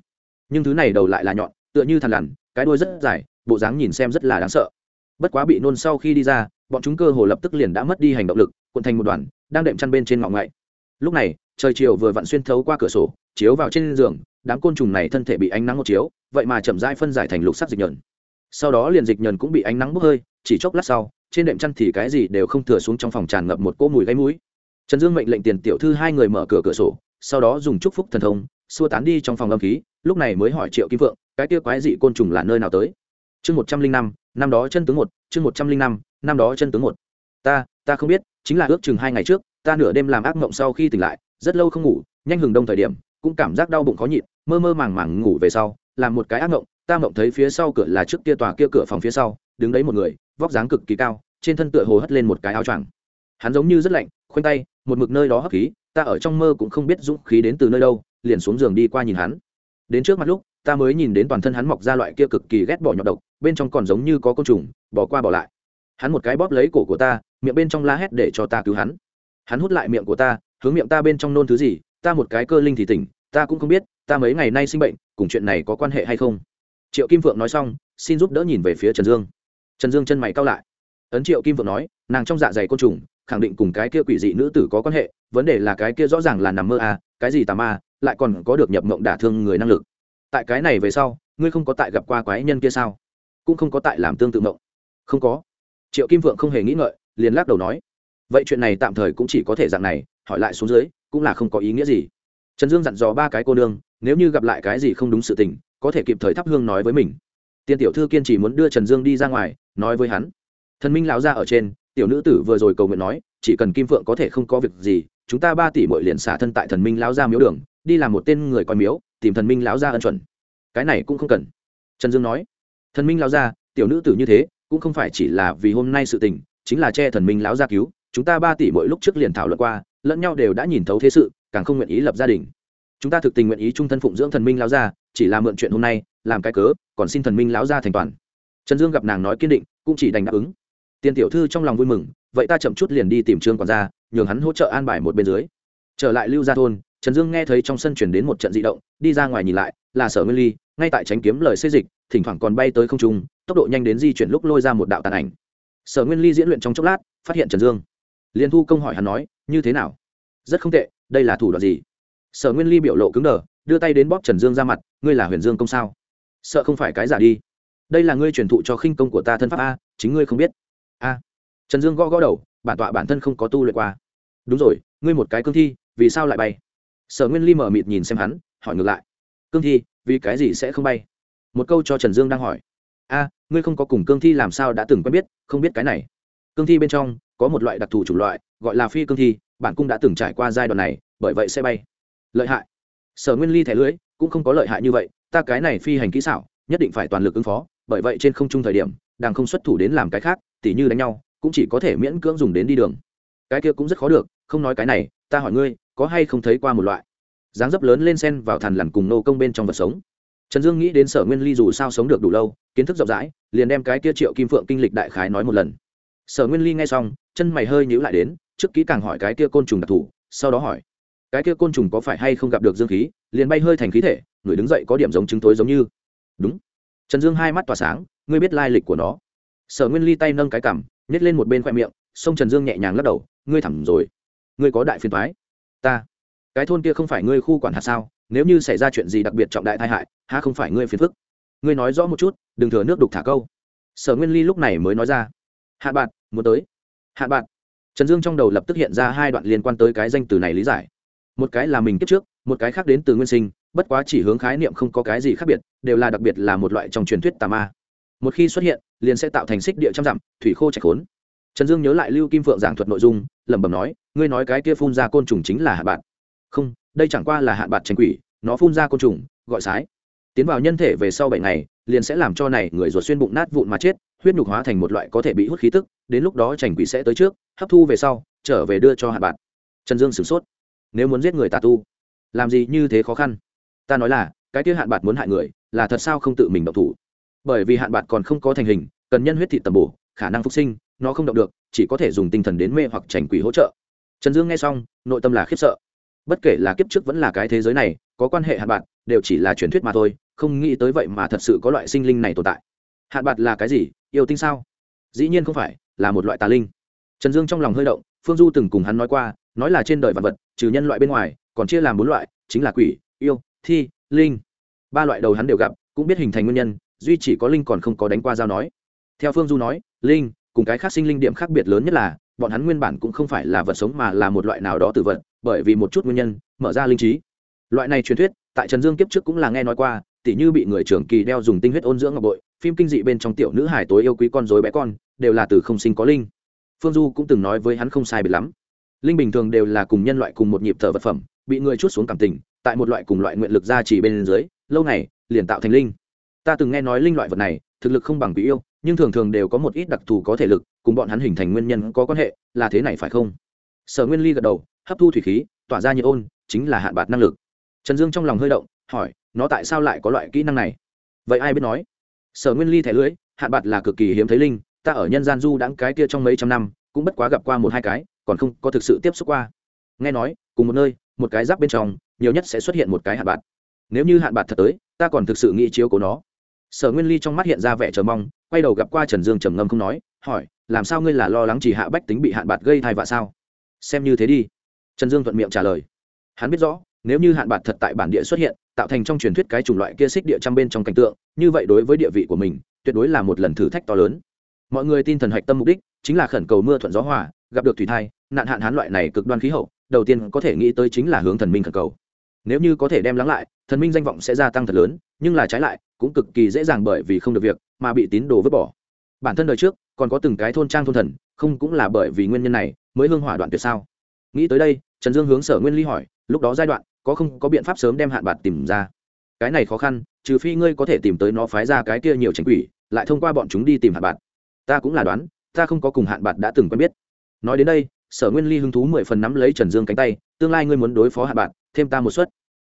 nhưng thứ này đầu lại là nhọn tựa như thằn lằn cái đuôi rất dài bộ dáng nhìn xem rất là đáng sợ bất quá bị nôn sau khi đi ra bọn chúng cơ hồ lập tức liền đã mất đi hành động lực, cuộn thành một đoàn, đang đệm chăn bên trên ngọn ngậy lúc này, trời chiều vừa vặn xuyên thấu qua cửa sổ, chiếu vào trên giường, đám côn trùng này thân thể bị ánh nắng một chiếu, vậy mà chậm rãi phân giải thành lục sắc dịch nhờn. Sau đó liền dịch nhờn cũng bị ánh nắng bốc hơi, chỉ chốc lát sau, trên đệm chăn thì cái gì đều không thừa xuống trong phòng tràn ngập một cỗ mùi gáy mũi. Trần dương mệnh lệnh tiền tiểu thư hai người mở cửa cửa sổ, sau đó dùng chúc phúc thần thông, xua tán đi trong phòng âm khí, lúc này mới hỏi triệu kim vượng cái kia quái dị côn trùng là nơi nào tới? Chương một trăm linh năm năm đó chân tướng một, chương một trăm linh năm năm đó chân tướng một. Ta ta không biết, chính là ước chừng hai ngày trước, ta nửa đêm làm ác mộng sau khi tỉnh lại, rất lâu không ngủ, nhanh hừng đông thời điểm, cũng cảm giác đau bụng khó nhịn, mơ mơ màng màng ngủ về sau, làm một cái ác mộng, ta mộng thấy phía sau cửa là trước kia tòa kia cửa phòng phía sau, đứng đấy một người, vóc dáng cực kỳ cao, trên thân tựa hồ hất lên một cái áo choàng. Hắn giống như rất lạnh, khoanh tay, một mực nơi đó hấp khí, ta ở trong mơ cũng không biết dũng khí đến từ nơi đâu, liền xuống giường đi qua nhìn hắn. Đến trước mặt lúc, ta mới nhìn đến toàn thân hắn mọc ra loại kia cực kỳ ghét bỏ nhọc độc bên trong còn giống như có côn trùng, bỏ qua bỏ lại. Hắn một cái bóp lấy cổ của ta, miệng bên trong la hét để cho ta cứu hắn. Hắn hút lại miệng của ta, hướng miệng ta bên trong nôn thứ gì, ta một cái cơ linh thì tỉnh, ta cũng không biết, ta mấy ngày nay sinh bệnh, cùng chuyện này có quan hệ hay không? Triệu kim phượng nói xong, xin giúp đỡ nhìn về phía trần dương. Trần dương chân mày cao lại. Ấn triệu kim phượng nói, nàng trong dạ dày côn trùng, khẳng định cùng cái kia quỷ dị nữ tử có quan hệ, vấn đề là cái kia rõ ràng là nằm mơ à cái gì tà ma, lại còn có được nhập mộng đả thương người năng lực. Tại cái này về sau, ngươi không có tại gặp qua quái nhân kia sao? Cũng không có tại làm tương tự mộng. Không có. Triệu kim phượng không hề nghĩ ngợi, liền lắc đầu nói, vậy chuyện này tạm thời cũng chỉ có thể dạng này, hỏi lại xuống dưới, cũng là không có ý nghĩa gì. Trần dương dặn dò ba cái cô nương, nếu như gặp lại cái gì không đúng sự tình, có thể kịp thời thắp hương nói với mình. Tiên tiểu thư kiên trì muốn đưa trần dương đi ra ngoài, nói với hắn. Thần minh lão ra ở trên, tiểu nữ tử vừa rồi cầu nguyện nói, chỉ cần kim phượng có thể không có việc gì, chúng ta ba tỷ mỗi liền xả thân tại thần minh lão ra miếu đường, đi làm một tên người coi miếu, tìm thần minh lão ra ân chuẩn. Cái này cũng không cần. Trần dương nói thần minh lão ra tiểu nữ tử như thế, cũng không phải chỉ là vì hôm nay sự tình, chính là che thần minh lão ra cứu. Chúng ta ba tỷ mỗi lúc trước liền thảo luận qua, lẫn nhau đều đã nhìn thấu thế sự, càng không nguyện ý lập gia đình. Chúng ta thực tình nguyện ý trung thân phụng dưỡng thần minh lão ra chỉ là mượn chuyện hôm nay, làm cái cớ, còn xin thần minh lão ra thành toàn. Trần dương gặp nàng nói kiên định, cũng chỉ đành đáp ứng. Tiền tiểu thư trong lòng vui mừng, vậy ta chậm chút liền đi tìm trương quản gia, nhường hắn hỗ trợ an bài một bên dưới. Trở lại lưu gia thôn trần dương nghe thấy trong sân chuyển đến một trận di động, đi ra ngoài nhìn lại, là sở nguyên ly, ngay tại tránh kiếm lời xây dịch, thỉnh thoảng còn bay tới không trung, tốc độ nhanh đến di chuyển lúc lôi ra một đạo tàn ảnh. Sở nguyên ly diễn luyện trong chốc lát, phát hiện trần dương. Liền thu công hỏi hắn nói, như thế nào? Rất không tệ, đây là thủ đoạn gì? Sở nguyên ly biểu lộ cứng đờ, đưa tay đến bóp trần dương ra mặt, ngươi là huyền dương công sao? Sợ không phải cái giả đi. Đây là ngươi truyền thụ cho khinh công của ta thân pháp a, chính ngươi không biết. A. Trần dương gõ gõ đầu, bản tọa bản thân không có tu luyện qua. Đúng rồi, ngươi một cái cương thi, vì sao lại bay? Sở nguyên ly mở mịt nhìn xem hắn, hỏi ngược lại. Cương thi, vì cái gì sẽ không bay? Một câu cho trần dương đang hỏi. A, ngươi không có cùng cương thi làm sao đã từng quen biết, không biết cái này. Cương thi bên trong có một loại đặc thù chủng loại, gọi là phi cương thi bản cung đã từng trải qua giai đoạn này, bởi vậy sẽ bay. Lợi hại. Sở nguyên ly thẻ lưới, cũng không có lợi hại như vậy, ta cái này phi hành kỹ xảo, nhất định phải toàn lực ứng phó, bởi vậy trên không trung thời điểm, đang không xuất thủ đến làm cái khác, tỉ như đánh nhau, cũng chỉ có thể miễn cưỡng dùng đến đi đường. Cái kia cũng rất khó được, không nói cái này, ta hỏi ngươi có hay không thấy qua một loại. Dáng dấp lớn lên sen vào thằn lằn cùng nô công bên trong vật sống. Trần dương nghĩ đến sở nguyên ly dù sao sống được đủ lâu, kiến thức rộng rãi, liền đem cái kia triệu kim phượng kinh lịch đại khái nói một lần. Sở nguyên ly nghe xong, chân mày hơi nhíu lại đến, trước kỹ càng hỏi cái kia côn trùng đặc thù, sau đó hỏi, cái kia côn trùng có phải hay không gặp được dương khí, liền bay hơi thành khí thể, người đứng dậy có điểm giống chứng tối giống như? Đúng. Trần dương hai mắt tỏa sáng, ngươi biết lai lịch của nó. Sở nguyên ly tay nâng cái cằm nhét lên một bên khoe miệng sông trần dương nhẹ nhàng lắc đầu, ngươi thẳng rồi. Ngươi có đại phiền thoái ta, cái thôn kia không phải ngươi khu quản hạt sao? Nếu như xảy ra chuyện gì đặc biệt trọng đại tai hại ha không phải ngươi phiền phức? Ngươi nói rõ một chút, đừng thừa nước đục thả câu. Sở nguyên ly lúc này mới nói ra. Hạ bạn muốn tới. Hạ bạn trần dương trong đầu lập tức hiện ra hai đoạn liên quan tới cái danh từ này lý giải. Một cái là mình kiếp trước, một cái khác đến từ nguyên sinh, bất quá chỉ hướng khái niệm không có cái gì khác biệt, đều là đặc biệt là một loại trong truyền thuyết tà ma. Một khi xuất hiện, liền sẽ tạo thành xích địa trăm dặm, thủy khô chạch khốn trần dương nhớ lại lưu kim phượng giảng thuật nội dung, lẩm bẩm nói, ngươi nói cái kia phun ra côn trùng chính là hạn bạn không, đây chẳng qua là hạn bạn tranh quỷ, nó phun ra côn trùng, gọi sái. Tiến vào nhân thể về sau bảy ngày, liền sẽ làm cho này người ruột xuyên bụng nát vụn mà chết, huyết nhục hóa thành một loại có thể bị hút khí tức, đến lúc đó trành quỷ sẽ tới trước, hấp thu về sau, trở về đưa cho hạn bạn trần dương sửng sốt. Nếu muốn giết người tà tu, làm gì như thế khó khăn? Ta nói là, cái kia hạn bạc muốn hại người, là thật sao không tự mình động thủ? Bởi vì hạn bạc còn không có thành hình, cần nhân huyết thị tầm bổ, khả năng phục sinh nó không động được, chỉ có thể dùng tinh thần đến mê hoặc trành quỷ hỗ trợ. Trần dương nghe xong, nội tâm là khiếp sợ. Bất kể là kiếp trước vẫn là cái thế giới này, có quan hệ hạn bạc đều chỉ là truyền thuyết mà thôi, không nghĩ tới vậy mà thật sự có loại sinh linh này tồn tại. Hạn bạc là cái gì? Yêu tinh sao? Dĩ nhiên không phải, là một loại tà linh. Trần dương trong lòng hơi động, phương du từng cùng hắn nói qua, nói là trên đời vật vật, trừ nhân loại bên ngoài, còn chia làm bốn loại, chính là quỷ, yêu, thi, linh. Ba loại đầu hắn đều gặp, cũng biết hình thành nguyên nhân, duy chỉ có linh còn không có đánh qua giao nói. Theo phương du nói, linh cùng cái khác sinh linh điểm khác biệt lớn nhất là, bọn hắn nguyên bản cũng không phải là vật sống mà là một loại nào đó tự vật, bởi vì một chút nguyên nhân, mở ra linh trí. Loại này truyền thuyết, tại trần dương kiếp trước cũng là nghe nói qua, tỉ như bị người trưởng kỳ đeo dùng tinh huyết ôn dưỡng ngọc bội, phim kinh dị bên trong tiểu nữ hải tối yêu quý con dối bé con, đều là từ không sinh có linh. Phương du cũng từng nói với hắn không sai biệt lắm. Linh bình thường đều là cùng nhân loại cùng một nhịp thở vật phẩm, bị người chút xuống cảm tình, tại một loại cùng loại nguyện lực gia trì bên dưới, lâu này liền tạo thành linh. Ta từng nghe nói linh loại vật này, thực lực không bằng quỷ yêu nhưng thường thường đều có một ít đặc thù có thể lực, cùng bọn hắn hình thành nguyên nhân có quan hệ, là thế này phải không? Sở nguyên ly gật đầu, hấp thu thủy khí, tỏa ra nhiệt ôn, chính là hạn bạc năng lực. Trần dương trong lòng hơi động, hỏi, nó tại sao lại có loại kỹ năng này? Vậy ai biết nói? Sở nguyên ly thẻ lưới, hạn bạc là cực kỳ hiếm thấy linh, ta ở nhân gian du đãng cái kia trong mấy trăm năm, cũng bất quá gặp qua một hai cái, còn không có thực sự tiếp xúc qua. Nghe nói, cùng một nơi, một cái giáp bên trong, nhiều nhất sẽ xuất hiện một cái hạn bạc. Nếu như hạn bạc thật tới, ta còn thực sự nghĩ chiếu của nó. Sở nguyên ly trong mắt hiện ra vẻ chờ mong quay đầu gặp qua trần dương trầm ngâm không nói, hỏi, làm sao ngươi là lo lắng chỉ hạ bách tính bị hạn bạc gây thai vạ sao? Xem như thế đi. Trần dương thuận miệng trả lời. Hắn biết rõ, nếu như hạn bạc thật tại bản địa xuất hiện, tạo thành trong truyền thuyết cái chủng loại kia xích địa trăm bên trong cảnh tượng, như vậy đối với địa vị của mình, tuyệt đối là một lần thử thách to lớn. Mọi người tin thần hạch tâm mục đích, chính là khẩn cầu mưa thuận gió hòa, gặp được thủy thai, nạn hạn hán loại này cực đoan khí hậu, đầu tiên có thể nghĩ tới chính là hướng thần minh khẩn cầu. Nếu như có thể đem lắng lại, thần minh danh vọng sẽ gia tăng thật lớn, nhưng là trái lại cũng cực kỳ dễ dàng bởi vì không được việc mà bị tín đồ vứt bỏ. Bản thân đời trước, còn có từng cái thôn trang thôn thần, không cũng là bởi vì nguyên nhân này mới hương hỏa đoạn tuyệt sao? Nghĩ tới đây, trần dương hướng sở nguyên ly hỏi, lúc đó giai đoạn, có không có biện pháp sớm đem hạn bạc tìm ra? Cái này khó khăn, trừ phi ngươi có thể tìm tới nó phái ra cái kia nhiều tránh quỷ, lại thông qua bọn chúng đi tìm hạn bạc. Ta cũng là đoán, ta không có cùng hạn bạc đã từng quen biết. Nói đến đây, sở nguyên ly hứng thú mười phần nắm lấy trần dương cánh tay, tương lai ngươi muốn đối phó hạn bạc, thêm ta một suất.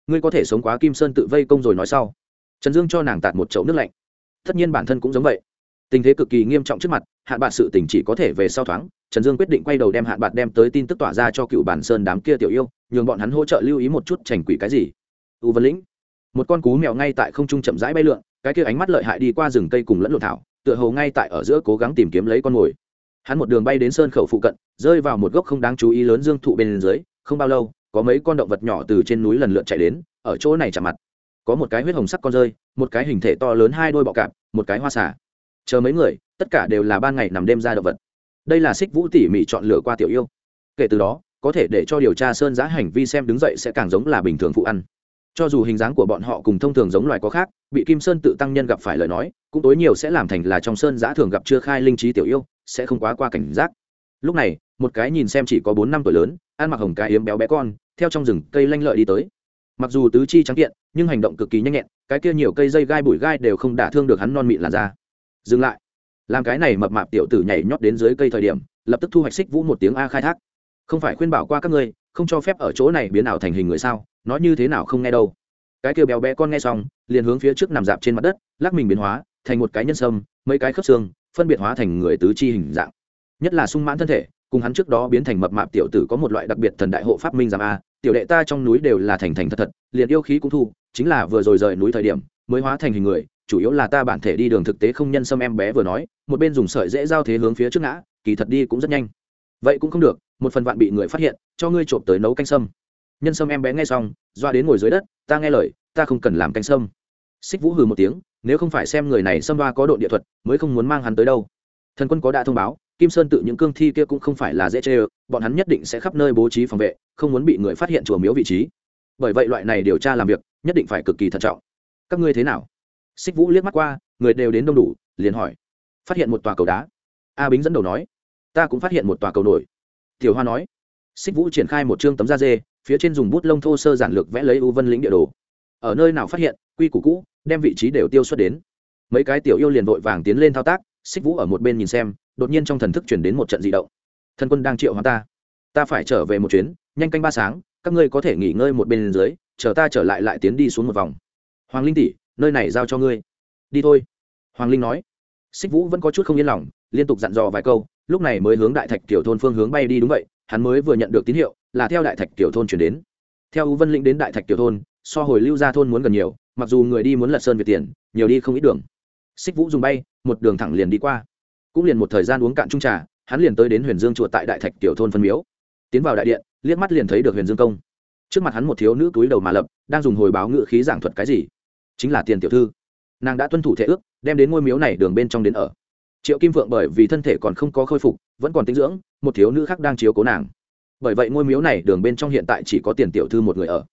Ngươi có thể sống quá kim sơn tự vây công rồi nói sau trần dương cho nàng tạt một chậu nước lạnh. Tất nhiên bản thân cũng giống vậy. Tình thế cực kỳ nghiêm trọng trước mặt hạn bạc sự tình chỉ có thể về sau thoáng, trần dương quyết định quay đầu đem hạn bạc đem tới tin tức tỏa ra cho cựu bản sơn đám kia tiểu yêu, nhường bọn hắn hỗ trợ lưu ý một chút trành quỷ cái gì. U vân lĩnh, một con cú mèo ngay tại không trung chậm rãi bay lượn, cái kia ánh mắt lợi hại đi qua rừng cây cùng lẫn lộn thảo, tựa hồ ngay tại ở giữa cố gắng tìm kiếm lấy con mồi. Hắn một đường bay đến sơn khẩu phụ cận, rơi vào một gốc không đáng chú ý lớn dương thụ bên dưới, không bao lâu, có mấy con động vật nhỏ từ trên núi lần lượt chạy đến, ở chỗ này chạm mặt có một cái huyết hồng sắc con rơi, một cái hình thể to lớn hai đôi bọ cạp, một cái hoa xả chờ mấy người, tất cả đều là ban ngày nằm đêm ra động vật. Đây là xích vũ tỉ mỉ chọn lựa qua tiểu yêu. Kể từ đó, có thể để cho điều tra sơn giã hành vi xem đứng dậy sẽ càng giống là bình thường phụ ăn. Cho dù hình dáng của bọn họ cùng thông thường giống loài có khác, bị kim sơn tự tăng nhân gặp phải lời nói, cũng tối nhiều sẽ làm thành là trong sơn giã thường gặp chưa khai linh trí tiểu yêu, sẽ không quá qua cảnh giác. Lúc này, một cái nhìn xem chỉ có bốn năm tuổi lớn, ăn mặc hồng cái yếm béo bé con, theo trong rừng cây lanh lợi đi tới mặc dù tứ chi trắng kiện, nhưng hành động cực kỳ nhanh nhẹn, cái kia nhiều cây dây gai bụi gai đều không đả thương được hắn non mịn làn da. Dừng lại. Làm cái này mập mạp tiểu tử nhảy nhót đến dưới cây thời điểm, lập tức thu hoạch xích vũ một tiếng a khai thác. Không phải khuyên bảo qua các ngươi, không cho phép ở chỗ này biến ảo thành hình người sao nói như thế nào không nghe đâu. Cái kia béo bé con nghe xong, liền hướng phía trước nằm dạp trên mặt đất, lắc mình biến hóa, thành một cái nhân sâm, mấy cái khớp xương, phân biệt hóa thành người tứ chi hình dạng. Nhất là sung mãn thân thể, cùng hắn trước đó biến thành mập mạp tiểu tử có một loại đặc biệt thần đại hộ pháp minh giảm a tiểu đệ ta trong núi đều là thành thành thật thật, liền yêu khí cũng thu, chính là vừa rồi rời núi thời điểm, mới hóa thành hình người, chủ yếu là ta bản thể đi đường thực tế không nhân sâm em bé vừa nói, một bên dùng sợi dễ giao thế hướng phía trước ngã, kỳ thật đi cũng rất nhanh. Vậy cũng không được, một phần vạn bị người phát hiện, cho ngươi trộm tới nấu canh sâm. Nhân sâm em bé nghe xong, doa đến ngồi dưới đất, ta nghe lời, ta không cần làm canh sâm. Xích vũ hừ một tiếng, nếu không phải xem người này xâm ba có độ địa thuật, mới không muốn mang hắn tới đâu thần quân có đã thông báo, kim sơn tự những cương thi kia cũng không phải là dễ chê ơ, bọn hắn nhất định sẽ khắp nơi bố trí phòng vệ, không muốn bị người phát hiện chùa miếu vị trí. Bởi vậy loại này điều tra làm việc, nhất định phải cực kỳ thận trọng. Các ngươi thế nào? Xích vũ liếc mắt qua, người đều đến đông đủ, liền hỏi. Phát hiện một tòa cầu đá. A bính dẫn đầu nói. Ta cũng phát hiện một tòa cầu nổi. Tiểu hoa nói. Xích vũ triển khai một chương tấm da dê, phía trên dùng bút lông thô sơ giản lược vẽ lấy u vân lĩnh địa đồ. Ở nơi nào phát hiện, quy củ cũ, đem vị trí đều tiêu xuất đến. Mấy cái tiểu yêu liền vội vàng tiến lên thao tác xích vũ ở một bên nhìn xem, đột nhiên trong thần thức chuyển đến một trận di động. Thần quân đang triệu hóa ta. Ta phải trở về một chuyến, nhanh canh ba sáng, các ngươi có thể nghỉ ngơi một bên dưới, chờ ta trở lại lại tiến đi xuống một vòng. Hoàng linh tỷ, nơi này giao cho ngươi. Đi thôi. Hoàng linh nói. Xích vũ vẫn có chút không yên lòng, liên tục dặn dò vài câu, lúc này mới hướng đại thạch Tiểu thôn phương hướng bay đi đúng vậy, hắn mới vừa nhận được tín hiệu, là theo đại thạch Tiểu thôn chuyển đến. Theo u vân lĩnh đến đại thạch Tiểu thôn, so hồi lưu ra thôn muốn gần nhiều, mặc dù người đi muốn lật sơn về tiền, nhiều đi không ít đường. Xích vũ dùng bay một đường thẳng liền đi qua. Cũng liền một thời gian uống cạn trung trà, hắn liền tới đến huyền dương chuột tại đại thạch tiểu thôn phân miếu. Tiến vào đại điện, liếc mắt liền thấy được huyền dương công. Trước mặt hắn một thiếu nữ túi đầu mà lập, đang dùng hồi báo ngự khí giảng thuật cái gì? Chính là tiền tiểu thư. Nàng đã tuân thủ thể ước, đem đến ngôi miếu này đường bên trong đến ở. Triệu kim vượng bởi vì thân thể còn không có khôi phục, vẫn còn tinh dưỡng, một thiếu nữ khác đang chiếu cố nàng. Bởi vậy ngôi miếu này đường bên trong hiện tại chỉ có tiền tiểu thư một người ở.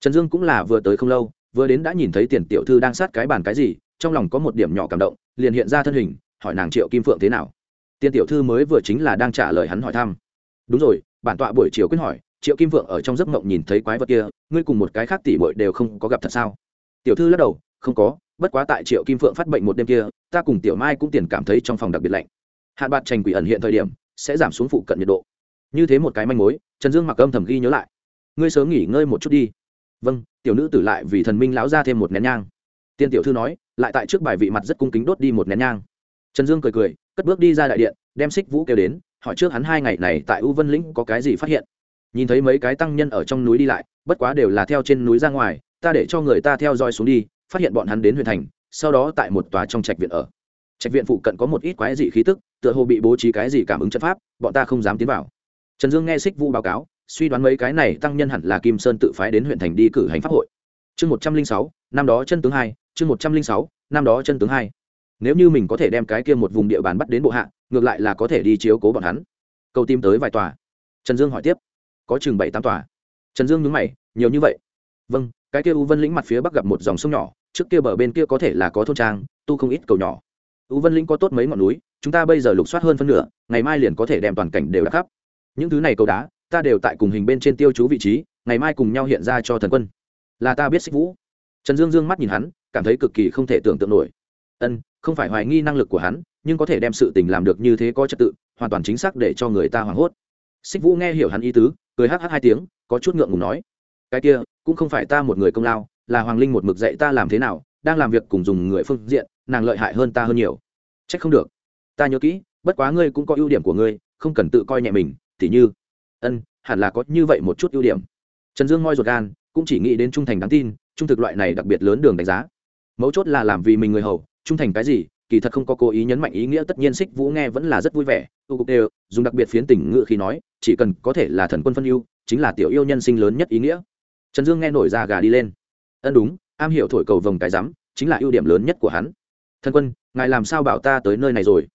Trần dương cũng là vừa tới không lâu, vừa đến đã nhìn thấy tiền tiểu thư đang sát cái bàn cái gì trong lòng có một điểm nhỏ cảm động, liền hiện ra thân hình, hỏi nàng triệu kim phượng thế nào. Tiên tiểu thư mới vừa chính là đang trả lời hắn hỏi thăm. Đúng rồi, bản tọa buổi chiều quyết hỏi, triệu kim phượng ở trong giấc mộng nhìn thấy quái vật kia, ngươi cùng một cái khác tỷ bội đều không có gặp thật sao? Tiểu thư lắc đầu, không có, bất quá tại triệu kim phượng phát bệnh một đêm kia, ta cùng tiểu mai cũng tiền cảm thấy trong phòng đặc biệt lạnh. Hạn bạc tranh quỷ ẩn hiện thời điểm, sẽ giảm xuống phụ cận nhiệt độ. Như thế một cái manh mối, trần dương mặc âm thầm ghi nhớ lại. Ngươi sớm nghỉ ngơi một chút đi. Vâng tiểu nữ tử lại vì thần minh lão ra thêm một nén nhang. Tiên tiểu thư nói lại tại trước bài vị mặt rất cung kính đốt đi một nén nhang. Trần dương cười cười, cất bước đi ra đại điện, đem xích vũ kêu đến, hỏi trước hắn hai ngày này tại u vân lĩnh có cái gì phát hiện. Nhìn thấy mấy cái tăng nhân ở trong núi đi lại, bất quá đều là theo trên núi ra ngoài, ta để cho người ta theo dõi xuống đi, phát hiện bọn hắn đến huyện thành, sau đó tại một tòa trong trạch viện ở. Trạch viện phụ cận có một ít quái dị khí tức, tựa hồ bị bố trí cái gì cảm ứng chất pháp, bọn ta không dám tiến vào. Trần dương nghe xích vũ báo cáo, suy đoán mấy cái này tăng nhân hẳn là kim sơn tự phái đến huyện thành đi cử hành pháp hội. Chương một trăm linh sáu, năm đó chân tướng hai chương một trăm linh sáu, năm đó chân tướng hai. Nếu như mình có thể đem cái kia một vùng địa bàn bắt đến bộ hạ, ngược lại là có thể đi chiếu cố bọn hắn. Câu tìm tới vài tòa. Trần dương hỏi tiếp. Có chừng bảy tám tòa. Trần dương nhớ mày, nhiều như vậy. Vâng cái kia u vân lĩnh mặt phía bắc gặp một dòng sông nhỏ, trước kia bờ bên kia có thể là có thôn trang, tu không ít cầu nhỏ. U vân lĩnh có tốt mấy ngọn núi, chúng ta bây giờ lục soát hơn phân nửa, ngày mai liền có thể đem toàn cảnh đều đã khắp. Những thứ này cầu đá, ta đều tại cùng hình bên trên tiêu chú vị trí, ngày mai cùng nhau hiện ra cho thần quân. Là ta biết xích vũ. Trần dương dương mắt nhìn hắn cảm thấy cực kỳ không thể tưởng tượng nổi. Ân, không phải hoài nghi năng lực của hắn, nhưng có thể đem sự tình làm được như thế có trật tự, hoàn toàn chính xác để cho người ta hoảng hốt. Xích vũ nghe hiểu hắn ý tứ, cười hh hai tiếng, có chút ngượng ngùng nói, cái kia, cũng không phải ta một người công lao, là hoàng linh một mực dạy ta làm thế nào, đang làm việc cùng dùng người phương diện, nàng lợi hại hơn ta hơn nhiều. C h ắ c không được. Ta nhớ kỹ, bất quá ngươi cũng có ưu điểm của ngươi, không cần tự coi nhẹ mình t h như. Ân, hẳn là có như vậy một chút ưu điểm. Trần dương moi ruột gan, cũng chỉ nghĩ đến trung thành đáng tin, trung thực loại này đặc biệt lớn đường đánh giá mấu chốt là làm vì mình người hầu, trung thành cái gì, kỳ thật không có cố ý nhấn mạnh ý nghĩa, tất nhiên xích vũ nghe vẫn là rất vui vẻ. Tu cục đều, dùng đặc biệt phiến tình ngự khi nói, chỉ cần có thể là thần quân phân ưu, chính là tiểu yêu nhân sinh lớn nhất ý nghĩa. Trần dương nghe nổi ra gà đi lên. Ân đúng, am hiểu thổi cầu vồng cái rắm, chính là ưu điểm lớn nhất của hắn. Thần quân, ngài làm sao bảo ta tới nơi này rồi?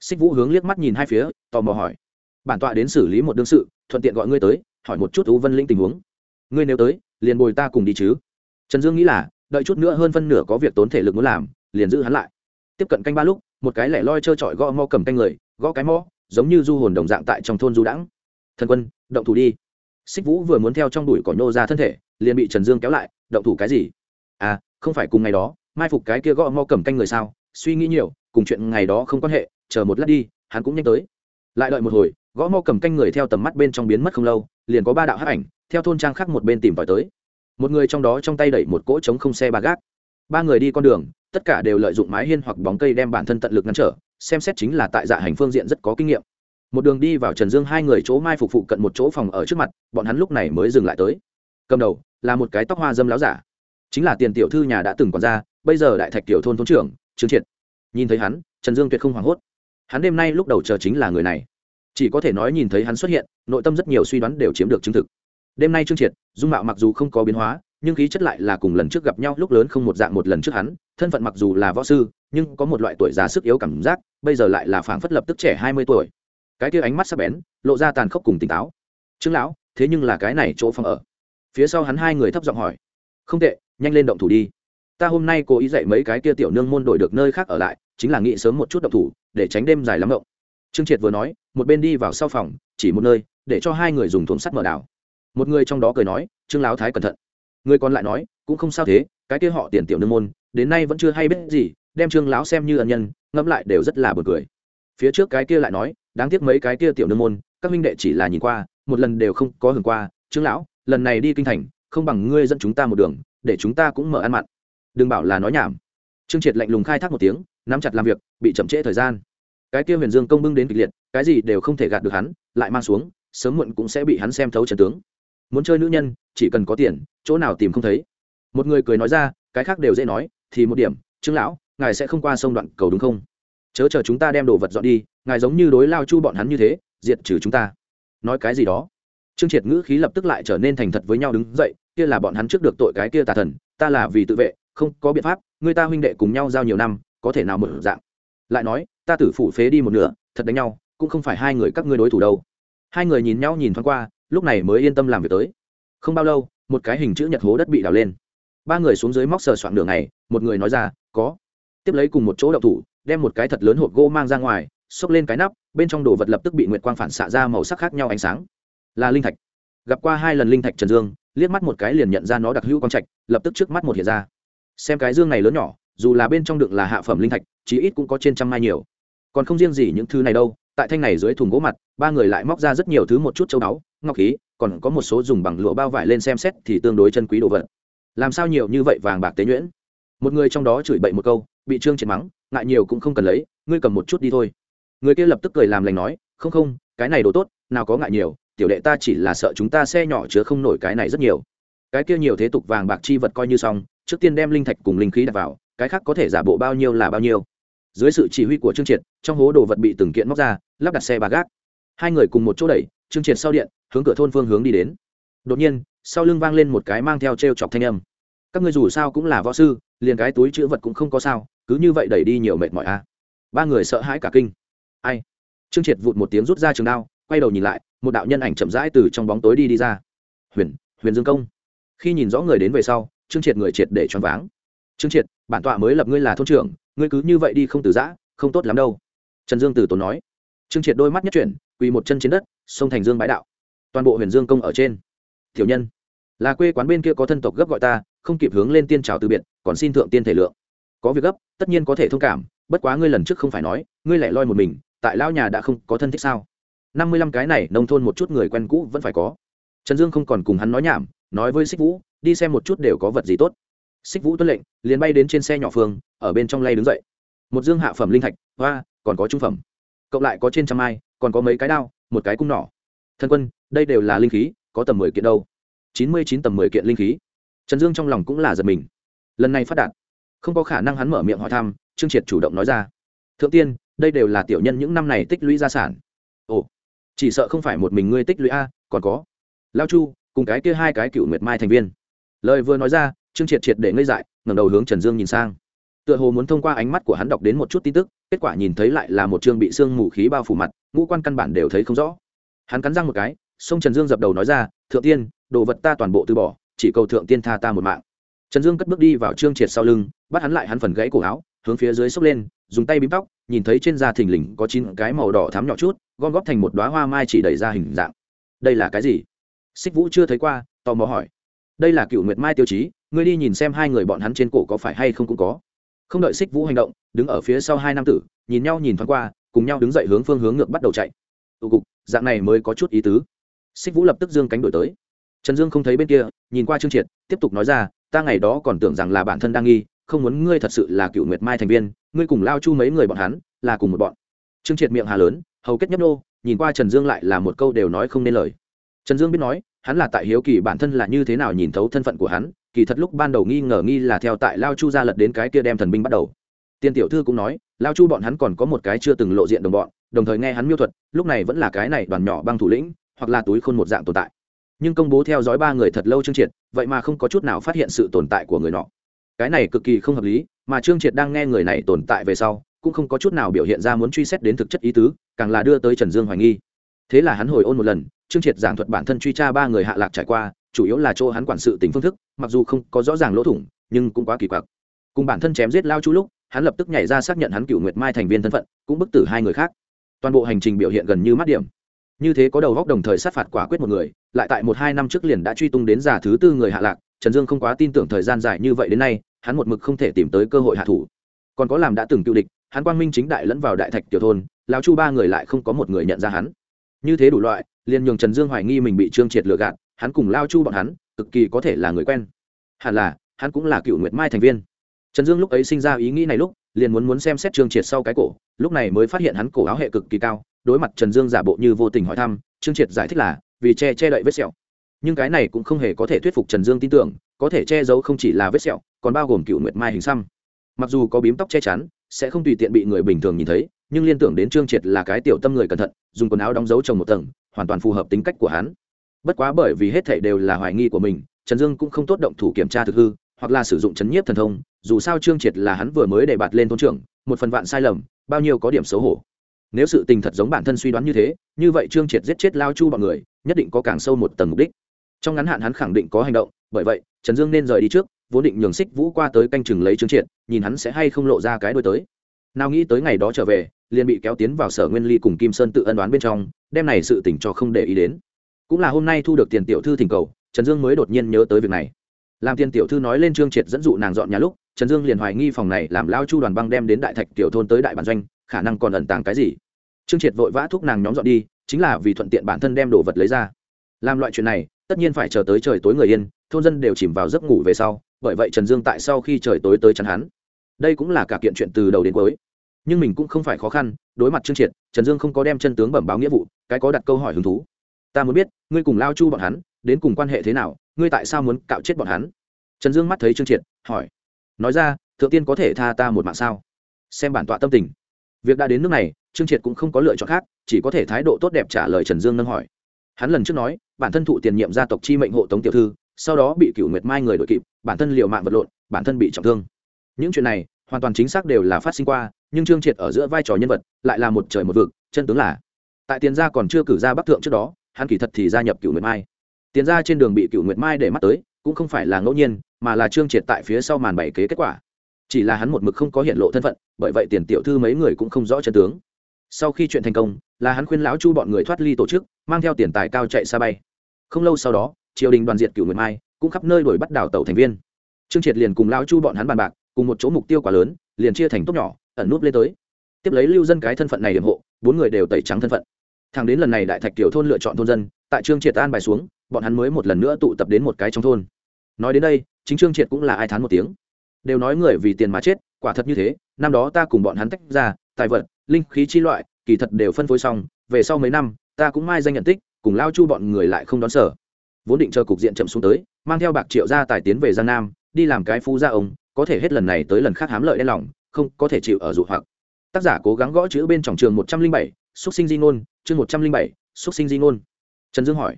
Xích vũ hướng liếc mắt nhìn hai phía, tò mò hỏi. Bản tọa đến xử lý một đương sự, thuận tiện gọi ngươi tới, hỏi một chút ú vân linh tình huống. Ngươi nếu tới, liền bồi ta cùng đi chứ. Trần dương nghĩ là đợi chút nữa hơn phân nửa có việc tốn thể lực muốn làm, liền giữ hắn lại. Tiếp cận canh ba lúc, một cái lẻ loi trơ trọi gõ mo cầm canh người, gõ cái mo, giống như du hồn đồng dạng tại trong thôn du đãng. Thần quân, động thủ đi. Xích vũ vừa muốn theo trong đùi cỏ nhô ra thân thể, liền bị trần dương kéo lại, động thủ cái gì? À không phải cùng ngày đó, mai phục cái kia gõ mo cầm canh người sao? Suy nghĩ nhiều, cùng chuyện ngày đó không quan hệ, chờ một lát đi, hắn cũng nhanh tới. Lại đợi một hồi, gõ mo cầm canh người theo tầm mắt bên trong biến mất không lâu, liền có ba đạo hát ảnh, theo thôn trang khác một bên tìm tòi tới một người trong đó trong tay đẩy một cỗ trống không xe ba gác. Ba người đi con đường, tất cả đều lợi dụng mái hiên hoặc bóng cây đem bản thân tận lực ngăn trở, xem xét chính là tại dạ hành phương diện rất có kinh nghiệm. Một đường đi vào trần dương hai người chỗ mai phục phụ cận một chỗ phòng ở trước mặt, bọn hắn lúc này mới dừng lại tới. Cầm đầu, là một cái tóc hoa dâm láo giả. Chính là tiền tiểu thư nhà đã từng còn ra bây giờ đại thạch tiểu thôn thôn trưởng, trương triệt. Nhìn thấy hắn, trần dương tuyệt không hoảng hốt. Hắn đêm nay lúc đầu chờ chính là người này. Chỉ có thể nói nhìn thấy hắn xuất hiện, nội tâm rất nhiều suy đoán đều chiếm được chứng thực đêm nay trương triệt, dung mạo mặc dù không có biến hóa, nhưng khí chất lại là cùng lần trước gặp nhau lúc lớn không một dạng một lần trước hắn. Thân phận mặc dù là võ sư, nhưng có một loại tuổi già sức yếu cảm giác, bây giờ lại là phảng phất lập tức trẻ hai mươi tuổi. Cái kia ánh mắt sắc bén, lộ ra tàn khốc cùng tỉnh táo. Trương lão, thế nhưng là cái này chỗ phòng ở. Phía sau hắn hai người thấp giọng hỏi. Không tệ, nhanh lên động thủ đi. Ta hôm nay cố ý dạy mấy cái kia tiểu nương môn đổi được nơi khác ở lại, chính là nghĩ sớm một chút động thủ, để tránh đêm dài lắm động. Trương triệt vừa nói, một bên đi vào sau phòng, chỉ một nơi, để cho hai người dùng thốn sắt mở đảo một người trong đó cười nói, trương lão thái cẩn thận. Người còn lại nói, cũng không sao thế, cái kia họ tiền tiểu nương môn, đến nay vẫn chưa hay biết gì, đem trương lão xem như ân nhân, ngẫm lại đều rất là buồn cười. Phía trước cái kia lại nói, đáng tiếc mấy cái kia tiểu nương môn, các huynh đệ chỉ là nhìn qua, một lần đều không có hưởng qua. Trương lão lần này đi kinh thành, không bằng ngươi dẫn chúng ta một đường, để chúng ta cũng mở ăn mặn. Đừng bảo là nói nhảm. Trương triệt lạnh lùng khai thác một tiếng, nắm chặt làm việc, bị chậm trễ thời gian. Cái kia huyền dương công bưng đến kịch liệt, cái gì đều không thể gạt được hắn, lại mang xuống, sớm muộn cũng sẽ bị hắn xem thấu trần tướng muốn chơi nữ nhân, chỉ cần có tiền, chỗ nào tìm không thấy. Một người cười nói ra, cái khác đều dễ nói, thì một điểm, trương lão, ngài sẽ không qua sông đoạn cầu đúng không? Chớ chờ chúng ta đem đồ vật dọn đi, ngài giống như đối lao chu bọn hắn như thế, diệt trừ chúng ta. Nói cái gì đó. Trương triệt ngữ khí lập tức lại trở nên thành thật với nhau đứng dậy, kia là bọn hắn trước được tội cái kia tà thần, ta là vì tự vệ, không có biện pháp, người ta huynh đệ cùng nhau giao nhiều năm, có thể nào mở dạng? Lại nói, ta tử phủ phế đi một nửa, thật đánh nhau, cũng không phải hai người các ngươi đối thủ đâu. Hai người nhìn nhau nhìn thoáng qua lúc này mới yên tâm làm việc tới. Không bao lâu, một cái hình chữ nhật hố đất bị đào lên. Ba người xuống dưới móc sờ soạn đường này một người nói ra, có. Tiếp lấy cùng một chỗ đậu thủ, đem một cái thật lớn hộp gỗ mang ra ngoài, xốc lên cái nắp, bên trong đồ vật lập tức bị nguyệt quang phản xạ ra màu sắc khác nhau ánh sáng. Là linh thạch. Gặp qua hai lần linh thạch trần dương, liếc mắt một cái liền nhận ra nó đặc hữu quang trạch, lập tức trước mắt một hiện ra. Xem cái dương này lớn nhỏ, dù là bên trong đựng là hạ phẩm linh thạch, chí ít cũng có trên trăm mai nhiều. Còn không riêng gì những thứ này đâu, tại thanh này dưới thùng gỗ mặt, ba người lại móc ra rất nhiều thứ một chút châu báu ngọc khí, còn có một số dùng bằng lụa bao vải lên xem xét thì tương đối chân quý đồ vật. Làm sao nhiều như vậy vàng bạc tế nhuyễn? Một người trong đó chửi bậy một câu, bị trương triệt mắng, ngại nhiều cũng không cần lấy, ngươi cầm một chút đi thôi. Người kia lập tức cười làm lành nói, không không, cái này đồ tốt, nào có ngại nhiều, tiểu đệ ta chỉ là sợ chúng ta xe nhỏ chứa không nổi cái này rất nhiều. Cái kia nhiều thế tục vàng bạc chi vật coi như xong, trước tiên đem linh thạch cùng linh khí đặt vào, cái khác có thể giả bộ bao nhiêu là bao nhiêu. Dưới sự chỉ huy của trương triệt, trong hố đồ vật bị từng kiện móc ra, lắp đặt xe bà gác. Hai người cùng một chỗ đẩy trương triệt sau điện, hướng cửa thôn phương hướng đi đến. Đột nhiên, sau lưng vang lên một cái mang theo t r e o chọc thanh âm. Các ngươi dù sao cũng là võ sư, liền cái túi chữ vật cũng không có sao, cứ như vậy đẩy đi nhiều mệt mỏi a à. ba người sợ hãi cả kinh. Ai? Trương triệt vụt một tiếng rút ra trường đao, quay đầu nhìn lại, một đạo nhân ảnh chậm rãi từ trong bóng tối đi đi ra. Huyền huyền dương công. Khi nhìn rõ người đến về sau, trương triệt người triệt để choáng váng. Trương triệt, bản tọa mới lập ngươi là thôn trưởng, ngươi cứ như vậy đi không từ giã, không tốt lắm đâu. Trần dương từ tốn nói. Trương triệt đôi mắt nhất chuyển, quỳ một chân trên đất sông thành dương bái đạo. Toàn bộ huyền dương công ở trên. Thiểu nhân, là quê quán bên kia có thân tộc gấp gọi ta, không kịp hướng lên tiên trào từ biệt, còn xin thượng tiên thể lượng. Có việc gấp, tất nhiên có thể thông cảm, bất quá ngươi lần trước không phải nói, ngươi lại loi một mình, tại lao nhà đã không có thân thích sao? Năm mươi lăm cái này, nông thôn một chút người quen cũ vẫn phải có. Trần dương không còn cùng hắn nói nhảm, nói với xích vũ, đi xem một chút đều có vật gì tốt. Xích vũ tuân lệnh, liền bay đến trên xe nhỏ phương, ở bên trong lay đứng dậy. Một dương hạ phẩm linh thạch, hoa, còn có trung phẩm. Cộng lại có trên trăm ai còn có mấy cái đao một cái cung nỏ. Thần quân, đây đều là linh khí, có tầm mười kiện đâu. Chín mươi chín tầm mười kiện linh khí. Trần dương trong lòng cũng là giật mình. Lần này phát đạt, không có khả năng hắn mở miệng hỏi thăm, trương triệt chủ động nói ra. Thượng tiên, đây đều là tiểu nhân những năm này tích lũy gia sản. Ồ, chỉ sợ không phải một mình ngươi tích lũy a, còn có. Lao chu, cùng cái kia hai cái cựu nguyệt mai thành viên. Lời vừa nói ra, trương triệt triệt để ngây dại, ngẩng đầu hướng trần dương nhìn sang tựa hồ muốn thông qua ánh mắt của hắn đọc đến một chút tin tức, kết quả nhìn thấy lại là một chương bị sương mù khí bao phủ mặt, ngũ quan căn bản đều thấy không rõ. Hắn cắn răng một cái, sông trần dương dập đầu nói ra, thượng tiên, đồ vật ta toàn bộ từ bỏ, chỉ cầu thượng tiên tha ta một mạng. Trần dương cất bước đi vào trương triệt sau lưng, bắt hắn lại hắn phần gãy cổ áo, hướng phía dưới xốc lên, dùng tay bím tóc, nhìn thấy trên da thình lình có chín cái màu đỏ thắm nhỏ chút, gom góp thành một đoá hoa mai chỉ đẩy ra hình dạng. Đây là cái gì? Xích vũ chưa thấy qua, tò mò hỏi. Đây là cựu nguyệt mai tiêu chí, ngươi đi nhìn xem hai người bọn hắn trên cổ có phải hay không cũng có không đợi xích vũ hành động, đứng ở phía sau hai nam tử, nhìn nhau nhìn thoáng qua, cùng nhau đứng dậy hướng phương hướng ngược bắt đầu chạy. Tụ cục, dạng này mới có chút ý tứ. Xích vũ lập tức dương cánh đổi tới. Trần dương không thấy bên kia, nhìn qua trương triệt, tiếp tục nói ra, ta ngày đó còn tưởng rằng là bản thân đang nghi, không muốn ngươi thật sự là cựu nguyệt mai thành viên, ngươi cùng lao chu mấy người bọn hắn, là cùng một bọn. Trương triệt miệng hà lớn, hầu kết nhấp nô, nhìn qua trần dương lại là một câu đều nói không nên lời. Trần dương biết nói hắn là tại hiếu kỳ bản thân là như thế nào nhìn thấu thân phận của hắn, kỳ thật lúc ban đầu nghi ngờ nghi là theo tại lao chu ra lật đến cái kia đem thần binh bắt đầu. Tiên tiểu thư cũng nói, lao chu bọn hắn còn có một cái chưa từng lộ diện đồng bọn, đồng thời nghe hắn miêu thuật, lúc này vẫn là cái này đoàn nhỏ băng thủ lĩnh, hoặc là túi khôn một dạng tồn tại. Nhưng công bố theo dõi ba người thật lâu chương triệt, vậy mà không có chút nào phát hiện sự tồn tại của người nọ. Cái này cực kỳ không hợp lý, mà trương triệt đang nghe người này tồn tại về sau, cũng không có chút nào biểu hiện ra muốn truy xét đến thực chất ý tứ, càng là đưa tới trần dương hoài nghi. Thế là hắn hồi ôn một lần trương triệt giảng thuật bản thân truy tra ba người hạ lạc trải qua, chủ yếu là chỗ hắn quản sự tình phương thức, mặc dù không có rõ ràng lỗ thủng, nhưng cũng quá kỳ quặc. Cùng bản thân chém giết lao chu lúc, hắn lập tức nhảy ra xác nhận hắn cựu nguyệt mai thành viên thân phận, cũng bức tử hai người khác. Toàn bộ hành trình biểu hiện gần như mắt điểm. Như thế có đầu góc đồng thời sát phạt quả quyết một người, lại tại một hai năm trước liền đã truy tung đến giả thứ tư người hạ lạc, trần dương không quá tin tưởng thời gian dài như vậy đến nay, hắn một mực không thể tìm tới cơ hội hạ thủ. Còn có làm đã từng cựu địch, hắn quang minh chính đại lẫn vào đại thạch tiểu thôn Lão chu ba người lại không có một người nhận ra hắn. Như thế đủ loại liền nhường trần dương hoài nghi mình bị trương triệt lừa gạt, hắn cùng lao chu bọn hắn, cực kỳ có thể là người quen. Hẳn là, hắn cũng là cựu nguyệt mai thành viên. Trần dương lúc ấy sinh ra ý nghĩ này lúc, liền muốn muốn xem xét trương triệt sau cái cổ, lúc này mới phát hiện hắn cổ áo hệ cực kỳ cao, đối mặt trần dương giả bộ như vô tình hỏi thăm, trương triệt giải thích là, vì che che đậy vết sẹo. Nhưng cái này cũng không hề có thể thuyết phục trần dương tin tưởng, có thể che giấu không chỉ là vết sẹo, còn bao gồm cựu nguyệt mai hình xăm. Mặc dù có bím tóc che chắn, sẽ không tùy tiện bị người bình thường nhìn thấy nhưng liên tưởng đến trương triệt là cái tiểu tâm người cẩn thận, dùng quần áo đóng dấu trồng một tầng, hoàn toàn phù hợp tính cách của hắn. Bất quá bởi vì hết thảy đều là hoài nghi của mình, trần dương cũng không tốt động thủ kiểm tra thực hư, hoặc là sử dụng chấn nhiếp thần thông, dù sao trương triệt là hắn vừa mới để bạt lên thôn trưởng, một phần vạn sai lầm, bao nhiêu có điểm xấu hổ. Nếu sự tình thật giống bản thân suy đoán như thế, như vậy trương triệt giết chết lao chu bọn người, nhất định có càng sâu một tầng mục đích. Trong ngắn hạn hắn khẳng định có hành động, bởi vậy, trần dương nên rời đi trước, vốn định nhường xích vũ qua tới canh chừng lấy trương triệt, nhìn hắn sẽ hay không lộ ra cái đôi tới. Nào nghĩ tới ngày đó trở về liền bị kéo tiến vào sở nguyên ly cùng kim sơn tự ân đoán bên trong, đem này sự tỉnh cho không để ý đến. Cũng là hôm nay thu được tiền tiểu thư thỉnh cầu, trần dương mới đột nhiên nhớ tới việc này. Làm tiền tiểu thư nói lên trương triệt dẫn dụ nàng dọn nhà lúc, trần dương liền hoài nghi phòng này làm lao chu đoàn băng đem đến đại thạch tiểu thôn tới đại bản doanh, khả năng còn ẩn tàng cái gì. Trương triệt vội vã thúc nàng nhóm dọn đi, chính là vì thuận tiện bản thân đem đồ vật lấy ra. Làm loại chuyện này, tất nhiên phải chờ tới trời tối người yên, thôn dân đều chìm vào giấc ngủ về sau, bởi vậy trần dương tại sau khi trời tối tới chắn hắn. Đây cũng là cả kiện chuyện từ đầu đến cuối nhưng mình cũng không phải khó khăn, đối mặt trương triệt, trần dương không có đem chân tướng bẩm báo nghĩa vụ, cái có đặt câu hỏi hứng thú. Ta muốn biết, ngươi cùng lao chu bọn hắn, đến cùng quan hệ thế nào, ngươi tại sao muốn cạo chết bọn hắn? Trần dương mắt thấy trương triệt, hỏi. Nói ra, thượng tiên có thể tha ta một mạng sao? Xem bản tọa tâm tình. Việc đã đến nước này, trương triệt cũng không có lựa chọn khác, chỉ có thể thái độ tốt đẹp trả lời trần dương nâng hỏi. Hắn lần trước nói, bản thân thụ tiền nhiệm gia tộc chi mệnh hộ tống tiểu thư, sau đó bị cựu nguyệt mai người đội kịp, bản thân liều mạng vật lộn, bản thân bị trọng thương. Những chuyện này, hoàn toàn chính xác đều là phát sinh qua nhưng trương triệt ở giữa vai trò nhân vật lại là một trời một vực, chân tướng là, tại tiền gia còn chưa cử ra bắc thượng trước đó, hắn kỳ thật thì gia nhập cựu nguyệt mai. Tiền gia trên đường bị cựu nguyệt mai để mắt tới, cũng không phải là ngẫu nhiên, mà là trương triệt tại phía sau màn bảy kế kết quả. Chỉ là hắn một mực không có hiện lộ thân phận, bởi vậy tiền tiểu thư mấy người cũng không rõ chân tướng. Sau khi chuyện thành công, là hắn khuyên lão chu bọn người thoát ly tổ chức, mang theo tiền tài cao chạy xa bay. Không lâu sau đó, triều đình đoàn diệt cựu nguyệt mai, cũng khắp nơi đuổi bắt đảo tàu thành viên. Trương triệt liền cùng lão chu bọn hắn bàn bạc, cùng một chỗ mục tiêu quá lớn, liền chia thành tốt nhỏ ẩn núp lên tới. Tiếp lấy lưu dân cái thân phận này điểm hộ, bốn người đều tẩy trắng thân phận. Thằng đến lần này đại thạch tiểu thôn lựa chọn thôn dân, tại trương triệt an bài xuống, bọn hắn mới một lần nữa tụ tập đến một cái trong thôn. Nói đến đây, chính trương triệt cũng là ai thán một tiếng. Đều nói người vì tiền mà chết, quả thật như thế, năm đó ta cùng bọn hắn tách ra, tài vật, linh khí chi loại, kỳ thật đều phân phối xong, về sau mấy năm, ta cũng mai danh nhận tích, cùng lao chu bọn người lại không đón sở. Vốn định chờ cục diện chậm xuống tới, mang theo bạc triệu ra tài tiến về giang nam, đi làm cái phú gia ông, có thể hết lần này tới lần khác hám lợi đen lòng không có thể chịu ở dụ hoặc. Tác giả cố gắng gõ chữ bên trong trường một trăm linh bảy, xúc sinh di ngôn, chương một trăm linh bảy, xúc sinh di ngôn. Trần dương hỏi,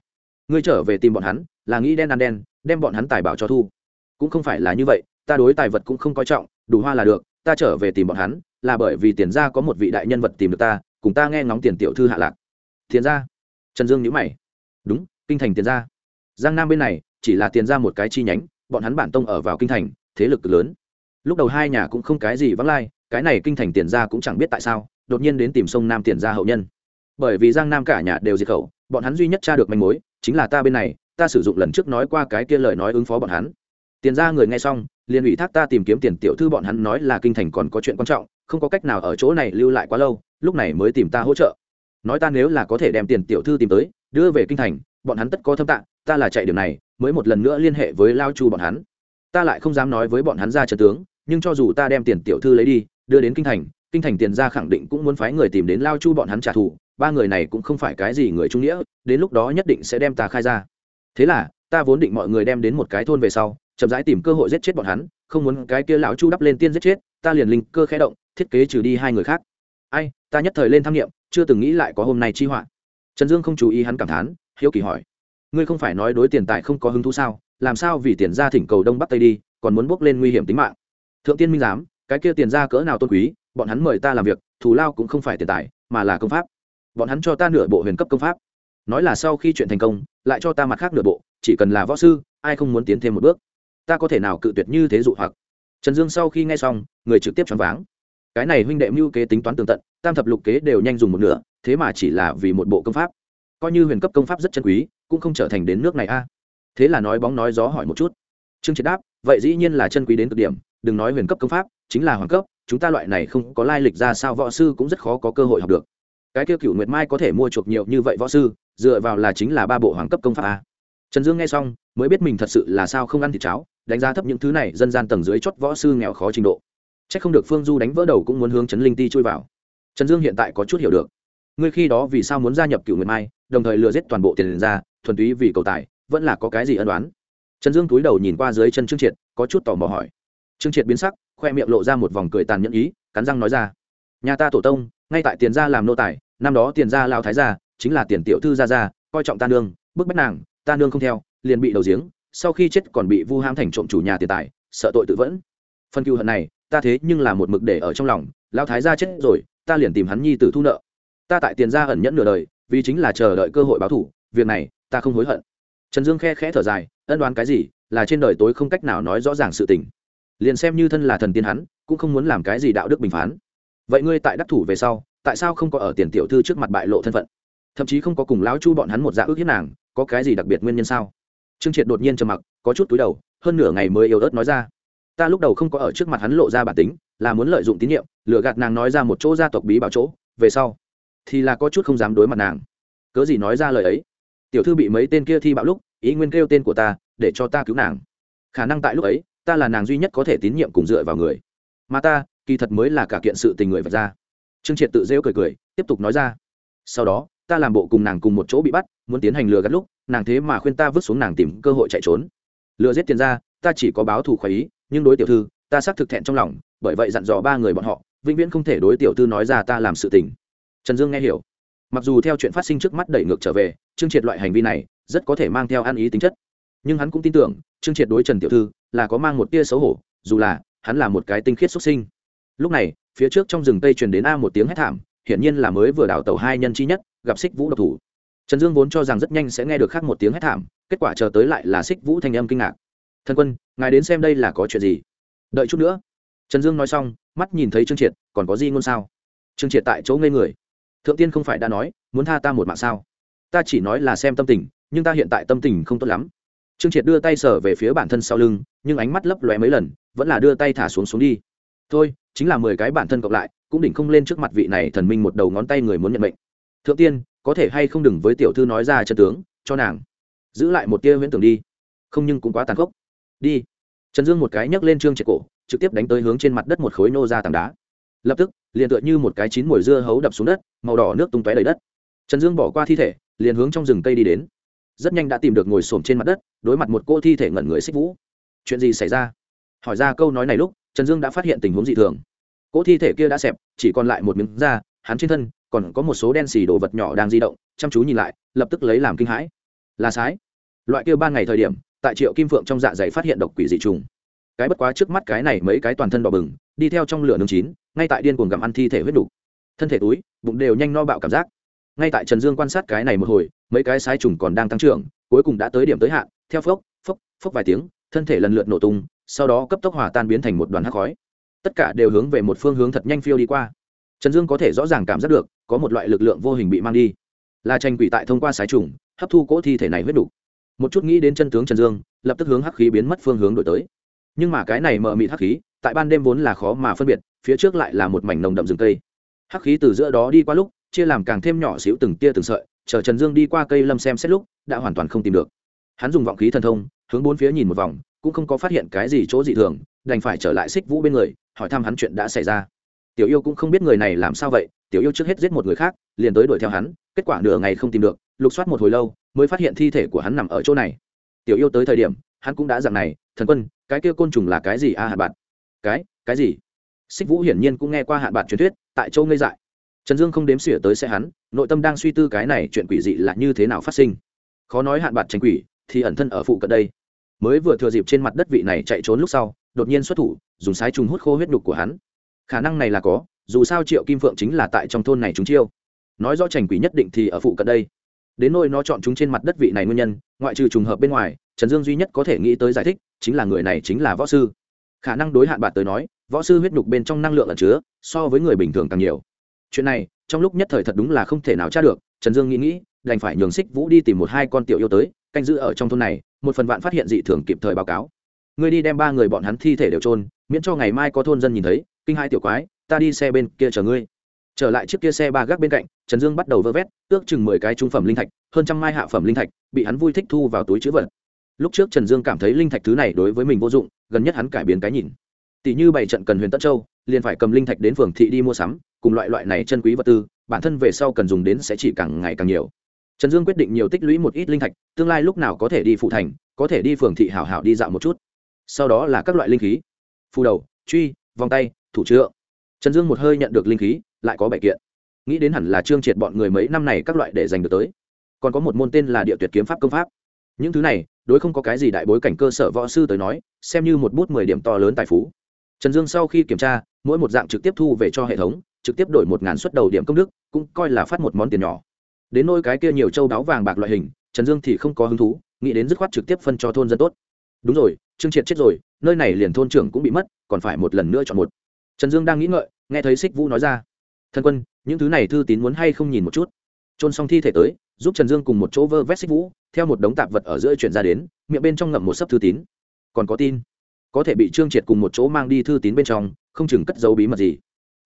ngươi trở về tìm bọn hắn, là nghĩ đen ăn đen, đem bọn hắn tài bảo cho thu? Cũng không phải là như vậy, ta đối tài vật cũng không coi trọng, đủ hoa là được, ta trở về tìm bọn hắn, là bởi vì tiền ra có một vị đại nhân vật tìm được ta, cùng ta nghe ngóng tiền tiểu thư hạ lạc. Tiền ra trần dương nhữ mày. Đúng, kinh thành tiền ra giang nam bên này, chỉ là tiền ra một cái chi nhánh, bọn hắn bản tông ở vào kinh thành, thế lực lớn lúc đầu hai nhà cũng không cái gì vắng lai, cái này kinh thành tiền ra cũng chẳng biết tại sao, đột nhiên đến tìm sông nam tiền ra hậu nhân. Bởi vì giang nam cả nhà đều diệt khẩu, bọn hắn duy nhất tra được manh mối, chính là ta bên này, ta sử dụng lần trước nói qua cái kia lời nói ứng phó bọn hắn. Tiền ra người nghe xong, liền ủy thác ta tìm kiếm tiền tiểu thư bọn hắn nói là kinh thành còn có chuyện quan trọng, không có cách nào ở chỗ này lưu lại quá lâu, lúc này mới tìm ta hỗ trợ. Nói ta nếu là có thể đem tiền tiểu thư tìm tới, đưa về kinh thành, bọn hắn tất có thâm tạng ta là chạy điều này, mới một lần nữa liên hệ với lao chu bọn hắn. Ta lại không dám nói với bọn hắn ra trần tướng nhưng cho dù ta đem tiền tiểu thư lấy đi, đưa đến kinh thành kinh thành tiền ra khẳng định cũng muốn phái người tìm đến lao chu bọn hắn trả thù, ba người này cũng không phải cái gì người trung nghĩa, đến lúc đó nhất định sẽ đem ta khai ra. Thế là, ta vốn định mọi người đem đến một cái thôn về sau, chậm rãi tìm cơ hội giết chết bọn hắn, không muốn cái kia lão chu đắp lên tiên giết chết, ta liền linh cơ khẽ động, thiết kế trừ đi hai người khác. Ai, ta nhất thời lên tham nghiệm, chưa từng nghĩ lại có hôm nay chi họa. Trần dương không chú ý hắn cảm thán, hiếu kỳ hỏi. Ngươi không phải nói đối tiền tài không có hứng thú sao? Làm sao vì tiền ra thỉnh cầu đông bắc tây đi, còn muốn bước lên nguy hiểm tính mạng? Thượng tiên minh giám cái kia tiền ra cỡ nào tôn quý, bọn hắn mời ta làm việc, thù lao cũng không phải tiền tài, mà là công pháp. Bọn hắn cho ta nửa bộ huyền cấp công pháp. Nói là sau khi chuyện thành công, lại cho ta mặt khác nửa bộ, chỉ cần là võ sư, ai không muốn tiến thêm một bước. Ta có thể nào cự tuyệt như thế dụ hoặc? Trần dương sau khi nghe xong, người trực tiếp choáng váng. Cái này huynh đệ mưu kế tính toán tường tận, tam thập lục kế đều nhanh dùng một nửa, thế mà chỉ là vì một bộ công pháp. Coi như huyền cấp công pháp rất chân quý, cũng không trở thành đến nước này a. Thế là nói bóng nói gió hỏi một chút. Trương triệt đáp, vậy dĩ nhiên là chân quý đến cực điểm đừng nói huyền cấp công pháp, chính là hoàng cấp, chúng ta loại này không có lai lịch ra sao võ sư cũng rất khó có cơ hội học được. Cái kia cựu nguyệt mai có thể mua chuộc nhiều như vậy võ sư, dựa vào là chính là ba bộ hoàng cấp công pháp a. Trần dương nghe xong, mới biết mình thật sự là sao không ăn thịt cháo, đánh giá thấp những thứ này, dân gian tầng dưới chót võ sư nghèo khó trình độ. C h ắ c không được phương du đánh vỡ đầu cũng muốn hướng trấn linh ti chui vào. Trần dương hiện tại có chút hiểu được. Ngươi khi đó vì sao muốn gia nhập cựu nguyệt mai, đồng thời lừa giết toàn bộ tiền ra thuần túy vì cầu tài, vẫn là có cái gì ân đoán trần dương túi đầu nhìn qua dưới chân trương triệt, có chút tò mò hỏi trương triệt biến sắc, khoe miệng lộ ra một vòng cười tàn nhẫn ý, cắn răng nói ra. Nhà ta tổ tông, ngay tại tiền gia làm nô tài, năm đó tiền gia lao thái gia, chính là tiền tiểu thư gia gia, coi trọng ta nương, bức bách nàng, ta nương không theo, liền bị đầu giếng, sau khi chết còn bị vu ham thành trộm chủ nhà tiền tài, sợ tội tự vẫn. Phần cựu hận này, ta thế nhưng là một mực để ở trong lòng, lao thái gia chết rồi, ta liền tìm hắn nhi tử thu nợ. Ta tại tiền gia ẩn nhẫn nửa đời, vì chính là chờ đợi cơ hội báo thủ, việc này, ta không hối hận. Trần dương khe khẽ thở dài, ân đoán cái gì, là trên đời tối không cách nào nói rõ ràng sự tình liền xem như thân là thần tiên hắn, cũng không muốn làm cái gì đạo đức bình phán. Vậy ngươi tại đắc thủ về sau, tại sao không có ở tiền tiểu thư trước mặt bại lộ thân phận? Thậm chí không có cùng lão chu bọn hắn một dạ ước hiếp nàng, có cái gì đặc biệt nguyên nhân sao? Trương triệt đột nhiên trầm mặc, có chút túi đầu, hơn nửa ngày mới yếu ớt nói ra. Ta lúc đầu không có ở trước mặt hắn lộ ra bản tính, là muốn lợi dụng tín nhiệm, lừa gạt nàng nói ra một chỗ gia tộc bí bảo chỗ, về sau thì là có chút không dám đối mặt nàng. Cớ gì nói ra lời ấy? Tiểu thư bị mấy tên kia thi bạo lúc, ý nguyên kêu tên của ta, để cho ta cứu nàng. Khả năng tại lúc ấy ta là nàng duy nhất có thể tín nhiệm cùng dựa vào người. Mà ta, kỳ thật mới là cả kiện sự tình người vật ra. Trương triệt tự rêu cười cười, tiếp tục nói ra. Sau đó, ta làm bộ cùng nàng cùng một chỗ bị bắt, muốn tiến hành lừa gắt lúc, nàng thế mà khuyên ta vứt xuống nàng tìm cơ hội chạy trốn. Lừa giết tiền ra, ta chỉ có báo thù khỏi ý, nhưng đối tiểu thư, ta xác thực thẹn trong lòng, bởi vậy dặn dò ba người bọn họ, vĩnh viễn không thể đối tiểu thư nói ra ta làm sự tình. Trần dương nghe hiểu. Mặc dù theo chuyện phát sinh trước mắt đẩy ngược trở về chương triệt loại hành vi này, rất có thể mang theo ăn ý tính chất nhưng hắn cũng tin tưởng, trương triệt đối trần tiểu thư là có mang một tia xấu hổ, dù là hắn là một cái tinh khiết xuất sinh. Lúc này, phía trước trong rừng tây truyền đến a một tiếng hét thảm, hiển nhiên là mới vừa đảo tàu hai nhân chi nhất, gặp xích vũ độc thủ. Trần dương vốn cho rằng rất nhanh sẽ nghe được khác một tiếng hét thảm, kết quả chờ tới lại là xích vũ thanh âm kinh ngạc. Thân quân, ngài đến xem đây là có chuyện gì? Đợi chút nữa. Trần dương nói xong, mắt nhìn thấy trương triệt, còn có gì ngôn sao? Trương triệt tại chỗ ngây người. Thượng tiên không phải đã nói, muốn tha ta một mạng sao? Ta chỉ nói là xem tâm tình, nhưng ta hiện tại tâm tình không tốt lắm trương triệt đưa tay sở về phía bản thân sau lưng, nhưng ánh mắt lấp lóe mấy lần, vẫn là đưa tay thả xuống xuống đi. Thôi, chính là mười cái bản thân cộng lại, cũng đỉnh không lên trước mặt vị này thần minh một đầu ngón tay người muốn nhận mệnh. Thượng tiên, có thể hay không đừng với tiểu thư nói ra chân tướng, cho nàng. Giữ lại một tia huyễn tưởng đi. Không nhưng cũng quá tàn khốc. Đi. Trần dương một cái nhấc lên trương triệt cổ, trực tiếp đánh tới hướng trên mặt đất một khối nô ra tảng đá. Lập tức, liền tựa như một cái chín mùi dưa hấu đập xuống đất, màu đỏ nước tung tóe đầy đất. Trần dương bỏ qua thi thể, liền hướng trong rừng cây đi đến rất nhanh đã tìm được ngồi xổm trên mặt đất, đối mặt một cô thi thể ngẩn người xích vũ. Chuyện gì xảy ra? Hỏi ra câu nói này lúc, trần dương đã phát hiện tình huống dị thường. Cỗ thi thể kia đã xẹp, chỉ còn lại một miếng da, hắn trên thân còn có một số đen xì đồ vật nhỏ đang di động, chăm chú nhìn lại, lập tức lấy làm kinh hãi. Là sái. Loại kia ban ngày thời điểm, tại triệu kim phượng trong dạ dày phát hiện độc quỷ dị trùng. Cái bất quá trước mắt cái này mấy cái toàn thân đỏ bừng, đi theo trong lửa nướng chín, ngay tại điên cuồng gặm ăn thi thể huyết đủ. Thân thể túi, bụng đều nhanh no bạo cảm giác. Ngay tại trần dương quan sát cái này một hồi mấy cái sai trùng còn đang tăng trưởng, cuối cùng đã tới điểm tới hạn. Theo phốc phốc phốc vài tiếng, thân thể lần lượt nổ tung, sau đó cấp tốc hòa tan biến thành một đoàn hắc khói. Tất cả đều hướng về một phương hướng thật nhanh phiêu đi qua. Trần dương có thể rõ ràng cảm giác được, có một loại lực lượng vô hình bị mang đi. Là tranh quỷ tại thông qua sái trùng, hấp thu cỗ thi thể này huyết đủ. Một chút nghĩ đến chân tướng trần dương, lập tức hướng hắc khí biến mất phương hướng đổi tới. Nhưng mà cái này mờ mịt hắc khí, tại ban đêm vốn là khó mà phân biệt, phía trước lại là một mảnh nồng đậm rừng cây. Hắc khí từ giữa đó đi qua lúc, chia làm càng thêm nhỏ xíu từng tia từng sợi chờ trần dương đi qua cây lâm xem xét lúc đã hoàn toàn không tìm được. Hắn dùng vọng khí thần thông hướng bốn phía nhìn một vòng cũng không có phát hiện cái gì chỗ dị thường đành phải trở lại xích vũ bên người hỏi thăm hắn chuyện đã xảy ra. Tiểu yêu cũng không biết người này làm sao vậy tiểu yêu trước hết giết một người khác liền tới đuổi theo hắn kết quả nửa ngày không tìm được lục soát một hồi lâu mới phát hiện thi thể của hắn nằm ở chỗ này. Tiểu yêu tới thời điểm hắn cũng đã dặn này thần quân cái kia côn trùng là cái gì a à, hạt bạn? Cái cái gì? Xích vũ hiển nhiên cũng nghe qua hạn bạn truyền thuyết tại châu ngây dại trần dương không đếm xỉa tới xe hắn, nội tâm đang suy tư cái này chuyện quỷ dị là như thế nào phát sinh. Khó nói hạn bạc tranh quỷ, thì ẩn thân ở phụ cận đây. Mới vừa thừa dịp trên mặt đất vị này chạy trốn lúc sau, đột nhiên xuất thủ, dùng sái trùng hút khô huyết đục của hắn. Khả năng này là có, dù sao triệu kim phượng chính là tại trong thôn này chúng chiêu. Nói rõ trành quỷ nhất định thì ở phụ cận đây. Đến nôi nó chọn chúng trên mặt đất vị này nguyên nhân, ngoại trừ trùng hợp bên ngoài, trần dương duy nhất có thể nghĩ tới giải thích, chính là người này chính là võ sư. Khả năng đối hạn bạc tới nói, võ sư huyết nhục bên trong năng lượng ẩn chứa, so với người bình thường càng nhiều chuyện này, trong lúc nhất thời thật đúng là không thể nào tra được, trần dương nghĩ nghĩ, đành phải nhường xích vũ đi tìm một hai con tiểu yêu tới, canh giữ ở trong thôn này, một phần vạn phát hiện dị thường kịp thời báo cáo. Ngươi đi đem ba người bọn hắn thi thể đều trôn miễn cho ngày mai có thôn dân nhìn thấy, kinh hai tiểu quái, ta đi xe bên kia chờ ngươi. Trở lại chiếc kia xe ba gác bên cạnh, trần dương bắt đầu vơ vét, ước chừng mười cái trung phẩm linh thạch, hơn trăm mai hạ phẩm linh thạch, bị hắn vui thích thu vào túi chữ vật. Lúc trước trần dương cảm thấy linh thạch thứ này đối với mình vô dụng, gần nhất hắn cải biến cái nhìn. Tỷ như bảy trận cần huyền tất châu liền phải cầm linh thạch đến phường thị đi mua sắm, cùng loại loại này chân quý vật tư, bản thân về sau cần dùng đến sẽ chỉ càng ngày càng nhiều. Trần dương quyết định nhiều tích lũy một ít linh thạch, tương lai lúc nào có thể đi phụ thành, có thể đi phường thị hảo hảo đi dạo một chút. Sau đó là các loại linh khí. Phù đầu, truy, vòng tay, thủ chữa. trần dương một hơi nhận được linh khí, lại có bảy kiện. Nghĩ đến hẳn là trương triệt bọn người mấy năm này các loại để giành được tới. Còn có một môn tên là địa tuyệt kiếm pháp công pháp. Những thứ này, đối không có cái gì đại bối cảnh cơ sở võ sư tới nói, xem như một bút mười điểm to lớn tài phú. Trần dương sau khi kiểm tra mỗi một dạng trực tiếp thu về cho hệ thống, trực tiếp đổi một ngàn suất đầu điểm công đức, cũng coi là phát một món tiền nhỏ. Đến nôi cái kia nhiều châu đáo vàng bạc loại hình, trần dương thì không có hứng thú, nghĩ đến dứt khoát trực tiếp phân cho thôn dân tốt. Đúng rồi, trương triệt chết rồi, nơi này liền thôn trưởng cũng bị mất, còn phải một lần nữa chọn một. Trần dương đang nghĩ ngợi, nghe thấy xích vũ nói ra. Thân quân, những thứ này thư tín muốn hay không nhìn một chút? Trôn xong thi thể tới, giúp trần dương cùng một chỗ vơ vét xích vũ, theo một đống tạp vật ở giữa chuyển ra đến, miệng bên trong ngậm một sấp thư tín. Còn có tin. Có thể bị trương triệt cùng một chỗ mang đi thư tín bên trong không chừng cất dấu bí mật gì.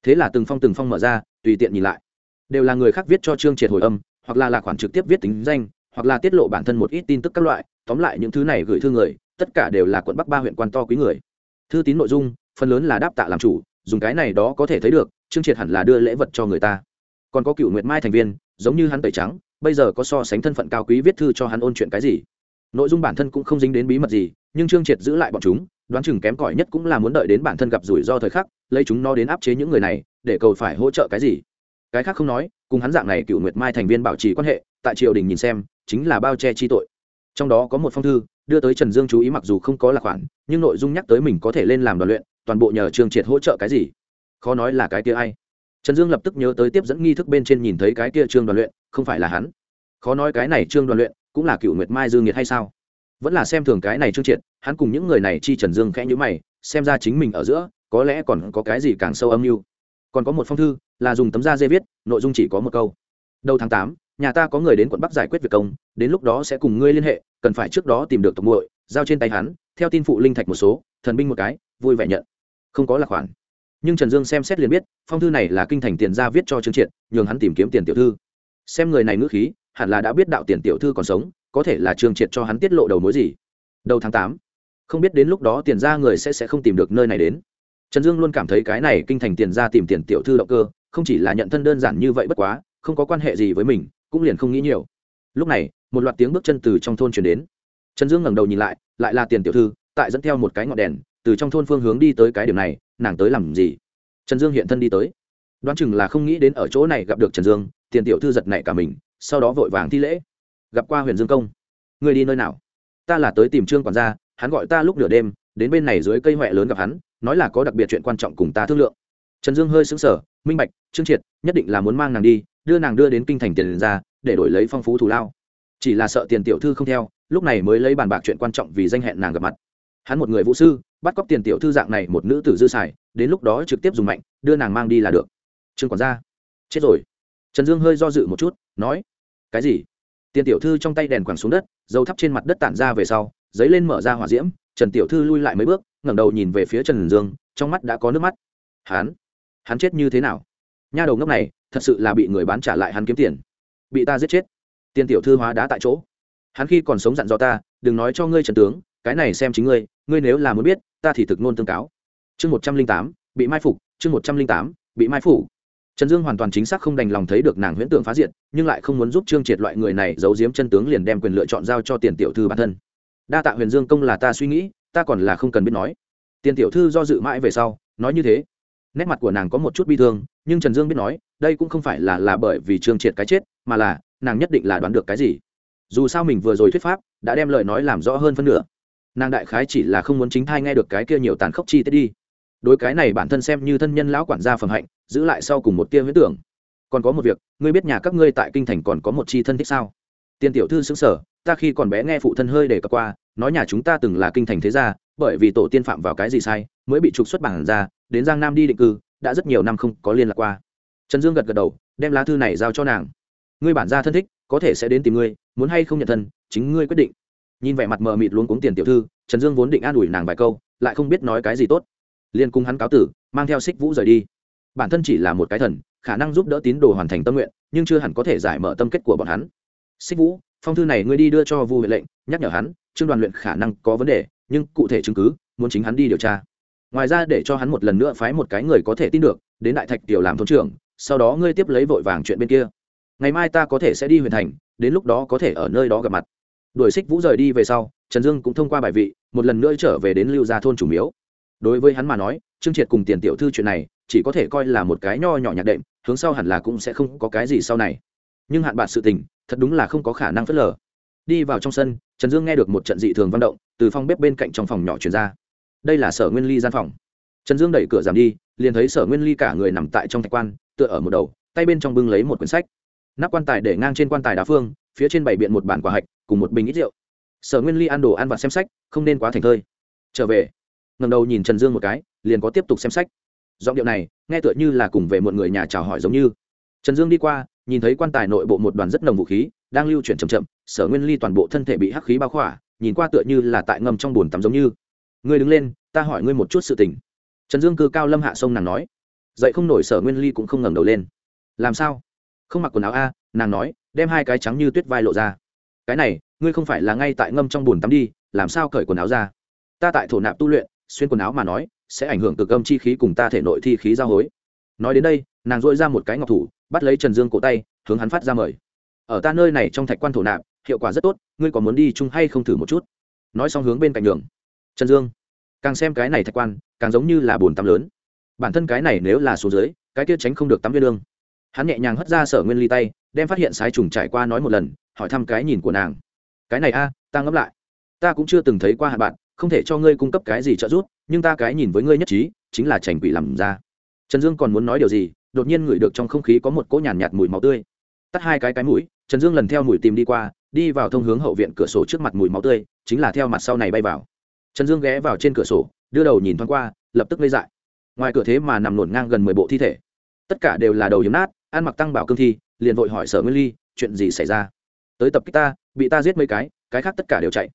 Thế là từng phong từng phong mở ra, tùy tiện nhìn lại. Đều là người khác viết cho trương triệt hồi âm, hoặc là là khoản trực tiếp viết tính danh, hoặc là tiết lộ bản thân một ít tin tức các loại, tóm lại những thứ này gửi thư người, tất cả đều là quận bắc ba huyện quan to quý người. Thư tín nội dung, phần lớn là đáp tạ làm chủ, dùng cái này đó có thể thấy được, trương triệt hẳn là đưa lễ vật cho người ta. Còn có cựu nguyệt mai thành viên, giống như hắn tẩy trắng, bây giờ có so sánh thân phận cao quý viết thư cho hắn ôn chuyện cái gì. Nội dung bản thân cũng không dính đến bí mật gì nhưng trương triệt giữ lại bọn chúng, đoán chừng kém cỏi nhất cũng là muốn đợi đến bản thân gặp rủi ro thời khắc, lấy chúng nó đến áp chế những người này, để cầu phải hỗ trợ cái gì. Cái khác không nói, cùng hắn dạng này cựu nguyệt mai thành viên bảo trì quan hệ, tại triều đình nhìn xem, chính là bao che chi tội. Trong đó có một phong thư, đưa tới trần dương chú ý mặc dù không có là khoản, nhưng nội dung nhắc tới mình có thể lên làm đoàn luyện, toàn bộ nhờ trương triệt hỗ trợ cái gì? Khó nói là cái kia ai. Trần dương lập tức nhớ tới tiếp dẫn nghi thức bên trên nhìn thấy cái kia trương đoàn luyện, không phải là hắn. Khó nói cái này trương đoàn luyện cũng là cựu nguyệt mai dương nhiệt hay sao? Vẫn là xem thường cái này trương triệt, hắn cùng những người này chi trần dương khẽ nhữ mày, xem ra chính mình ở giữa, có lẽ còn có cái gì càng sâu âm mưu. Còn có một phong thư, là dùng tấm da dê viết, nội dung chỉ có một câu. Đầu tháng tám, nhà ta có người đến quận bắc giải quyết việc công, đến lúc đó sẽ cùng ngươi liên hệ, cần phải trước đó tìm được tộc muội, giao trên tay hắn, theo tin phụ linh thạch một số, thần binh một cái, vui vẻ nhận. Không có là khoản. Nhưng trần dương xem xét liền biết, phong thư này là kinh thành tiền ra viết cho trương triệt, nhường hắn tìm kiếm tiền tiểu thư. Xem người này ngữ khí, hẳn là đã biết đạo tiền tiểu thư còn sống có thể là trương triệt cho hắn tiết lộ đầu mối gì. Đầu tháng tám, không biết đến lúc đó tiền ra người sẽ sẽ không tìm được nơi này đến. Trần dương luôn cảm thấy cái này kinh thành tiền ra tìm tiền tiểu thư động cơ, không chỉ là nhận thân đơn giản như vậy bất quá, không có quan hệ gì với mình, cũng liền không nghĩ nhiều. Lúc này, một loạt tiếng bước chân từ trong thôn chuyển đến. Trần dương ngẩng đầu nhìn lại lại là tiền tiểu thư, tại dẫn theo một cái ngọn đèn, từ trong thôn phương hướng đi tới cái điểm này, nàng tới làm gì? Trần dương hiện thân đi tới. Đoán chừng là không nghĩ đến ở chỗ này gặp được trần dương, tiền tiểu thư giật nảy cả mình, sau đó vội vàng thi lễ gặp qua huyền dương công. Người đi nơi nào? Ta là tới tìm trương quản gia, hắn gọi ta lúc nửa đêm, đến bên này dưới cây huệ lớn gặp hắn, nói là có đặc biệt chuyện quan trọng cùng ta thương lượng. Trần dương hơi xứng sở minh bạch, trương triệt, nhất định là muốn mang nàng đi, đưa nàng đưa đến kinh thành tiền ra, để đổi lấy phong phú thù lao. Chỉ là sợ tiền tiểu thư không theo, lúc này mới lấy bàn bạc chuyện quan trọng vì danh hẹn nàng gặp mặt. Hắn một người vũ sư, bắt cóc tiền tiểu thư dạng này một nữ tử dư xài, đến lúc đó trực tiếp dùng mạnh, đưa nàng mang đi là được. Trương quản gia, chết rồi. Trần dương hơi do dự một chút, nói, cái gì? Tiền tiểu thư trong tay đèn quẳng xuống đất, dầu thắp trên mặt đất tản ra về sau, giấy lên mở ra hỏa diễm, trần tiểu thư lui lại mấy bước, ngẩng đầu nhìn về phía trần dương, trong mắt đã có nước mắt. Hắn hắn chết như thế nào? Nha đầu ngốc này, thật sự là bị người bán trả lại hắn kiếm tiền. Bị ta giết chết. Tiền tiểu thư hóa đá tại chỗ. Hắn khi còn sống dặn dò ta, đừng nói cho ngươi trần tướng, cái này xem chính ngươi ngươi nếu là muốn biết, ta thì thực nôn tương cáo. Chương một trăm linh tám, bị mai phục, chương một trăm linh tám, bị mai phủ trần dương hoàn toàn chính xác không đành lòng thấy được nàng huyễn tượng phá diện nhưng lại không muốn giúp trương triệt loại người này giấu giếm chân tướng liền đem quyền lựa chọn giao cho tiền tiểu thư bản thân. Đa tạ huyền dương công là ta suy nghĩ, ta còn là không cần biết nói. Tiền tiểu thư do dự mãi về sau, nói như thế. Nét mặt của nàng có một chút bi thương, nhưng trần dương biết nói, đây cũng không phải là là bởi vì trương triệt cái chết, mà là, nàng nhất định là đoán được cái gì. Dù sao mình vừa rồi thuyết pháp, đã đem lời nói làm rõ hơn phân nửa. Nàng đại khái chỉ là không muốn chính thai nghe được cái kia nhiều tàn khốc chi tiết đi đối cái này bản thân xem như thân nhân lão quản gia phẩm hạnh, giữ lại sau cùng một tia huyết tưởng. Còn có một việc, ngươi biết nhà các ngươi tại kinh thành còn có một chi thân thích sao? Tiên tiểu thư xứng sở ta khi còn bé nghe phụ thân hơi để cập qua, nói nhà chúng ta từng là kinh thành thế gia, bởi vì tổ tiên phạm vào cái gì sai, mới bị trục xuất bản ra, đến giang nam đi định cư, đã rất nhiều năm không có liên lạc qua. Trần dương gật gật đầu, đem lá thư này giao cho nàng. Ngươi bản gia thân thích, có thể sẽ đến tìm ngươi, muốn hay không nhận thân, chính ngươi quyết định. Nhìn vẻ mặt mờ mịt luôn cuống tiền tiểu thư, trần dương vốn định an ủi nàng vài câu, lại không biết nói cái gì tốt liên cung hắn cáo tử, mang theo xích vũ rời đi. Bản thân chỉ là một cái thần, khả năng giúp đỡ tín đồ hoàn thành tâm nguyện, nhưng chưa hẳn có thể giải mở tâm kết của bọn hắn. Xích vũ, phong thư này ngươi đi đưa cho vu huệ lệnh, nhắc nhở hắn, trương đoàn luyện khả năng có vấn đề, nhưng cụ thể chứng cứ, muốn chính hắn đi điều tra. Ngoài ra để cho hắn một lần nữa phái một cái người có thể tin được, đến đại thạch tiểu làm thôn trưởng, sau đó ngươi tiếp lấy vội vàng chuyện bên kia. Ngày mai ta có thể sẽ đi huyện thành, đến lúc đó có thể ở nơi đó gặp mặt. Đuổi xích vũ rời đi về sau, trần dương cũng thông qua bài vị, một lần nữa trở về đến lưu gia thôn chủ miếu đối với hắn mà nói, trương triệt cùng tiền tiểu thư chuyện này, chỉ có thể coi là một cái nho nhỏ nhạc đệm, hướng sau hẳn là cũng sẽ không có cái gì sau này. Nhưng hạn bạc sự tình, thật đúng là không có khả năng phớt lờ. Đi vào trong sân, trần dương nghe được một trận dị thường văn động, từ phòng bếp bên cạnh trong phòng nhỏ chuyển ra. Đây là sở nguyên ly gian phòng. Trần dương đẩy cửa giảm đi, liền thấy sở nguyên ly cả người nằm tại trong thạch quan, tựa ở một đầu, tay bên trong bưng lấy một quyển sách. Nắp quan tài để ngang trên quan tài đá phương, phía trên bảy biện một bản quả hạch, cùng một bình ít rượu. Sở nguyên ly ăn đồ ăn và xem sách, không nên quá thành thơi. Trở về ngầm đầu nhìn trần dương một cái, liền có tiếp tục xem sách. Giọng điệu này, nghe tựa như là cùng về một người nhà chào hỏi giống như. Trần dương đi qua, nhìn thấy quan tài nội bộ một đoàn rất nồng vũ khí, đang lưu chuyển chậm chậm, sở nguyên ly toàn bộ thân thể bị hắc khí bao khỏa, nhìn qua tựa như là tại ngầm trong bồn tắm giống như. Ngươi đứng lên, ta hỏi ngươi một chút sự tình. Trần dương cư cao lâm hạ sông nàng nói. Dậy không nổi sở nguyên ly cũng không ngẩng đầu lên. Làm sao? Không mặc quần áo a? Nàng nói, đem hai cái trắng như tuyết vai lộ ra. Cái này, ngươi không phải là ngay tại ngâm trong bùn tắm đi, làm sao cởi quần áo ra? Ta tại thổ nạp tu luyện xuyên quần áo mà nói, sẽ ảnh hưởng cực âm chi khí cùng ta thể nội thi khí giao hối. Nói đến đây, nàng dội ra một cái ngọc thủ, bắt lấy trần dương cổ tay, hướng hắn phát ra mời. Ở ta nơi này trong thạch quan thổ nạp, hiệu quả rất tốt, ngươi có muốn đi chung hay không thử một chút? Nói xong hướng bên cạnh đường trần dương, càng xem cái này thạch quan, càng giống như là bồn tắm lớn. Bản thân cái này nếu là số dưới, cái kia tránh không được tắm viên lương. Hắn nhẹ nhàng hất ra sở nguyên ly tay, đem phát hiện sái trùng trải qua nói một lần, hỏi thăm cái nhìn của nàng. Cái này a, ta ngẫm lại. Ta cũng chưa từng thấy qua hạ bạn không thể cho ngươi cung cấp cái gì trợ giúp nhưng ta cái nhìn với ngươi nhất trí chính là trành quỷ làm ra. Trần dương còn muốn nói điều gì đột nhiên ngửi được trong không khí có một cỗ nhàn nhạt, nhạt mùi máu tươi. Tắt hai cái cái mũi trần dương lần theo mùi tìm đi qua đi vào thông hướng hậu viện cửa sổ trước mặt mùi máu tươi chính là theo mặt sau này bay vào. Trần dương ghé vào trên cửa sổ đưa đầu nhìn thoáng qua lập tức lây dại. Ngoài cửa thế mà nằm nổn ngang gần mười bộ thi thể. Tất cả đều là đầu hiếm nát ăn mặc tăng bảo cương thi liền vội hỏi sở nguyên ly chuyện gì xảy ra? Tới tập kích ta bị ta giết mấy cái cái khác tất cả đều chạy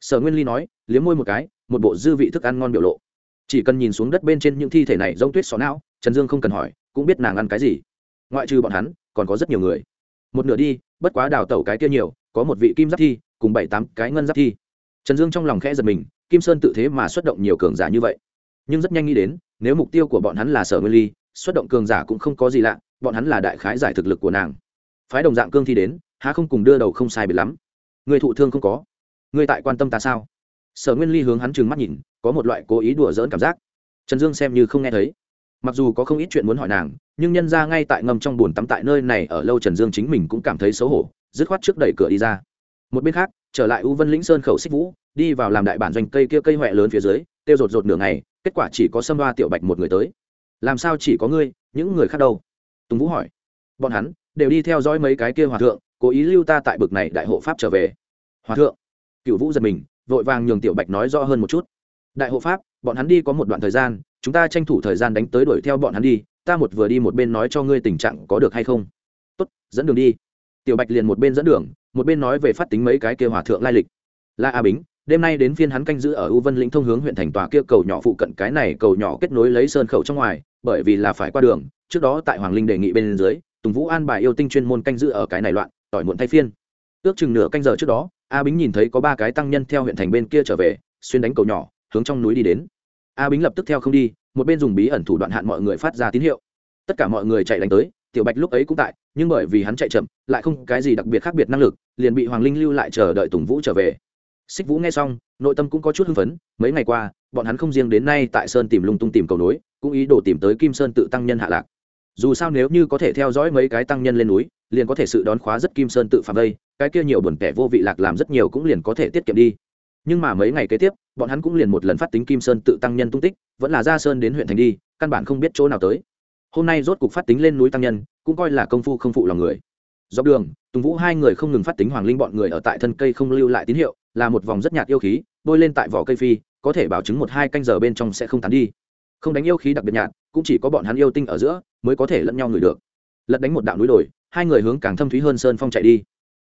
sở nguyên ly nói, liếm môi một cái, một bộ dư vị thức ăn ngon biểu lộ. Chỉ cần nhìn xuống đất bên trên những thi thể này giống tuyết xó não, trần dương không cần hỏi, cũng biết nàng ăn cái gì. Ngoại trừ bọn hắn, còn có rất nhiều người. Một nửa đi, bất quá đào tẩu cái kia nhiều, có một vị kim giáp thi, cùng bảy tám cái ngân giáp thi. Trần dương trong lòng khẽ giật mình, kim sơn tự thế mà xuất động nhiều cường giả như vậy. Nhưng rất nhanh nghĩ đến, nếu mục tiêu của bọn hắn là sở nguyên ly, xuất động cường giả cũng không có gì lạ, bọn hắn là đại khái giải thực lực của nàng. Phái đồng dạng cương thi đến, há không cùng đưa đầu không sai biệt lắm. Người thụ thương không có. Ngươi tại quan tâm ta sao? Sở nguyên ly hướng hắn trừng mắt nhìn, có một loại cố ý đùa dỡn cảm giác. Trần dương xem như không nghe thấy. Mặc dù có không ít chuyện muốn hỏi nàng, nhưng nhân ra ngay tại ngầm trong b tắm tại nơi này ở lâu trần dương chính mình cũng cảm thấy xấu hổ, dứt khoát trước đẩy cửa đi ra. Một bên khác, trở lại u vân lĩnh sơn khẩu xích vũ, đi vào làm đại bản doanh cây kia cây huệ lớn phía dưới tiêu rột rột nửa ngày, kết quả chỉ có sâm hoa tiểu bạch một người tới. Làm sao chỉ có ngươi, những người khác đâu? Tùng vũ hỏi. Bọn hắn đều đi theo dõi mấy cái kia hòa thượng, cố ý lưu ta tại bực này đại hộ pháp trở về. Hòa thượng cựu vũ giật mình, vội vàng nhường tiểu bạch nói rõ hơn một chút. Đại hộ pháp, bọn hắn đi có một đoạn thời gian, chúng ta tranh thủ thời gian đánh tới đuổi theo bọn hắn đi, ta một vừa đi một bên nói cho ngươi tình trạng có được hay không. Tốt, dẫn đường đi. Tiểu bạch liền một bên dẫn đường, một bên nói về phát tính mấy cái kia hòa thượng lai lịch. La a bính, đêm nay đến phiên hắn canh giữ ở u vân lĩnh thông hướng huyện thành tòa kia cầu nhỏ phụ cận, cái này cầu nhỏ kết nối lấy sơn khẩu trong ngoài, bởi vì là phải qua đường, trước đó tại hoàng linh đề nghị bên dưới, tùng vũ an bài yêu tinh chuyên môn canh giữ ở cái này loạn, tỏi muộn thay phiên. Ước chừng nửa canh giờ trước đó a bính nhìn thấy có ba cái tăng nhân theo huyện thành bên kia trở về, xuyên đánh cầu nhỏ, hướng trong núi đi đến. A bính lập tức theo không đi, một bên dùng bí ẩn thủ đoạn hạn mọi người phát ra tín hiệu. Tất cả mọi người chạy đánh tới, tiểu bạch lúc ấy cũng tại, nhưng bởi vì hắn chạy chậm, lại không cái gì đặc biệt khác biệt năng lực, liền bị hoàng linh lưu lại chờ đợi tùng vũ trở về. Xích vũ nghe xong, nội tâm cũng có chút hưng phấn, mấy ngày qua, bọn hắn không riêng đến nay tại sơn tìm lung tung tìm cầu nối, cũng ý đồ tìm tới kim sơn tự tăng nhân hạ lạc. Dù sao nếu như có thể theo dõi mấy cái tăng nhân lên núi liền có thể sự đón khóa rất kim sơn tự phạm đây, cái kia nhiều buồn kẻ vô vị lạc làm rất nhiều cũng liền có thể tiết kiệm đi. Nhưng mà mấy ngày kế tiếp, bọn hắn cũng liền một lần phát tính kim sơn tự tăng nhân tung tích, vẫn là ra sơn đến huyện thành đi, căn bản không biết chỗ nào tới. Hôm nay rốt cục phát tính lên núi tăng nhân, cũng coi là công phu không phụ lòng người. Dọc đường, tùng vũ hai người không ngừng phát tính hoàng linh bọn người ở tại thân cây không lưu lại tín hiệu, là một vòng rất nhạt yêu khí, bôi lên tại vỏ cây phi, có thể bảo chứng một hai canh giờ bên trong sẽ không tán đi. Không đánh yêu khí đặc biệt nhạt, cũng chỉ có bọn hắn yêu tinh ở giữa mới có thể lẫn nhau người được. Lật đánh một đạo núi đồi hai người hướng càng thâm thúy hơn sơn phong chạy đi.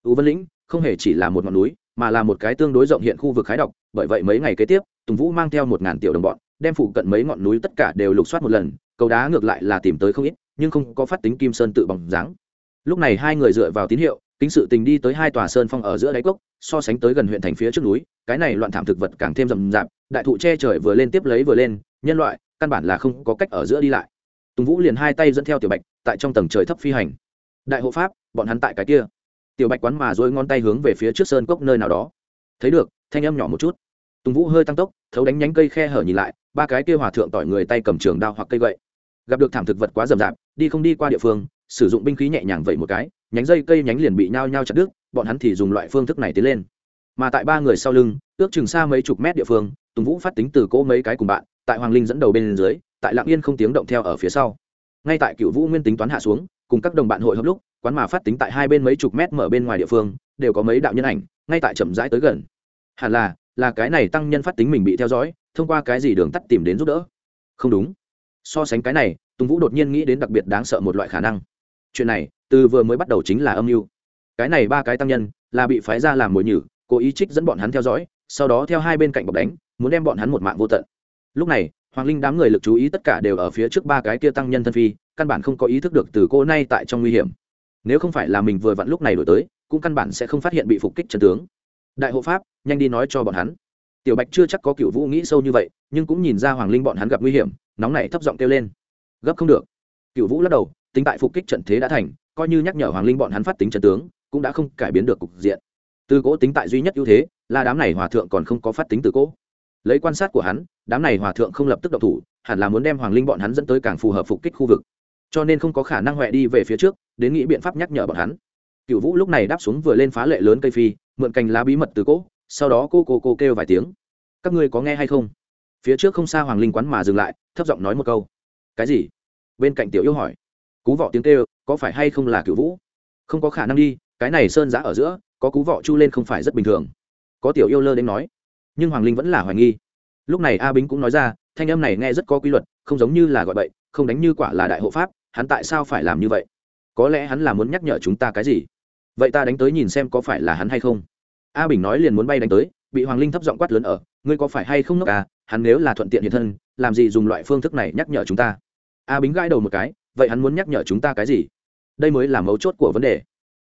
U vân lĩnh không hề chỉ là một ngọn núi, mà là một cái tương đối rộng hiện khu vực khái độc, bởi vậy mấy ngày kế tiếp, tùng vũ mang theo một ngàn tiểu đồng bọn, đem phụ cận mấy ngọn núi tất cả đều lục soát một lần cầu đá ngược lại là tìm tới không ít, nhưng không có phát tính kim sơn tự bằng dáng. Lúc này hai người dựa vào tín hiệu, kính sự tình đi tới hai tòa sơn phong ở giữa đáy cốc, so sánh tới gần huyện thành phía trước núi, cái này loạn thảm thực vật càng thêm rậm rạp, đại thụ che trời vừa lên tiếp lấy vừa lên, nhân loại căn bản là không có cách ở giữa đi lại. Tùng vũ liền hai tay dẫn theo tiểu bạch, tại trong tầng trời thấp phi hành đại hộ pháp, bọn hắn tại cái kia. Tiểu bạch quán mà dối ngón tay hướng về phía trước sơn cốc nơi nào đó. Thấy được, thanh âm nhỏ một chút. Tùng vũ hơi tăng tốc, thấu đánh nhánh cây khe hở nhìn lại, ba cái kia hòa thượng tỏi người tay cầm trường đao hoặc cây gậy. Gặp được thảm thực vật quá rầm rạp, đi không đi qua địa phương, sử dụng binh khí nhẹ nhàng vậy một cái, nhánh dây cây nhánh liền bị nhao nhao chặt đứt, bọn hắn thì dùng loại phương thức này tiến lên. Mà tại ba người sau lưng, ước chừng xa mấy chục mét địa phương, tùng vũ phát tính từ cỗ mấy cái cùng bạn, tại hoàng linh dẫn đầu bên dưới, tại lạng yên không tiếng động theo ở phía sau. Ngay tại cựu vũ nguyên tính toán hạ xuống cùng các đồng bạn hội hợp lúc, quán mà phát tính tại hai bên mấy chục mét mở bên ngoài địa phương, đều có mấy đạo nhân ảnh, ngay tại chậm rãi tới gần. Hẳn là là cái này tăng nhân phát tính mình bị theo dõi, thông qua cái gì đường tắt tìm đến giúp đỡ? Không đúng. So sánh cái này, tùng vũ đột nhiên nghĩ đến đặc biệt đáng sợ một loại khả năng. Chuyện này, từ vừa mới bắt đầu chính là âm mưu. Cái này ba cái tăng nhân, là bị phái ra làm mồi nhử, cố ý trích dẫn bọn hắn theo dõi, sau đó theo hai bên cạnh bọc đánh, muốn đem bọn hắn một mạng vô tận. Lúc này, hoàng linh đám người lực chú ý tất cả đều ở phía trước ba cái kia tăng nhân thân phi căn bản không có ý thức được từ cô nay tại trong nguy hiểm. Nếu không phải là mình vừa vặn lúc này đổi tới, cũng căn bản sẽ không phát hiện bị phục kích trần tướng. Đại hộ pháp, nhanh đi nói cho bọn hắn. Tiểu bạch chưa chắc có cựu vũ nghĩ sâu như vậy, nhưng cũng nhìn ra hoàng linh bọn hắn gặp nguy hiểm, nóng này thấp giọng kêu lên. Gấp không được. Cựu vũ lắc đầu, tính tại phục kích trận thế đã thành, coi như nhắc nhở hoàng linh bọn hắn phát tính trận tướng, cũng đã không cải biến được cục diện. Từ cố tính tại duy nhất ưu thế, là đám này hòa thượng còn không có phát tính từ cố. lấy quan sát của hắn, đám này hòa thượng không lập tức độc thủ, hẳn là muốn đem hoàng linh bọn hắn dẫn tới càng phù hợp phục kích khu vực cho nên không có khả năng huệ đi về phía trước, đến nghĩ biện pháp nhắc nhở bọn hắn. Cựu vũ lúc này đáp xuống vừa lên phá lệ lớn cây phi, mượn cành lá bí mật từ cỗ, sau đó cô cô cô kêu vài tiếng. Các ngươi có nghe hay không? Phía trước không xa hoàng linh quán mà dừng lại, thấp giọng nói một câu. Cái gì? Bên cạnh tiểu yêu hỏi. Cú vọ tiếng kêu, có phải hay không là cựu vũ? Không có khả năng đi, cái này sơn giã ở giữa, có cú vọ chu lên không phải rất bình thường. Có tiểu yêu lơ đến nói. Nhưng hoàng linh vẫn là hoài nghi. Lúc này a bính cũng nói ra, thanh âm này nghe rất có quy luật, không giống như là gọi bậy, không đánh như quả là đại hộ pháp hắn tại sao phải làm như vậy? Có lẽ hắn là muốn nhắc nhở chúng ta cái gì? Vậy ta đánh tới nhìn xem có phải là hắn hay không. A bình nói liền muốn bay đánh tới, bị hoàng linh thấp giọng quát lớn ở, ngươi có phải hay không ngốc à? Hắn nếu là thuận tiện hiện thân, làm gì dùng loại phương thức này nhắc nhở chúng ta? A bính gãi đầu một cái, vậy hắn muốn nhắc nhở chúng ta cái gì? Đây mới là mấu chốt của vấn đề.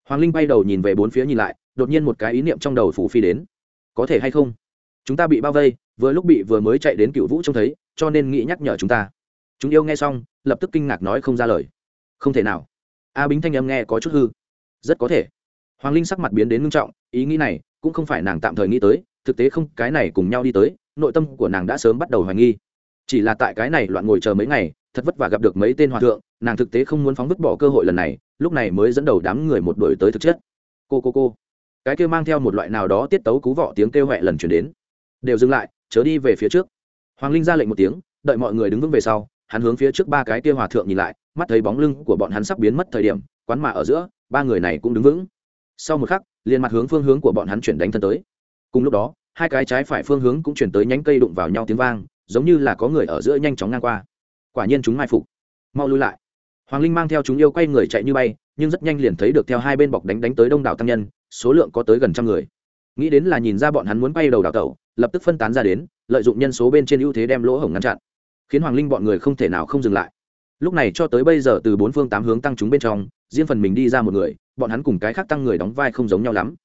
Hoàng linh bay đầu nhìn về bốn phía nhìn lại, đột nhiên một cái ý niệm trong đầu phủ phi đến. Có thể hay không? Chúng ta bị bao vây, vừa lúc bị vừa mới chạy đến cựu vũ trông thấy, cho nên nghĩ nhắc nhở chúng ta chúng yêu nghe xong, lập tức kinh ngạc nói không ra lời. Không thể nào. A bính thanh âm nghe có chút hư. Rất có thể. Hoàng linh sắc mặt biến đến ngưng trọng, ý nghĩ này cũng không phải nàng tạm thời nghĩ tới, thực tế không, cái này cùng nhau đi tới, nội tâm của nàng đã sớm bắt đầu hoài nghi. Chỉ là tại cái này loạn ngồi chờ mấy ngày, thật vất vả gặp được mấy tên hòa thượng, nàng thực tế không muốn phóng vứt bỏ cơ hội lần này, lúc này mới dẫn đầu đám người một đội tới thực chất. Cô cô cô. Cái kêu mang theo một loại nào đó tiết tấu cú vọ tiếng kêu huệ lần chuyển đến. Đều dừng lại, chớ đi về phía trước. Hoàng linh ra lệnh một tiếng, đợi mọi người đứng vững về sau hắn hướng phía trước ba cái kia hòa thượng nhìn lại, mắt thấy bóng lưng của bọn hắn sắp biến mất thời điểm, quán mà ở giữa, ba người này cũng đứng vững. Sau một khắc, liền mặt hướng phương hướng của bọn hắn chuyển đánh thân tới. Cùng lúc đó, hai cái trái phải phương hướng cũng chuyển tới nhánh cây đụng vào nhau tiếng vang, giống như là có người ở giữa nhanh chóng ngang qua. Quả nhiên chúng mai phục. Mau lui lại. Hoàng linh mang theo chúng yêu quay người chạy như bay, nhưng rất nhanh liền thấy được theo hai bên bọc đánh đánh tới đông đảo tăng nhân, số lượng có tới gần trăm người. Nghĩ đến là nhìn ra bọn hắn muốn bay đầu đảo tẩu, lập tức phân tán ra đến, lợi dụng nhân số bên trên ưu thế đem lỗ hổng ngăn chặn khiến hoàng linh bọn người không thể nào không dừng lại. Lúc này cho tới bây giờ từ bốn phương tám hướng tăng chúng bên trong, riêng phần mình đi ra một người, bọn hắn cùng cái khác tăng người đóng vai không giống nhau lắm.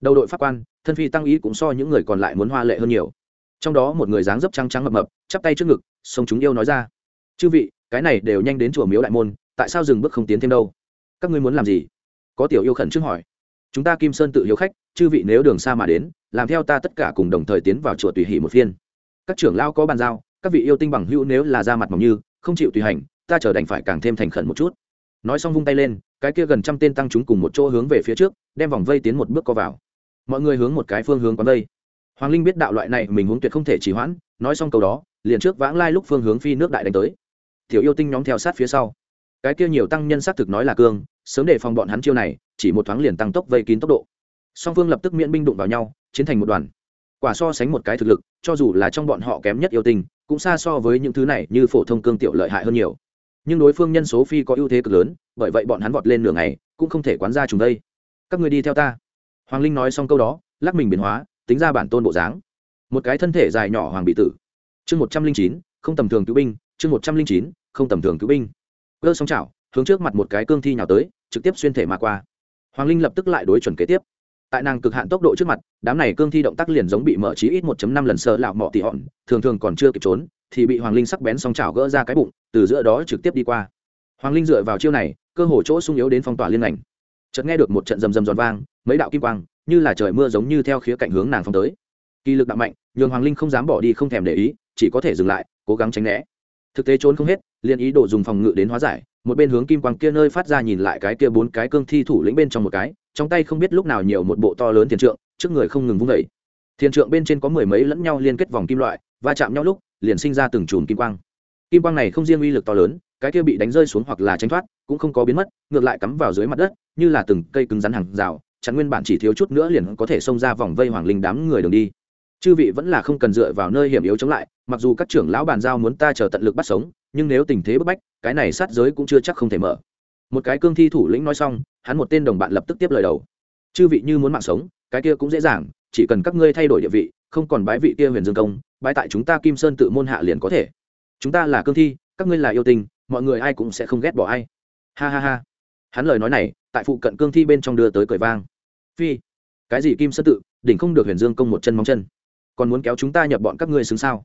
Đầu đội pháp quan, thân phi tăng ý cũng so những người còn lại muốn hoa lệ hơn nhiều. Trong đó một người dáng dấp trắng trắng mập mập, chắp tay trước ngực, sông chúng yêu nói ra, chư vị, cái này đều nhanh đến chùa miếu đại môn, tại sao dừng bước không tiến thêm đâu? Các ngươi muốn làm gì? Có tiểu yêu khẩn trước hỏi. Chúng ta kim sơn tự hiếu khách, chư vị nếu đường xa mà đến, làm theo ta tất cả cùng đồng thời tiến vào chùa tùy hỷ một phiên. Các trưởng lao có bàn giao các vị yêu tinh bằng hữu nếu là ra mặt mỏng như, không chịu tùy hành, ta chờ đành phải càng thêm thành khẩn một chút. Nói xong vung tay lên, cái kia gần trăm tên tăng chúng cùng một chỗ hướng về phía trước, đem vòng vây tiến một bước co vào. Mọi người hướng một cái phương hướng quán vây. Hoàng linh biết đạo loại này mình hướng tuyệt không thể trì hoãn, nói xong câu đó, liền trước vãng lai lúc phương hướng phi nước đại đánh tới. Tiểu yêu tinh nhóm theo sát phía sau. Cái kia nhiều tăng nhân xác thực nói là cương, sớm để phòng bọn hắn chiêu này, chỉ một thoáng liền tăng tốc vây kín tốc độ. Song phương lập tức miễn binh đụng vào nhau, chiến thành một đoàn quả so sánh một cái thực lực, cho dù là trong bọn họ kém nhất yêu tình cũng xa so với những thứ này như phổ thông cương tiểu lợi hại hơn nhiều. Nhưng đối phương nhân số phi có ưu thế cực lớn, bởi vậy bọn hắn vọt lên nửa ngày, cũng không thể quán ra chúng đây. Các người đi theo ta. Hoàng linh nói xong câu đó, lắc mình biến hóa, tính ra bản tôn bộ dáng. Một cái thân thể dài nhỏ hoàng bị tử. Chương một trăm linh chín, không tầm thường cứu binh, chương một trăm linh chín, không tầm thường cứu binh. Cơ song chảo hướng trước mặt một cái cương thi nhào tới, trực tiếp xuyên thể mà qua. Hoàng linh lập tức lại đối chuẩn kế tiếp tại nàng cực hạn tốc độ trước mặt, đám này cương thi động tác liền giống bị mở trí ít 1 năm lần sơ lạo mọ tỉ hòn, thường thường còn chưa kịp trốn, thì bị hoàng linh sắc bén song chảo gỡ ra cái bụng, từ giữa đó trực tiếp đi qua. Hoàng linh dựa vào chiêu này, cơ hồ chỗ sung yếu đến phong tỏa liên ngành. Chợt nghe được một trận rầm rầm giòn vang, mấy đạo kim quang, như là trời mưa giống như theo khía cạnh hướng nàng phong tới. Kỳ lực đạo mạnh, nhường hoàng linh không dám bỏ đi không thèm để ý, chỉ có thể dừng lại, cố gắng tránh né. Thực tế trốn không hết, liền ý đồ dùng phòng ngự đến hóa giải một bên hướng kim quang kia nơi phát ra nhìn lại cái kia bốn cái cương thi thủ lĩnh bên trong một cái, trong tay không biết lúc nào nhiều một bộ to lớn thiền trượng, trước người không ngừng vung vẩy thiền trượng bên trên có mười mấy lẫn nhau liên kết vòng kim loại, va chạm nhau lúc, liền sinh ra từng chùm kim quang. Kim quang này không riêng uy lực to lớn, cái kia bị đánh rơi xuống hoặc là tránh thoát, cũng không có biến mất, ngược lại cắm vào dưới mặt đất, như là từng cây cứng rắn hàng rào chắn nguyên bản chỉ thiếu chút nữa liền có thể xông ra vòng vây hoàng linh đám người đường đi chư vị vẫn là không cần dựa vào nơi hiểm yếu chống lại, mặc dù các trưởng lão bàn giao muốn ta chờ tận lực bắt sống, nhưng nếu tình thế bức bách, cái này sát giới cũng chưa chắc không thể mở. Một cái cương thi thủ lĩnh nói xong, hắn một tên đồng bạn lập tức tiếp lời đầu. Chư vị như muốn mạng sống, cái kia cũng dễ dàng, chỉ cần các ngươi thay đổi địa vị, không còn bái vị kia huyền dương công, bái tại chúng ta kim sơn tự môn hạ liền có thể. Chúng ta là cương thi, các ngươi là yêu tình mọi người ai cũng sẽ không ghét bỏ ai. Ha ha ha. Hắn lời nói này, tại phụ cận cương thi bên trong đưa tới cười vang. Phi, cái gì kim sơn tự, đỉnh không được huyền dương công một chân móng chân còn muốn kéo chúng ta nhập bọn các ngươi xứng sao?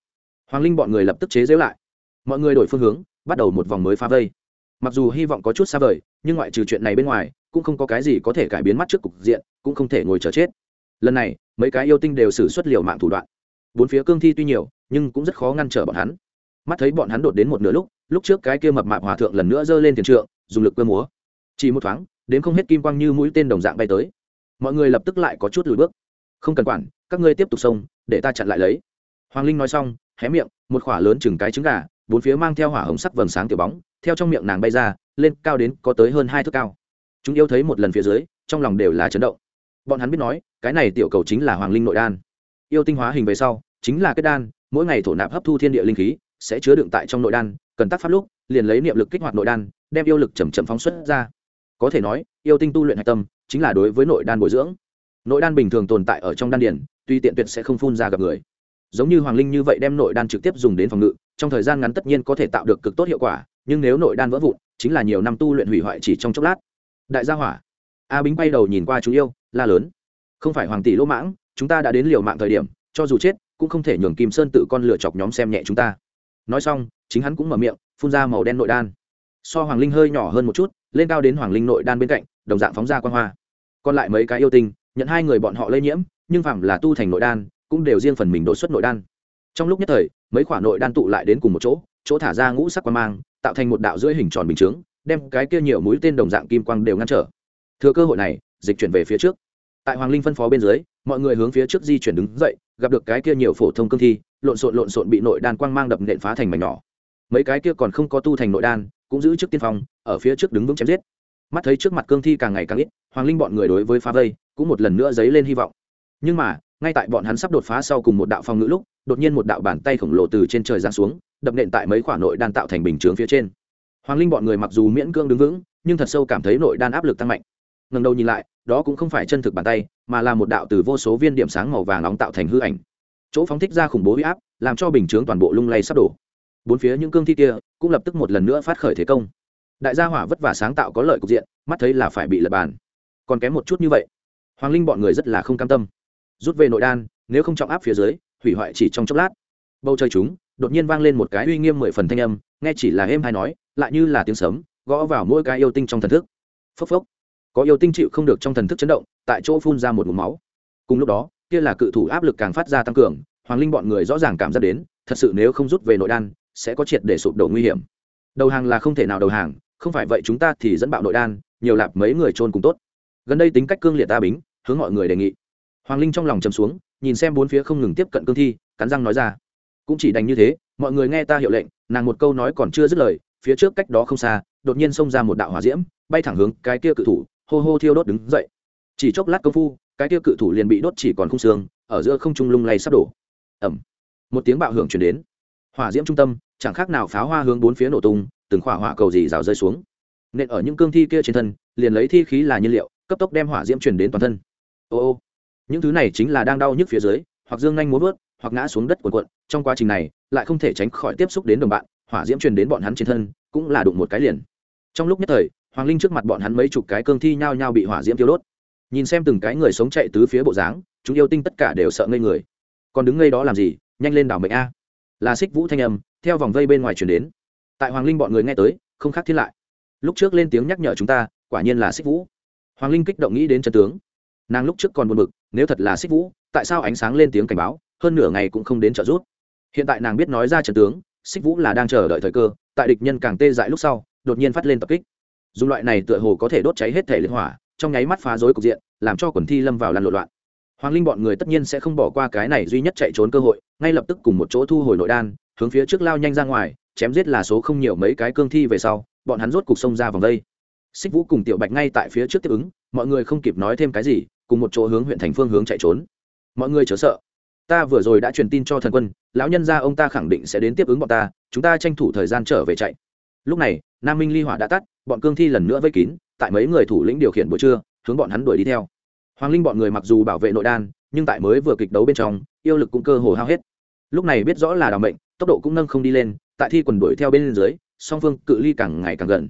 Hoàng linh bọn người lập tức chế giễu lại. Mọi người đổi phương hướng, bắt đầu một vòng mới phá vây. Mặc dù hy vọng có chút xa vời, nhưng ngoại trừ chuyện này bên ngoài, cũng không có cái gì có thể cải biến mắt trước cục diện, cũng không thể ngồi chờ chết. Lần này, mấy cái yêu tinh đều xử suất liều mạng thủ đoạn. Bốn phía cương thi tuy nhiều, nhưng cũng rất khó ngăn trở bọn hắn. Mắt thấy bọn hắn đột đến một nửa lúc lúc trước cái kia mập mạp hòa thượng lần nữa giơ lên tiền trượng, dùng lực cơ múa. Chỉ một thoáng, đến không hết kim quang như mũi tên đồng dạng bay tới. Mọi người lập tức lại có chút lùi bước không cần quản, các ngươi tiếp tục xông, để ta chặn lại lấy. Hoàng linh nói xong, hé miệng, một khỏa lớn chừng cái trứng gà, bốn phía mang theo hỏa hồng sắc vầng sáng tiểu bóng, theo trong miệng nàng bay ra, lên cao đến có tới hơn hai thước cao. Chúng yêu thấy một lần phía dưới, trong lòng đều là chấn động. Bọn hắn biết nói, cái này tiểu cầu chính là hoàng linh nội đan. Yêu tinh hóa hình về sau, chính là kết đan, mỗi ngày thổ nạp hấp thu thiên địa linh khí, sẽ chứa đựng tại trong nội đan, cần tác pháp lúc, liền lấy niệm lực kích hoạt nội đan, đem yêu lực chầm chậm phóng xuất ra. Có thể nói, yêu tinh tu luyện hạch tâm, chính là đối với nội đan bồi dưỡng nội đan bình thường tồn tại ở trong đan điển tuy tiện tuyệt sẽ không phun ra gặp người. Giống như hoàng linh như vậy đem nội đan trực tiếp dùng đến phòng ngự, trong thời gian ngắn tất nhiên có thể tạo được cực tốt hiệu quả, nhưng nếu nội đan vỡ vụn, chính là nhiều năm tu luyện hủy hoại chỉ trong chốc lát. Đại gia hỏa, a bính bay đầu nhìn qua chú yêu, la lớn. Không phải hoàng tỷ lỗ mãng, chúng ta đã đến liều mạng thời điểm, cho dù chết, cũng không thể nhường kim sơn tự con lửa chọc nhóm xem nhẹ chúng ta. Nói xong, chính hắn cũng mở miệng, phun ra màu đen nội đan. So hoàng linh hơi nhỏ hơn một chút, lên cao đến hoàng linh nội đan bên cạnh, đồng dạng phóng ra quan hoa. Còn lại mấy cái yêu tinh nhận hai người bọn họ lây nhiễm, nhưng phạm là tu thành nội đan, cũng đều riêng phần mình đột xuất nội đan. Trong lúc nhất thời, mấy khoản nội đan tụ lại đến cùng một chỗ chỗ thả ra ngũ sắc quan mang, tạo thành một đạo rưỡi hình tròn bình chướng, đem cái kia nhiều mũi tên đồng dạng kim quang đều ngăn trở. Thừa cơ hội này, dịch chuyển về phía trước. Tại hoàng linh phân phó bên dưới, mọi người hướng phía trước di chuyển đứng dậy, gặp được cái kia nhiều phổ thông cương thi, lộn xộn lộn xộn bị nội đan quang mang đập nện phá thành mảnh nhỏ. Mấy cái kia còn không có tu thành nội đan, cũng giữ trước tiên phong ở phía trước đứng vững chém giết mắt thấy trước mặt cương thi càng ngày càng ít, hoàng linh bọn người đối với phá vây cũng một lần nữa dấy lên hy vọng. Nhưng mà, ngay tại bọn hắn sắp đột phá sau cùng một đạo phong ngữ lúc, đột nhiên một đạo bàn tay khổng lồ từ trên trời giáng xuống, đập nện tại mấy khoả nội đan tạo thành bình chướng phía trên. Hoàng linh bọn người mặc dù miễn cương đứng vững, nhưng thật sâu cảm thấy nội đan áp lực tăng mạnh. Ngần đầu nhìn lại, đó cũng không phải chân thực bàn tay, mà là một đạo từ vô số viên điểm sáng màu vàng nóng tạo thành hư ảnh. Chỗ phóng thích ra khủng bố huy áp, làm cho bình chướng toàn bộ lung lay sắp đổ. Bốn phía những cương thi kia cũng lập tức một lần nữa phát khởi thế công đại gia hỏa vất vả sáng tạo có lợi cục diện, mắt thấy là phải bị lật bàn. Còn kém một chút như vậy. Hoàng linh bọn người rất là không cam tâm. Rút về nội đan, nếu không trọng áp phía dưới, hủy hoại chỉ trong chốc lát. Bầu trời chúng, đột nhiên vang lên một cái uy nghiêm mười phần thanh âm, nghe chỉ là êm hay nói, lại như là tiếng sấm, gõ vào mỗi cái yêu tinh trong thần thức. Phốc phốc. Có yêu tinh chịu không được trong thần thức chấn động, tại chỗ phun ra một mụm máu. Cùng lúc đó, kia là cự thủ áp lực càng phát ra tăng cường, hoàng linh bọn người rõ ràng cảm giác đến, thật sự nếu không rút về nội đan, sẽ có triệt để sụp đổ nguy hiểm. Đầu hàng là không thể nào đầu hàng không phải vậy chúng ta thì dẫn bạo nội đan, nhiều lạp mấy người trôn cùng tốt. Gần đây tính cách cương liệt ta bính, hướng mọi người đề nghị. Hoàng linh trong lòng chầm xuống, nhìn xem bốn phía không ngừng tiếp cận cương thi, cắn răng nói ra. Cũng chỉ đành như thế, mọi người nghe ta hiệu lệnh, nàng một câu nói còn chưa dứt lời, phía trước cách đó không xa, đột nhiên xông ra một đạo hỏa diễm, bay thẳng hướng cái kia cự thủ, hô hô thiêu đốt đứng dậy. Chỉ chốc lát công phu, cái kia cự thủ liền bị đốt chỉ còn khung xương, ở giữa không trung lung lay sắp đổ. Ẩm một tiếng bạo hưởng chuyển đến. Hỏa diễm trung tâm chẳng khác nào pháo hoa hướng bốn phía nổ tung, từng khỏa hỏa cầu dì rào rơi xuống. Nên ở những cương thi kia trên thân, liền lấy thi khí là nhiên liệu, cấp tốc đem hỏa diễm chuyển đến toàn thân. Ô ô, những thứ này chính là đang đau nhức phía dưới, hoặc dương nhanh muốn vớt, hoặc ngã xuống đất cuộn cuộn, trong quá trình này, lại không thể tránh khỏi tiếp xúc đến đồng bạn, hỏa diễm truyền đến bọn hắn trên thân, cũng là đụng một cái liền. Trong lúc nhất thời, hoàng linh trước mặt bọn hắn mấy chục cái cương thi nhao nhao bị hỏa diễm tiêu đốt. Nhìn xem từng cái người sống chạy tứ phía bộ dáng, chúng yêu tinh tất cả đều sợ ngây người. Còn đứng ngây đó làm gì? Nhanh lên đảo mệnh a. Là xích vũ thanh âm theo vòng vây bên ngoài chuyển đến. Tại hoàng linh bọn người nghe tới, không khác thiết lại. Lúc trước lên tiếng nhắc nhở chúng ta, quả nhiên là xích vũ. Hoàng linh kích động nghĩ đến Trần tướng. Nàng lúc trước còn buồn bực, nếu thật là xích vũ, tại sao ánh sáng lên tiếng cảnh báo, hơn nửa ngày cũng không đến trợ giúp. Hiện tại nàng biết nói ra Trần tướng, xích vũ là đang chờ đợi thời cơ, tại địch nhân càng tê dại lúc sau, đột nhiên phát lên tập kích. Dùng loại này tựa hồ có thể đốt cháy hết thể liên hỏa, trong nháy mắt phá rối cục diện, làm cho quần thi lâm vào lăn lộn loạn. Hoàng linh bọn người tất nhiên sẽ không bỏ qua cái này duy nhất chạy trốn cơ hội, ngay lập tức cùng một chỗ thu hồi nội đan hướng phía trước lao nhanh ra ngoài, chém giết là số không nhiều mấy cái cương thi về sau, bọn hắn rốt cục sông ra vòng đây. Xích vũ cùng tiểu bạch ngay tại phía trước tiếp ứng, mọi người không kịp nói thêm cái gì, cùng một chỗ hướng huyện thành phương hướng chạy trốn. Mọi người chớ sợ. Ta vừa rồi đã truyền tin cho thần quân, lão nhân gia ông ta khẳng định sẽ đến tiếp ứng bọn ta, chúng ta tranh thủ thời gian trở về chạy. Lúc này, nam minh ly hỏa đã tắt, bọn cương thi lần nữa vây kín, tại mấy người thủ lĩnh điều khiển buổi trưa, hướng bọn hắn đuổi đi theo. Hoàng linh bọn người mặc dù bảo vệ nội đan, nhưng tại mới vừa kịch đấu bên trong, yêu lực cũng cơ hồ hao hết. Lúc này biết rõ là đ ả o mệnh tốc độ cũng nâng không đi lên, tại thi quần đuổi theo bên dưới, song phương cự ly càng ngày càng gần.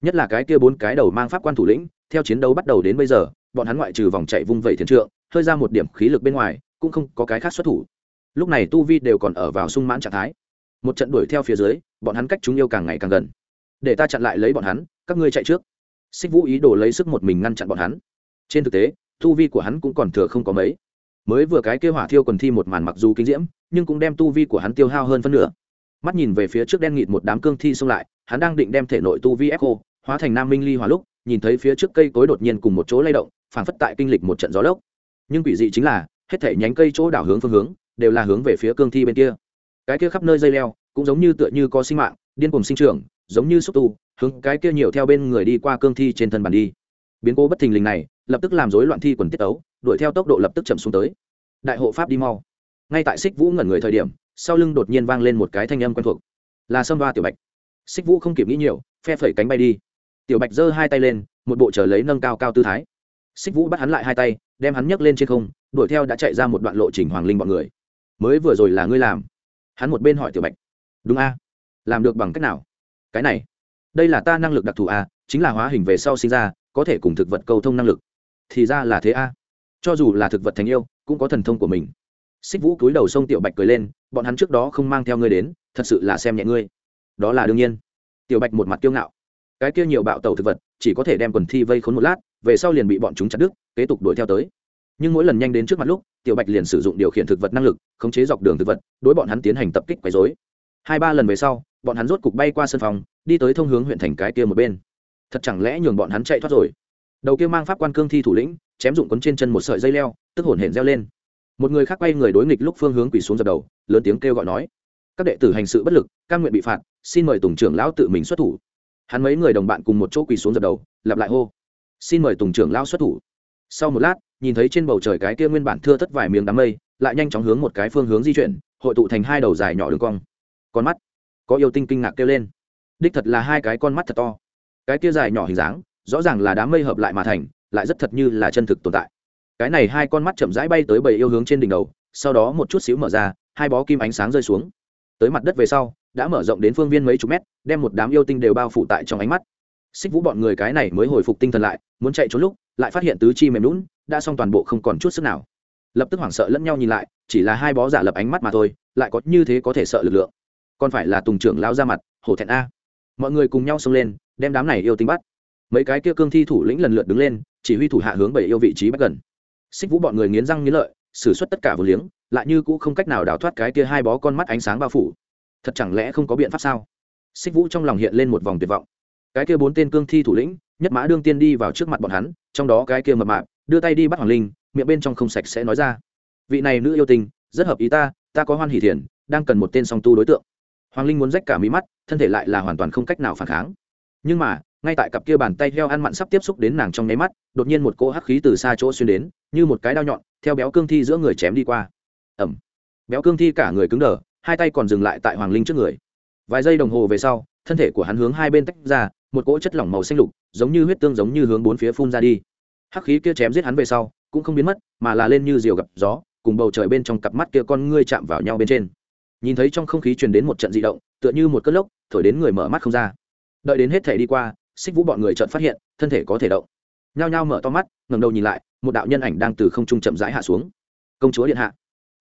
Nhất là cái kia bốn cái đầu mang pháp quan thủ lĩnh, theo chiến đấu bắt đầu đến bây giờ, bọn hắn ngoại trừ vòng chạy vung vẩy thiền trượng, hơi ra một điểm khí lực bên ngoài, cũng không có cái khác xuất thủ. Lúc này tu vi đều còn ở vào sung mãn trạng thái. Một trận đuổi theo phía dưới, bọn hắn cách chúng yêu càng ngày càng gần. Để ta chặn lại lấy bọn hắn, các ngươi chạy trước. Xích vũ ý đồ lấy sức một mình ngăn chặn bọn hắn. Trên thực tế, tu vi của hắn cũng còn thừa không có mấy. Mới vừa cái kêu hỏa thiêu quần thi một màn mặc dù kinh diễm nhưng cũng đem tu vi của hắn tiêu hao hơn phân nửa. Mắt nhìn về phía trước đen nghịt một đám cương thi xông lại, hắn đang định đem thể nội tu vi ép khô, hóa thành nam minh ly hòa lúc, nhìn thấy phía trước cây cối đột nhiên cùng một chỗ lay động, phảng phất tại kinh lịch một trận gió lốc. Nhưng quỷ dị chính là, hết thể nhánh cây chỗ đảo hướng phương hướng, đều là hướng về phía cương thi bên kia. Cái kia khắp nơi dây leo, cũng giống như tựa như có sinh mạng, điên cùng sinh trưởng, giống như xúc tu, hướng cái kia nhiều theo bên người đi qua cương thi trên thân bàn đi. Biến cố bất thình lình này, lập tức làm rối loạn thi quần tiết ấu, đuổi theo tốc độ lập tức chậm xuống tới. Đại hộ pháp đi mau ngay tại xích vũ ngẩn người thời điểm, sau lưng đột nhiên vang lên một cái thanh âm quen thuộc. Là sâm đoa tiểu bạch. Xích vũ không kịp nghĩ nhiều, phe phẩy cánh bay đi. Tiểu bạch giơ hai tay lên, một bộ trở lấy nâng cao cao tư thái. Xích vũ bắt hắn lại hai tay, đem hắn nhấc lên trên không, đuổi theo đã chạy ra một đoạn lộ trình hoàng linh bọn người. Mới vừa rồi là ngươi làm. Hắn một bên hỏi tiểu bạch. Đúng a. Làm được bằng cách nào? Cái này. Đây là ta năng lực đặc thù a, chính là hóa hình về sau sinh ra, có thể cùng thực vật cầu thông năng lực. Thì ra là thế a. Cho dù là thực vật thành yêu, cũng có thần thông của mình xích vũ cúi đầu sông tiểu bạch cười lên, bọn hắn trước đó không mang theo ngươi đến, thật sự là xem nhẹ ngươi. Đó là đương nhiên. Tiểu bạch một mặt kiêu ngạo. Cái kia nhiều bạo tàu thực vật, chỉ có thể đem quần thi vây khốn một lát, về sau liền bị bọn chúng chặt đứt, kế tục đuổi theo tới. Nhưng mỗi lần nhanh đến trước mặt lúc, tiểu bạch liền sử dụng điều khiển thực vật năng lực, khống chế dọc đường thực vật, đối bọn hắn tiến hành tập kích quấy dối hai ba lần về sau, bọn hắn rốt cục bay qua sân phòng, đi tới thông hướng huyện thành cái kia một bên. Thật chẳng lẽ nhường bọn hắn chạy thoát rồi? Đầu kia mang pháp quan cương thi thủ lĩnh, chém dụng quấn trên chân một sợi dây leo, tức hổn hển reo lên một người khác quay người đối nghịch lúc phương hướng quỳ xuống dập đầu, lớn tiếng kêu gọi nói, các đệ tử hành sự bất lực căn nguyện bị phạt, xin mời tùng trưởng lão tự mình xuất thủ. Hắn mấy người đồng bạn cùng một chỗ quỳ xuống dập đầu, lặp lại hô, xin mời tùng trưởng lão xuất thủ. Sau một lát, nhìn thấy trên bầu trời cái kia nguyên bản thưa thất vài miếng đám mây, lại nhanh chóng hướng một cái phương hướng di chuyển, hội tụ thành hai đầu dài nhỏ đường cong. Con mắt, có yêu tinh kinh ngạc kêu lên. Đích thật là hai cái con mắt thật to. Cái kia dài nhỏ hình dáng, rõ ràng là đám mây hợp lại mà thành, lại rất thật như là chân thực tồn tại cái này hai con mắt chậm rãi bay tới bầy yêu hướng trên đỉnh đầu, sau đó một chút xíu mở ra, hai bó kim ánh sáng rơi xuống. Tới mặt đất về sau, đã mở rộng đến phương viên mấy chục mét, đem một đám yêu tinh đều bao phủ tại trong ánh mắt. Xích vũ bọn người cái này mới hồi phục tinh thần lại, muốn chạy trốn lúc, lại phát hiện tứ chi mềm lún đã xong toàn bộ không còn chút sức nào. Lập tức hoảng sợ lẫn nhau nhìn lại, chỉ là hai bó giả lập ánh mắt mà thôi, lại có như thế có thể sợ lực lượng. Còn phải là tùng trưởng lao ra mặt, hổ thẹn a. Mọi người cùng nhau xông lên, đem đám này yêu tinh bắt. Mấy cái kia cương thi thủ lĩnh lần lượt đứng lên, chỉ huy thủ hạ hướng bảy yêu vị trí bắt gần xích vũ bọn người nghiến răng nghiến lợi, xử suất tất cả vừa liếng, lại như cũ không cách nào đào thoát cái kia hai bó con mắt ánh sáng bao phủ. Thật chẳng lẽ không có biện pháp sao? Xích vũ trong lòng hiện lên một vòng tuyệt vọng. Cái kia bốn tên cương thi thủ lĩnh, nhất mã đương tiên đi vào trước mặt bọn hắn, trong đó cái kia mập mạp, đưa tay đi bắt hoàng linh, miệng bên trong không sạch sẽ nói ra. Vị này nữ yêu tình rất hợp ý ta ta có hoan hỷ thiền, đang cần một tên song tu đối tượng. Hoàng linh muốn rách cả mí mắt, thân thể lại là hoàn toàn không cách nào phản kháng nhưng mà, ngay tại cặp kia bàn tay heo ăn mặn sắp tiếp xúc đến nàng trong nháy mắt, đột nhiên một cỗ hắc khí từ xa chỗ xuyên đến, như một cái đao nhọn, theo béo cương thi giữa người chém đi qua. Ẩm béo cương thi cả người cứng đờ, hai tay còn dừng lại tại hoàng linh trước người. Vài giây đồng hồ về sau, thân thể của hắn hướng hai bên tách ra, một cỗ chất lỏng màu xanh lục, giống như huyết tương giống như hướng bốn phía phun ra đi. Hắc khí kia chém giết hắn về sau, cũng không biến mất, mà là lên như diều gặp gió, cùng bầu trời bên trong cặp mắt kia con ngươi chạm vào nhau bên trên. Nhìn thấy trong không khí truyền đến một trận dị động, tựa như một cơn lốc, thổi đến người mở mắt không ra đợi đến hết thể đi qua, xích vũ bọn người chợt phát hiện, thân thể có thể động. Nhao nhao mở to mắt, ngẩng đầu nhìn lại, một đạo nhân ảnh đang từ không trung chậm rãi hạ xuống. Công chúa điện hạ.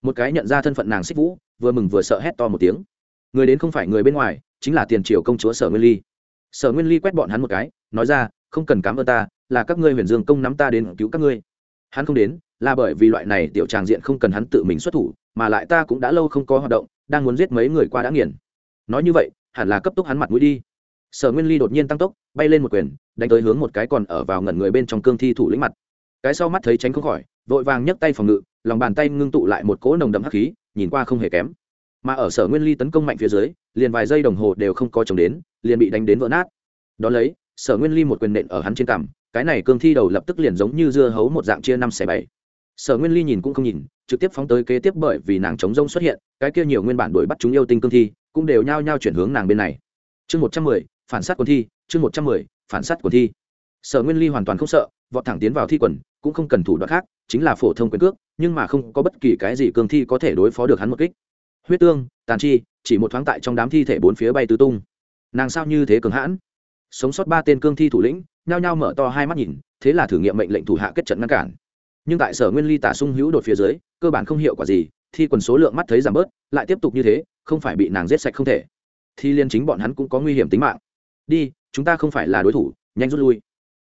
Một cái nhận ra thân phận nàng xích vũ, vừa mừng vừa sợ hét to một tiếng. Người đến không phải người bên ngoài, chính là tiền triều công chúa sở nguyên ly. Sở nguyên ly quét bọn hắn một cái, nói ra, không cần cám ơn ta, là các ngươi huyền dương công nắm ta đến cứu các ngươi. Hắn không đến, là bởi vì loại này tiểu tràng diện không cần hắn tự mình xuất thủ, mà lại ta cũng đã lâu không có hoạt động, đang muốn giết mấy người qua đã nghiền. Nói như vậy, hẳn là cấp tốc hắn mặt mũi đi sở nguyên ly đột nhiên tăng tốc, bay lên một quyền, đánh tới hướng một cái còn ở vào ngẩn người bên trong cương thi thủ lĩnh mặt. Cái sau mắt thấy tránh không khỏi, vội vàng nhấc tay phòng ngự, lòng bàn tay ngưng tụ lại một cỗ nồng đậm hắc khí, nhìn qua không hề kém. Mà ở sở nguyên ly tấn công mạnh phía dưới, liền vài giây đồng hồ đều không có chồng đến, liền bị đánh đến vỡ nát. Đón lấy, sở nguyên ly một quyền nện ở hắn trên cằm, cái này cương thi đầu lập tức liền giống như dưa hấu một dạng chia năm xẻ bảy. Sở nguyên ly nhìn cũng không nhìn, trực tiếp phóng tới kế tiếp bởi vì nàng chống rông xuất hiện, cái kia nhiều nguyên bản đuổi bắt chúng yêu tinh cương thi, cũng đều nhao nhao chuyển hướng nàng bên này. Chương một trăm mười phản sát quần thi, chương một trăm mười, phản sát quần thi. Sở nguyên ly hoàn toàn không sợ, vọt thẳng tiến vào thi quần, cũng không cần thủ đoạn khác, chính là phổ thông quyền cước, nhưng mà không có bất kỳ cái gì cường thi có thể đối phó được hắn một kích. Huyết tương, tàn chi, chỉ một thoáng tại trong đám thi thể bốn phía bay tứ tung. Nàng sao như thế cường hãn? Sống sót ba tên cương thi thủ lĩnh, nhao nhao mở to hai mắt nhìn, thế là thử nghiệm mệnh lệnh thủ hạ kết trận ngăn cản. Nhưng tại sở nguyên ly tả sung hữu đột phía dưới, cơ bản không hiệu quả gì, thi quần số lượng mắt thấy giảm bớt, lại tiếp tục như thế, không phải bị nàng giết sạch không thể. Thì liên chính bọn hắn cũng có nguy hiểm tính mạng đi, chúng ta không phải là đối thủ, nhanh rút lui.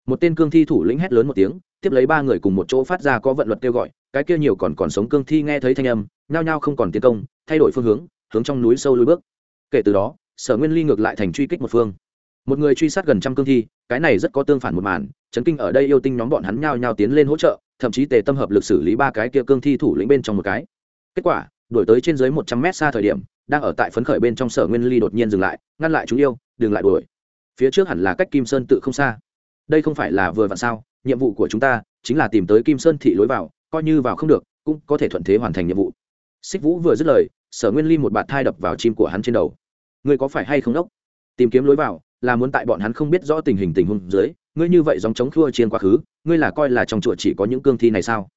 Một tên cương thi thủ lĩnh hét lớn một tiếng, tiếp lấy ba người cùng một chỗ phát ra có vận luật kêu gọi, cái kia nhiều còn còn sống cương thi nghe thấy thanh âm, nhao nhao không còn tiến công, thay đổi phương hướng hướng trong núi sâu lùi bước. Kể từ đó, sở nguyên ly ngược lại thành truy kích một phương. Một người truy sát gần trăm cương thi, cái này rất có tương phản một màn, chấn kinh ở đây yêu tinh nhóm bọn hắn nhao nhao tiến lên hỗ trợ, thậm chí tề tâm hợp lực xử lý ba cái kia cương thi thủ lĩnh bên trong một cái. Kết quả đổi tới trên dưới một trăm mét xa thời điểm, đang ở tại phấn khởi bên trong sở nguyên ly đột nhiên dừng lại, ngăn lại chúng yêu đừng lại đuổi phía trước hẳn là cách kim sơn tự không xa. Đây không phải là vừa vặn sao? Nhiệm vụ của chúng ta chính là tìm tới kim sơn thị lối vào, coi như vào không được, cũng có thể thuận thế hoàn thành nhiệm vụ. Xích vũ vừa dứt lời, sở nguyên ly một bạt thai đập vào chim của hắn trên đầu. Ngươi có phải hay không đốc? Tìm kiếm lối vào là muốn tại bọn hắn không biết rõ tình hình tình huống dưới, ngươi như vậy dòng chống khua chiên quá khứ, ngươi là coi là trong chùa chỉ có những cương thi này sao?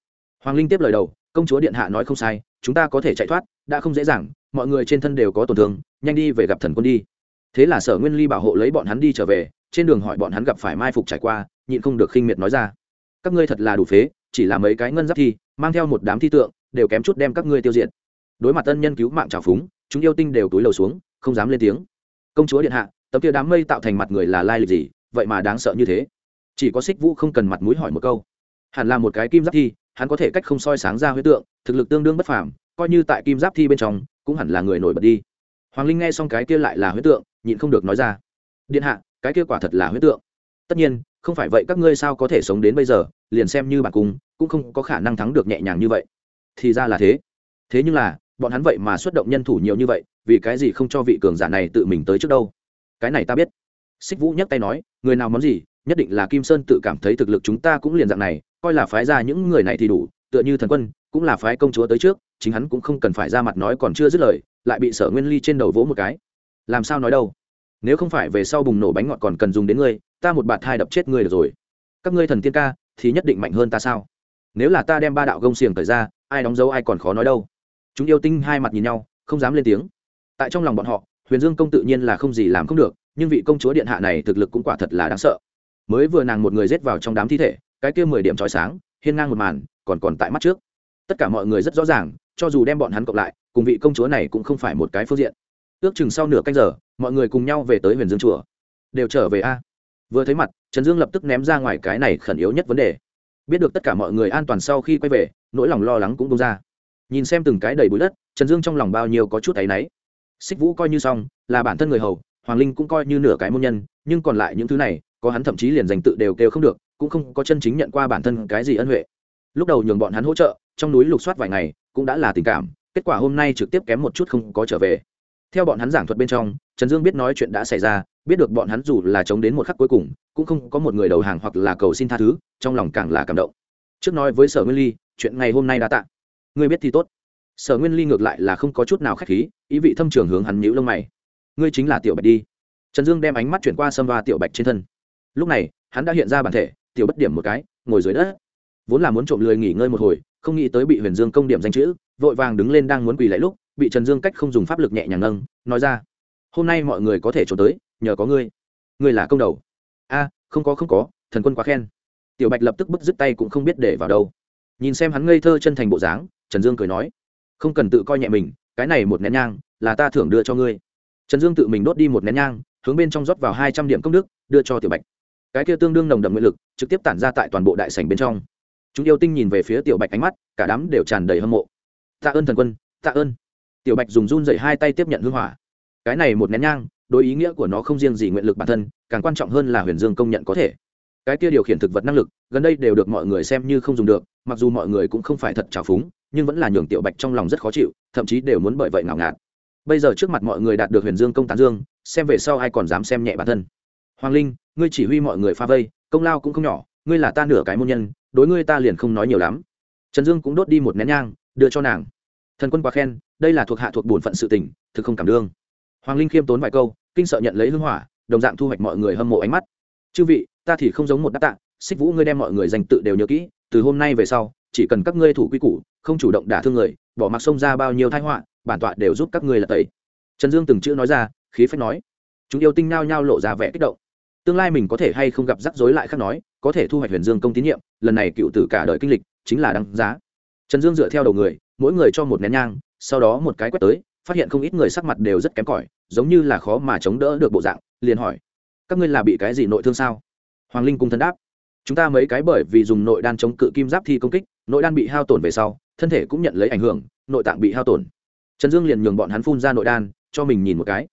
Hoàng linh tiếp lời đầu, công chúa điện hạ nói không sai, chúng ta có thể chạy thoát, đã không dễ dàng, mọi người trên thân đều có tổn thương, nhanh đi về gặp thần quân đi thế là sở nguyên ly bảo hộ lấy bọn hắn đi trở về, trên đường hỏi bọn hắn gặp phải mai phục trải qua, nhịn không được khinh miệt nói ra. Các ngươi thật là đủ phế, chỉ là mấy cái ngân giáp thi, mang theo một đám thi tượng, đều kém chút đem các ngươi tiêu diệt. Đối mặt tân nhân cứu mạng trào phúng, chúng yêu tinh đều túi lầu xuống, không dám lên tiếng. Công chúa điện hạ, tấm kia đám mây tạo thành mặt người là lai lịch gì, vậy mà đáng sợ như thế. Chỉ có xích vũ không cần mặt mũi hỏi một câu. Hẳn là một cái kim giáp thi, hắn có thể cách không soi sáng ra huế tượng, thực lực tương đương bất phàm, coi như tại kim giáp thi bên trong, cũng hẳn là người nổi bật đi hoàng linh nghe xong cái kia lại là huyết tượng, nhịn không được nói ra. Điện hạ, cái kia quả thật là huyết tượng. Tất nhiên, không phải vậy các ngươi sao có thể sống đến bây giờ, liền xem như bản cung, cũng không có khả năng thắng được nhẹ nhàng như vậy. Thì ra là thế. Thế nhưng là, bọn hắn vậy mà xuất động nhân thủ nhiều như vậy, vì cái gì không cho vị cường giả này tự mình tới trước đâu? Cái này ta biết. Xích vũ nhắc tay nói, người nào món gì, nhất định là kim sơn tự cảm thấy thực lực chúng ta cũng liền dạng này, coi là phái ra những người này thì đủ, tựa như thần quân, cũng là phái công chúa tới trước chính hắn cũng không cần phải ra mặt nói còn chưa dứt lời, lại bị sở nguyên ly trên đầu vỗ một cái. Làm sao nói đâu? Nếu không phải về sau bùng nổ bánh ngọt còn cần dùng đến ngươi, ta một bạt hai đập chết ngươi được rồi. Các ngươi thần tiên ca, thì nhất định mạnh hơn ta sao? Nếu là ta đem ba đạo gông xiềng thời ra, ai đóng dấu ai còn khó nói đâu. Chúng yêu tinh hai mặt nhìn nhau, không dám lên tiếng. Tại trong lòng bọn họ, huyền dương công tự nhiên là không gì làm không được, nhưng vị công chúa điện hạ này thực lực cũng quả thật là đáng sợ. Mới vừa nàng một người rết vào trong đám thi thể, cái kia mười điểm trói sáng, hiên ngang một màn, còn còn tại mắt trước. Tất cả mọi người rất rõ ràng cho dù đem bọn hắn cộng lại, cùng vị công chúa này cũng không phải một cái phương diện. Ước chừng sau nửa canh giờ, mọi người cùng nhau về tới huyền dương chùa. Đều trở về a. Vừa thấy mặt, trần dương lập tức ném ra ngoài cái này khẩn yếu nhất vấn đề. Biết được tất cả mọi người an toàn sau khi quay về, nỗi lòng lo lắng cũng bông ra. Nhìn xem từng cái đầy bụi đất, trần dương trong lòng bao nhiêu có chút áy náy. Xích vũ coi như xong, là bản thân người hầu, hoàng linh cũng coi như nửa cái môn nhân, nhưng còn lại những thứ này, có hắn thậm chí liền dành tự đều kêu không được, cũng không có chân chính nhận qua bản thân cái gì ân huệ. Lúc đầu nhường bọn hắn hỗ trợ, trong núi lục soát vài ngày cũng đã là tình cảm, kết quả hôm nay trực tiếp kém một chút không có trở về. Theo bọn hắn giảng thuật bên trong, trần dương biết nói chuyện đã xảy ra, biết được bọn hắn dù là chống đến một khắc cuối cùng, cũng không có một người đầu hàng hoặc là cầu xin tha thứ, trong lòng càng là cảm động. Trước nói với sở nguyên ly, chuyện ngày hôm nay đã tạ. Ngươi biết thì tốt. Sở nguyên ly ngược lại là không có chút nào k h á c h khí, ý vị thâm trường hướng hắn nhữ lông mày. Ngươi chính là tiểu bạch đi. Trần dương đem ánh mắt chuyển qua xâm va tiểu bạch trên thân. Lúc này, hắn đã hiện ra bản thể, tiểu bất điểm một cái, ngồi dưới đất. Vốn là muốn trộm lười nghỉ ngơi một hồi không nghĩ tới bị huyền dương công điểm danh chữ, vội vàng đứng lên đang muốn quỳ lại lúc, bị trần dương cách không dùng pháp lực nhẹ nhàng nâng, nói ra, hôm nay mọi người có thể trốn tới, nhờ có ngươi. Ngươi là công đầu. A, không có không có, thần quân quá khen. Tiểu bạch lập tức bức dứt tay cũng không biết để vào đâu. Nhìn xem hắn ngây thơ chân thành bộ dáng, trần dương cười nói, không cần tự coi nhẹ mình, cái này một nén nhang, là ta thưởng đưa cho ngươi. Trần dương tự mình đốt đi một nén nhang, hướng bên trong rót vào hai trăm điểm công đức, đưa cho tiểu bạch. Cái kia tương đương nồng đậm nguyện lực, trực tiếp tản ra tại toàn bộ đại sảnh bên trong chúng yêu tinh nhìn về phía tiểu bạch ánh mắt, cả đám đều tràn đầy hâm mộ. Tạ ơn thần quân, tạ ơn. Tiểu bạch dùng run dậy hai tay tiếp nhận hương hỏa. Cái này một nén nhang, đối ý nghĩa của nó không riêng gì nguyện lực bản thân, càng quan trọng hơn là huyền dương công nhận có thể. Cái kia điều khiển thực vật năng lực, gần đây đều được mọi người xem như không dùng được, mặc dù mọi người cũng không phải thật trào phúng, nhưng vẫn là nhường tiểu bạch trong lòng rất khó chịu, thậm chí đều muốn bởi vậy ngạo ngạt bây giờ trước mặt mọi người đạt được huyền dương công tán dương, xem về sau ai còn dám xem nhẹ bản thân. Hoàng linh, ngươi chỉ huy mọi người pha vây, công lao cũng không nhỏ, ngươi là ta nửa cái môn nhân đối ngươi ta liền không nói nhiều lắm. Trần dương cũng đốt đi một nén nhang, đưa cho nàng. Thần quân quá khen, đây là thuộc hạ thuộc bổn phận sự tình, thực không cảm đương. Hoàng linh khiêm tốn vài câu, kinh sợ nhận lấy hưng hỏa, đồng dạng thu hoạch mọi người hâm mộ ánh mắt. Chư vị, ta thì không giống một đáp tạ, xích vũ ngươi đem mọi người danh tự đều nhớ kỹ, từ hôm nay về sau, chỉ cần các ngươi thủ quy củ, không chủ động đả thương người, bỏ mặc sông ra bao nhiêu thái họa, bản tọa đều giúp các ngươi là tẩy. Trần dương từng chữ nói ra, khí phách nói. Chúng yêu tinh nao nhao lộ ra vẻ kích động. Tương lai mình có thể hay không gặp rắc rối lại khác nói có thể thu hoạch huyền dương công tín nhiệm, lần này cựu tử cả đời kinh lịch chính là đăng giá. Trần dương dựa theo đầu người, mỗi người cho một nén nhang, sau đó một cái quét tới, phát hiện không ít người sắc mặt đều rất kém cỏi, giống như là khó mà chống đỡ được bộ dạng, liền hỏi, các ngươi là bị cái gì nội thương sao? Hoàng linh cung thân đáp, chúng ta mấy cái bởi vì dùng nội đan chống cự kim giáp thi công kích, nội đan bị hao tổn về sau, thân thể cũng nhận lấy ảnh hưởng, nội tạng bị hao tổn. Trần dương liền nhường bọn hắn phun ra nội đan, cho mình nhìn một cái.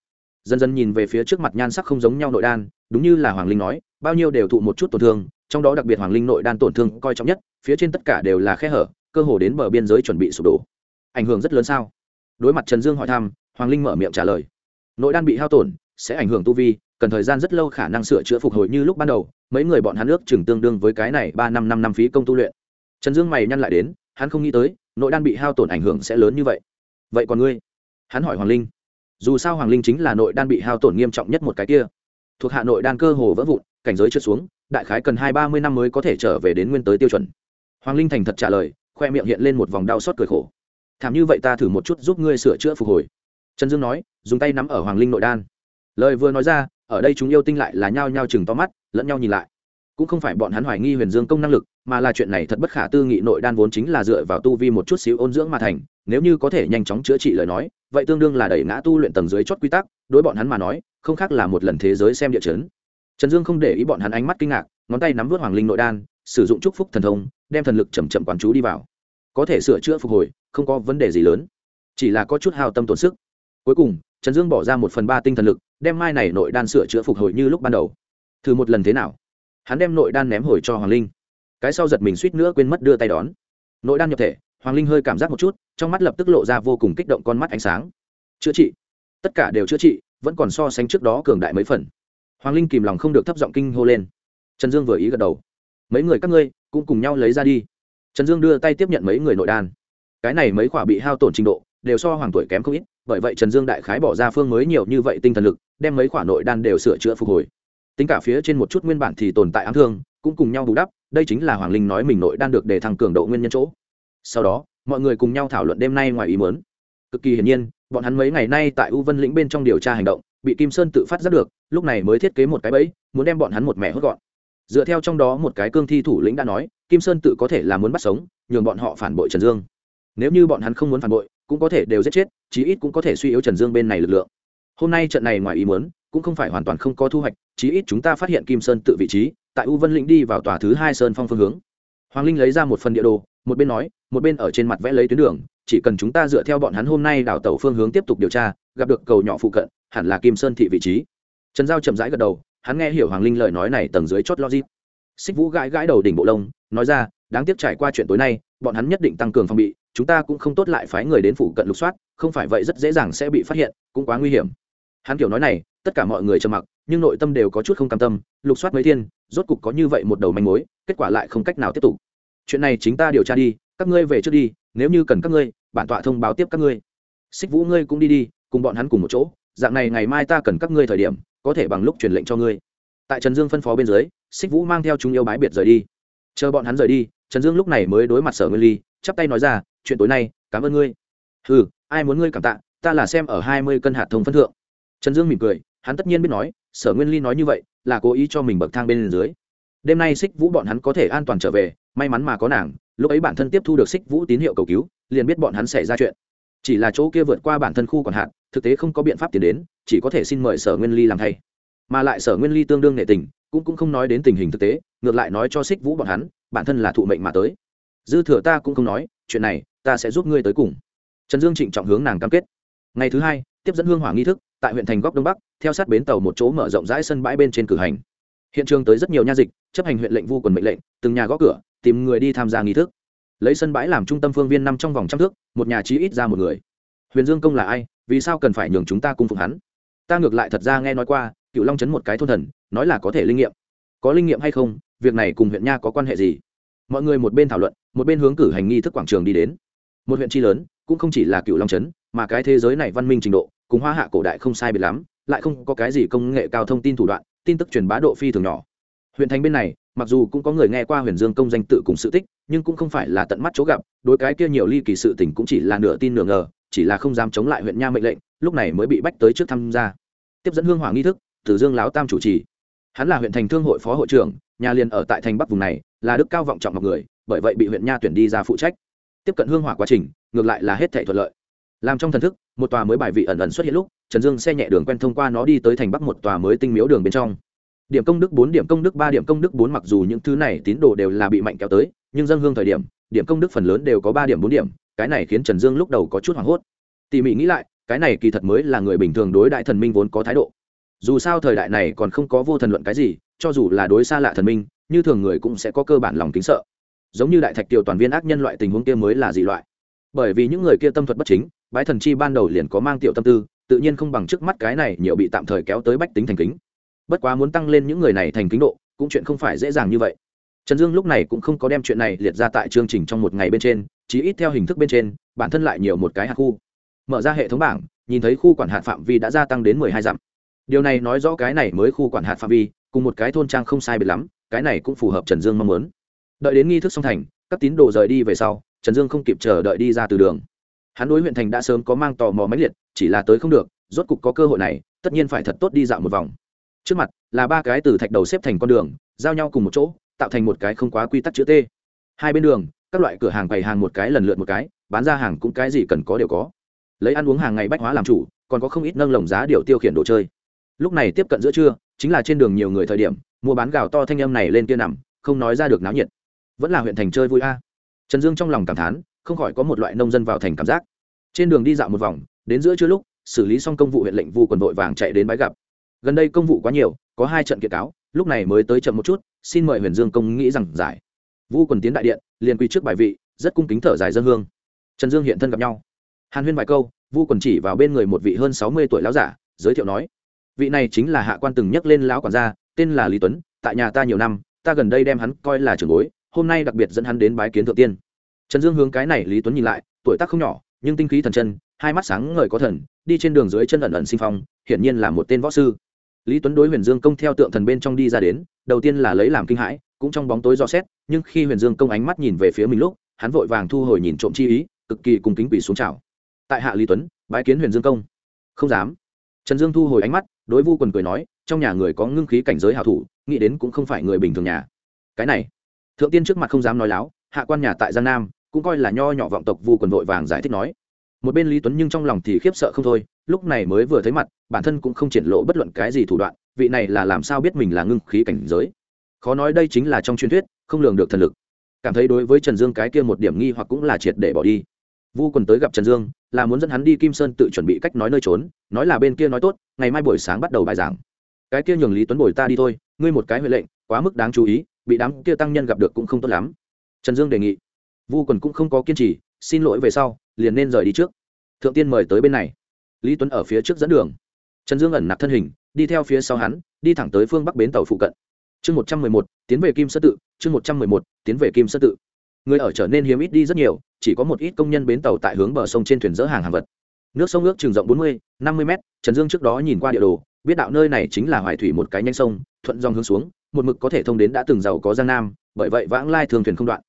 Dần dần nhìn về phía trước mặt nhan sắc không giống nhau nội đan, đúng như là hoàng linh nói, bao nhiêu đều thụ một chút tổn thương trong đó đặc biệt hoàng linh nội đan tổn thương coi trọng nhất, phía trên tất cả đều là khe hở, cơ hồ đến bờ biên giới chuẩn bị sụp đổ. Ảnh hưởng rất lớn sao? Đối mặt trần dương hỏi thăm, hoàng linh mở miệng trả lời. Nội đan bị hao tổn, sẽ ảnh hưởng tu vi, cần thời gian rất lâu khả năng sửa chữa phục hồi như lúc ban đầu, mấy người bọn hắn ước chừng tương đương với cái này ba năm năm năm phí công tu luyện. Trần dương mày nhăn lại đến, hắn không nghĩ tới, nội đan bị hao tổn ảnh hưởng sẽ lớn như vậy. Vậy còn ngươi? Hắn hỏi hoàng linh. Dù sao hoàng linh chính là nội đan bị hao tổn nghiêm trọng nhất một cái kia. Thuộc hạ nội đan cơ hồ vỡ vụn, cảnh giới trượt xuống đại khái cần hai ba mươi năm mới có thể trở về đến nguyên tới tiêu chuẩn. Hoàng linh thành thật trả lời, khoe miệng hiện lên một vòng đau xót cười khổ. Thảm như vậy ta thử một chút giúp ngươi sửa chữa phục hồi. Trần dương nói, dùng tay nắm ở hoàng linh nội đan. Lời vừa nói ra, ở đây chúng yêu tinh lại là nhao nhao chừng to mắt, lẫn nhau nhìn lại. Cũng không phải bọn hắn hoài nghi huyền dương công năng lực, mà là chuyện này thật bất khả tư nghị nội đan vốn chính là dựa vào tu vi một chút xíu ôn dưỡng mà thành, nếu như có thể nhanh chóng chữa trị lời nói, vậy tương đương là đẩy ngã tu luyện tầng dưới chót quy tắc, đối bọn hắn mà nói, không khác là một lần thế giới xem địa chấn trần dương không để ý bọn hắn ánh mắt kinh ngạc, ngón tay nắm vớt hoàng linh nội đan, sử dụng chúc phúc thần thông, đem thần lực chầm chậm quán chú đi vào. Có thể sửa chữa phục hồi, không có vấn đề gì lớn. Chỉ là có chút hao tâm tổn sức. Cuối cùng, trần dương bỏ ra một phần ba tinh thần lực, đem mai này nội đan sửa chữa phục hồi như lúc ban đầu. Thử một lần thế nào? Hắn đem nội đan ném hồi cho hoàng linh. Cái sau giật mình suýt nữa quên mất đưa tay đón. Nội đan nhập thể, hoàng linh hơi cảm giác một chút, trong mắt lập tức lộ ra vô cùng kích động con mắt ánh sáng. Chữa trị. Tất cả đều chữa trị, vẫn còn so sánh trước đó cường đại mấy phần hoàng linh kìm lòng không được thấp giọng kinh hô lên. Trần dương vừa ý gật đầu. Mấy người các ngươi cũng cùng nhau lấy ra đi. Trần dương đưa tay tiếp nhận mấy người nội đan. Cái này mấy quả bị hao tổn trình độ, đều so hoàng tuổi kém không ít, bởi vậy trần dương đại khái bỏ ra phương mới nhiều như vậy tinh thần lực, đem mấy quả nội đan đều sửa chữa phục hồi. Tính cả phía trên một chút nguyên bản thì tồn tại ám thương, cũng cùng nhau bù đắp, đây chính là hoàng linh nói mình nội đan được để thăng cường độ nguyên nhân chỗ. Sau đó, mọi người cùng nhau thảo luận đêm nay ngoài ý muốn. Cực kỳ hiển nhiên, bọn hắn mấy ngày nay tại u vân lĩnh bên trong điều tra hành động bị kim sơn tự phát giác được, lúc này mới thiết kế một cái bẫy, muốn đem bọn hắn một mẻ hốt gọn. Dựa theo trong đó một cái cương thi thủ lĩnh đã nói, kim sơn tự có thể là muốn bắt sống, nhường bọn họ phản bội trần dương. Nếu như bọn hắn không muốn phản bội, cũng có thể đều giết chết, chí ít cũng có thể suy yếu trần dương bên này lực lượng. Hôm nay trận này ngoài ý muốn, cũng không phải hoàn toàn không có thu hoạch, chí ít chúng ta phát hiện kim sơn tự vị trí, tại u vân lĩnh đi vào tòa thứ hai sơn phong phương hướng. Hoàng linh lấy ra một phần địa đồ, một bên nói, một bên ở trên mặt vẽ lấy tuyến đường chỉ cần chúng ta dựa theo bọn hắn hôm nay đảo tàu phương hướng tiếp tục điều tra, gặp được cầu nhỏ phụ cận, hẳn là kim sơn thị vị trí. Trần giao chậm rãi gật đầu, hắn nghe hiểu hoàng linh lời nói này tầng dưới chót logic. Xích vũ gãi gãi đầu đỉnh bộ lông, nói ra, đáng tiếc trải qua chuyện tối nay, bọn hắn nhất định tăng cường phòng bị, chúng ta cũng không tốt lại phái người đến phủ cận lục soát, không phải vậy rất dễ dàng sẽ bị phát hiện, cũng quá nguy hiểm. Hắn kiểu nói này, tất cả mọi người trầm mặc, nhưng nội tâm đều có chút không cam tâm, lục soát mấy thiên, rốt cục có như vậy một đầu manh mối, kết quả lại không cách nào tiếp tục. Chuyện này chính ta điều tra đi, các ngươi về trước đi nếu như cần các ngươi, bản tọa thông báo tiếp các ngươi. Xích vũ ngươi cũng đi đi, cùng bọn hắn cùng một chỗ, dạng này ngày mai ta cần các ngươi thời điểm, có thể bằng lúc truyền lệnh cho ngươi. Tại trần dương phân phó bên dưới, xích vũ mang theo chúng yêu bái biệt rời đi. Chờ bọn hắn rời đi, trần dương lúc này mới đối mặt sở nguyên ly, chắp tay nói ra, chuyện tối nay, cảm ơn ngươi. Ừ ai muốn ngươi cảm tạ, ta là xem ở hai mươi cân hạt thông phân thượng. Trần dương mỉm cười, hắn tất nhiên biết nói, sở nguyên ly nói như vậy, là cố ý cho mình bậc thang bên dưới. Đêm nay xích vũ bọn hắn có thể an toàn trở về, may mắn mà có nàng lúc ấy bản thân tiếp thu được xích vũ tín hiệu cầu cứu, liền biết bọn hắn xảy ra chuyện. Chỉ là chỗ kia vượt qua bản thân khu còn hạn, thực tế không có biện pháp tiến đến, chỉ có thể xin mời sở nguyên ly làm thay. Mà lại sở nguyên ly tương đương nghệ tình, cũng cũng không nói đến tình hình thực tế, ngược lại nói cho xích vũ bọn hắn, bản thân là thụ mệnh mà tới. Dư thừa ta cũng không nói, chuyện này, ta sẽ giúp ngươi tới cùng. Trần dương trịnh trọng hướng nàng cam kết. Ngày thứ hai, tiếp dẫn hương hỏa nghi thức, tại huyện thành góc đông bắc, theo sát bến tàu một chỗ mở rộng rãi sân bãi bên trên cử hành. Hiện trường tới rất nhiều nha dịch, chấp hành huyện lệnh vu quần mệnh lệnh, từng nhà gõ cửa tìm người đi tham gia nghi thức. Lấy sân bãi làm trung tâm phương viên năm trong vòng trăm thước, một nhà trí ít ra một người. Huyền dương công là ai, vì sao cần phải nhường chúng ta cung phục hắn? Ta ngược lại thật ra nghe nói qua, cựu long chấn một cái thôn thần, nói là có thể linh nghiệm. Có linh nghiệm hay không, việc này cùng huyện nha có quan hệ gì? Mọi người một bên thảo luận, một bên hướng cử hành nghi thức quảng trường đi đến. Một huyện chi lớn, cũng không chỉ là cựu long chấn, mà cái thế giới này văn minh trình độ, cùng hoa hạ cổ đại không sai biệt lắm, lại không có cái gì công nghệ cao thông tin thủ đoạn, tin tức truyền bá độ phi thường nhỏ. Huyện thành bên này mặc dù cũng có người nghe qua huyền dương công danh tự cùng sự tích, nhưng cũng không phải là tận mắt chỗ gặp, đối cái kia nhiều ly kỳ sự tình cũng chỉ là nửa tin nửa ngờ, chỉ là không dám chống lại huyện nha mệnh lệnh, lúc này mới bị bách tới trước tham gia. Tiếp dẫn hương hỏa nghi thức, từ dương láo tam chủ trì. Hắn là huyện thành thương hội phó hội trưởng, nhà liền ở tại thành bắc vùng này, là đức cao vọng trọng ngọc người, bởi vậy bị huyện nha tuyển đi ra phụ trách. Tiếp cận hương hỏa quá trình, ngược lại là hết thể thuận lợi. Làm trong thần thức, một tòa mới bài vị ẩn ẩn xuất hiện lúc, trần dương xe nhẹ đường quen thông qua nó đi tới thành bắc một tòa mới tinh miếu đường bên trong điểm công đức bốn, điểm công đức ba, điểm công đức bốn mặc dù những thứ này tín đồ đều là bị mạnh kéo tới, nhưng dân hương thời điểm điểm công đức phần lớn đều có ba điểm, bốn điểm, cái này khiến trần dương lúc đầu có chút hoảng hốt. Tỉ mỉ nghĩ lại, cái này kỳ thật mới là người bình thường đối đại thần minh vốn có thái độ. Dù sao thời đại này còn không có vô thần luận cái gì, cho dù là đối xa lạ thần minh, như thường người cũng sẽ có cơ bản lòng kính sợ. Giống như đại thạch tiểu toàn viên ác nhân loại tình huống kia mới là dị loại. Bởi vì những người kia tâm thuật bất chính, bái thần chi ban đầu liền có mang tiểu tâm tư, tự nhiên không bằng trước mắt cái này nhiều bị tạm thời kéo tới bách tính thành kính bất quá muốn tăng lên những người này thành kính độ, cũng chuyện không phải dễ dàng như vậy. Trần dương lúc này cũng không có đem chuyện này liệt ra tại chương trình trong một ngày bên trên, chí ít theo hình thức bên trên, bản thân lại nhiều một cái hạt khu. Mở ra hệ thống bảng, nhìn thấy khu quản hạt phạm vi đã gia tăng đến mười hai dặm. Điều này nói rõ cái này mới khu quản hạt phạm vi, cùng một cái thôn trang không sai biệt lắm, cái này cũng phù hợp trần dương mong muốn. Đợi đến nghi thức song thành, các tín đồ rời đi về sau, trần dương không kịp chờ đợi đi ra từ đường. Hắn đối huyện thành đã sớm có mang tò mò máy liệt, chỉ là tới không được, rốt cục có cơ hội này, tất nhiên phải thật tốt đi dạo một vòng trước mặt là ba cái từ thạch đầu xếp thành con đường, giao nhau cùng một chỗ, tạo thành một cái không quá quy tắc chữ t. Hai bên đường, các loại cửa hàng bày hàng một cái lần lượt một cái, bán ra hàng cũng cái gì cần có đều có. Lấy ăn uống hàng ngày bách hóa làm chủ, còn có không ít nâng lồng giá điều tiêu khiển đồ chơi. Lúc này tiếp cận giữa trưa, chính là trên đường nhiều người thời điểm, mua bán gạo to thanh âm này lên kia nằm, không nói ra được náo nhiệt. Vẫn là huyện thành chơi vui a. Trần dương trong lòng cảm thán, không khỏi có một loại nông dân vào thành cảm giác. Trên đường đi dạo một vòng, đến giữa trưa lúc, xử lý xong công vụ huyện lệnh vu quần vội vàng chạy đến bãi gặp gần đây công vụ quá nhiều, có hai trận kiện cáo, lúc này mới tới chậm một chút, xin mời huyền dương công nghĩ rằng giải. Vu quần tiến đại điện, liền quy trước bài vị, rất cung kính thở dài dân hương. Trần dương hiện thân gặp nhau. Hàn huyên vài câu, vu quần chỉ vào bên người một vị hơn sáu mươi tuổi lão giả, giới thiệu nói, vị này chính là hạ quan từng nhắc lên lão quản gia, tên là lý tuấn, tại nhà ta nhiều năm, ta gần đây đem hắn coi là trưởng bối, hôm nay đặc biệt dẫn hắn đến bái kiến thượng tiên. Trần dương hướng cái này lý tuấn nhìn lại, tuổi tác không nhỏ, nhưng tinh khí thần chân, hai mắt sáng ngời có thần, đi trên đường dưới chân ẩn ẩn sinh phong, hiển nhiên là một tên võ sư lý tuấn đối huyền dương công theo tượng thần bên trong đi ra đến, đầu tiên là lấy làm kinh hãi, cũng trong bóng tối dò xét, nhưng khi huyền dương công ánh mắt nhìn về phía mình lúc, hắn vội vàng thu hồi nhìn trộm chi ý, cực kỳ cùng kính quỷ xuống chào. Tại hạ lý tuấn, bái kiến huyền dương công. Không dám. Trần dương thu hồi ánh mắt, đối vu quần cười nói, trong nhà người có ngưng khí cảnh giới hảo thủ, nghĩ đến cũng không phải người bình thường nhà. Cái này. Thượng tiên trước mặt không dám nói láo, hạ quan nhà tại giang nam, cũng coi là nho nhỏ vọng tộc vu quần vội vàng giải thích nói một bên lý tuấn nhưng trong lòng thì khiếp sợ không thôi, lúc này mới vừa thấy mặt, bản thân cũng không triển lộ bất luận cái gì thủ đoạn, vị này là làm sao biết mình là ngưng khí cảnh giới. Khó nói đây chính là trong truyền thuyết, không lường được thần lực. Cảm thấy đối với trần dương cái kia một điểm nghi hoặc cũng là triệt để bỏ đi. Vu quần tới gặp trần dương, là muốn dẫn hắn đi kim sơn tự chuẩn bị cách nói nơi trốn, nói là bên kia nói tốt, ngày mai buổi sáng bắt đầu bài giảng. Cái kia nhường lý tuấn bồi ta đi thôi, ngươi một cái huệ lệnh, quá mức đáng chú ý, bị đám kia tăng nhân gặp được cũng không tốt lắm. Trần dương đề nghị. Vu quần cũng không có kiên trì, xin lỗi về sau liền nên rời đi trước. Thượng tiên mời tới bên này. Lý tuấn ở phía trước dẫn đường. Trần dương ẩn nạp thân hình, đi theo phía sau hắn, đi thẳng tới phương bắc bến tàu phụ cận. Chương một trăm mười một, tiến về kim sơ tự. Chương một trăm mười một, tiến về kim sơ tự. Người ở trở nên hiếm ít đi rất nhiều, chỉ có một ít công nhân bến tàu tại hướng bờ sông trên thuyền dỡ hàng hàng vật. Nước sông ước chừng rộng bốn mươi, năm mươi mét, trần dương trước đó nhìn qua địa đồ, biết đạo nơi này chính là hoài thủy một cái nhanh sông, thuận dòng hướng xuống, một mực có thể thông đến đã từng giàu có giang nam, bởi vậy vãng lai thường thuyền không đoạn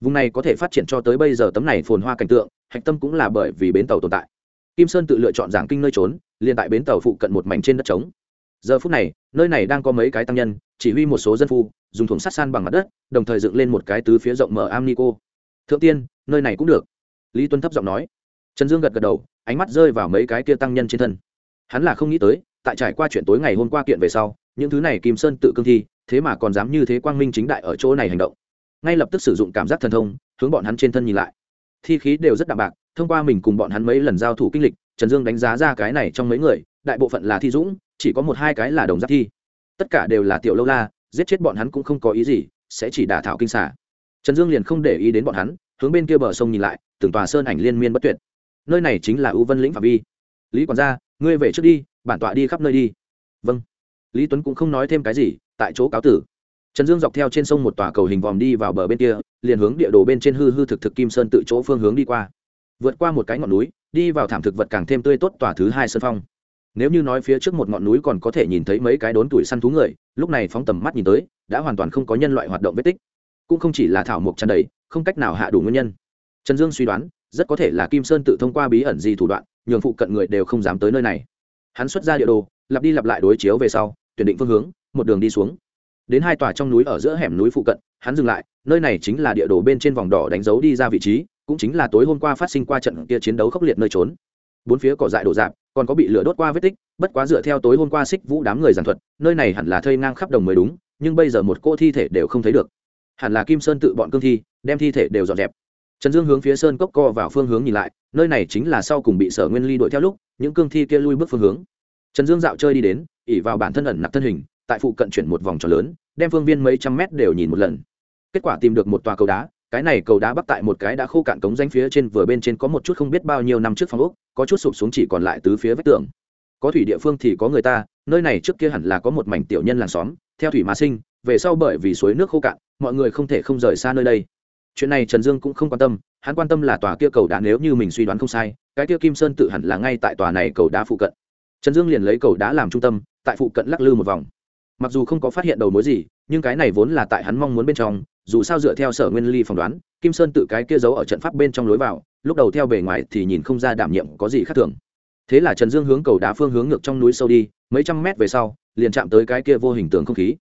vùng này có thể phát triển cho tới bây giờ tấm này phồn hoa cảnh tượng, hạch tâm cũng là bởi vì bến tàu tồn tại. Kim sơn tự lựa chọn giảng kinh nơi trốn, liền tại bến tàu phụ cận một mảnh trên đất trống. Giờ phút này, nơi này đang có mấy cái tăng nhân, chỉ huy một số dân phu, dùng thùng sắt san bằng mặt đất, đồng thời dựng lên một cái tứ phía rộng mở am ni cô thượng tiên, nơi này cũng được. Lý tuấn thấp giọng nói. Trần dương gật gật đầu, ánh mắt rơi vào mấy cái kia tăng nhân trên thân. Hắn là không nghĩ tới, tại trải qua chuyện tối ngày hôm qua kiện về sau, những thứ này kim sơn tự cương thi, thế mà còn dám như thế quang minh chính đại ở chỗ này hành động ngay lập tức sử dụng cảm giác thần thông, hướng bọn hắn trên thân nhìn lại. Thi khí đều rất đạm bạc, thông qua mình cùng bọn hắn mấy lần giao thủ kinh lịch, trần dương đánh giá ra cái này trong mấy người, đại bộ phận là thi dũng, chỉ có một hai cái là đồng giáp thi. Tất cả đều là tiểu lâu la, giết chết bọn hắn cũng không có ý gì, sẽ chỉ đả thảo kinh xả trần dương liền không để ý đến bọn hắn, hướng bên kia bờ sông nhìn lại, từng tòa sơn ảnh liên miên bất tuyệt. Nơi này chính là ưu vân lĩnh phạm vi. Lý quản gia, ngươi về trước đi, bản tọa đi khắp nơi đi. Vâng. Lý tuấn cũng không nói thêm cái gì, tại chỗ cáo tử trần dương dọc theo trên sông một tòa cầu hình vòm đi vào bờ bên kia, liền hướng địa đồ bên trên hư hư thực thực kim sơn tự chỗ phương hướng đi qua. Vượt qua một cái ngọn núi, đi vào thảm thực vật càng thêm tươi tốt tòa thứ hai sơn phong. Nếu như nói phía trước một ngọn núi còn có thể nhìn thấy mấy cái đốn tuổi săn thú người, lúc này phóng tầm mắt nhìn tới, đã hoàn toàn không có nhân loại hoạt động vết tích. Cũng không chỉ là thảo mộc tràn đầy, không cách nào hạ đủ nguyên nhân. Trần dương suy đoán, rất có thể là kim sơn tự thông qua bí ẩn gì thủ đoạn, nhường phụ cận người đều không dám tới nơi này. Hắn xuất ra địa đồ, lặp đi lặp lại đối chiếu về sau, tuyển định phương hướng, một đường đi xuống đến hai tòa trong núi ở giữa hẻm núi phụ cận, hắn dừng lại, nơi này chính là địa đồ bên trên vòng đỏ đánh dấu đi ra vị trí, cũng chính là tối hôm qua phát sinh qua trận kia chiến đấu khốc liệt nơi trốn. Bốn phía cỏ dại đổ dạp, còn có bị lửa đốt qua vết tích, bất quá dựa theo tối hôm qua xích vũ đám người giảng thuật, nơi này hẳn là thây ngang khắp đồng mới đúng, nhưng bây giờ một cô thi thể đều không thấy được. Hẳn là kim sơn tự bọn cương thi, đem thi thể đều dọn dẹp. Trần dương hướng phía sơn cốc co vào phương hướng nhìn lại, nơi này chính là sau cùng bị sở nguyên ly đuổi theo lúc, những cương thi kia lui bước phương hướng. Trần dương dạo chơi đi đến ỉ vào bản thân ẩn nặc thân hình tại phụ cận chuyển một vòng tròn lớn, đem phương viên mấy trăm mét đều nhìn một lần. Kết quả tìm được một tòa cầu đá, cái này cầu đá bắc tại một cái đã khô cạn cống danh phía trên vừa bên trên có một chút không biết bao nhiêu năm trước phòng ốc, có chút sụp xuống chỉ còn lại tứ phía vách tường. Có thủy địa phương thì có người ta, nơi này trước kia hẳn là có một mảnh tiểu nhân làng xóm, theo thủy mà sinh, về sau bởi vì suối nước khô cạn, mọi người không thể không rời xa nơi đây. Chuyện này trần dương cũng không quan tâm, hắn quan tâm là tòa kia cầu đá nếu như mình suy đoán không sai, cái kia kim sơn tự hẳn là ngay tại tòa này cầu đá phụ cận. Trần dương liền lấy cầu đá làm trung tâm, tại phụ cận lắc lư một vòng mặc dù không có phát hiện đầu mối gì, nhưng cái này vốn là tại hắn mong muốn bên trong, dù sao dựa theo sở nguyên ly phỏng đoán, kim sơn tự cái kia giấu ở trận pháp bên trong lối vào, lúc đầu theo bề ngoài thì nhìn không ra đảm nhiệm có gì khác thường. Thế là trần dương hướng cầu đá phương hướng ngược trong núi sâu đi, mấy trăm mét về sau, liền chạm tới cái kia vô hình tường không khí.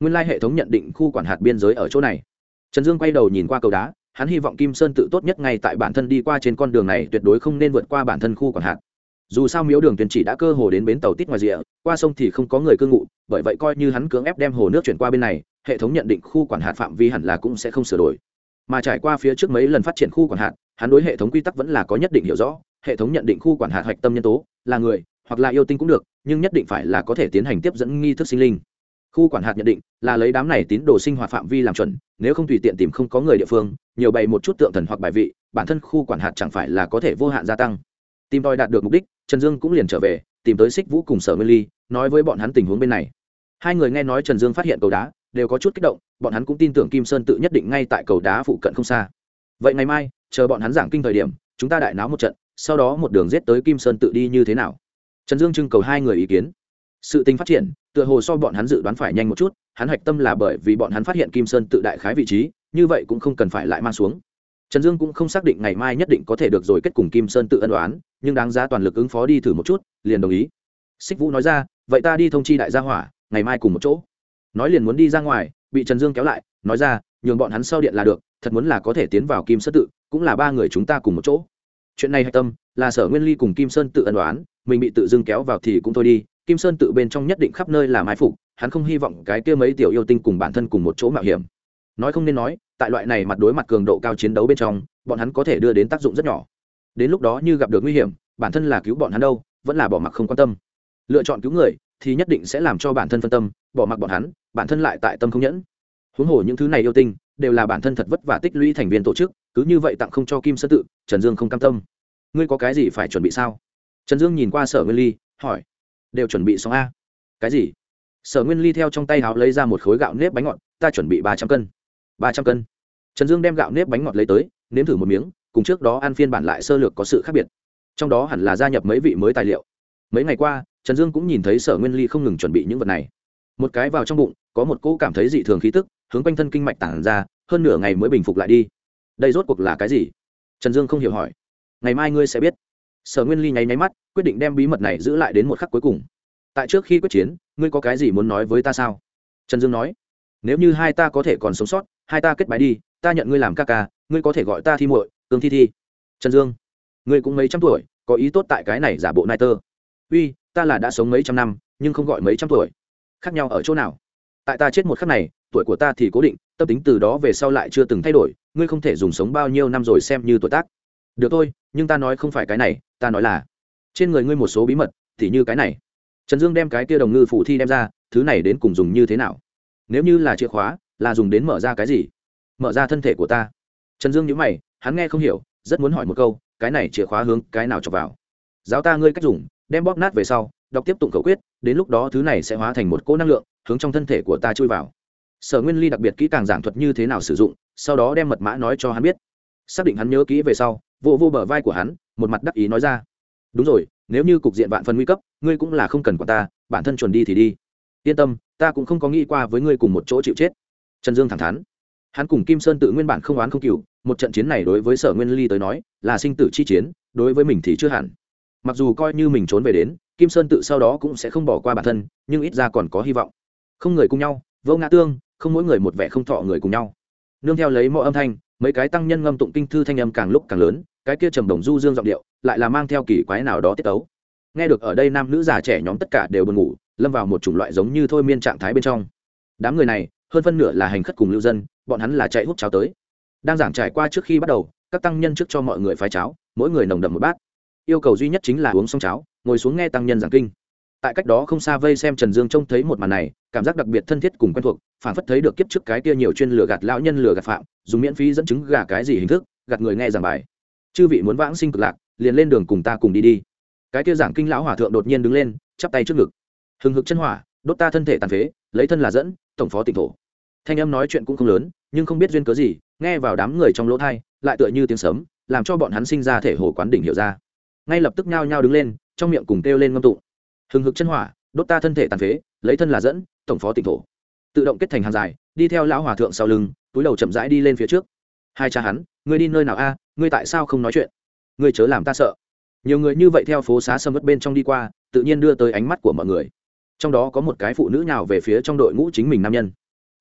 Nguyên lai hệ thống nhận định khu quản hạt biên giới ở chỗ này. Trần dương quay đầu nhìn qua cầu đá, hắn hy vọng kim sơn tự tốt nhất ngay tại bản thân đi qua trên con đường này, tuyệt đối không nên vượt qua bản thân khu quản hạt dù sao miếu đường tuyển chỉ đã cơ hồ đến bến tàu tít ngoài rìa, qua sông thì không có người cư ngụ, bởi vậy coi như hắn cưỡng ép đem hồ nước chuyển qua bên này, hệ thống nhận định khu quản hạt phạm vi hẳn là cũng sẽ không sửa đổi. Mà trải qua phía trước mấy lần phát triển khu quản hạt, hắn đối hệ thống quy tắc vẫn là có nhất định hiểu rõ, hệ thống nhận định khu quản hạt hạch tâm nhân tố, là người, hoặc là yêu tinh cũng được, nhưng nhất định phải là có thể tiến hành tiếp dẫn nghi thức sinh linh. Khu quản hạt nhận định là lấy đám này tín đồ sinh hoạt phạm vi làm chuẩn, nếu không tùy tiện tìm không có người địa phương, nhiều bày một chút tượng thần hoặc bài vị, bản thân khu quản hạt chẳng phải là có thể vô hạn gia tăng. Tìm tòi đạt được mục đích trần dương cũng liền trở về, tìm tới xích vũ cùng sở nguyên ly, nói với bọn hắn tình huống bên này. Hai người nghe nói trần dương phát hiện cầu đá, đều có chút kích động, bọn hắn cũng tin tưởng kim sơn tự nhất định ngay tại cầu đá phụ cận không xa. Vậy ngày mai, chờ bọn hắn giảng kinh thời điểm, chúng ta đại náo một trận, sau đó một đường rết tới kim sơn tự đi như thế nào? Trần dương trưng cầu hai người ý kiến. Sự tình phát triển, tựa hồ so bọn hắn dự đoán phải nhanh một chút, hắn hạch tâm là bởi vì bọn hắn phát hiện kim sơn tự đại khái vị trí, như vậy cũng không cần phải lại mang xuống trần dương cũng không xác định ngày mai nhất định có thể được rồi kết cùng kim sơn tự ân đoán nhưng đáng giá toàn lực ứng phó đi thử một chút, liền đồng ý. Xích vũ nói ra, vậy ta đi thông chi đại gia hỏa, ngày mai cùng một chỗ. Nói liền muốn đi ra ngoài, bị trần dương kéo lại, nói ra, nhường bọn hắn sau điện là được, thật muốn là có thể tiến vào kim sơn tự, cũng là ba người chúng ta cùng một chỗ. Chuyện này hạch tâm, là sở nguyên ly cùng kim sơn tự ân đoán mình bị tự dưng kéo vào thì cũng thôi đi, kim sơn tự bên trong nhất định khắp nơi là mai phục, hắn không hy vọng cái kia mấy tiểu yêu tinh cùng bản thân cùng một chỗ mạo hiểm nói không nên nói, tại loại này mặt đối mặt cường độ cao chiến đấu bên trong, bọn hắn có thể đưa đến tác dụng rất nhỏ. Đến lúc đó như gặp được nguy hiểm, bản thân là cứu bọn hắn đâu, vẫn là bỏ mặc không quan tâm. Lựa chọn cứu người thì nhất định sẽ làm cho bản thân phân tâm, bỏ mặc bọn hắn, bản thân lại tại tâm không nhẫn. Huống hồ những thứ này yêu tinh đều là bản thân thật vất vả tích lũy thành viên tổ chức, cứ như vậy tặng không cho kim sơn tự, trần dương không cam tâm. Ngươi có cái gì phải chuẩn bị sao? Trần dương nhìn qua sở nguyên ly, hỏi. Đều chuẩn bị xong a. Cái gì? Sở nguyên ly theo trong tay háo lấy ra một khối gạo nếp bánh ngọt, ta chuẩn bị ba trăm cân ba trăm cân. Trần dương đem gạo nếp bánh ngọt lấy tới, nếm thử một miếng, cùng trước đó ăn phiên bản lại sơ lược có sự khác biệt. Trong đó hẳn là gia nhập mấy vị mới tài liệu. Mấy ngày qua, trần dương cũng nhìn thấy sở nguyên ly không ngừng chuẩn bị những vật này. Một cái vào trong bụng, có một cỗ cảm thấy dị thường khí tức, hướng quanh thân kinh mạch tản ra, hơn nửa ngày mới bình phục lại đi. Đây rốt cuộc là cái gì? Trần dương không hiểu hỏi. Ngày mai ngươi sẽ biết. Sở nguyên ly nháy nháy mắt, quyết định đem bí mật này giữ lại đến một khắc cuối cùng. Tại trước khi quyết chiến, ngươi có cái gì muốn nói với ta sao? Trần dương nói nếu như hai ta có thể còn sống sót, hai ta kết bái đi, ta nhận ngươi làm ca ca, ngươi có thể gọi ta thi muội cương thi thi. Trần dương, ngươi cũng mấy trăm tuổi, có ý tốt tại cái này giả bộ nai tơ. Uy, ta là đã sống mấy trăm năm, nhưng không gọi mấy trăm tuổi. Khác nhau ở chỗ nào? Tại ta chết một khắc này, tuổi của ta thì cố định, tâm tính từ đó về sau lại chưa từng thay đổi, ngươi không thể dùng sống bao nhiêu năm rồi xem như tuổi tác. Được thôi, nhưng ta nói không phải cái này, ta nói là, trên người ngươi một số bí mật, thì như cái này. Trần dương đem cái kia đồng ngư phủ thi đem ra, thứ này đến cùng dùng như thế nào? Nếu như là chìa khóa, là dùng đến mở ra cái gì? Mở ra thân thể của ta. Trần dương nhữ mày, hắn nghe không hiểu, rất muốn hỏi một câu, cái này chìa khóa hướng cái nào chọc vào? Giáo ta ngươi cách dùng, đem bóp nát về sau, đọc tiếp tục khẩu quyết, đến lúc đó thứ này sẽ hóa thành một cỗ năng lượng, hướng trong thân thể của ta chui vào. Sở nguyên ly đặc biệt kỹ càng giảng thuật như thế nào sử dụng, sau đó đem mật mã nói cho hắn biết. Xác định hắn nhớ kỹ về sau, vô vô bờ vai của hắn, một mặt đắc ý nói ra. Đúng rồi, nếu như cục diện vạn phần nguy cấp, ngươi cũng là không cần của ta, bản thân chuẩn đi thì đi yên tâm ta cũng không có nghĩ qua với ngươi cùng một chỗ chịu chết. Trần dương thẳng thắn. Hắn cùng kim sơn tự nguyên bản không oán không cựu, một trận chiến này đối với sở nguyên ly tới nói là sinh tử chi chiến đối với mình thì chưa hẳn. Mặc dù coi như mình trốn về đến kim sơn tự sau đó cũng sẽ không bỏ qua bản thân nhưng ít ra còn có hy vọng. Không người cùng nhau vô ngã tương không mỗi người một vẻ không thọ người cùng nhau. Nương theo lấy mọi âm thanh mấy cái tăng nhân ngâm tụng kinh thư thanh âm càng lúc càng lớn cái kia trầm đồng du dương giọng điệu lại là mang theo kỳ quái nào đó tiết tấu nghe được ở đây nam nữ già trẻ nhóm tất cả đều buồn ngủ, lâm vào một chủng loại giống như thôi miên trạng thái bên trong. Đám người này, hơn phân nửa là hành khất cùng lưu dân, bọn hắn là chạy hút cháo tới. Đang giảng trải qua trước khi bắt đầu, các tăng nhân trước cho mọi người phái cháo, mỗi người nồng đậm một bát. Yêu cầu duy nhất chính là uống xong cháo, ngồi xuống nghe tăng nhân giảng kinh. Tại cách đó không xa vây xem trần dương trông thấy một màn này, cảm giác đặc biệt thân thiết cùng quen thuộc phản phất thấy được kiếp trước cái kia nhiều chuyên lừa gạt lão nhân lừa gạt phạm, dùng miễn phí dẫn chứng gà cái gì hình thức, gạt người nghe giảng bài. Chư vị muốn vãng sinh cực lạc, liền lên đường cùng ta cùng đi đi cái kia giảng kinh lão hòa thượng đột nhiên đứng lên, chắp tay trước ngực. Hừng hực chân hỏa, đốt ta thân thể tàn phế, lấy thân là dẫn, tổng phó tỉnh thổ. Thanh âm nói chuyện cũng không lớn, nhưng không biết duyên cớ gì, nghe vào đám người trong lỗ thai, lại tựa như tiếng sấm, làm cho bọn hắn sinh ra thể hồ quán đỉnh hiểu ra. Ngay lập tức nhao nhao đứng lên, trong miệng cùng kêu lên ngâm tụng. Hừng hực chân hỏa, đốt ta thân thể tàn phế, lấy thân là dẫn, tổng phó tỉnh thổ. Tự động kết thành hàng dài, đi theo lão hòa thượng sau lưng, túi đầu chậm rãi đi lên phía trước. Hai cha hắn, ngươi đi nơi nào a? Ngươi tại sao không nói chuyện? Ngươi chớ làm ta sợ nhiều người như vậy theo phố xá sâm mất bên trong đi qua, tự nhiên đưa tới ánh mắt của mọi người. Trong đó có một cái phụ nữ nào về phía trong đội ngũ chính mình nam nhân.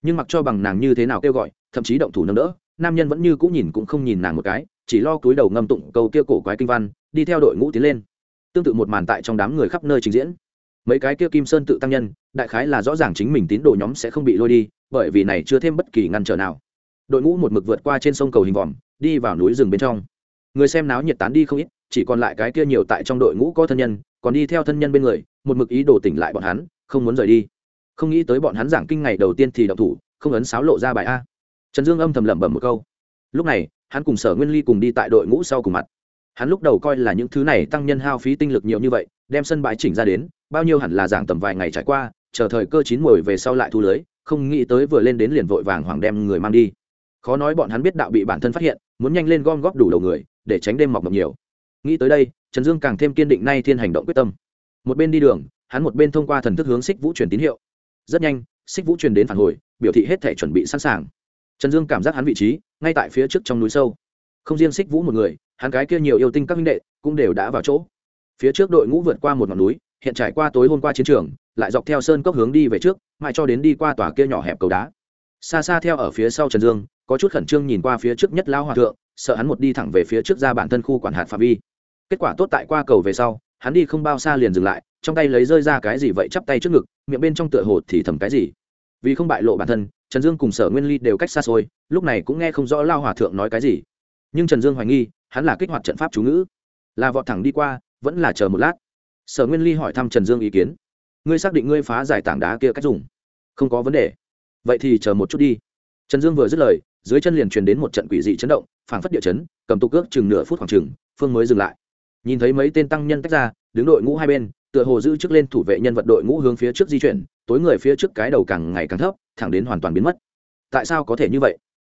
Nhưng mặc cho bằng nàng như thế nào kêu gọi, thậm chí động thủ nâng đỡ, nam nhân vẫn như cũng nhìn cũng không nhìn nàng một cái, chỉ lo cúi đầu ngâm tụng câu kia cổ quái kinh văn, đi theo đội ngũ tiến lên. Tương tự một màn tại trong đám người khắp nơi trình diễn. Mấy cái kia kim sơn tự tăng nhân, đại khái là rõ ràng chính mình tín đồ nhóm sẽ không bị lôi đi, bởi vì này chưa thêm bất kỳ ngăn trở nào. Đội ngũ một mực vượt qua trên sông cầu hình vòm, đi vào núi rừng bên trong. Người xem náo nhiệt tán đi không ít chỉ còn lại cái kia nhiều tại trong đội ngũ có thân nhân, còn đi theo thân nhân bên người, một mực ý đồ tỉnh lại bọn hắn, không muốn rời đi. Không nghĩ tới bọn hắn giảng kinh ngày đầu tiên thì đọc thủ, không ấn sáo lộ ra bài a. Trần dương âm thầm lẩm bẩm một câu. Lúc này, hắn cùng sở nguyên ly cùng đi tại đội ngũ sau cùng mặt. Hắn lúc đầu coi là những thứ này tăng nhân hao phí tinh lực nhiều như vậy, đem sân bãi chỉnh ra đến, bao nhiêu hẳn là giảng tầm vài ngày trải qua, chờ thời cơ chín mồi về sau lại thu lưới, không nghĩ tới vừa lên đến liền vội vàng hoàng đem người mang đi. Khó nói bọn hắn biết đạo bị bản thân phát hiện, muốn nhanh lên gom góp đủ đầu người, để tránh đêm mọc mọc nhiều nghĩ tới đây, trần dương càng thêm kiên định nay thiên hành động quyết tâm. Một bên đi đường, hắn một bên thông qua thần thức hướng xích vũ truyền tín hiệu. Rất nhanh, xích vũ truyền đến phản hồi, biểu thị hết thể chuẩn bị sẵn sàng. Trần dương cảm giác hắn vị trí, ngay tại phía trước trong núi sâu. Không riêng xích vũ một người, hắn cái kia nhiều yêu tinh các minh đệ cũng đều đã vào chỗ. Phía trước đội ngũ vượt qua một ngọn núi, hiện trải qua tối hôm qua chiến trường, lại dọc theo sơn cốc hướng đi về trước, mãi cho đến đi qua tòa kia nhỏ hẹp cầu đá. Xa xa theo ở phía sau trần dương có chút khẩn trương nhìn qua phía trước nhất lao hòa thượng, sợ hắn một đi thẳng về phía trước ra bản thân khu quản hạt phạm vi. Kết quả tốt tại qua cầu về sau, hắn đi không bao xa liền dừng lại, trong tay lấy rơi ra cái gì vậy chắp tay trước ngực, miệng bên trong tựa hồ thì thầm cái gì. Vì không bại lộ bản thân, trần dương cùng sở nguyên ly đều cách xa xôi, lúc này cũng nghe không rõ lao hòa thượng nói cái gì. Nhưng trần dương hoài nghi, hắn là kích hoạt trận pháp chú ngữ. Là vọt thẳng đi qua, vẫn là chờ một lát. Sở nguyên ly hỏi thăm trần dương ý kiến. Ngươi xác định ngươi phá giải tảng đá kia cách dùng? Không có vấn đề. Vậy thì chờ một chút đi. Trần dương vừa dứt lời dưới chân liền truyền đến một trận quỷ dị chấn động, phảng phất địa chấn, cầm tục cước chừng nửa phút khoảng chừng, phương mới dừng lại. Nhìn thấy mấy tên tăng nhân tách ra, đứng đội ngũ hai bên, tựa hồ giữ trước lên thủ vệ nhân vật đội ngũ hướng phía trước di chuyển, tối người phía trước cái đầu càng ngày càng thấp, thẳng đến hoàn toàn biến mất. Tại sao có thể như vậy?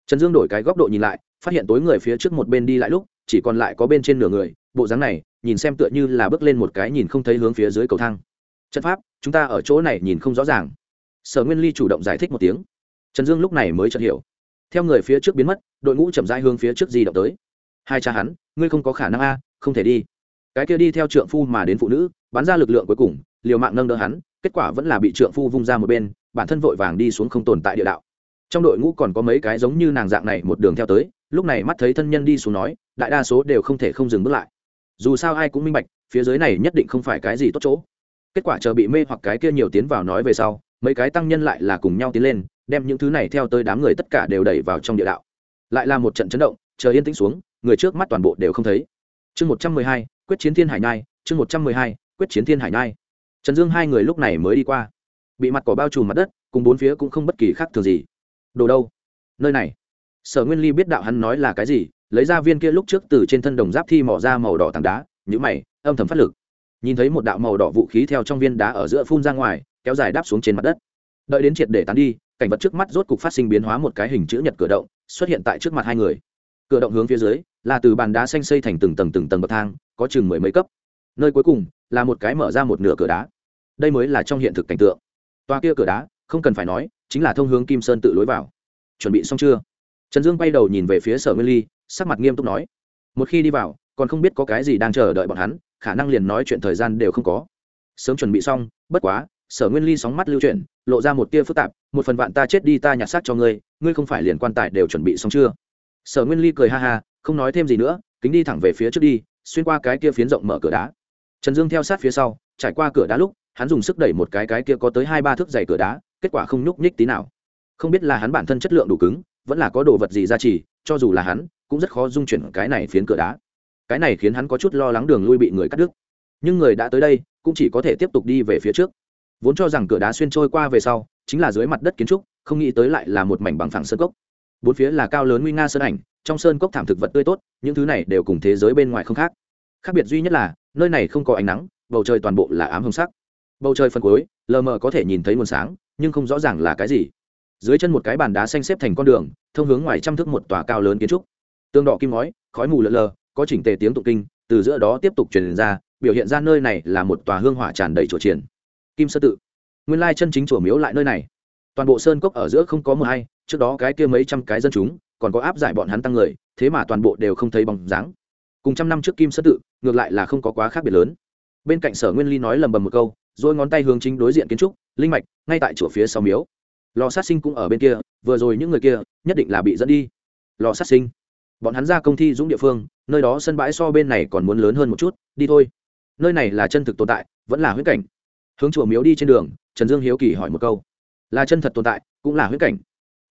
Trần dương đổi cái góc độ nhìn lại, phát hiện tối người phía trước một bên đi lại lúc, chỉ còn lại có bên trên nửa người, bộ dáng này, nhìn xem tựa như là bước lên một cái nhìn không thấy hướng phía dưới cầu thang. Trận pháp, chúng ta ở chỗ này nhìn không rõ ràng. Sở nguyên ly chủ động giải thích một tiếng. Trần dương lúc này mới chợt hiểu theo người phía trước biến mất, đội ngũ chậm rãi hướng phía trước di động tới. Hai cha hắn, ngươi không có khả năng a, không thể đi. Cái kia đi theo trượng phu mà đến phụ nữ, bắn ra lực lượng cuối cùng, liều mạng nâng đỡ hắn, kết quả vẫn là bị trượng phu vung ra một bên, bản thân vội vàng đi xuống không tồn tại địa đạo. Trong đội ngũ còn có mấy cái giống như nàng dạng này một đường theo tới, lúc này mắt thấy thân nhân đi xuống nói, đại đa số đều không thể không dừng bước lại. Dù sao ai cũng minh bạch, phía dưới này nhất định không phải cái gì tốt chỗ. Kết quả chờ bị mê hoặc cái kia nhiều tiến vào nói về sau mấy cái tăng nhân lại là cùng nhau tiến lên, đem những thứ này theo tới đám người tất cả đều đẩy vào trong địa đạo. Lại là một trận chấn động chờ yên tĩnh xuống, người trước mắt toàn bộ đều không thấy. Chương một trăm mười hai, quyết chiến thiên hải nhai, chương một trăm mười hai, quyết chiến thiên hải nhai. Trần dương hai người lúc này mới đi qua. Bị mặt cỏ bao trùm mặt đất, cùng bốn phía cũng không bất kỳ khác thường gì. Đồ đâu? Nơi này. Sở nguyên ly biết đạo hắn nói là cái gì, lấy ra viên kia lúc trước từ trên thân đồng giáp thi mỏ ra màu đỏ tảng đá nhữ mày, âm thầm phát lực. Nhìn thấy một đạo màu đỏ vũ khí theo trong viên đá ở giữa phun ra ngoài kéo dài đáp xuống trên mặt đất. Đợi đến triệt để tán đi, cảnh vật trước mắt rốt cục phát sinh biến hóa một cái hình chữ nhật cửa động, xuất hiện tại trước mặt hai người. Cửa động hướng phía dưới, là từ bàn đá xanh xây thành từng tầng từng tầng bậc thang, có chừng mười mấy cấp. Nơi cuối cùng, là một cái mở ra một nửa cửa đá. Đây mới là trong hiện thực cảnh tượng. Toa kia cửa đá, không cần phải nói, chính là thông hướng kim sơn tự lối vào. Chuẩn bị xong chưa? Trần dương bay đầu nhìn về phía sở nguyên ly, sắc mặt nghiêm túc nói. Một khi đi vào, còn không biết có cái gì đang chờ đợi bọn hắn, khả năng liền nói chuyện thời gian đều không có. Sớm chuẩn bị xong, bất quá sở nguyên ly sóng mắt lưu chuyển, lộ ra một tia phức tạp, một phần vạn ta chết đi ta nhặt xác cho ngươi ngươi không phải liền quan tài đều chuẩn bị xong chưa? Sở nguyên ly cười ha ha, không nói thêm gì nữa, kính đi thẳng về phía trước đi, xuyên qua cái kia phiến rộng mở cửa đá. Trần dương theo sát phía sau, trải qua cửa đá lúc, hắn dùng sức đẩy một cái cái kia có tới hai ba thước dày cửa đá, kết quả không nhúc nhích tí nào. Không biết là hắn bản thân chất lượng đủ cứng, vẫn là có đồ vật gì ra chỉ, cho dù là hắn, cũng rất khó dung chuyển cái này phiến cửa đá. Cái này khiến hắn có chút lo lắng đường lui bị người cắt đứt. Nhưng người đã tới đây, cũng chỉ có thể tiếp tục đi về phía trước vốn cho rằng cửa đá xuyên trôi qua về sau, chính là dưới mặt đất kiến trúc, không nghĩ tới lại là một mảnh bằng phẳng sơn cốc. Bốn phía là cao lớn nguy nga sơn ảnh, trong sơn cốc thảm thực vật tươi tốt, những thứ này đều cùng thế giới bên ngoài không khác. Khác biệt duy nhất là, nơi này không có ánh nắng, bầu trời toàn bộ là ám hồng sắc. Bầu trời phần cuối, lờ mờ có thể nhìn thấy nguồn sáng, nhưng không rõ ràng là cái gì. Dưới chân một cái bàn đá xanh xếp thành con đường, thông hướng ngoài trăm thước một tòa cao lớn kiến trúc. Tương đỏ kim ngói, khói mù lợn lờ, có chỉnh tề tiếng tụng kinh, từ giữa đó tiếp tục truyền ra, biểu hiện ra nơi này là một tòa hương hỏa tràn đầy chùa triển kim sơ tự. Nguyên lai chân chính chùa miếu lại nơi này. Toàn bộ sơn cốc ở giữa không có mờ hay, trước đó cái kia mấy trăm cái dân chúng, còn có áp giải bọn hắn tăng người, thế mà toàn bộ đều không thấy bóng dáng. Cùng trăm năm trước kim sơ tự, ngược lại là không có quá khác biệt lớn. Bên cạnh sở nguyên ly nói lầm bầm một câu, rồi ngón tay hướng chính đối diện kiến trúc, linh mạch, ngay tại chùa phía sau miếu. Lò sát sinh cũng ở bên kia, vừa rồi những người kia, nhất định là bị dẫn đi. Lò sát sinh. Bọn hắn ra công ty dũng địa phương, nơi đó sân bãi so bên này còn muốn lớn hơn một chút, đi thôi. Nơi này là chân thực tồn tại, vẫn là huyết cảnh hướng chùa miếu đi trên đường, trần dương hiếu kỳ hỏi một câu. Là chân thật tồn tại, cũng là huyết cảnh.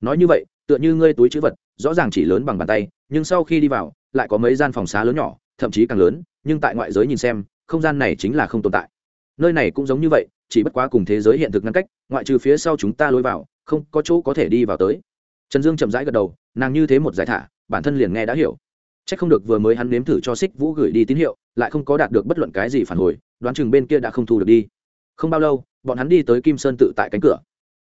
Nói như vậy, tựa như ngươi túi chữ vật, rõ ràng chỉ lớn bằng bàn tay, nhưng sau khi đi vào, lại có mấy gian phòng xá lớn nhỏ, thậm chí càng lớn, nhưng tại ngoại giới nhìn xem, không gian này chính là không tồn tại. Nơi này cũng giống như vậy, chỉ bất quá cùng thế giới hiện thực ngăn cách, ngoại trừ phía sau chúng ta lối vào, không có chỗ có thể đi vào tới. Trần dương chậm rãi gật đầu, nàng như thế một giải thả, bản thân liền nghe đã hiểu. C h ắ c không được vừa mới hắn nếm thử cho xích vũ gửi đi tín hiệu, lại không có đạt được bất luận cái gì phản hồi, đoán chừng bên kia đã không thu được đi không bao lâu, bọn hắn đi tới kim sơn tự tại cánh cửa.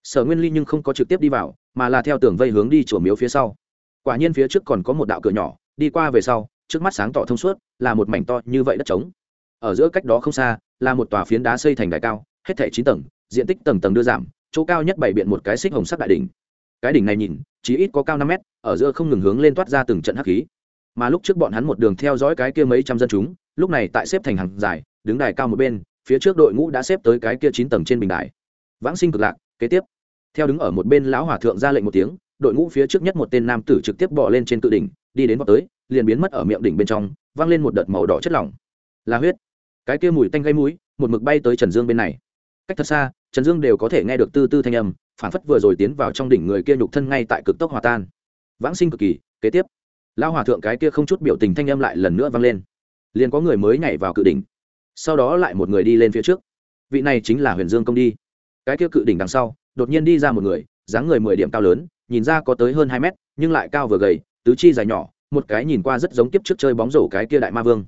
Sở nguyên ly nhưng không có trực tiếp đi vào, mà là theo tường vây hướng đi chùa miếu phía sau. Quả nhiên phía trước còn có một đạo cửa nhỏ, đi qua về sau, trước mắt sáng tỏ thông suốt, là một mảnh to như vậy đất trống. Ở giữa cách đó không xa, là một tòa phiến đá xây thành đài cao, hết thảy chín tầng, diện tích tầng tầng đưa giảm, chỗ cao nhất bảy biện một cái xích hồng sắc đại đỉnh. Cái đỉnh này nhìn, chỉ ít có cao năm mét, ở giữa không ngừng hướng lên toát ra từng trận hắc khí. Mà lúc trước bọn hắn một đường theo dõi cái kia mấy trăm dân chúng, lúc này tại xếp thành hàng dài, đứng đài cao một bên phía trước đội ngũ đã xếp tới cái kia chín tầng trên bình đài. Vãng sinh cực lạc, kế tiếp. Theo đứng ở một bên lão hòa thượng ra lệnh một tiếng, đội ngũ phía trước nhất một tên nam tử trực tiếp bỏ lên trên cự đỉnh, đi đến vào tới, liền biến mất ở miệng đỉnh bên trong, vang lên một đợt màu đỏ chất lỏng. Là huyết. Cái kia mùi tanh gây mũi, một mực bay tới trần dương bên này. Cách thật xa, trần dương đều có thể nghe được tư tư thanh âm, phản phất vừa rồi tiến vào trong đỉnh người kia nhục thân ngay tại cực tốc hòa tan. Vãng sinh cực kỳ, kế tiếp. Lão hòa thượng cái kia không chút biểu tình thanh âm lại lần nữa vang lên. Liền có người mới nhảy vào cự đỉnh sau đó lại một người đi lên phía trước. Vị này chính là huyền dương công đi. Cái kia cự đỉnh đằng sau, đột nhiên đi ra một người, dáng người mười điểm cao lớn, nhìn ra có tới hơn hai mét, nhưng lại cao vừa gầy, tứ chi dài nhỏ, một cái nhìn qua rất giống tiếp trước chơi bóng rổ cái kia đại ma vương.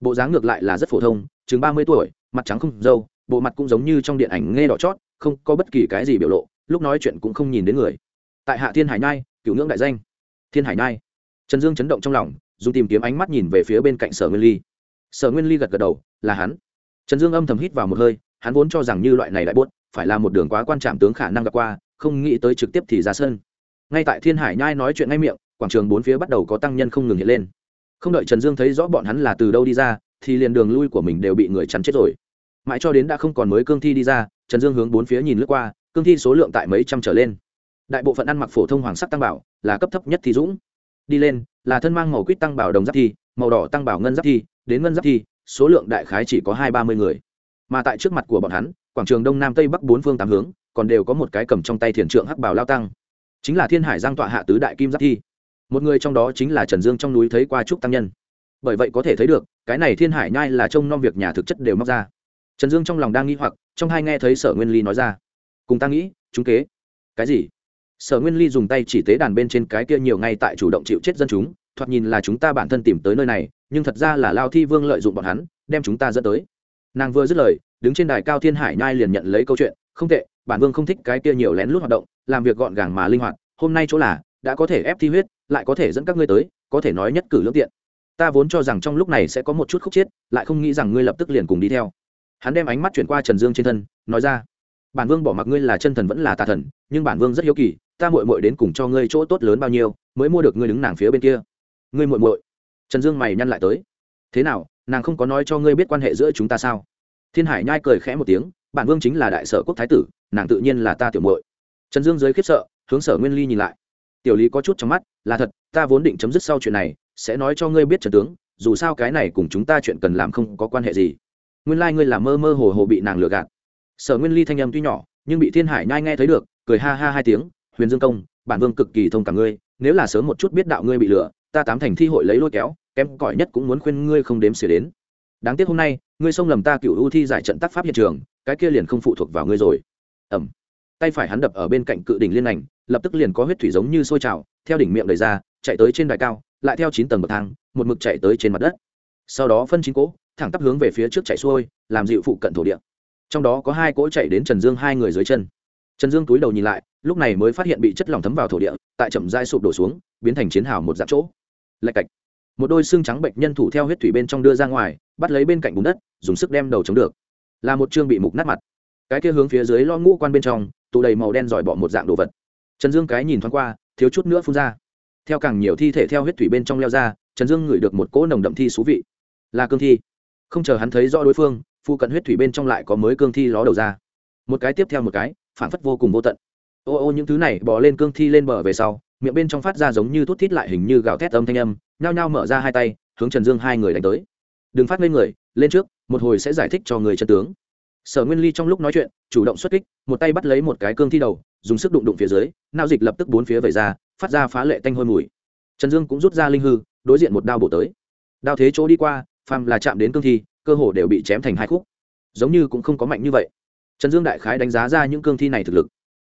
Bộ dáng ngược lại là rất phổ thông, chừng ba mươi tuổi, mặt trắng không dâu bộ mặt cũng giống như trong điện ảnh nghe đỏ chót, không có bất kỳ cái gì biểu lộ, lúc nói chuyện cũng không nhìn đến người. Tại hạ thiên hải nhai, cựu ngưỡng đại danh. Thiên hải nhai. Trần dương chấn động trong lòng, dùng tìm kiếm ánh mắt nhìn về phía bên cạnh sở nguyên ly. Sở nguyên ly gật gật đầu là hắn. Trần dương âm thầm hít vào một hơi, hắn vốn cho rằng như loại này lại buốt, phải là một đường quá quan trạm tướng khả năng gặp qua, không nghĩ tới trực tiếp thì ra sân. Ngay tại thiên hải nhai nói chuyện ngay miệng, quảng trường bốn phía bắt đầu có tăng nhân không ngừng hiện lên. Không đợi trần dương thấy rõ bọn hắn là từ đâu đi ra, thì liền đường lui của mình đều bị người chắn chết rồi. Mãi cho đến đã không còn mới cương thi đi ra, trần dương hướng bốn phía nhìn lướt qua, cương thi số lượng tại mấy trăm trở lên. Đại bộ phận ăn mặc phổ thông hoàng sắc tăng bảo, là cấp thấp nhất thi dũng. Đi lên, là thân mang màu quýt tăng bảo đồng giáp thi, màu đỏ tăng bảo ngân giáp thi, đến ngân giáp thi số lượng đại khái chỉ có hai ba mươi người. Mà tại trước mặt của bọn hắn, quảng trường đông nam tây bắc bốn phương tám hướng, còn đều có một cái cầm trong tay thiền trượng hắc bảo lao tăng. Chính là thiên hải giang tọa hạ tứ đại kim giáp thi. Một người trong đó chính là trần dương trong núi thấy qua trúc tăng nhân. Bởi vậy có thể thấy được, cái này thiên hải nhai là trông nom việc nhà thực chất đều móc ra. Trần dương trong lòng đang nghĩ hoặc, trong hai nghe thấy sở nguyên ly nói ra. Cùng ta nghĩ, chúng kế. Cái gì? Sở nguyên ly dùng tay chỉ tế đàn bên trên cái kia nhiều ngay tại chủ động chịu chết dân chúng, thoạt nhìn là chúng ta bản thân tìm tới nơi này nhưng thật ra là lao thi vương lợi dụng bọn hắn, đem chúng ta dẫn tới. Nàng vừa dứt lời, đứng trên đài cao thiên hải nhai liền nhận lấy câu chuyện, không tệ, bản vương không thích cái kia nhiều lén lút hoạt động, làm việc gọn gàng mà linh hoạt, hôm nay chỗ là, đã có thể ép thi huyết, lại có thể dẫn các ngươi tới, có thể nói nhất cử lương tiện. Ta vốn cho rằng trong lúc này sẽ có một chút khúc chiết lại không nghĩ rằng ngươi lập tức liền cùng đi theo. Hắn đem ánh mắt chuyển qua trần dương trên thân, nói ra, bản vương bỏ mặc ngươi là chân thần vẫn là tà thần, nhưng bản vương rất hiếu kỳ, ta mội mội đến cùng cho ngươi chỗ tốt lớn bao nhiêu, mới mua được ngươi đứng nàng phía bên kia. Ngươi mội mội trần dương mày nhăn lại tới. Thế nào, nàng không có nói cho ngươi biết quan hệ giữa chúng ta sao? Thiên hải nhai cười khẽ một tiếng, bản vương chính là đại sở quốc thái tử, nàng tự nhiên là ta tiểu muội. Trần dương dưới khiếp sợ, hướng sở nguyên ly nhìn lại. Tiểu lý có chút trong mắt, là thật, ta vốn định chấm dứt sau chuyện này, sẽ nói cho ngươi biết trần tướng, dù sao cái này cùng chúng ta chuyện cần làm không có quan hệ gì. Nguyên lai、like、ngươi là mơ mơ hồ hồ bị nàng lừa gạt. Sở nguyên ly thanh âm tuy nhỏ, nhưng bị thiên hải nhai nghe thấy được, cười ha ha hai tiếng, huyền dương công, bản vương cực kỳ thông cảm ngươi, nếu là sớm một chút biết đạo ngươi bị lừa, ta tám thành thi hội lấy lôi kéo kém cỏi nhất cũng muốn khuyên ngươi không đếm xỉa đến. Đáng tiếc hôm nay, ngươi xông lầm ta cựu ưu thi giải trận tác pháp hiện trường, cái kia liền không phụ thuộc vào ngươi rồi. Ẩm tay phải hắn đập ở bên cạnh cự đỉnh liên ảnh, lập tức liền có huyết thủy giống như sôi trào, theo đỉnh miệng đầy ra, chạy tới trên đài cao, lại theo chín tầng bậc thang, một mực chạy tới trên mặt đất. Sau đó phân chín cỗ, thẳng tắp hướng về phía trước chạy xuôi, làm dịu phụ cận thổ địa. Trong đó có hai cỗ chạy đến trần dương hai người dưới chân. Trần dương túi đầu nhìn lại, lúc này mới phát hiện bị chất lỏng thấm vào thổ địa, tại chậm dai sụp đổ xuống, biến thành chiến hào một dạng chỗ. Lạch cạch một đôi xương trắng bệnh nhân thủ theo huyết thủy bên trong đưa ra ngoài, bắt lấy bên cạnh bùn đất, dùng sức đem đầu chống được. Là một chương bị mục nát mặt. Cái kia hướng phía dưới lo ngũ quan bên trong, tụ đầy màu đen giỏi bỏ một dạng đồ vật. Trần dương cái nhìn thoáng qua, thiếu chút nữa phun ra. Theo càng nhiều thi thể theo huyết thủy bên trong leo ra, trần dương ngửi được một cỗ nồng đậm thi xú vị. Là cương thi. Không chờ hắn thấy rõ đối phương phụ cận huyết thủy bên trong lại có mới cương thi ló đầu ra. Một cái tiếp theo một cái, phản phất vô cùng vô tận. Ô ô, những thứ này bỏ lên cương thi lên bờ về sau, miệng bên trong phát ra giống như thút thít lại hình như gào thét âm thanh âm nhao nhao mở ra hai tay, hướng trần dương hai người đánh tới. Đừng phát lên người, lên trước, một hồi sẽ giải thích cho người chân tướng. Sở nguyên ly trong lúc nói chuyện, chủ động xuất kích, một tay bắt lấy một cái cương thi đầu, dùng sức đụng đụng phía dưới nao dịch lập tức bốn phía vẩy ra, phát ra phá lệ tanh hôi mùi. Trần dương cũng rút ra linh hư, đối diện một đao bổ tới. Đao thế chỗ đi qua, phàm là chạm đến cương thi, cơ hồ đều bị chém thành hai khúc. Giống như cũng không có mạnh như vậy. Trần dương đại khái đánh giá ra những cương thi này thực lực.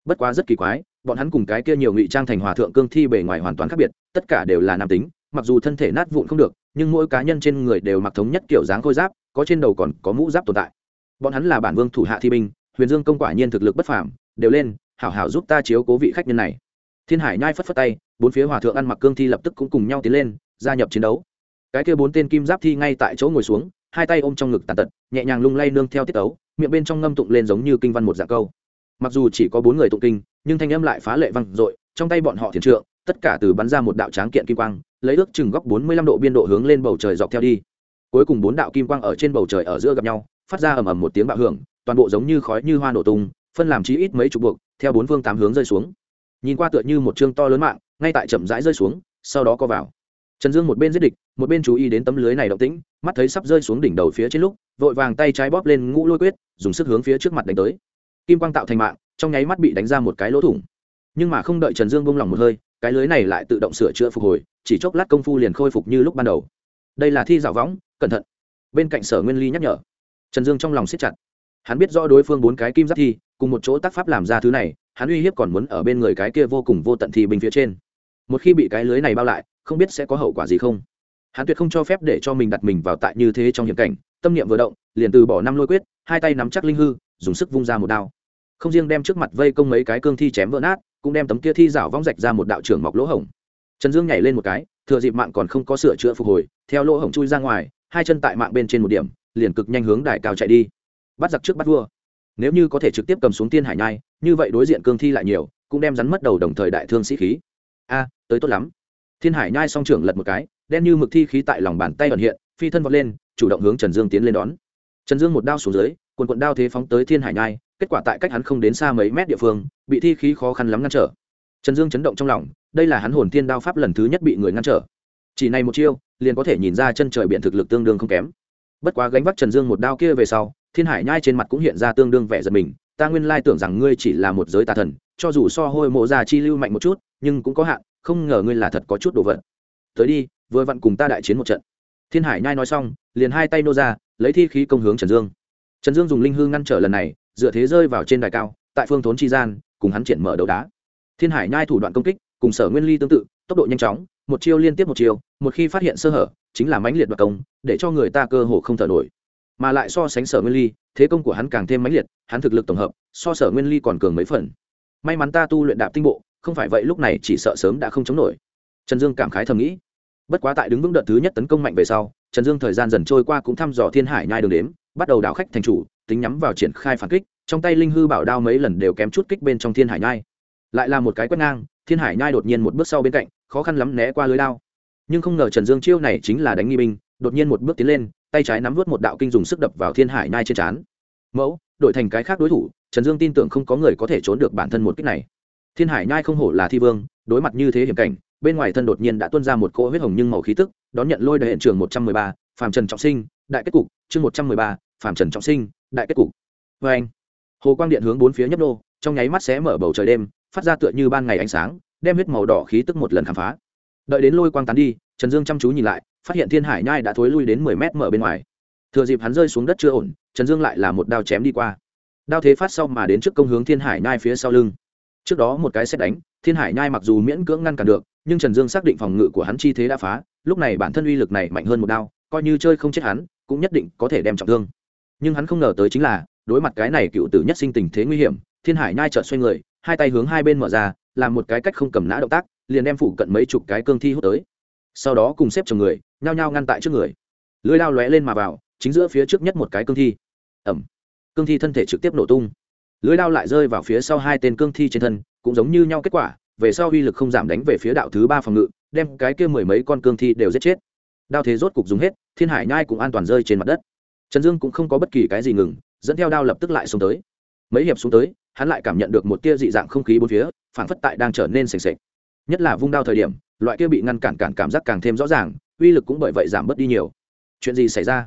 Bất quá rất kỳ quái, bọn hắn cùng cái kia nhiều ngụy trang thành hòa thượng cương thi bề ngoài hoàn toàn khác biệt, tất cả đều là nam tính mặc dù thân thể nát vụn không được, nhưng mỗi cá nhân trên người đều mặc thống nhất kiểu dáng khôi giáp, có trên đầu còn có mũ giáp tồn tại. Bọn hắn là bản vương thủ hạ thi binh, huyền dương công quả nhiên thực lực bất phàm, đều lên, hảo hảo giúp ta chiếu cố vị khách nhân này. Thiên hải nhai phất phất tay, bốn phía hòa thượng ăn mặc cương thi lập tức cũng cùng nhau tiến lên, gia nhập chiến đấu. Cái kia bốn tên kim giáp thi ngay tại chỗ ngồi xuống, hai tay ôm trong ngực tàn tật, nhẹ nhàng lung lay nương theo tiết tấu, miệng bên trong ngâm tụng lên giống như kinh văn một dạng câu. Mặc dù chỉ có bốn người tụng kinh, nhưng thanh âm lại phá lệ văng dội, trong tay bọn họ thiền trượng tất cả từ bắn ra một đạo tráng kiện kim quang, lấy ước chừng góc bốn mươi lăm độ biên độ hướng lên bầu trời dọc theo đi. Cuối cùng bốn đạo kim quang ở trên bầu trời ở giữa gặp nhau, phát ra ầm ầm một tiếng bạo hưởng, toàn bộ giống như khói như hoa nổ tung, phân làm chí ít mấy chục buộc, theo bốn phương tám hướng rơi xuống. Nhìn qua tựa như một chương to lớn mạng, ngay tại chậm rãi rơi xuống, sau đó co vào. Trần dương một bên giết địch, một bên chú ý đến tấm lưới này động tĩnh, mắt thấy sắp rơi xuống đỉnh đầu phía trên lúc, vội vàng tay trái bóp lên ngũ lôi quyết, dùng sức hướng phía trước mặt đánh tới. Kim quang tạo thành mạng, trong nháy mắt bị đánh ra một cái lỗ thủng. Nhưng mà không đợi trần dương bông lòng một hơi cái lưới này lại tự động sửa chữa phục hồi, chỉ chốc lát công phu liền khôi phục như lúc ban đầu. Đây là thi dạo võng, cẩn thận. Bên cạnh sở nguyên ly nhắc nhở. Trần dương trong lòng siết chặt. Hắn biết rõ đối phương bốn cái kim giáp thi, cùng một chỗ tác pháp làm ra thứ này, hắn uy hiếp còn muốn ở bên người cái kia vô cùng vô tận thi bình phía trên. Một khi bị cái lưới này bao lại, không biết sẽ có hậu quả gì không. Hắn tuyệt không cho phép để cho mình đặt mình vào tại như thế trong hiểm cảnh, tâm niệm vừa động, liền từ bỏ năm lôi quyết, hai tay nắm chắc linh hư, dùng sức vung ra một đao. Không riêng đem trước mặt vây công mấy cái cương thi chém vỡ nát cũng đem tấm kia thi rảo vong rạch ra một đạo trưởng mọc lỗ hổng. Trần dương nhảy lên một cái, thừa dịp mạng còn không có sửa chữa phục hồi, theo lỗ hổng chui ra ngoài, hai chân tại mạng bên trên một điểm, liền cực nhanh hướng đài cao chạy đi. Bắt giặc trước bắt vua. Nếu như có thể trực tiếp cầm xuống tiên hải nhai, như vậy đối diện cương thi lại nhiều, cũng đem rắn mất đầu đồng thời đại thương sĩ khí. A, tới tốt lắm. Thiên hải nhai song trưởng lật một cái, đen như mực thi khí tại lòng bàn tay ẩn hiện, phi thân vọt lên, chủ động hướng trần dương tiến lên đón. Trần dương một đao xuống dưới, quần quận đao thế phóng tới thiên hải nhai kết quả tại cách hắn không đến xa mấy mét địa phương, bị thi khí khó khăn lắm ngăn trở. Trần dương chấn động trong lòng, đây là hắn hồn tiên đao pháp lần thứ nhất bị người ngăn trở. Chỉ này một chiêu, liền có thể nhìn ra chân trời biện thực lực tương đương không kém. Bất quá gánh vác trần dương một đao kia về sau, thiên hải nhai trên mặt cũng hiện ra tương đương vẻ giật mình, ta nguyên lai tưởng rằng ngươi chỉ là một giới tà thần, cho dù so hôi mộ già chi lưu mạnh một chút, nhưng cũng có hạn, không ngờ ngươi là thật có chút đồ vật. Tới đi, vừa vặn cùng ta đại chiến một trận. Thiên hải nhai nói xong, liền hai tay nô ra, lấy thi khí công hướng trần dương. Trần dương dùng linh hư ngăn trở lần này dựa thế rơi vào trên đài cao, tại phương thốn chi gian, cùng hắn triển mở đấu đá. Thiên hải nhai thủ đoạn công kích, cùng sở nguyên ly tương tự, tốc độ nhanh chóng, một chiêu liên tiếp một chiêu, một khi phát hiện sơ hở, chính là mãnh liệt đoạt công, để cho người ta cơ hồ không thở nổi. Mà lại so sánh sở nguyên ly, thế công của hắn càng thêm mãnh liệt, hắn thực lực tổng hợp, so sở nguyên ly còn cường mấy phần. May mắn ta tu luyện đạp tinh bộ, không phải vậy lúc này chỉ sợ sớm đã không chống nổi. Trần dương cảm khái thầm nghĩ. Bất quá tại đứng vững đợt thứ nhất tấn công mạnh về sau, trần dương thời gian dần trôi qua cũng thăm dò thiên hải nhai đường đếm bắt đầu đảo khách thành chủ, tính nhắm vào triển khai phản kích, trong tay linh hư bảo đao mấy lần đều kém chút kích bên trong thiên hải nhai. Lại là một cái quét ngang, thiên hải nhai đột nhiên một bước sau bên cạnh, khó khăn lắm né qua lưới đao. Nhưng không ngờ trần dương chiêu này chính là đánh nghi binh, đột nhiên một bước tiến lên, tay trái nắm vớt một đạo kinh dùng sức đập vào thiên hải nhai trên trán. Mẫu, đổi thành cái khác đối thủ, trần dương tin tưởng không có người có thể trốn được bản thân một cách này. Thiên hải nhai không hổ là thi vương, đối mặt như thế hiểm cảnh, bên ngoài thân đột nhiên đã tuôn ra một cỗ huyết hồng nhưng màu khí tức, đón nhận lôi đời hiện trường một trăm mười ba, phàm trần trọng sinh, đại kết cục, chương một trăm mười ba phàm trần trọng sinh, đại kết cục. Vê anh, hồ quang điện hướng bốn phía nhấp nô, trong nháy mắt xé mở bầu trời đêm, phát ra tựa như ban ngày ánh sáng, đem huyết màu đỏ khí tức một lần khám phá. Đợi đến lôi quang tán đi, trần dương chăm chú nhìn lại, phát hiện thiên hải nhai đã thối lui đến mười mét mở bên ngoài. Thừa dịp hắn rơi xuống đất chưa ổn, trần dương lại là một đao chém đi qua. Đao thế phát sau mà đến trước công hướng thiên hải nhai phía sau lưng. Trước đó một cái xét đánh, thiên hải nhai mặc dù miễn cưỡng ngăn cản được, nhưng trần dương xác định phòng ngự của hắn chi thế đã phá, lúc này bản thân uy lực này mạnh hơn một đao, coi như chơi không chết hắn, cũng nhất định có thể đem trọng thương nhưng hắn không ngờ tới chính là, đối mặt cái này cựu tử nhất sinh tình thế nguy hiểm, thiên hải nhai trợn xoay người, hai tay hướng hai bên mở ra, làm một cái cách không cầm nã động tác, liền đem phụ cận mấy chục cái cương thi hút tới. Sau đó cùng xếp chồng người, nhao nhao ngăn tại trước người. Lưới lao lóe lên mà vào, chính giữa phía trước nhất một cái cương thi. Ẩm cương thi thân thể trực tiếp nổ tung. Lưới đao lại rơi vào phía sau hai tên cương thi trên thân, cũng giống như nhau kết quả, về sau uy lực không giảm đánh về phía đạo thứ ba phòng ngự, đem cái kia mười mấy con cương thi đều giết chết. Đao thế rốt cục dùng hết, thiên hải nhai cũng an toàn rơi trên mặt đất trần dương cũng không có bất kỳ cái gì ngừng, dẫn theo đao lập tức lại xuống tới. Mấy hiệp xuống tới, hắn lại cảm nhận được một tia dị dạng không khí bốn phía phản phất tại đang trở nên sềnh sệch nhất là vung đao thời điểm, loại kia bị ngăn cản cản cảm giác càng thêm rõ ràng, uy lực cũng bởi vậy giảm bớt đi nhiều. Chuyện gì xảy ra?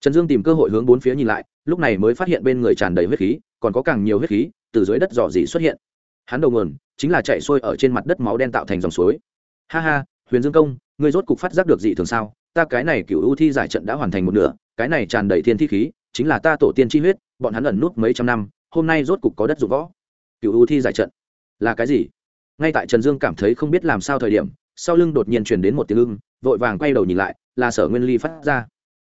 Trần dương tìm cơ hội hướng bốn phía nhìn lại, lúc này mới phát hiện bên người tràn đầy huyết khí, còn có càng nhiều huyết khí từ dưới đất dò dỉ xuất hiện. Hắn đầu nguồn, chính là chạy xuôi ở trên mặt đất máu đen tạo thành dòng suối. Ha ha, huyền dương công, ngươi rốt cục phát giác được dị thường sao? Ta cái này cựu ưu thi giải trận đã hoàn thành một nửa cái này tràn đầy thiên thi khí, chính là ta tổ tiên chi huyết, bọn hắn ẩn nút mấy trăm năm, hôm nay rốt cục có đất dụng võ. Cựu ưu thi giải trận. Là cái gì? Ngay tại trần dương cảm thấy không biết làm sao thời điểm, sau lưng đột nhiên truyền đến một tiếng ưng, vội vàng quay đầu nhìn lại, là sở nguyên ly phát ra.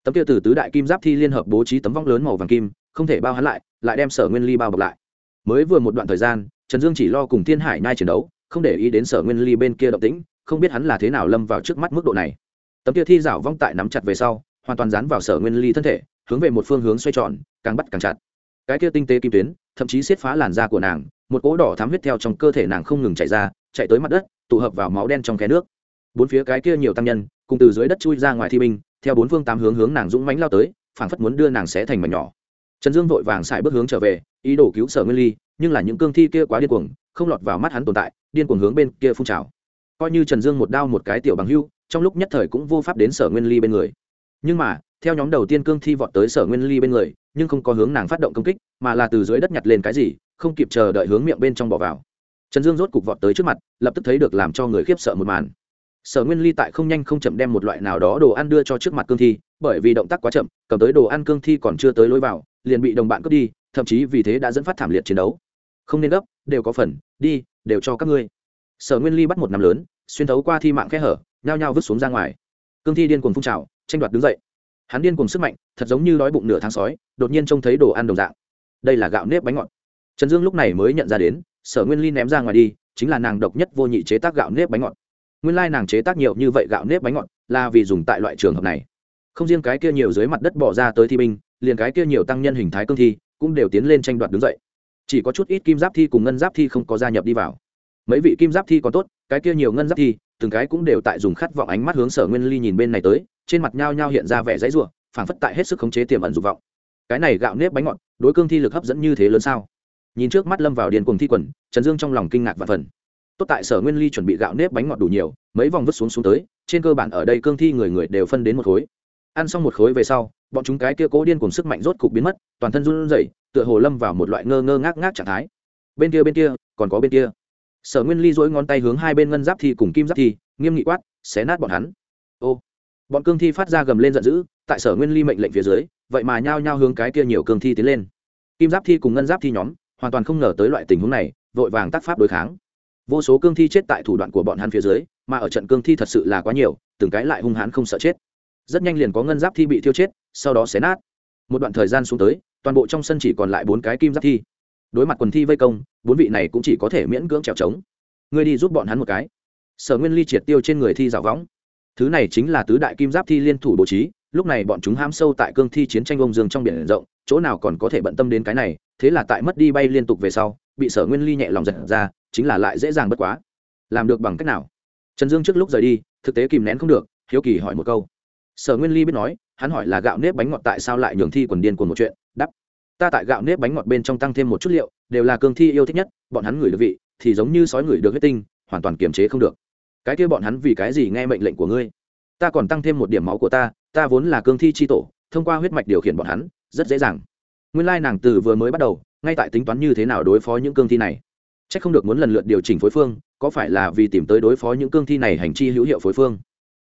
Tấm kia từ tứ đại kim giáp thi liên hợp bố trí tấm vong lớn màu vàng kim, không thể bao hắn lại lại đem sở nguyên ly bao bọc lại. Mới vừa một đoạn thời gian, trần dương chỉ lo cùng thiên hải nhai chiến đấu, không để ý đến sở nguyên ly bên kia động tĩnh, không biết hắn là thế nào lâm vào trước mắt mức độ này. Tấm kia thi rảo vong tại nắm chặt về sau hoàn toàn dán vào sở nguyên ly thân thể, hướng về một phương hướng xoay tròn, càng bắt càng chặt. Cái kia tinh tế kim tuyến, thậm chí xiết phá làn da của nàng, một cỗ đỏ thám huyết theo trong cơ thể nàng không ngừng chạy ra, chạy tới mặt đất, tụ hợp vào máu đen trong khe nước. Bốn phía cái kia nhiều tăng nhân, cùng từ dưới đất chui ra ngoài thi binh, theo bốn phương tám hướng hướng nàng dũng mánh lao tới, phảng phất muốn đưa nàng xé thành mảnh nhỏ. Trần dương vội vàng xài bước hướng trở về, ý đồ cứu sở nguyên ly, nhưng là những cương thi kia quá điên cuồng, không lọt vào mắt hắn tồn tại, điên cuồng hướng bên kia phun trào. Coi như trần dương một đao một cái tiểu bằng hưu, trong lúc nhất thời cũng vô pháp đến sở nguyên ly bên người nhưng mà, theo nhóm đầu tiên cương thi vọt tới sở nguyên ly bên người, nhưng không có hướng nàng phát động công kích, mà là từ dưới đất nhặt lên cái gì, không kịp chờ đợi hướng miệng bên trong bỏ vào. Trần dương rốt cục vọt tới trước mặt, lập tức thấy được làm cho người khiếp sợ một màn. Sở nguyên ly tại không nhanh không chậm đem một loại nào đó đồ ăn đưa cho trước mặt cương thi, bởi vì động tác quá chậm, cầm tới đồ ăn cương thi còn chưa tới lối vào, liền bị đồng bạn cướp đi, thậm chí vì thế đã dẫn phát thảm liệt chiến đấu. Không nên gấp, đều có phần, đi, đều cho các ngươi. Sở nguyên ly bắt một nắm lớn, xuyên thấu qua thi mạng khe hở, nhao nhao vứt xuống ra ngoài. Cương thi điên cuồng phun trào tranh đoạt đứng dậy. Hắn điên cuồng sức mạnh, thật giống như đói bụng nửa tháng sói, đột nhiên trông thấy đồ ăn đồng dạng. Đây là gạo nếp bánh ngọt. Trần dương lúc này mới nhận ra đến, sở nguyên ly ném ra ngoài đi, chính là nàng độc nhất vô nhị chế tác gạo nếp bánh ngọt. Nguyên lai nàng chế tác nhiều như vậy gạo nếp bánh ngọt, là vì dùng tại loại trường hợp này. Không riêng cái kia nhiều dưới mặt đất bỏ ra tới thi binh, liền cái kia nhiều tăng nhân hình thái cương thi, cũng đều tiến lên tranh đoạt đứng dậy. Chỉ có chút ít kim giáp thi cùng ngân giáp thi không có gia nhập đi vào. Mấy vị kim giáp thi còn tốt, cái kia nhiều ngân giáp thi, từng cái cũng đều tại dùng khát vọng ánh mắt hướng sở nguyên ly nhìn bên này tới trên mặt nhao nhao hiện ra vẻ dãy rủa, phảng phất tại hết sức khống chế tiềm ẩn dục vọng. Cái này gạo nếp bánh ngọt đối cương thi lực hấp dẫn như thế lớn sao? Nhìn trước mắt lâm vào điền cuồng thi quần trần dương trong lòng kinh ngạc và phần tốt tại sở nguyên ly chuẩn bị gạo nếp bánh ngọt đủ nhiều mấy vòng vứt xuống xuống tới trên cơ bản ở đây cương thi người người đều phân đến một khối. Ăn xong một khối về sau bọn chúng cái kia cố điên cùng sức mạnh rốt cục biến mất toàn thân run rẩy tựa hồ lâm vào một loại ngơ ngơ ngác ngác trạng thái. Bên kia bên kia còn có bên kia. Sở nguyên ly duỗi ngón tay hướng hai bên ngân giáp thi cùng kim giáp thi nghiêm nghị quát xé nát bọn hắn. Ô bọn cương thi phát ra gầm lên giận dữ, tại sở nguyên ly mệnh lệnh phía dưới, vậy mà nhao nhao hướng cái kia nhiều cương thi tiến lên. Kim giáp thi cùng ngân giáp thi nhóm, hoàn toàn không ngờ tới loại tình huống này, vội vàng tác pháp đối kháng. Vô số cương thi chết tại thủ đoạn của bọn hắn phía dưới, mà ở trận cương thi thật sự là quá nhiều, từng cái lại hung hãn không sợ chết. Rất nhanh liền có ngân giáp thi bị thiêu chết, sau đó xé nát. Một đoạn thời gian xuống tới, toàn bộ trong sân chỉ còn lại bốn cái kim giáp thi. Đối mặt quần thi vây công, bốn vị này cũng chỉ có thể miễn cưỡng trèo trống. Ngươi đi giúp bọn hắn một cái. Sở nguyên ly triệt tiêu trên người thi rào võng thứ này chính là tứ đại kim giáp thi liên thủ bố trí, lúc này bọn chúng ham sâu tại cương thi chiến tranh ông dương trong biển rộng, chỗ nào còn có thể bận tâm đến cái này, thế là tại mất đi bay liên tục về sau, bị sở nguyên ly nhẹ lòng giật ra, chính là lại dễ dàng bất quá. Làm được bằng cách nào? Trần dương trước lúc rời đi, thực tế kìm nén không được, hiếu kỳ hỏi một câu. Sở nguyên ly biết nói, hắn hỏi là gạo nếp bánh ngọt tại sao lại nhường thi quần điên của một chuyện đắp ta tại gạo nếp bánh ngọt bên trong tăng thêm một chút liệu, đều là cương thi yêu thích nhất, bọn hắn ngửi được vị, thì giống như sói ngửi được huyết tinh, hoàn toàn kiềm chế không được cái kia bọn hắn vì cái gì nghe mệnh lệnh của ngươi? Ta còn tăng thêm một điểm máu của ta ta vốn là cương thi chi tổ, thông qua huyết mạch điều khiển bọn hắn, rất dễ dàng. Nguyên lai nàng từ vừa mới bắt đầu, ngay tại tính toán như thế nào đối phó những cương thi này. C h ắ c không được muốn lần lượt điều chỉnh phối phương, có phải là vì tìm tới đối phó những cương thi này hành chi hữu hiệu phối phương?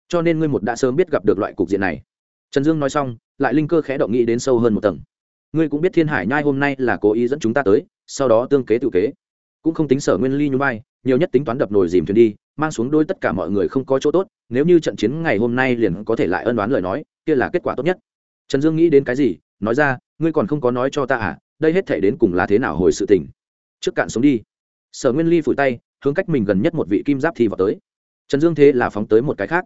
Cho nên ngươi một đã sớm biết gặp được loại cục diện này. Trần dương nói xong, lại linh cơ khẽ động nghĩ đến sâu hơn một tầng. Ngươi cũng biết thiên hải nhai hôm nay là cố ý dẫn chúng ta tới, sau đó tương kế tự kế cũng không tính sở nguyên ly như vai nhiều nhất tính toán đập nồi dìm thuyền đi, mang xuống đôi tất cả mọi người không có chỗ tốt, nếu như trận chiến ngày hôm nay liền có thể lại ân đoán lời nói, kia là kết quả tốt nhất. Trần dương nghĩ đến cái gì, nói ra, ngươi còn không có nói cho ta à đây hết thể đến cùng là thế nào hồi sự tình? Trước cạn sống đi. Sở nguyên ly phủi tay, hướng cách mình gần nhất một vị kim giáp thi vào tới. Trần dương thế là phóng tới một cái khác.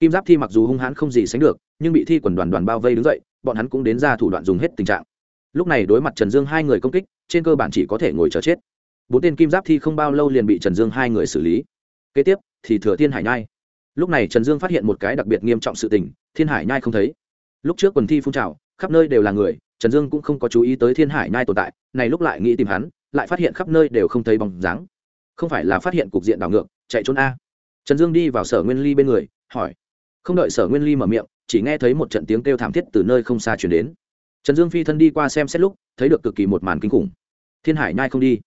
Kim giáp thi mặc dù hung hãn không gì sánh được, nhưng bị thi quần đoàn đoàn bao vây đứng dậy, bọn hắn cũng đến ra thủ đoạn dùng hết tình trạng. Lúc này đối mặt trần dương hai người công kích, trên cơ bản chỉ có thể ngồi chờ chết bốn tên kim giáp thi không bao lâu liền bị trần dương hai người xử lý. Kế tiếp, thì thừa thiên hải nhai. Lúc này trần dương phát hiện một cái đặc biệt nghiêm trọng sự tình, thiên hải nhai không thấy. Lúc trước quần thi phun trào, khắp nơi đều là người, trần dương cũng không có chú ý tới thiên hải nhai tồn tại, này lúc lại nghĩ tìm hắn, lại phát hiện khắp nơi đều không thấy bóng dáng. Không phải là phát hiện cục diện đảo ngược, chạy trốn a. Trần dương đi vào sở nguyên ly bên người, hỏi. Không đợi sở nguyên ly mở miệng, chỉ nghe thấy một trận tiếng kêu thảm thiết từ nơi không xa chuyển đến. Trần dương phi thân đi qua xem xét lúc, thấy được cực kỳ một màn kinh khủng. Thiên hải nhai không đi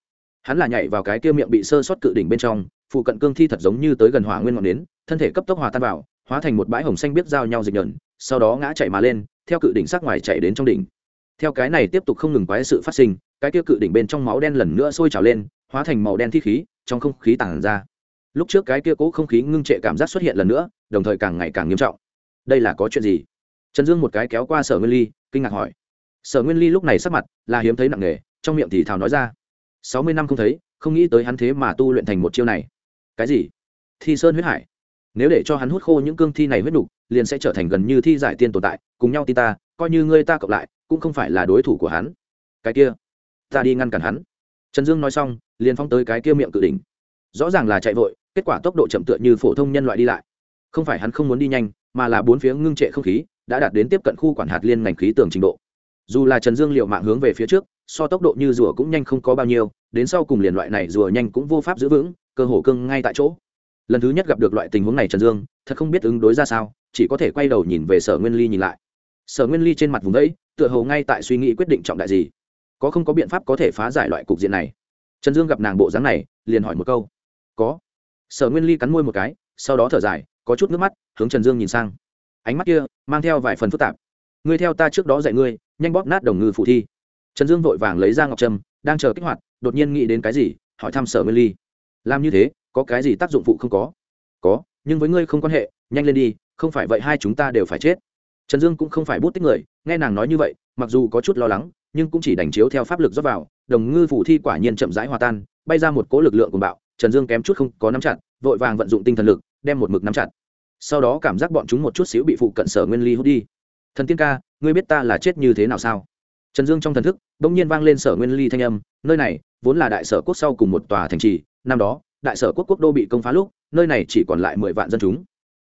hắn là nhảy vào cái kia miệng bị sơ sót cự đỉnh bên trong, phụ cận cương thi thật giống như tới gần hỏa nguyên ngọn nến, thân thể cấp tốc hòa tan vào, hóa thành một bãi hồng xanh biết giao nhau dịch nhợn sau đó ngã chạy mà lên, theo cự đỉnh sát ngoài chạy đến trong đỉnh. Theo cái này tiếp tục không ngừng quái sự phát sinh, cái kia cự đỉnh bên trong máu đen lần nữa sôi trào lên, hóa thành màu đen thi khí, trong không khí tản ra. Lúc trước cái kia cố không khí ngưng trệ cảm giác xuất hiện lần nữa, đồng thời càng ngày càng nghiêm trọng. Đây là có chuyện gì? Trần dương một cái kéo qua sở nguyên ly, kinh ngạc hỏi. Sở nguyên ly lúc này sắc mặt là hiếm thấy nặng nề, trong miệng thì thào nói ra sáu mươi năm không thấy, không nghĩ tới hắn thế mà tu luyện thành một chiêu này. Cái gì? Thi sơn huyết hải. Nếu để cho hắn hút khô những cương thi này huyết nục, liền sẽ trở thành gần như thi giải tiên tồn tại, cùng nhau tin ta, coi như ngươi ta cộng lại, cũng không phải là đối thủ của hắn. Cái kia, ta đi ngăn cản hắn. Trần dương nói xong, liền phóng tới cái kia miệng cự đỉnh. Rõ ràng là chạy vội, kết quả tốc độ chậm tựa như phổ thông nhân loại đi lại. Không phải hắn không muốn đi nhanh, mà là bốn phía ngưng trệ không khí, đã đạt đến tiếp cận khu quản hạt liên ngành khí tường trình độ. Dù là trần dương liệu mạng hướng về phía trước so tốc độ như rùa cũng nhanh không có bao nhiêu, đến sau cùng liền loại này rùa nhanh cũng vô pháp giữ vững, cơ hồ cưng ngay tại chỗ. Lần thứ nhất gặp được loại tình huống này trần dương, thật không biết ứng đối ra sao, chỉ có thể quay đầu nhìn về sở nguyên ly nhìn lại. Sở nguyên ly trên mặt vùng đấy tựa hồ ngay tại suy nghĩ quyết định trọng đại gì. Có không có biện pháp có thể phá giải loại cục diện này? Trần dương gặp nàng bộ dáng này, liền hỏi một câu. Có. Sở nguyên ly cắn môi một cái, sau đó thở dài, có chút nước mắt, hướng trần dương nhìn sang. Ánh mắt kia, mang theo vài phần phức tạp. Ngươi theo ta trước đó dạy ngươi, nhanh bóp nát đồng ngư phụ thi trần dương vội vàng lấy ra ngọc trâm, đang chờ kích hoạt, đột nhiên nghĩ đến cái gì, hỏi thăm sở nguyên ly. Làm như thế, có cái gì tác dụng phụ không có? Có, nhưng với ngươi không quan hệ, nhanh lên đi, không phải vậy hai chúng ta đều phải chết. Trần dương cũng không phải bút tích người, nghe nàng nói như vậy, mặc dù có chút lo lắng, nhưng cũng chỉ đành chiếu theo pháp lực rót vào, đồng ngư phủ thi quả nhiên chậm rãi hòa tan, bay ra một cỗ lực lượng cùng bạo, trần dương kém chút không có nắm chặt, vội vàng vận dụng tinh thần lực, đem một mực nắm chặt. Sau đó cảm giác bọn chúng một chút xíu bị phụ cận sở nguyên ly hút đi. Thần tiên ca, ngươi biết ta là chết như thế nào sao? Trần dương trong thần thức đ ỗ n g nhiên vang lên sở nguyên ly thanh âm, nơi này, vốn là đại sở quốc sau cùng một tòa thành trì, năm đó, đại sở quốc quốc đô bị công phá lúc, nơi này chỉ còn lại mười vạn dân chúng.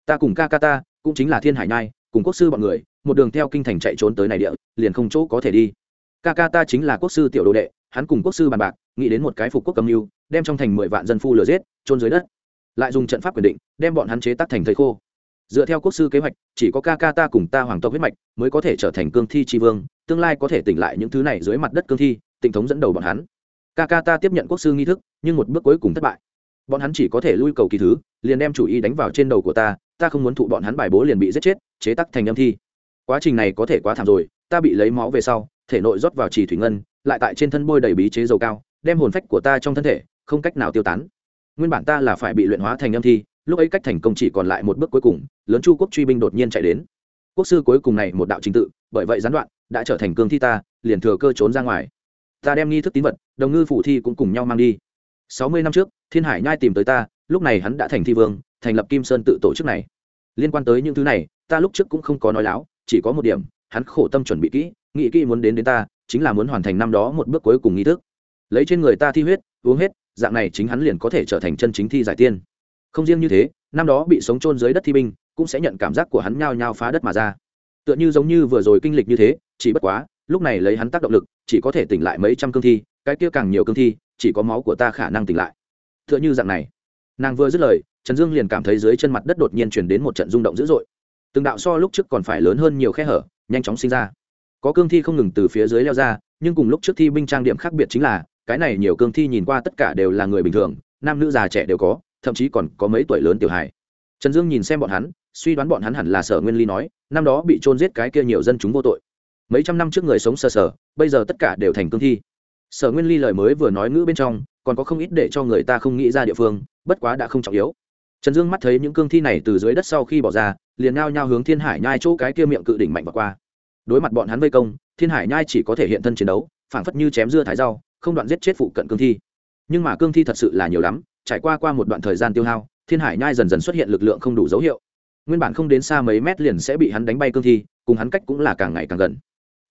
Ta cùng ca ca ta, cũng chính là thiên hải nhai, cùng quốc sư bọn người, một đường theo kinh thành chạy trốn tới này địa, liền không chỗ có thể đi. Ca ca ta chính là quốc sư tiểu đồ đệ, hắn cùng quốc sư bàn bạc, nghĩ đến một cái phục quốc cầm mưu, đem trong thành mười vạn dân phu lừa giết trôn dưới đất. Lại dùng trận pháp quyền định, đem bọn hắn chế tác thành thầy khô. Dựa theo quốc sư kế hoạch, chỉ có ca ca ta cùng ta hoàng tộc huyết mạch mới có thể trở thành cương thi tri vương tương lai có thể tỉnh lại những thứ này dưới mặt đất cương thi, tỉnh thống dẫn đầu bọn hắn. Ca ca ta tiếp nhận quốc sư nghi thức, nhưng một bước cuối cùng thất bại. Bọn hắn chỉ có thể lui cầu kỳ thứ, liền đem chủ ý đánh vào trên đầu của ta ta không muốn thụ bọn hắn bài bố liền bị giết chết, chế tắc thành âm thi. Quá trình này có thể quá thảm rồi, ta bị lấy máu về sau, thể nội rót vào trì thủy ngân, lại tại trên thân bôi đầy bí chế dầu cao, đem hồn phách của ta trong thân thể, không cách nào tiêu tán. Nguyên bản ta là phải bị luyện hóa thành âm thi, lúc ấy cách thành công chỉ còn lại một bước cuối cùng, lớn chu quốc truy binh đột nhiên chạy đến quốc sư cuối cùng này một đạo trình tự, bởi vậy gián đoạn, đã trở thành cương thi ta, liền thừa cơ trốn ra ngoài. Ta đem nghi thức tín vật, đồng ngư phủ thi cũng cùng nhau mang đi. Sáu mươi năm trước, thiên hải nhai tìm tới ta, lúc này hắn đã thành thi vương, thành lập kim sơn tự tổ chức này. Liên quan tới những thứ này, ta lúc trước cũng không có nói láo, chỉ có một điểm, hắn khổ tâm chuẩn bị kỹ, nghĩ kỹ muốn đến đến ta, chính là muốn hoàn thành năm đó một bước cuối cùng nghi thức. Lấy trên người ta thi huyết, uống hết, dạng này chính hắn liền có thể trở thành chân chính thi giải tiên. Không riêng như thế năm đó bị sống chôn dưới đất thi binh, cũng sẽ nhận cảm giác của hắn nhao nhao phá đất mà ra. Tựa như giống như vừa rồi kinh lịch như thế, chỉ bất quá, lúc này lấy hắn tác động lực, chỉ có thể tỉnh lại mấy trăm cương thi, cái kia càng nhiều cương thi, chỉ có máu của ta khả năng tỉnh lại. Tựa như dạng này. Nàng vừa dứt lời, trần dương liền cảm thấy dưới chân mặt đất đột nhiên chuyển đến một trận rung động dữ dội. Từng đạo so lúc trước còn phải lớn hơn nhiều khe hở, nhanh chóng sinh ra. Có cương thi không ngừng từ phía dưới leo ra, nhưng cùng lúc trước thi binh trang điểm khác biệt chính là, cái này nhiều cương thi nhìn qua tất cả đều là người bình thường, nam nữ già trẻ đều có thậm chí còn có mấy tuổi lớn tiểu hài. Trần dương nhìn xem bọn hắn, suy đoán bọn hắn hẳn là sở nguyên ly nói, năm đó bị trôn giết cái kia nhiều dân chúng vô tội. Mấy trăm năm trước người sống sờ sờ, bây giờ tất cả đều thành cương thi. Sở nguyên ly lời mới vừa nói ngữ bên trong, còn có không ít để cho người ta không nghĩ ra địa phương, bất quá đã không trọng yếu. Trần dương mắt thấy những cương thi này từ dưới đất sau khi bỏ ra, liền ngao nhao hướng thiên hải nhai chỗ cái kia miệng cự đỉnh mạnh và qua. Đối mặt bọn hắn vây công, thiên hải nhai chỉ có thể hiện thân chiến đấu, phảng phất như chém dưa thái rau, không đoạn giết chết phụ cận cương thi. Nhưng mà cương thi thật sự là nhiều lắm trải qua qua một đoạn thời gian tiêu hao, thiên hải nhai dần dần xuất hiện lực lượng không đủ dấu hiệu. Nguyên bản không đến xa mấy mét liền sẽ bị hắn đánh bay cương thi, cùng hắn cách cũng là càng ngày càng gần.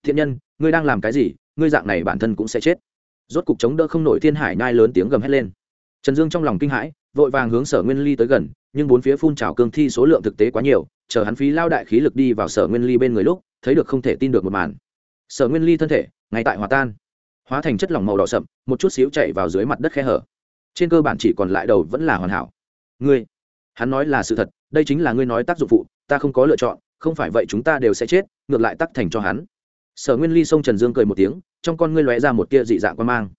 Thiện nhân, ngươi đang làm cái gì? Ngươi dạng này bản thân cũng sẽ chết. Rốt cục chống đỡ không nổi thiên hải nhai lớn tiếng gầm hét lên. Trần dương trong lòng kinh hãi, vội vàng hướng sở nguyên ly tới gần, nhưng bốn phía phun trào cương thi số lượng thực tế quá nhiều, chờ hắn phí lao đại khí lực đi vào sở nguyên ly bên người lúc, thấy được không thể tin được một màn. Sở nguyên ly thân thể, ngay tại hòa tan. Hóa thành chất lỏng màu đỏ sậm, một chút xíu chạy vào dưới mặt đất khe hở trên cơ bản chỉ còn lại đầu vẫn là hoàn hảo. Ngươi, hắn nói là sự thật, đây chính là ngươi nói tác dụng phụ, ta không có lựa chọn, không phải vậy chúng ta đều sẽ chết, ngược lại tắc thành cho hắn. Sở nguyên ly sông trần dương cười một tiếng, trong con ngươi lóe ra một tia dị dạng quan mang.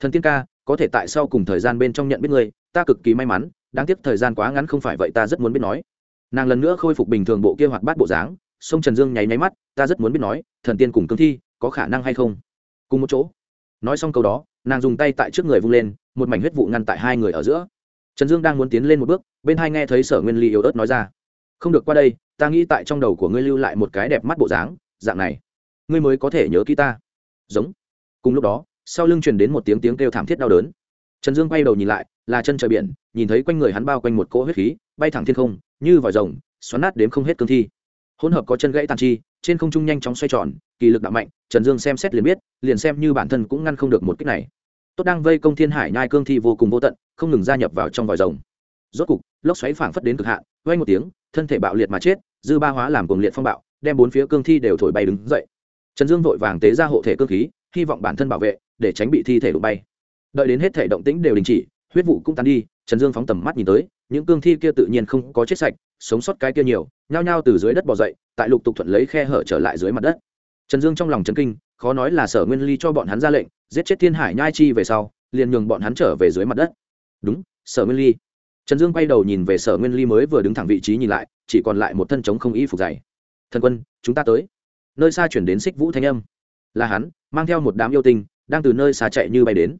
Thần tiên ca, có thể tại sao cùng thời gian bên trong nhận biết ngươi, ta cực kỳ may mắn, đáng tiếc thời gian quá ngắn không phải vậy ta rất muốn biết nói. Nàng lần nữa khôi phục bình thường bộ kia hoạt bát bộ dáng, sông trần dương nháy nháy mắt, ta rất muốn biết nói, thần tiên cùng cương thi, có khả năng hay không? Cùng một chỗ. Nói xong câu đó, nàng dùng tay tại trước người vung lên một mảnh huyết vụ ngăn tại hai người ở giữa. Trần dương đang muốn tiến lên một bước, bên hai nghe thấy sở nguyên ly yếu ớt nói ra. Không được qua đây, ta nghĩ tại trong đầu của ngươi lưu lại một cái đẹp mắt bộ dáng, dạng này. Ngươi mới có thể nhớ kỹ ta. Giống. Cùng lúc đó, sau lưng truyền đến một tiếng tiếng kêu thảm thiết đau đớn. Trần dương quay đầu nhìn lại, là chân trời biển, nhìn thấy quanh người hắn bao quanh một cỗ huyết khí, bay thẳng thiên không, như vòi rồng, xoắn nát đếm không hết cương thi. Hỗn hợp có chân gãy tàn chi, trên không trung nhanh chóng xoay tròn, kỳ lực đạo mạnh, trần dương xem xét liền biết, liền xem như bản thân cũng ngăn không được một cách này tốt đang vây công thiên hải nhai cương thi vô cùng vô tận, không ngừng gia nhập vào trong vòi rồng. Rốt cục, lốc xoáy phảng phất đến cực hạn vay một tiếng, thân thể bạo liệt mà chết, dư ba hóa làm cuồng liệt phong bạo, đem bốn phía cương thi đều thổi bay đứng dậy. Trần dương vội vàng tế ra hộ thể cương khí, hy vọng bản thân bảo vệ, để tránh bị thi thể đụng bay. Đợi đến hết thể động tĩnh đều đình chỉ, huyết vụ cũng tan đi, trần dương phóng tầm mắt nhìn tới, những cương thi kia tự nhiên không có chết sạch, sống sót cái kia nhiều, nhao nhao từ dưới đất bỏ dậy, tại lục tục thuận lấy khe hở trở lại dưới mặt đất. Trần dương trong lòng chấn kinh khó nói là sở nguyên ly cho bọn hắn ra lệnh, giết chết thiên hải nhai chi về sau, liền nhường bọn hắn trở về dưới mặt đất. Đúng, sở nguyên ly. Trần dương quay đầu nhìn về sở nguyên ly mới vừa đứng thẳng vị trí nhìn lại, chỉ còn lại một thân trống không y phục dày. Thần quân, chúng ta tới. Nơi xa chuyển đến xích vũ thanh âm. Là hắn, mang theo một đám yêu tinh, đang từ nơi xa chạy như bay đến.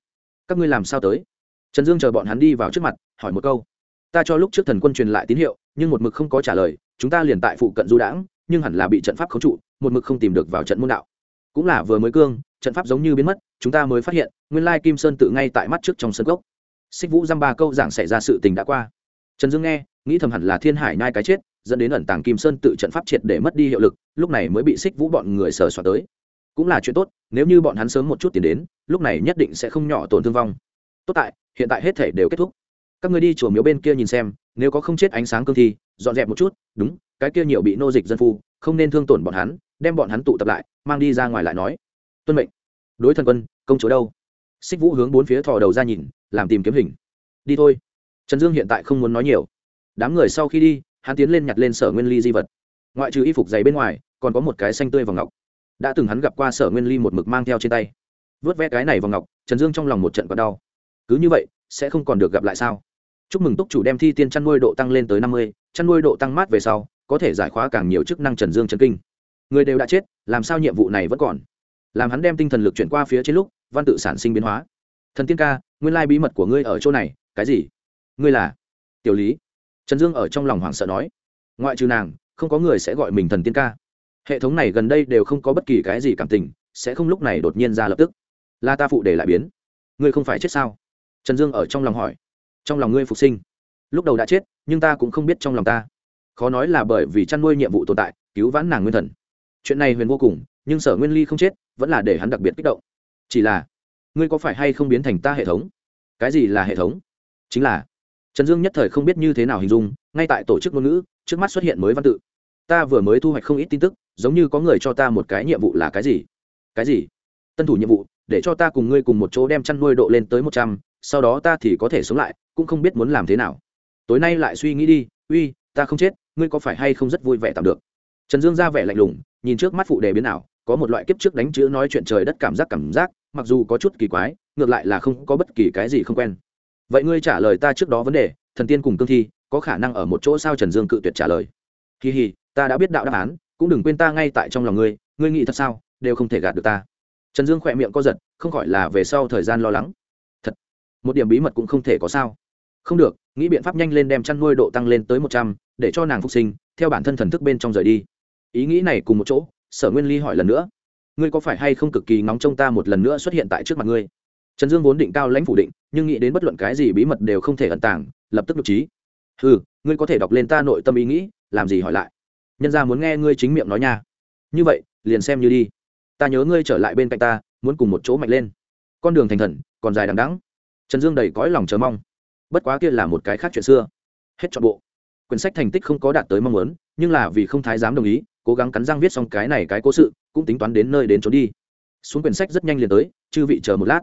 Các ngươi làm sao tới? Trần dương chờ bọn hắn đi vào trước mặt, hỏi một câu. Ta cho lúc trước thần quân truyền lại tín hiệu, nhưng một mực không có trả lời, chúng ta liền tại phụ cận du đãng, nhưng hẳn là bị trận pháp khống trụ, một mực không tìm được vào trận môn đạo cũng là vừa mới cương, trận pháp giống như biến mất, chúng ta mới phát hiện, nguyên lai kim sơn tự ngay tại mắt trước trong sân gốc. Xích vũ dăm ba câu giảng xảy ra sự tình đã qua. Trần dương nghe, nghĩ thầm hẳn là thiên hải nai cái chết, dẫn đến ẩn tàng kim sơn tự trận pháp triệt để mất đi hiệu lực, lúc này mới bị xích vũ bọn người sờ soạt tới. Cũng là chuyện tốt, nếu như bọn hắn sớm một chút tiền đến, lúc này nhất định sẽ không nhỏ tổn thương vong. Tốt tại, hiện tại hết thể đều kết thúc. Các người đi chùa miếu bên kia nhìn xem, nếu có không chết ánh sáng cương thi, dọn dẹp một chút, đúng, cái kia nhiều bị nô dịch dân phu, không nên thương tổn bọn hắn đem bọn hắn tụ tập lại, mang đi ra ngoài lại nói, tuân mệnh. Đối thần quân, công chúa đâu? Xích vũ hướng bốn phía thò đầu ra nhìn, làm tìm kiếm hình. Đi thôi. Trần dương hiện tại không muốn nói nhiều. Đám người sau khi đi, hắn tiến lên nhặt lên sở nguyên ly di vật. Ngoại trừ y phục giày bên ngoài, còn có một cái xanh tươi vào ngọc. Đã từng hắn gặp qua sở nguyên ly một mực mang theo trên tay. Vớt vẽ cái này vào ngọc, trần dương trong lòng một trận còn đau. Cứ như vậy, sẽ không còn được gặp lại sao? Chúc mừng túc chủ đem thi tiên chăn nuôi độ tăng lên tới năm mươi, chăn nuôi độ tăng mát về sau, có thể giải khóa càng nhiều chức năng trần dương trần kinh người đều đã chết, làm sao nhiệm vụ này vẫn còn? Làm hắn đem tinh thần lực chuyển qua phía trên lúc, văn tự sản sinh biến hóa. Thần tiên ca, nguyên lai bí mật của ngươi ở chỗ này, cái gì? Ngươi là? Tiểu lý. Trần dương ở trong lòng hoảng sợ nói. Ngoại trừ nàng, không có người sẽ gọi mình thần tiên ca. Hệ thống này gần đây đều không có bất kỳ cái gì cảm tình, sẽ không lúc này đột nhiên ra lập tức. Là ta phụ để lại biến. Ngươi không phải chết sao? Trần dương ở trong lòng hỏi. Trong lòng ngươi phục sinh. Lúc đầu đã chết, nhưng ta cũng không biết trong lòng ta. Khó nói là bởi vì chăn nuôi nhiệm vụ tồn tại, cứu vãn nàng nguyên thần chuyện này huyền vô cùng, nhưng sở nguyên ly không chết, vẫn là để hắn đặc biệt kích động. Chỉ là, ngươi có phải hay không biến thành ta hệ thống? Cái gì là hệ thống? Chính là, trần dương nhất thời không biết như thế nào hình dung, ngay tại tổ chức ngôn ngữ, trước mắt xuất hiện mới văn tự. Ta vừa mới thu hoạch không ít tin tức, giống như có người cho ta một cái nhiệm vụ là cái gì? Cái gì? Tân thủ nhiệm vụ, để cho ta cùng ngươi cùng một chỗ đem chăn nuôi độ lên tới một trăm, sau đó ta thì có thể sống lại, cũng không biết muốn làm thế nào. Tối nay lại suy nghĩ đi, uy, ta không chết, ngươi có phải hay không rất vui vẻ tạm được? Trần dương ra vẻ lạnh lùng, nhìn trước mắt phụ đề biến nào có một loại kiếp trước đánh chữ nói chuyện trời đất cảm giác cảm giác, mặc dù có chút kỳ quái, ngược lại là không có bất kỳ cái gì không quen. Vậy ngươi trả lời ta trước đó vấn đề, thần tiên cùng cương thi, có khả năng ở một chỗ sao trần dương cự tuyệt trả lời. Kỳ hì, ta đã biết đạo đáp án, cũng đừng quên ta ngay tại trong lòng ngươi ngươi nghĩ thật sao, đều không thể gạt được ta. Trần dương khỏe miệng co giật, không khỏi là về sau thời gian lo lắng. Thật, một điểm bí mật cũng không thể có sao. Không được, nghĩ biện pháp nhanh lên đem chăn nuôi độ tăng lên tới một trăm, để cho nàng phục sinh, theo bản thân thần thức bên trong rời đi ý nghĩ này cùng một chỗ, sở nguyên ly hỏi lần nữa. Ngươi có phải hay không cực kỳ ngóng trông ta một lần nữa xuất hiện tại trước mặt ngươi? Trần dương vốn định cao lãnh phủ định, nhưng nghĩ đến bất luận cái gì bí mật đều không thể ẩn tàng, lập tức nhục trí. Ừ ngươi có thể đọc lên ta nội tâm ý nghĩ, làm gì hỏi lại? Nhân ra muốn nghe ngươi chính miệng nói nha. Như vậy, liền xem như đi. Ta nhớ ngươi trở lại bên cạnh ta, muốn cùng một chỗ mạnh lên. Con đường thành thần, còn dài đằng đắng trần dương đầy cõi lòng chờ mong. Bất quá kia là một cái khác chuyện xưa. Hết chọn bộ. Quyển sách thành tích không có đạt tới mong muốn, nhưng là vì không thái dám đồng ý cố gắng cắn răng viết xong cái này cái cố sự, cũng tính toán đến nơi đến trốn đi. Xuống quyển sách rất nhanh liền tới, chư vị chờ một lát.